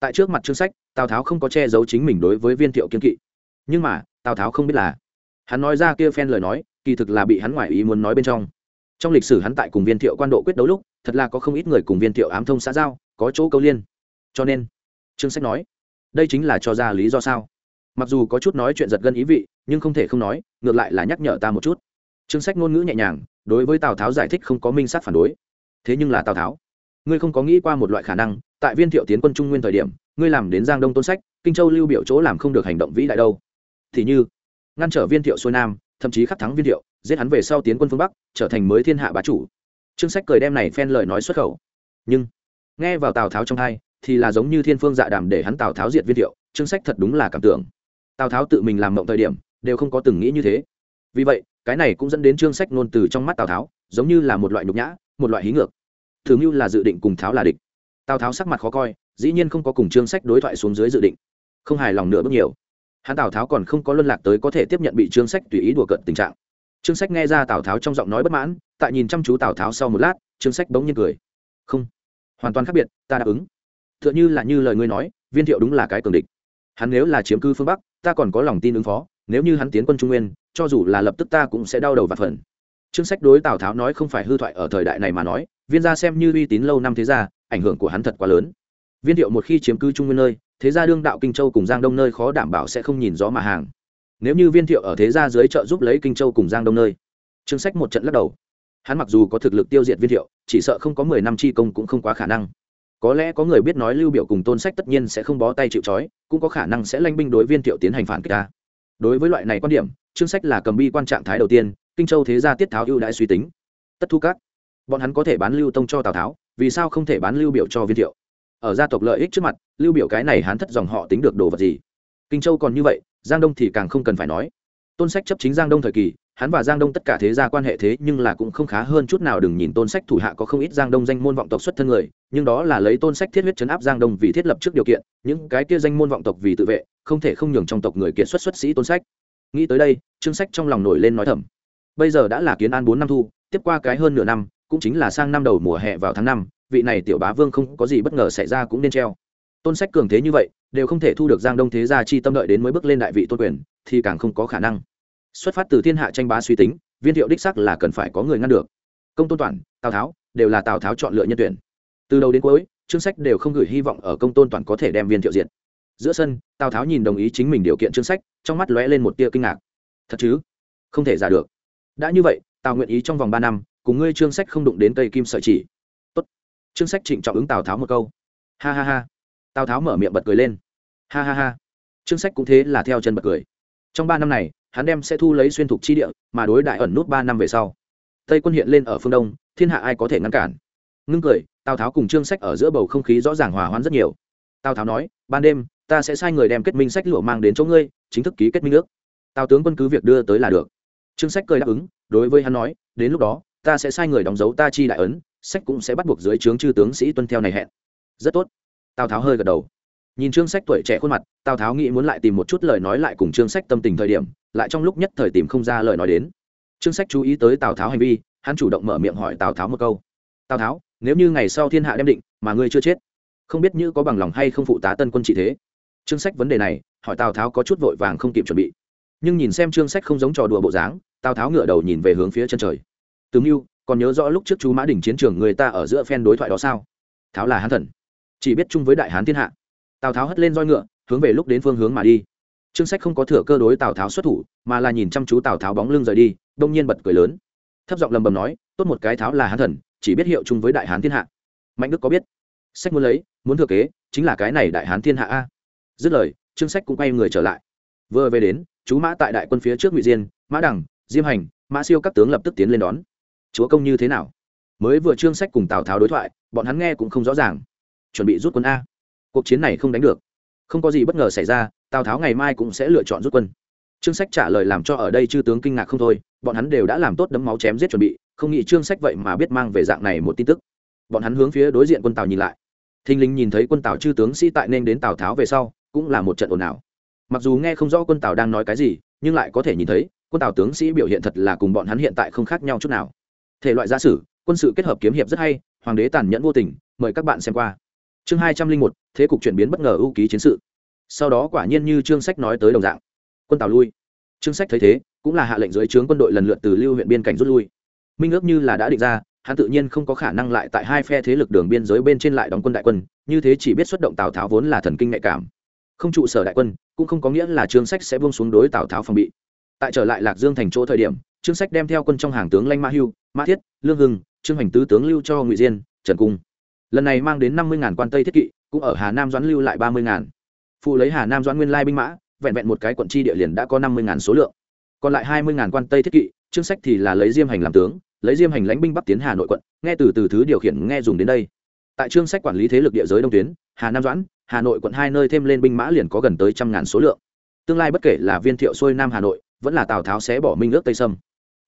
Tại trước mặt chương sách, tào tháo không có che giấu chính mình đối với viên thiệu kiên kỵ. Nhưng mà, tào tháo không biết là, hắn nói ra kia phen lời nói, kỳ thực là bị hắn ngoại ý muốn nói bên trong trong lịch sử hắn tại cùng viên thiệu quan độ quyết đấu lúc, thật là có không ít người cùng viên thiệu ám thông xã giao, có chỗ câu liên. Cho nên, trương sách nói, đây chính là cho ra lý do sao. Mặc dù có chút nói chuyện giật gân ý vị, nhưng không thể không nói, ngược lại là nhắc nhở ta một chút. Trương sách ngôn ngữ nhẹ nhàng, đối với tào tháo giải thích không có minh sát phản đối. Thế nhưng là tào tháo, ngươi không có nghĩ qua một loại khả năng, tại viên thiệu tiến quân trung nguyên thời điểm, ngươi làm đến giang đông tôn sách, kinh châu lưu biểu chỗ làm không được hành động vĩ đại đâu. Thì như, ngăn trở viên thiệu xuôi nam, thậm chí khắc thắng viên thiệu giết hắn về sau tiến quân phương bắc, trở thành mới thiên hạ bá chủ. Trương sách cười đem này phen lời nói xuất khẩu. Nhưng, nghe vào tào tháo trong hai, thì là giống như thiên phương dạ đàm để hắn tào tháo diệt viên thiệu, trương sách thật đúng là cảm tưởng. Tào tháo tự mình làm mộng thời điểm, đều không có từng nghĩ như thế. Vì vậy, cái này cũng dẫn đến trương sách ngôn từ trong mắt tào tháo, giống như là một loại nhục nhã, một loại hí ngược. Thường như là dự định cùng tháo là địch. Tào tháo sắc mặt khó coi, dĩ nhiên không có cùng trương sách đối thoại xuống dưới dự định. Không hài lòng nữa bước nhiều. Hắn tào tháo còn không có luân lạc tới có thể tiếp nhận bị trương sách tùy ý đùa cận tình trạng trương sách nghe ra tào tháo trong giọng nói bất mãn, tại nhìn chăm chú tào tháo sau một lát, trương sách bỗng nhiên cười. Không, hoàn toàn khác biệt, ta đáp ứng. T h ư ợ n h ư là như lời ngươi nói, viên thiệu đúng là cái cường địch. Hắn nếu là chiếm cư phương bắc, ta còn có lòng tin ứng phó, nếu như hắn tiến quân trung nguyên, cho dù là lập tức ta cũng sẽ đau đầu và phần. Trương sách đối tào tháo nói không phải hư thoại ở thời đại này mà nói, viên gia xem như uy tín lâu năm thế gia, ảnh hưởng của hắn thật quá lớn. Viên thiệu một khi chiếm cư trung nguyên nơi, thế gia đương đạo kinh châu cùng giang đông nơi khó đảm bảo sẽ không nhìn rõ mà hàng nếu như viên thiệu ở thế gia dưới trợ giúp lấy kinh châu cùng giang đông nơi, trương sách một trận lắc đầu. Hắn mặc dù có thực lực tiêu diệt viên thiệu, chỉ sợ không có mười năm chi công cũng không quá khả năng. Có lẽ có người biết nói lưu biểu cùng tôn sách tất nhiên sẽ không bó tay chịu trói, cũng có khả năng sẽ lanh binh đối viên thiệu tiến hành phản kích ta. Đối với loại này quan điểm, trương sách là cầm bi quan trạng thái đầu tiên, kinh châu thế gia tiết tháo ưu đãi suy tính. Tất thu các. Bọn hắn có thể bán lưu tông cho tào tháo, vì sao không thể bán lưu biểu cho viên thiệu? Ở gia tộc lợi ích trước mặt, lưu biểu cái này hắn thất dòng họ tính được đồ vật gì? Kinh châu còn như vậy giang đông thì càng không cần phải nói. Tôn sách chấp chính giang đông thời kỳ, hắn và giang đông tất cả thế gia quan hệ thế nhưng là cũng không khá hơn chút nào. Đừng nhìn tôn sách thủ hạ có không ít giang đông danh môn vọng tộc xuất thân người, nhưng đó là lấy tôn sách thiết huyết chấn áp giang đông vì thiết lập trước điều kiện, những cái kia danh môn vọng tộc vì tự vệ, không thể không nhường trong tộc người kiệt xuất xuất sĩ tôn sách. Nghĩ tới đây, trương sách trong lòng nổi lên nói thầm. Bây giờ đã là kiến an bốn năm thu, tiếp qua cái hơn nửa năm, cũng chính là sang năm đầu mùa hè vào tháng năm, vị này tiểu bá vương không có gì bất ngờ xảy ra cũng nên treo tôn sách cường thế như vậy, đều không thể thu được giang đông thế gia chi tâm đợi đến mới bước lên đại vị tôn quyền, thì càng không có khả năng. Xuất phát từ thiên hạ tranh bá suy tính, viên thiệu đích sắc là cần phải có người ngăn được. Công tôn toàn, tào tháo, đều là tào tháo chọn lựa nhân tuyển. Từ đầu đến cuối, chương sách đều không gửi hy vọng ở công tôn toàn có thể đem viên thiệu diện. Giữa sân, tào tháo nhìn đồng ý chính mình điều kiện chương sách, trong mắt lóe lên một tia kinh ngạc. Thật chứ? Không thể giả được. Đã như vậy, tào nguyện ý trong vòng ba năm, cùng ngươi chương sách không đụng đến cây kim sợi chỉ. Tốt. Chương sách trịnh trọng ứng tào tháo một câu. Ha ha ha tào tháo mở miệng bật cười lên. Ha ha ha. Chương sách cũng thế là theo chân bật cười. Trong ba năm này, hắn đem sẽ thu lấy xuyên thục chi địa, mà đối đại ẩn nút ba năm về sau. Tây quân hiện lên ở phương đông, thiên hạ ai có thể ngăn cản? Ngưng cười, tào tháo cùng trương sách ở giữa bầu không khí rõ ràng hòa hoãn rất nhiều. Tào tháo nói, ban đêm, ta sẽ sai người đem kết minh sách lụa mang đến chỗ ngươi, chính thức ký kết minh nước tào tướng quân cứ việc đưa tới là được. Trương sách cười đáp ứng, đối với hắn nói, đến lúc đó, ta sẽ sai người đóng dấu ta chi đại ấn, sách cũng sẽ bắt buộc dưới trướng chư tướng sĩ tuân theo này hẹn. Rất tốt tào tháo hơi gật đầu. Nhìn trương sách tuổi trẻ khuôn mặt, tào tháo nghĩ muốn lại tìm một chút lời nói lại cùng trương sách tâm tình thời điểm, lại trong lúc nhất thời tìm không ra lời nói đến. Trương sách chú ý tới tào tháo hành vi, hắn chủ động mở miệng hỏi tào tháo một câu. Tào tháo, nếu như ngày sau thiên hạ đem định, mà ngươi chưa chết, không biết như có bằng lòng hay không phụ tá tân quân trị thế? Trương sách vấn đề này, hỏi tào tháo có chút vội vàng không kịp chuẩn bị. Nhưng nhìn xem trương sách không giống trò đùa bộ dáng, tào tháo ngửa đầu nhìn về hướng phía chân trời. Tướng mưu, còn nhớ rõ lúc trước chú mã đỉnh chiến trường người ta ở giữa phen đối thoại đó sao? Tháo là hắn thần chỉ biết chung với đại hán thiên hạ. Tào tháo hất lên roi ngựa, hướng về lúc đến phương hướng mà đi. Trương sách không có thừa cơ đối tào tháo xuất thủ, mà là nhìn chăm chú tào tháo bóng lưng rời đi, đông nhiên bật cười lớn. Thấp giọng lầm bầm nói, tốt một cái tháo là hán thần, chỉ biết hiệu chung với đại hán thiên hạ. Mạnh đức có biết. Sách muốn lấy, muốn thừa kế, chính là cái này đại hán thiên hạ a. Dứt lời, trương sách cũng quay người trở lại. Vừa về đến, chú mã tại đại quân phía trước ngụy diên, mã đẳng diêm hành, mã siêu các tướng lập tức tiến lên đón. Chúa công như thế nào? Mới vừa trương sách cùng tào tháo đối thoại, bọn hắn nghe cũng không rõ ràng chuẩn bị rút quân a. Cuộc chiến này không đánh được. Không có gì bất ngờ xảy ra, tào tháo ngày mai cũng sẽ lựa chọn rút quân. Trương sách trả lời làm cho ở đây chư tướng kinh ngạc không thôi, bọn hắn đều đã làm tốt đấm máu chém giết chuẩn bị, không nghĩ trương sách vậy mà biết mang về dạng này một tin tức. Bọn hắn hướng phía đối diện quân tào nhìn lại. Thình lình nhìn thấy quân tào chư tướng sĩ tại nên đến tào tháo về sau, cũng là một trận ồn ào. Mặc dù nghe không rõ quân tào đang nói cái gì, nhưng lại có thể nhìn thấy, quân tào tướng sĩ biểu hiện thật là cùng bọn hắn hiện tại không khác nhau chút nào. Thể loại gia sử, quân sự kết hợp kiếm hiệp rất hay, hoàng đế tàn nhẫn vô tình, mời các bạn xem qua chương hai trăm linh một, thế cục chuyển biến bất ngờ ưu ký chiến sự. Sau đó quả nhiên như trương sách nói tới đồng dạng. Quân tào lui. Trương sách thấy thế, cũng là hạ lệnh dưới trướng quân đội lần lượt từ lưu huyện biên cảnh rút lui. Minh ước như là đã định ra, hắn tự nhiên không có khả năng lại tại hai phe thế lực đường biên giới bên trên lại đóng quân đại quân, như thế chỉ biết xuất động tào tháo vốn là thần kinh nhạy cảm. Không trụ sở đại quân, cũng không có nghĩa là trương sách sẽ buông xuống đối tào tháo phòng bị. Tại trở lại lạc dương thành chỗ thời điểm, trương sách đem theo quân trong hàng tướng lanh ma hưu, mã thiết, lương hưng, trương hoành tứ tướng lưu cho ngụy diên, trần cung lần này mang đến năm mươi quan tây thiết kỵ, cũng ở hà nam doãn lưu lại ba mươi phụ lấy hà nam doãn nguyên lai binh mã, vẹn vẹn một cái quận tri địa liền đã có năm mươi số lượng. Còn lại hai mươi quan tây thiết kỵ trương sách thì là lấy diêm hành làm tướng, lấy diêm hành lãnh binh bắc tiến hà nội quận, nghe từ từ thứ điều khiển nghe dùng đến đây. Tại trương sách quản lý thế lực địa giới đông tuyến, hà nam doãn, hà nội quận hai nơi thêm lên binh mã liền có gần tới trăm ngàn số lượng. Tương lai bất kể là viên thiệu xuôi nam hà nội, vẫn là tào tháo sẽ bỏ minh ước tây sâm.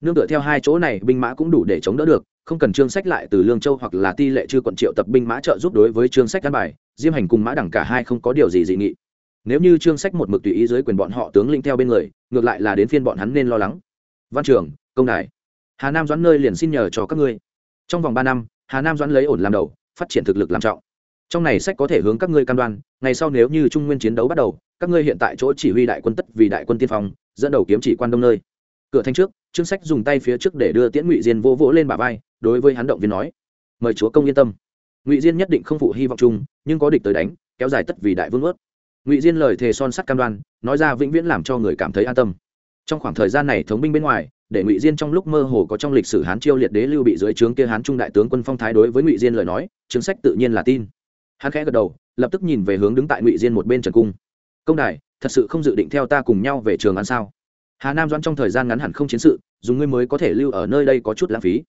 Nương tựa theo hai chỗ này, binh mã cũng đủ để chống đỡ được không cần trương sách lại từ lương châu hoặc là ti lệ chư quận triệu tập binh mã trợ giúp đối với trương sách căn bài, diêm hành cùng mã đẳng cả hai không có điều gì dị nghị. Nếu như trương sách một mực tùy ý dưới quyền bọn họ tướng linh theo bên người, ngược lại là đến phiên bọn hắn nên lo lắng. Văn trường, công đài. Hà nam doãn nơi liền xin nhờ cho các ngươi. Trong vòng ba năm, hà nam doãn lấy ổn làm đầu, phát triển thực lực làm trọng. Trong này sách có thể hướng các ngươi cam đoan, ngày sau nếu như trung nguyên chiến đấu bắt đầu, các ngươi hiện tại chỗ chỉ huy đại quân tất vì đại quân tiên phong, dẫn đầu kiếm chỉ quan đông nơi cửa thanh trước, trương sách dùng tay phía trước để đưa tiễn ngụy diên vô vỗ lên bà vai, đối với hắn động viên nói, mời chúa công yên tâm. Ngụy diên nhất định không phụ hy vọng chung, nhưng có địch tới đánh, kéo dài tất vì đại vương ướt ngụy diên lời thề son sắt cam đoan, nói ra vĩnh viễn làm cho người cảm thấy an tâm. Trong khoảng thời gian này thống binh bên ngoài, để ngụy diên trong lúc mơ hồ có trong lịch sử hán chiêu liệt đế lưu bị dưới trướng kia hán trung đại tướng quân phong thái đối với ngụy diên lời nói chứng sách tự nhiên là tin. Hắn khẽ gật đầu, lập tức nhìn về hướng đứng tại ngụy diên một bên trần cung. Công đài, thật sự không dự định theo ta cùng nhau về trường ăn sao? Hà nam doãn trong thời gian ngắn hẳn không chiến sự dùng ngươi mới có thể lưu ở nơi đây có chút lãng phí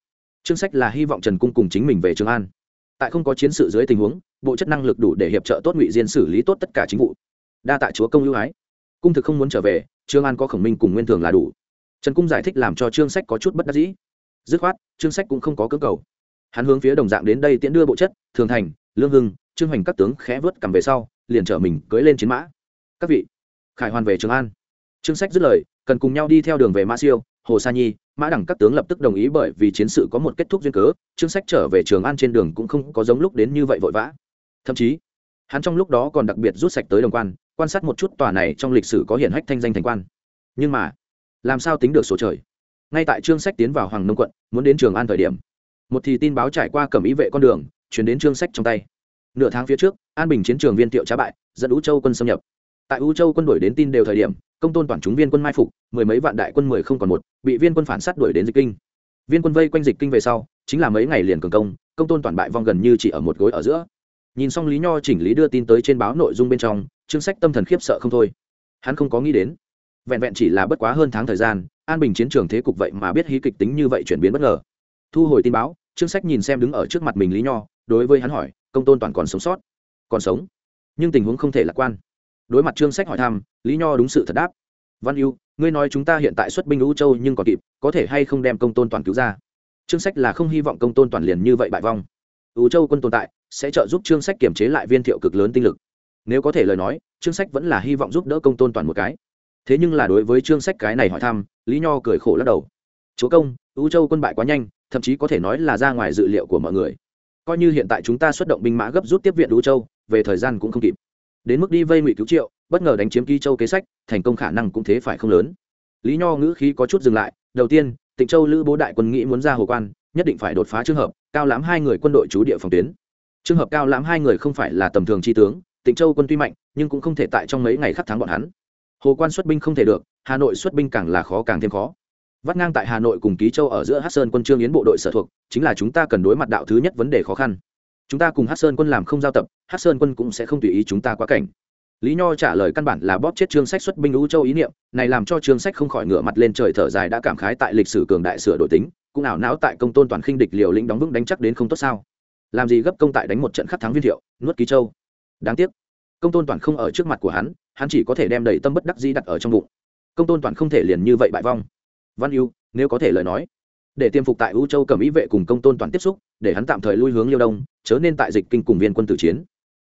chương sách là hy vọng trần cung cùng chính mình về trường an tại không có chiến sự dưới tình huống bộ chất năng lực đủ để hiệp trợ tốt ngụy diên xử lý tốt tất cả chính vụ đa tạ chúa công ưu ái cung thực không muốn trở về trương an có khổng minh cùng nguyên thường là đủ trần cung giải thích làm cho trương sách có chút bất đắc dĩ dứt khoát trương sách cũng không có cơ cầu hắn hướng phía đồng dạng đến đây tiễn đưa bộ chất thường thành lương hưng trương hoành các tướng khẽ vớt cầm về sau liền trở mình cưỡi lên chiến mã các vị khải hoàn về trường an trương sách dứt lời, cần cùng nhau đi theo đường về Ma siêu, hồ sa nhi, mã đẳng các tướng lập tức đồng ý bởi vì chiến sự có một kết thúc duyên cớ, trương sách trở về trường an trên đường cũng không có giống lúc đến như vậy vội vã. Thậm chí, hắn trong lúc đó còn đặc biệt rút sạch tới đồng quan quan sát một chút tòa này trong lịch sử có hiển hách thanh danh thành quan. Nhưng mà, làm sao tính được số trời? Ngay tại trương sách tiến vào hoàng nông quận, muốn đến trường an thời điểm, một thì tin báo trải qua cẩm ý vệ con đường, chuyển đến trương sách trong tay. Nửa tháng phía trước, an bình chiến trường viên tiệu trá bại, dẫn U châu quân xâm nhập. Tại u châu quân đổi đến tin đều thời điểm công tôn toàn chúng viên quân mai phục, mười mấy vạn đại quân mười không còn một, bị viên quân phản sát đuổi đến dịch kinh. Viên quân vây quanh dịch kinh về sau, chính là mấy ngày liền cường công công tôn toàn bại vong gần như chỉ ở một gối ở giữa. Nhìn xong lý nho chỉnh lý đưa tin tới trên báo nội dung bên trong chương sách tâm thần khiếp sợ không thôi. Hắn không có nghĩ đến, vẹn vẹn chỉ là bất quá hơn tháng thời gian, an bình chiến trường thế cục vậy mà biết hí kịch tính như vậy chuyển biến bất ngờ. Thu hồi tin báo chương sách nhìn xem đứng ở trước mặt mình lý nho, đối với hắn hỏi, công tôn toàn còn sống sót? Còn sống, nhưng tình huống không thể lạc quan đối mặt trương sách hỏi thăm, lý nho đúng sự thật đáp. Văn yêu ngươi nói chúng ta hiện tại xuất binh lũ châu nhưng còn kịp, có thể hay không đem công tôn toàn cứu ra? Trương sách là không hy vọng công tôn toàn liền như vậy bại vong. Ưu châu quân tồn tại, sẽ trợ giúp trương sách kiềm chế lại viên thiệu cực lớn tinh lực. Nếu có thể lời nói, trương sách vẫn là hy vọng giúp đỡ công tôn toàn một cái. Thế nhưng là đối với trương sách cái này hỏi thăm, lý nho cười khổ lắc đầu. Chúa công ưu châu quân bại quá nhanh, thậm chí có thể nói là ra ngoài dự liệu của mọi người. Coi như hiện tại chúng ta xuất động binh mã gấp rút tiếp viện ưu châu, về thời gian cũng không kịp đến mức đi vây ngụy cứu triệu, bất ngờ đánh chiếm ký châu kế sách, thành công khả năng cũng thế phải không lớn. Lý nho ngữ khí có chút dừng lại, đầu tiên, tịnh châu lữ bố đại quân nghĩ muốn ra hồ quan, nhất định phải đột phá trường hợp, cao lãm hai người quân đội trú địa phòng tuyến. Trường hợp, cao lãm hai người không phải là tầm thường tri tướng, tịnh châu quân tuy mạnh, nhưng cũng không thể tại trong mấy ngày khắc thắng bọn hắn. Hồ quan xuất binh không thể được, hà nội xuất binh càng là khó càng thêm khó. Vắt ngang tại hà nội cùng ký châu ở giữa hát sơn quân trương yến bộ đội sở thuộc, chính là chúng ta cần đối mặt đạo thứ nhất vấn đề khó khăn chúng ta cùng hát sơn quân làm không giao tập, hát sơn quân cũng sẽ không tùy ý chúng ta quá cảnh. Lý nho trả lời căn bản là bóp chết trương sách xuất binh ưu châu ý niệm, này làm cho trương sách không khỏi ngửa mặt lên trời thở dài đã cảm khái tại lịch sử cường đại sửa đổi tính, cũng ảo não tại công tôn toàn khinh địch liều lĩnh đóng vững đánh chắc đến không tốt sao. Làm gì gấp công tại đánh một trận khắc thắng viên thiệu, nuốt ký châu. Đáng tiếc, công tôn toàn không ở trước mặt của hắn hắn chỉ có thể đem đầy tâm bất đắc dĩ đặt ở trong bụng. Công tôn toàn không thể liền như vậy bại vong. Văn ưu, nếu có thể lời nói để tiêm phục tại u châu cầm ý vệ cùng công tôn toàn tiếp xúc, để hắn tạm thời lui hướng liêu đông, chớ nên tại dịch kinh cùng viên quân tử chiến.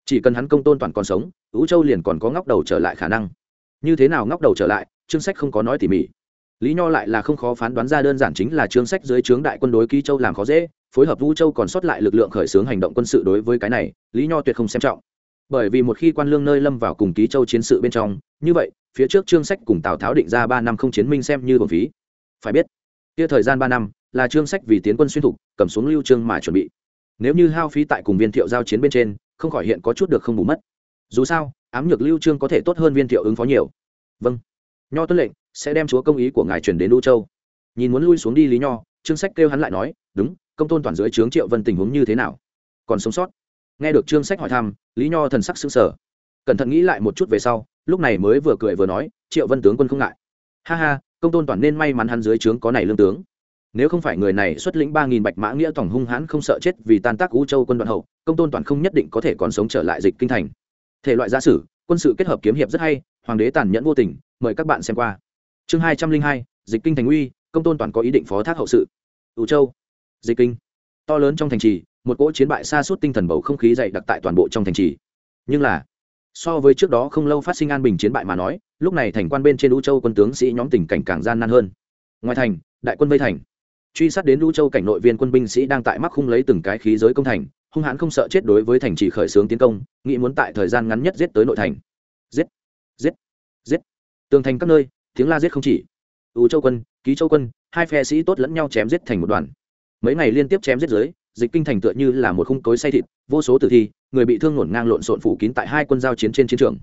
Chỉ cần hắn công tôn toàn còn sống, u châu liền còn có ngóc đầu trở lại khả năng. Như thế nào ngóc đầu trở lại chương sách không có nói tỉ mỉ. Lý nho lại là không khó phán đoán ra đơn giản chính là chương sách dưới trướng đại quân đối ký châu làm khó dễ, phối hợp vũ châu còn sót lại lực lượng khởi xướng hành động quân sự đối với cái này, lý nho tuyệt không xem trọng. Bởi vì một khi quan lương nơi lâm vào cùng ký châu chiến sự bên trong, như vậy, phía trước chương sách cùng tào tháo định ra ba năm không chiến minh xem như thuần phí. Phải biết kia thời gian ba năm, là trương sách vì tiến quân xuyên thục, cầm xuống lưu trương mà chuẩn bị. Nếu như hao phí tại cùng viên thiệu giao chiến bên trên, không khỏi hiện có chút được không bù mất. Dù sao, ám nhược lưu trương có thể tốt hơn viên thiệu ứng phó nhiều. Vâng. Nho tuân lệnh, sẽ đem chúa công ý của ngài truyền đến lưu châu. Nhìn muốn lui xuống đi lý nho, trương sách kêu hắn lại nói, đúng, công tôn toàn dưới trướng triệu vân tình huống như thế nào? Còn sống sót? Nghe được trương sách hỏi thăm, lý nho thần sắc sững sờ. Cẩn thận nghĩ lại một chút về sau, lúc này mới vừa cười vừa nói, triệu vân tướng quân không ngại. Ha ha công tôn toàn nên may mắn hắn dưới trướng có này lương tướng. Nếu không phải người này xuất lĩnh ba nghìn bạch mã nghĩa tổng hung hãn không sợ chết vì tan tác u châu quân đoạn hậu, công tôn toàn không nhất định có thể còn sống trở lại dịch kinh thành. Thể loại gia sử, quân sự kết hợp kiếm hiệp rất hay, hoàng đế tàn nhẫn vô tình, mời các bạn xem qua. Chương hai trăm linh hai, dịch kinh thành uy, công tôn toàn có ý định phó thác hậu sự. U châu, dịch kinh. To lớn trong thành trì, một cỗ chiến bại xa suốt tinh thần bầu không khí dày đặc tại toàn bộ trong thành trì. Nhưng là, so với trước đó không lâu phát sinh an bình chiến bại mà nói lúc này thành quan bên trên lũ châu quân tướng sĩ nhóm tình cảnh càng gian nan hơn. Ngoài thành, đại quân vây thành. Truy sát đến lũ châu cảnh nội viên quân binh sĩ đang tại mắc khung lấy từng cái khí giới công thành, hung hãn không sợ chết đối với thành trì khởi xướng tiến công, nghĩ muốn tại thời gian ngắn nhất giết tới nội thành. Giết giết giết. Tường thành các nơi, tiếng la giết không chỉ. Ưu châu quân, ký châu quân, hai phe sĩ tốt lẫn nhau chém giết thành một đoàn. Mấy ngày liên tiếp chém giết dưới, dịch kinh thành tựa như là một khung cối say thịt, vô số tử thi, người bị thương nổn ngang lộn xộn phủ kín tại hai quân giao chiến trên chiến trường.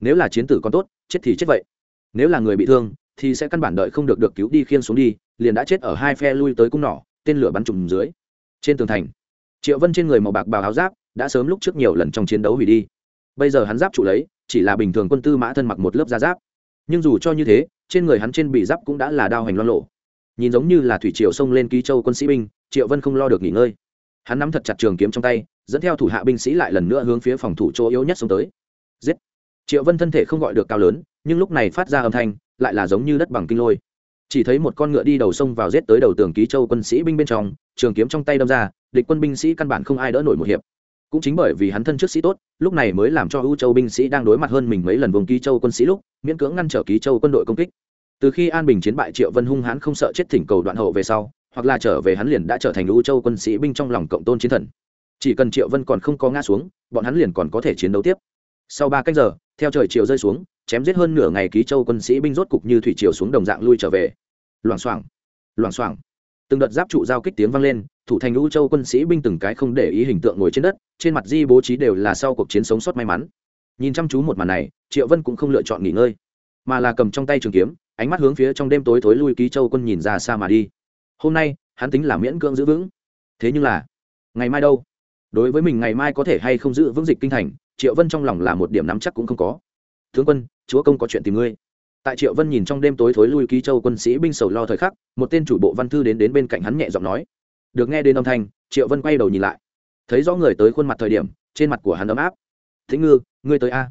Nếu là chiến tử còn tốt chết thì chết vậy. Nếu là người bị thương, thì sẽ căn bản đợi không được được cứu đi khiên xuống đi, liền đã chết ở hai phe lui tới cung nỏ, tên lửa bắn trùm dưới. Trên tường thành, triệu vân trên người màu bạc bào áo giáp đã sớm lúc trước nhiều lần trong chiến đấu hủy đi. Bây giờ hắn giáp trụ lấy, chỉ là bình thường quân tư mã thân mặc một lớp da giáp. Nhưng dù cho như thế, trên người hắn trên bị giáp cũng đã là đao hành loan lộ. Nhìn giống như là thủy triều xông lên ký châu quân sĩ binh, triệu vân không lo được nghỉ ngơi. Hắn nắm thật chặt trường kiếm trong tay, dẫn theo thủ hạ binh sĩ lại lần nữa hướng phía phòng thủ chỗ yếu nhất xông tới. Giết! Triệu vân thân thể không gọi được cao lớn, nhưng lúc này phát ra âm thanh, lại là giống như đất bằng kinh lôi. Chỉ thấy một con ngựa đi đầu sông vào giết tới đầu tường ký châu quân sĩ binh bên trong, trường kiếm trong tay đâm ra, địch quân binh sĩ căn bản không ai đỡ nổi một hiệp. Cũng chính bởi vì hắn thân trước sĩ tốt, lúc này mới làm cho ưu châu binh sĩ đang đối mặt hơn mình mấy lần vùng ký châu quân sĩ lúc, miễn cưỡng ngăn trở ký châu quân đội công kích. Từ khi an bình chiến bại triệu vân hung hãn không sợ chết thỉnh cầu đoạn hậu về sau, hoặc là trở về hắn liền đã trở thành ưu châu quân sĩ binh trong lòng cộng tôn chiến thần. Chỉ cần triệu vân còn không có ngã xuống, bọn hắn liền còn có thể chiến đấu tiếp. Sau ba cách giờ theo trời chiều rơi xuống, chém giết hơn nửa ngày ký châu quân sĩ binh rốt cục như thủy chiều xuống đồng dạng lui trở về. Loảng xoảng loảng xoảng. Từng đợt giáp trụ giao kích tiếng vang lên, thủ thành u châu quân sĩ binh từng cái không để ý hình tượng ngồi trên đất, trên mặt di bố trí đều là sau cuộc chiến sống sót may mắn. Nhìn chăm chú một màn này, triệu vân cũng không lựa chọn nghỉ ngơi, mà là cầm trong tay trường kiếm, ánh mắt hướng phía trong đêm tối thối lui ký châu quân nhìn ra xa mà đi. Hôm nay, hắn tính là miễn cưỡng giữ vững. Thế nhưng là, ngày mai đâu? Đối với mình ngày mai có thể hay không giữ vững dịch kinh thành triệu vân trong lòng là một điểm nắm chắc cũng không có. Tướng quân, chúa công có chuyện tìm ngươi. Tại triệu vân nhìn trong đêm tối thối lui ký châu quân sĩ binh sầu lo thời khắc, một tên chủ bộ văn thư đến đến bên cạnh hắn nhẹ giọng nói. Được nghe đến âm thanh, triệu vân quay đầu nhìn lại. Thấy rõ người tới khuôn mặt thời điểm, trên mặt của hắn ấm áp. Thính ngư, ngươi tới a.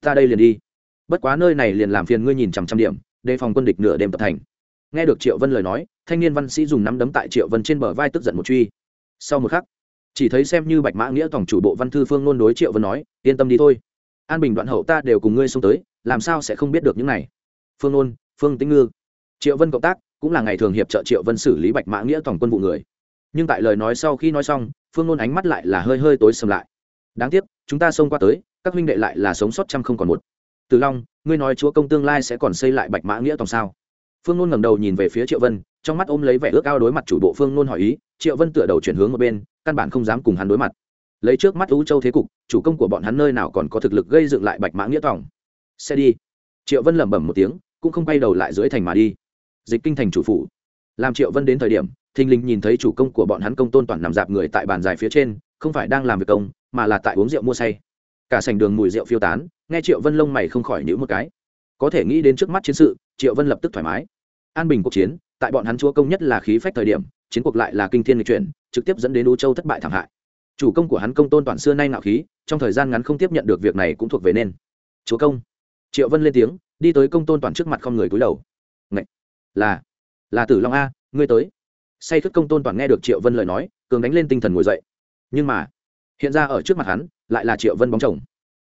Ta đây liền đi. Bất quá nơi này liền làm phiền ngươi nhìn chằm chằm điểm, đề phòng quân địch nửa đêm tập thành. Nghe được triệu vân lời nói, thanh niên văn sĩ dùng nắm đấm tại triệu vân trên bờ vai tức giận một truy. Sau một khắc chỉ thấy xem như bạch mã nghĩa tổng chủ bộ văn thư phương nôn đối triệu vân nói, yên tâm đi thôi. An bình đoạn hậu ta đều cùng ngươi xông tới, làm sao sẽ không biết được những này? Phương nôn, phương tĩnh ngư. Triệu vân cộng tác, cũng là ngày thường hiệp trợ triệu vân xử lý bạch mã nghĩa tổng quân vụ người. Nhưng tại lời nói sau khi nói xong, phương nôn ánh mắt lại là hơi hơi tối sầm lại. Đáng tiếc, chúng ta xông qua tới, các huynh đệ lại là sống sót trăm không còn một. Từ long, ngươi nói chúa công tương lai sẽ còn xây lại bạch mã nghĩa tổng sao? Phương nôn ngẩng đầu nhìn về phía triệu vân, trong mắt ôm lấy vẻ ước ao đối mặt chủ bộ phương nôn hỏi ý, triệu vân tựa đầu chuyển hướng một bên, căn bản không dám cùng hắn đối mặt. Lấy trước mắt ú châu thế cục, chủ công của bọn hắn nơi nào còn có thực lực gây dựng lại bạch mã nghĩa tòng? Xe đi. Triệu vân lẩm bẩm một tiếng, cũng không quay đầu lại dưới thành mà đi. Dịch kinh thành chủ phủ. Làm triệu vân đến thời điểm, thình lình nhìn thấy chủ công của bọn hắn công tôn toàn nằm dạp người tại bàn dài phía trên, không phải đang làm việc công, mà là tại uống rượu mua say. Cả sành đường mùi rượu phiêu tán, nghe triệu vân lông mày không khỏi nhữ một cái có thể nghĩ đến trước mắt chiến sự, triệu vân lập tức thoải mái. An bình cuộc chiến, tại bọn hắn chúa công nhất là khí phách thời điểm, chiến cuộc lại là kinh thiên lịch chuyển, trực tiếp dẫn đến u châu thất bại thảm hại. Chủ công của hắn công tôn toàn xưa nay nạo khí, trong thời gian ngắn không tiếp nhận được việc này cũng thuộc về nên. Chúa công. Triệu vân lên tiếng, đi tới công tôn toàn trước mặt không người cúi đầu. Ngậy! là là tử long a, ngươi tới. Say thức công tôn toàn nghe được triệu vân lời nói, cường đánh lên tinh thần ngồi dậy. Nhưng mà, hiện ra ở trước mặt hắn, lại là triệu vân bóng chồng.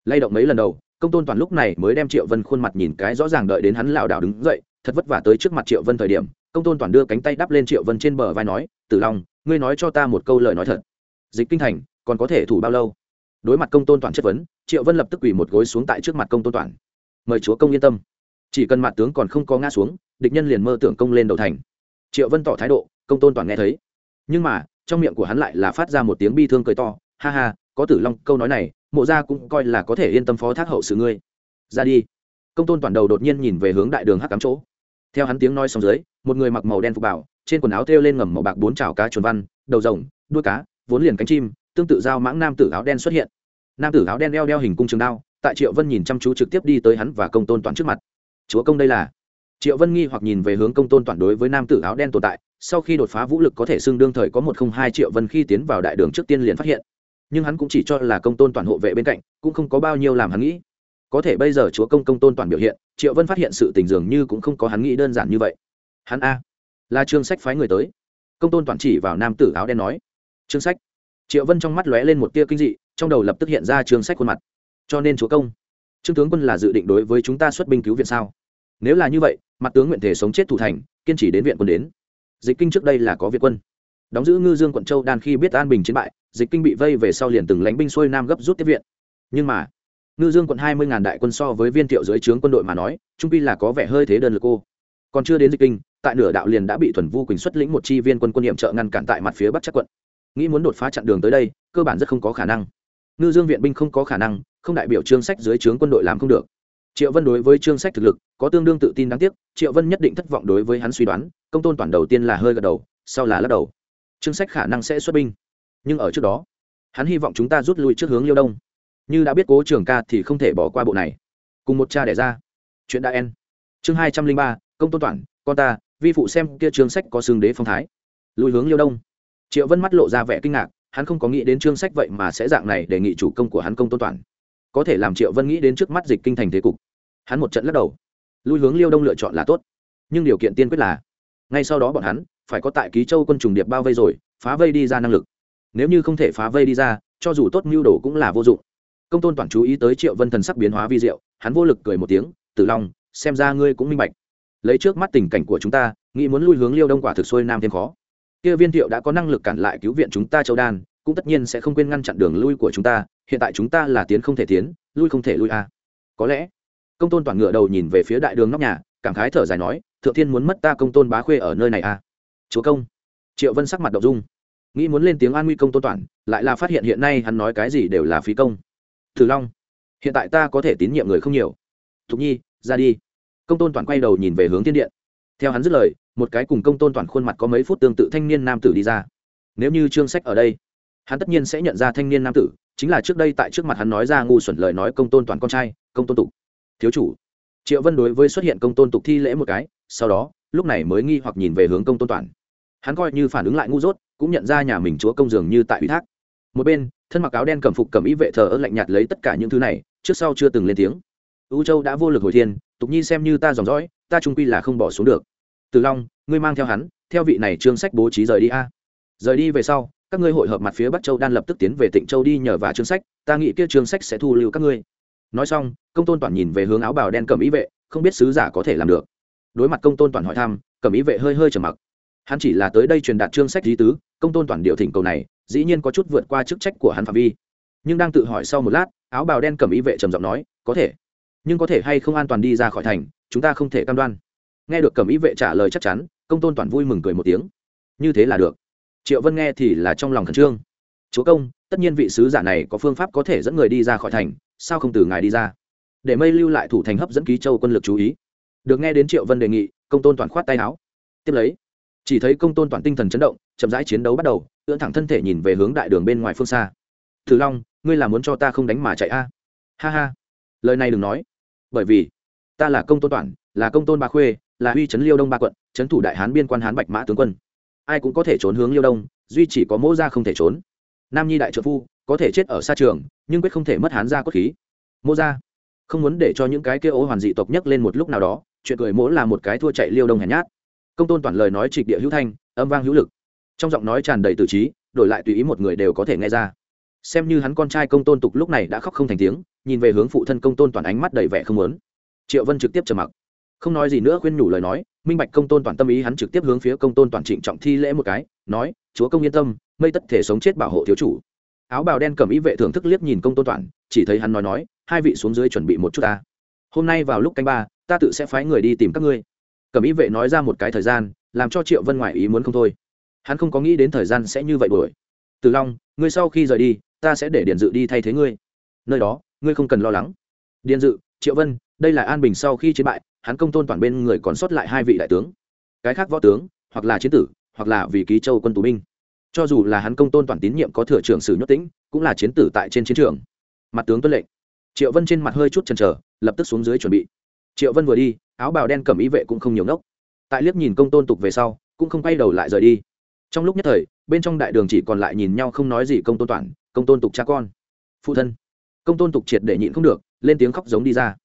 Lay động mấy lần đầu công tôn toàn lúc này mới đem triệu vân khuôn mặt nhìn cái rõ ràng đợi đến hắn lảo đảo đứng dậy, thật vất vả tới trước mặt triệu vân thời điểm, công tôn toàn đưa cánh tay đắp lên triệu vân trên bờ vai nói, tử long, ngươi nói cho ta một câu lời nói thật. Dịch kinh thành, còn có thể thủ bao lâu? Đối mặt công tôn toàn chất vấn, triệu vân lập tức quỳ một gối xuống tại trước mặt công tôn toàn. Mời chúa công yên tâm. Chỉ cần mặt tướng còn không có ngã xuống, địch nhân liền mơ tưởng công lên đầu thành. Triệu vân tỏ thái độ, công tôn toàn nghe thấy. Nhưng mà, trong miệng của hắn lại là phát ra một tiếng bi thương cười to, ha ha, có tử long, câu nói này mộ gia cũng coi là có thể yên tâm phó thác hậu sự ngươi. Ra đi. Công tôn toàn đầu đột nhiên nhìn về hướng đại đường hắc cắm chỗ. Theo hắn tiếng nói xong dưới, một người mặc màu đen phục bảo, trên quần áo thêu lên ngầm màu bạc bốn trào cá chuồn văn, đầu rồng, đuôi cá, vốn liền cánh chim, tương tự giao mãng nam tử áo đen xuất hiện. Nam tử áo đen đeo đeo hình cung trường đao, tại triệu vân nhìn chăm chú trực tiếp đi tới hắn và công tôn toàn trước mặt. Chúa công đây là. Triệu vân nghi hoặc nhìn về hướng công tôn toàn đối với nam tử áo đen tồn tại, sau khi đột phá vũ lực có thể xưng đương thời có một không hai triệu vân khi tiến vào đại đường trước tiên liền phát hiện nhưng hắn cũng chỉ cho là công tôn toàn hộ vệ bên cạnh, cũng không có bao nhiêu làm hắn nghĩ. Có thể bây giờ chúa công công tôn toàn biểu hiện, triệu vân phát hiện sự tình dường như cũng không có hắn nghĩ đơn giản như vậy. Hắn a, là trương sách phái người tới. Công tôn toàn chỉ vào nam tử áo đen nói, trương sách. Triệu vân trong mắt lóe lên một tia kinh dị, trong đầu lập tức hiện ra trương sách khuôn mặt. Cho nên chúa công, trương tướng quân là dự định đối với chúng ta xuất binh cứu viện sao? Nếu là như vậy, mặt tướng nguyện thể sống chết thủ thành, kiên trì đến viện quân đến. Dịch kinh trước đây là có viện quân đóng giữ ngư dương quận châu đan khi biết an bình chiến bại, dịch kinh bị vây về sau liền từng lánh binh xuôi nam gấp rút tiếp viện. Nhưng mà, ngư dương quận hai mươi ngàn đại quân so với viên thiệu dưới trướng quân đội mà nói, trung pi là có vẻ hơi thế đơn lực cô còn chưa đến dịch kinh, tại nửa đạo liền đã bị thuần vu quỳnh xuất lĩnh một chi viên quân quân nhiệm trợ ngăn cản tại mặt phía bắc chắc quận. Nghĩ muốn đột phá chặn đường tới đây, cơ bản rất không có khả năng. Ngư dương viện binh không có khả năng, không đại biểu trương sách dưới trướng quân đội làm không được. Triệu vân đối với trương sách thực lực, có tương đương tự tin đáng tiếc, triệu vân nhất định thất vọng đối với hắn suy đoán, công tôn toàn đầu tiên là hơi gật đầu, sau là lắc đầu trương sách khả năng sẽ xuất binh. Nhưng ở trước đó, hắn hy vọng chúng ta rút lui trước hướng liêu đông. Như đã biết cố trường ca thì không thể bỏ qua bộ này. Cùng một cha đẻ ra. Chuyện đã en. Chương hai trăm linh ba, công tôn toản, con ta, vi phụ xem kia trương sách có xương đế phong thái. Lùi hướng liêu đông. Triệu vân mắt lộ ra vẻ kinh ngạc, hắn không có nghĩ đến trương sách vậy mà sẽ dạng này đề nghị chủ công của hắn công tôn toản. Có thể làm triệu vân nghĩ đến trước mắt dịch kinh thành thế cục. Hắn một trận lắc đầu. Lui hướng liêu đông lựa chọn là tốt. Nhưng điều kiện tiên quyết là, ngay sau đó bọn hắn phải có tại ký châu quân trùng điệp bao vây rồi, phá vây đi ra năng lực nếu như không thể phá vây đi ra, cho dù tốt mưu đồ cũng là vô dụng công tôn toàn chú ý tới triệu vân thần sắc biến hóa vi diệu, hắn vô lực cười một tiếng, tử long, xem ra ngươi cũng minh bạch lấy trước mắt tình cảnh của chúng ta, nghĩ muốn lui hướng liêu đông quả thực xuôi nam thêm khó kia viên thiệu đã có năng lực cản lại cứu viện chúng ta châu đan, cũng tất nhiên sẽ không quên ngăn chặn đường lui của chúng ta, hiện tại chúng ta là tiến không thể tiến, lui không thể lui a à. có lẽ, công tôn toàn ngựa đầu nhìn về phía đại đường nóc nhà, cảm khái thở dài nói, thượng thiên muốn mất ta công tôn bá khuê ở nơi này a à chúa công. Triệu vân sắc mặt đậu dung, nghĩ muốn lên tiếng an nguy công tôn toàn, lại là phát hiện hiện nay hắn nói cái gì đều là phí công. Thử long, hiện tại ta có thể tín nhiệm người không nhiều. Thục nhi, ra đi. Công tôn toàn quay đầu nhìn về hướng thiên điện. Theo hắn dứt lời, một cái cùng công tôn toàn khuôn mặt có mấy phút tương tự thanh niên nam tử đi ra. Nếu như trương sách ở đây, hắn tất nhiên sẽ nhận ra thanh niên nam tử, chính là trước đây tại trước mặt hắn nói ra ngu xuẩn lời nói công tôn toàn con trai, công tôn tục. Thiếu chủ. Triệu vân đối với xuất hiện công tôn tục thi lễ một cái, sau đó, lúc này mới nghi hoặc nhìn về hướng công tôn toàn hắn coi như phản ứng lại ngu dốt, cũng nhận ra nhà mình chúa công dường như tại ủy thác. Một bên, thân mặc áo đen cầm phục cầm ý vệ thờ ơ lạnh nhạt lấy tất cả những thứ này, trước sau chưa từng lên tiếng. U châu đã vô lực hồi thiên, tục nhi xem như ta dòng dõi, ta trung quy là không bỏ xuống được. Từ long, ngươi mang theo hắn, theo vị này trương sách bố trí rời đi a. Rời đi về sau, các ngươi hội hợp mặt phía bắc châu đan lập tức tiến về tịnh châu đi nhờ và trương sách, ta nghĩ kia trương sách sẽ thu lưu các ngươi. Nói xong, công tôn toàn nhìn về hướng áo bào đen cầm ý vệ, không biết sứ giả có thể làm được. Đối mặt công tôn toàn hỏi thăm, cầm ý vệ hơi hơi trầm mặc hắn chỉ là tới đây truyền đạt trương sách lý tứ, công tôn toàn điều thỉnh cầu này, dĩ nhiên có chút vượt qua chức trách của hắn phạm vi. Nhưng đang tự hỏi sau một lát, áo bào đen cầm ý vệ trầm giọng nói, có thể, nhưng có thể hay không an toàn đi ra khỏi thành, chúng ta không thể cam đoan. Nghe được cầm ý vệ trả lời chắc chắn, công tôn toàn vui mừng cười một tiếng. Như thế là được. Triệu vân nghe thì là trong lòng khẩn trương. Chúa công, tất nhiên vị sứ giả này có phương pháp có thể dẫn người đi ra khỏi thành, sao không từ ngài đi ra? Để mây lưu lại thủ thành hấp dẫn ký châu quân lực chú ý. Được nghe đến triệu vân đề nghị, công tôn toàn khoát tay áo. Tiếp lấy chỉ thấy công tôn toàn tinh thần chấn động, chậm rãi chiến đấu bắt đầu, ưỡn thẳng thân thể nhìn về hướng đại đường bên ngoài phương xa. Thử long, ngươi là muốn cho ta không đánh mà chạy a? Ha ha. Lời này đừng nói. Bởi vì, ta là công tôn toàn, là công tôn ba khuê, là uy trấn liêu đông ba quận trấn thủ đại hán biên quan hán bạch mã tướng quân. Ai cũng có thể trốn hướng liêu đông, duy chỉ có mỗ gia không thể trốn. Nam nhi đại trợ phu, có thể chết ở xa trường, nhưng quyết không thể mất hán gia cốt khí. Mỗ gia, không muốn để cho những cái kia ố hoàn dị tộc nhấc lên một lúc nào đó, chuyện cười mỗ là một cái thua chạy liêu đông hèn nhát công tôn toàn lời nói trịch địa hữu thanh, âm vang hữu lực. Trong giọng nói tràn đầy tự trí, đổi lại tùy ý một người đều có thể nghe ra. Xem như hắn con trai công tôn tục lúc này đã khóc không thành tiếng, nhìn về hướng phụ thân công tôn toàn ánh mắt đầy vẻ không lớn triệu vân trực tiếp trầm mặc. Không nói gì nữa khuyên nhủ lời nói, minh bạch công tôn toàn tâm ý hắn trực tiếp hướng phía công tôn toàn trịnh trọng thi lễ một cái, nói, chúa công yên tâm, mây tất thể sống chết bảo hộ thiếu chủ. Áo bào đen cầm ý vệ thưởng thức liếc nhìn công tôn toàn, chỉ thấy hắn nói nói, hai vị xuống dưới chuẩn bị một chút ta. Hôm nay vào lúc canh ba, ta tự sẽ phái người đi tìm các ngươi cẩm ý vệ nói ra một cái thời gian, làm cho triệu vân ngoại ý muốn không thôi. Hắn không có nghĩ đến thời gian sẽ như vậy đuổi. Từ long, ngươi sau khi rời đi, ta sẽ để điện dự đi thay thế ngươi. Nơi đó, ngươi không cần lo lắng. Điện dự, triệu vân, đây là an bình sau khi chiến bại, hắn công tôn toàn bên người còn sót lại hai vị đại tướng. Cái khác võ tướng, hoặc là chiến tử, hoặc là vì ký châu quân tù binh. Cho dù là hắn công tôn toàn tín nhiệm có thừa trưởng sử nhốt tĩnh, cũng là chiến tử tại trên chiến trường. Mặt tướng tuân lệnh. Triệu vân trên mặt hơi chút chần chờ, lập tức xuống dưới chuẩn bị. Triệu vân vừa đi áo bào đen cầm ý vệ cũng không nhiều ngốc. Tại liếc nhìn công tôn tục về sau, cũng không quay đầu lại rời đi. Trong lúc nhất thời, bên trong đại đường chỉ còn lại nhìn nhau không nói gì công tôn toàn công tôn tục cha con. Phụ thân. Công tôn tục triệt để nhịn không được, lên tiếng khóc giống đi ra.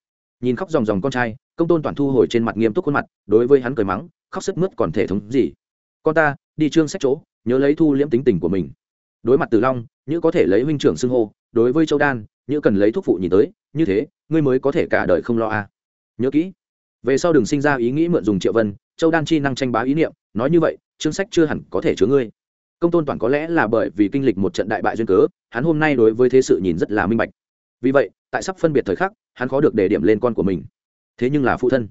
Nhìn khóc dòng dòng con trai, công tôn toàn thu hồi trên mặt nghiêm túc khuôn mặt, đối với hắn cười mắng, khóc sức mướt còn thể thống gì. Con ta, đi trương sách chỗ, nhớ lấy thu liễm tính tình của mình. Đối mặt từ long, như có thể lấy huynh trưởng xưng hô, đối với châu đan, như cần lấy thuốc phụ nhìn tới, như thế, ngươi mới có thể cả đời không lo a nhớ kỹ về sau đừng sinh ra ý nghĩ mượn dùng triệu vân, châu đan chi năng tranh bá ý niệm, nói như vậy, chương sách chưa hẳn có thể chứa ngươi. Công tôn toàn có lẽ là bởi vì kinh lịch một trận đại bại duyên cớ, hắn hôm nay đối với thế sự nhìn rất là minh bạch. Vì vậy, tại sắp phân biệt thời khắc, hắn khó được để điểm lên con của mình. Thế nhưng là phụ thân.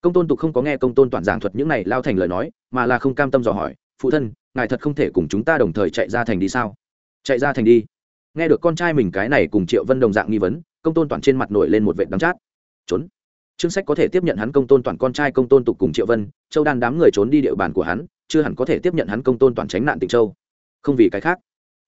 Công tôn tục không có nghe công tôn toàn giảng thuật những này lao thành lời nói, mà là không cam tâm dò hỏi, phụ thân, ngài thật không thể cùng chúng ta đồng thời chạy ra thành đi sao? Chạy ra thành đi. Nghe được con trai mình cái này cùng triệu vân đồng dạng nghi vấn, công tôn toàn trên mặt nổi lên một vệt đắng chát. Trốn chương sách có thể tiếp nhận hắn công tôn toàn con trai công tôn tục cùng triệu vân, châu đan đám người trốn đi địa bàn của hắn, chưa hẳn có thể tiếp nhận hắn công tôn toàn tránh nạn tịnh châu. Không vì cái khác.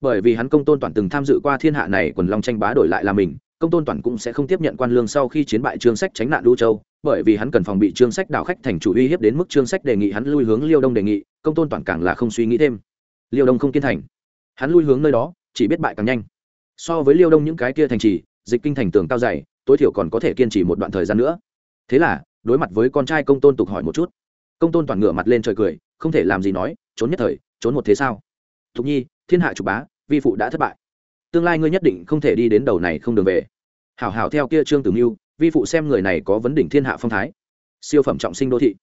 Bởi vì hắn công tôn toàn từng tham dự qua thiên hạ này, quần long tranh bá đổi lại là mình, công tôn toàn cũng sẽ không tiếp nhận quan lương sau khi chiến bại trương sách tránh nạn đu châu. Bởi vì hắn cần phòng bị trương sách đảo khách thành chủ uy hiếp đến mức trương sách đề nghị hắn lui hướng liêu đông đề nghị, công tôn toàn càng là không suy nghĩ thêm. Liêu đông không kiên thành. Hắn lui hướng nơi đó, chỉ biết bại càng nhanh. So với liêu đông những cái kia thành trì, dịch kinh thành tường cao dày, tối thiểu còn có thể kiên trì một đoạn thời gian nữa thế là, đối mặt với con trai công tôn tục hỏi một chút. Công tôn toàn ngửa mặt lên trời cười, không thể làm gì nói, trốn nhất thời, trốn một thế sao? Thục nhi, thiên hạ trục bá, vi phụ đã thất bại. Tương lai ngươi nhất định không thể đi đến đầu này không đường về. Hảo hảo theo kia trương tử mưu, vi phụ xem người này có vấn đỉnh thiên hạ phong thái. Siêu phẩm trọng sinh đô thị.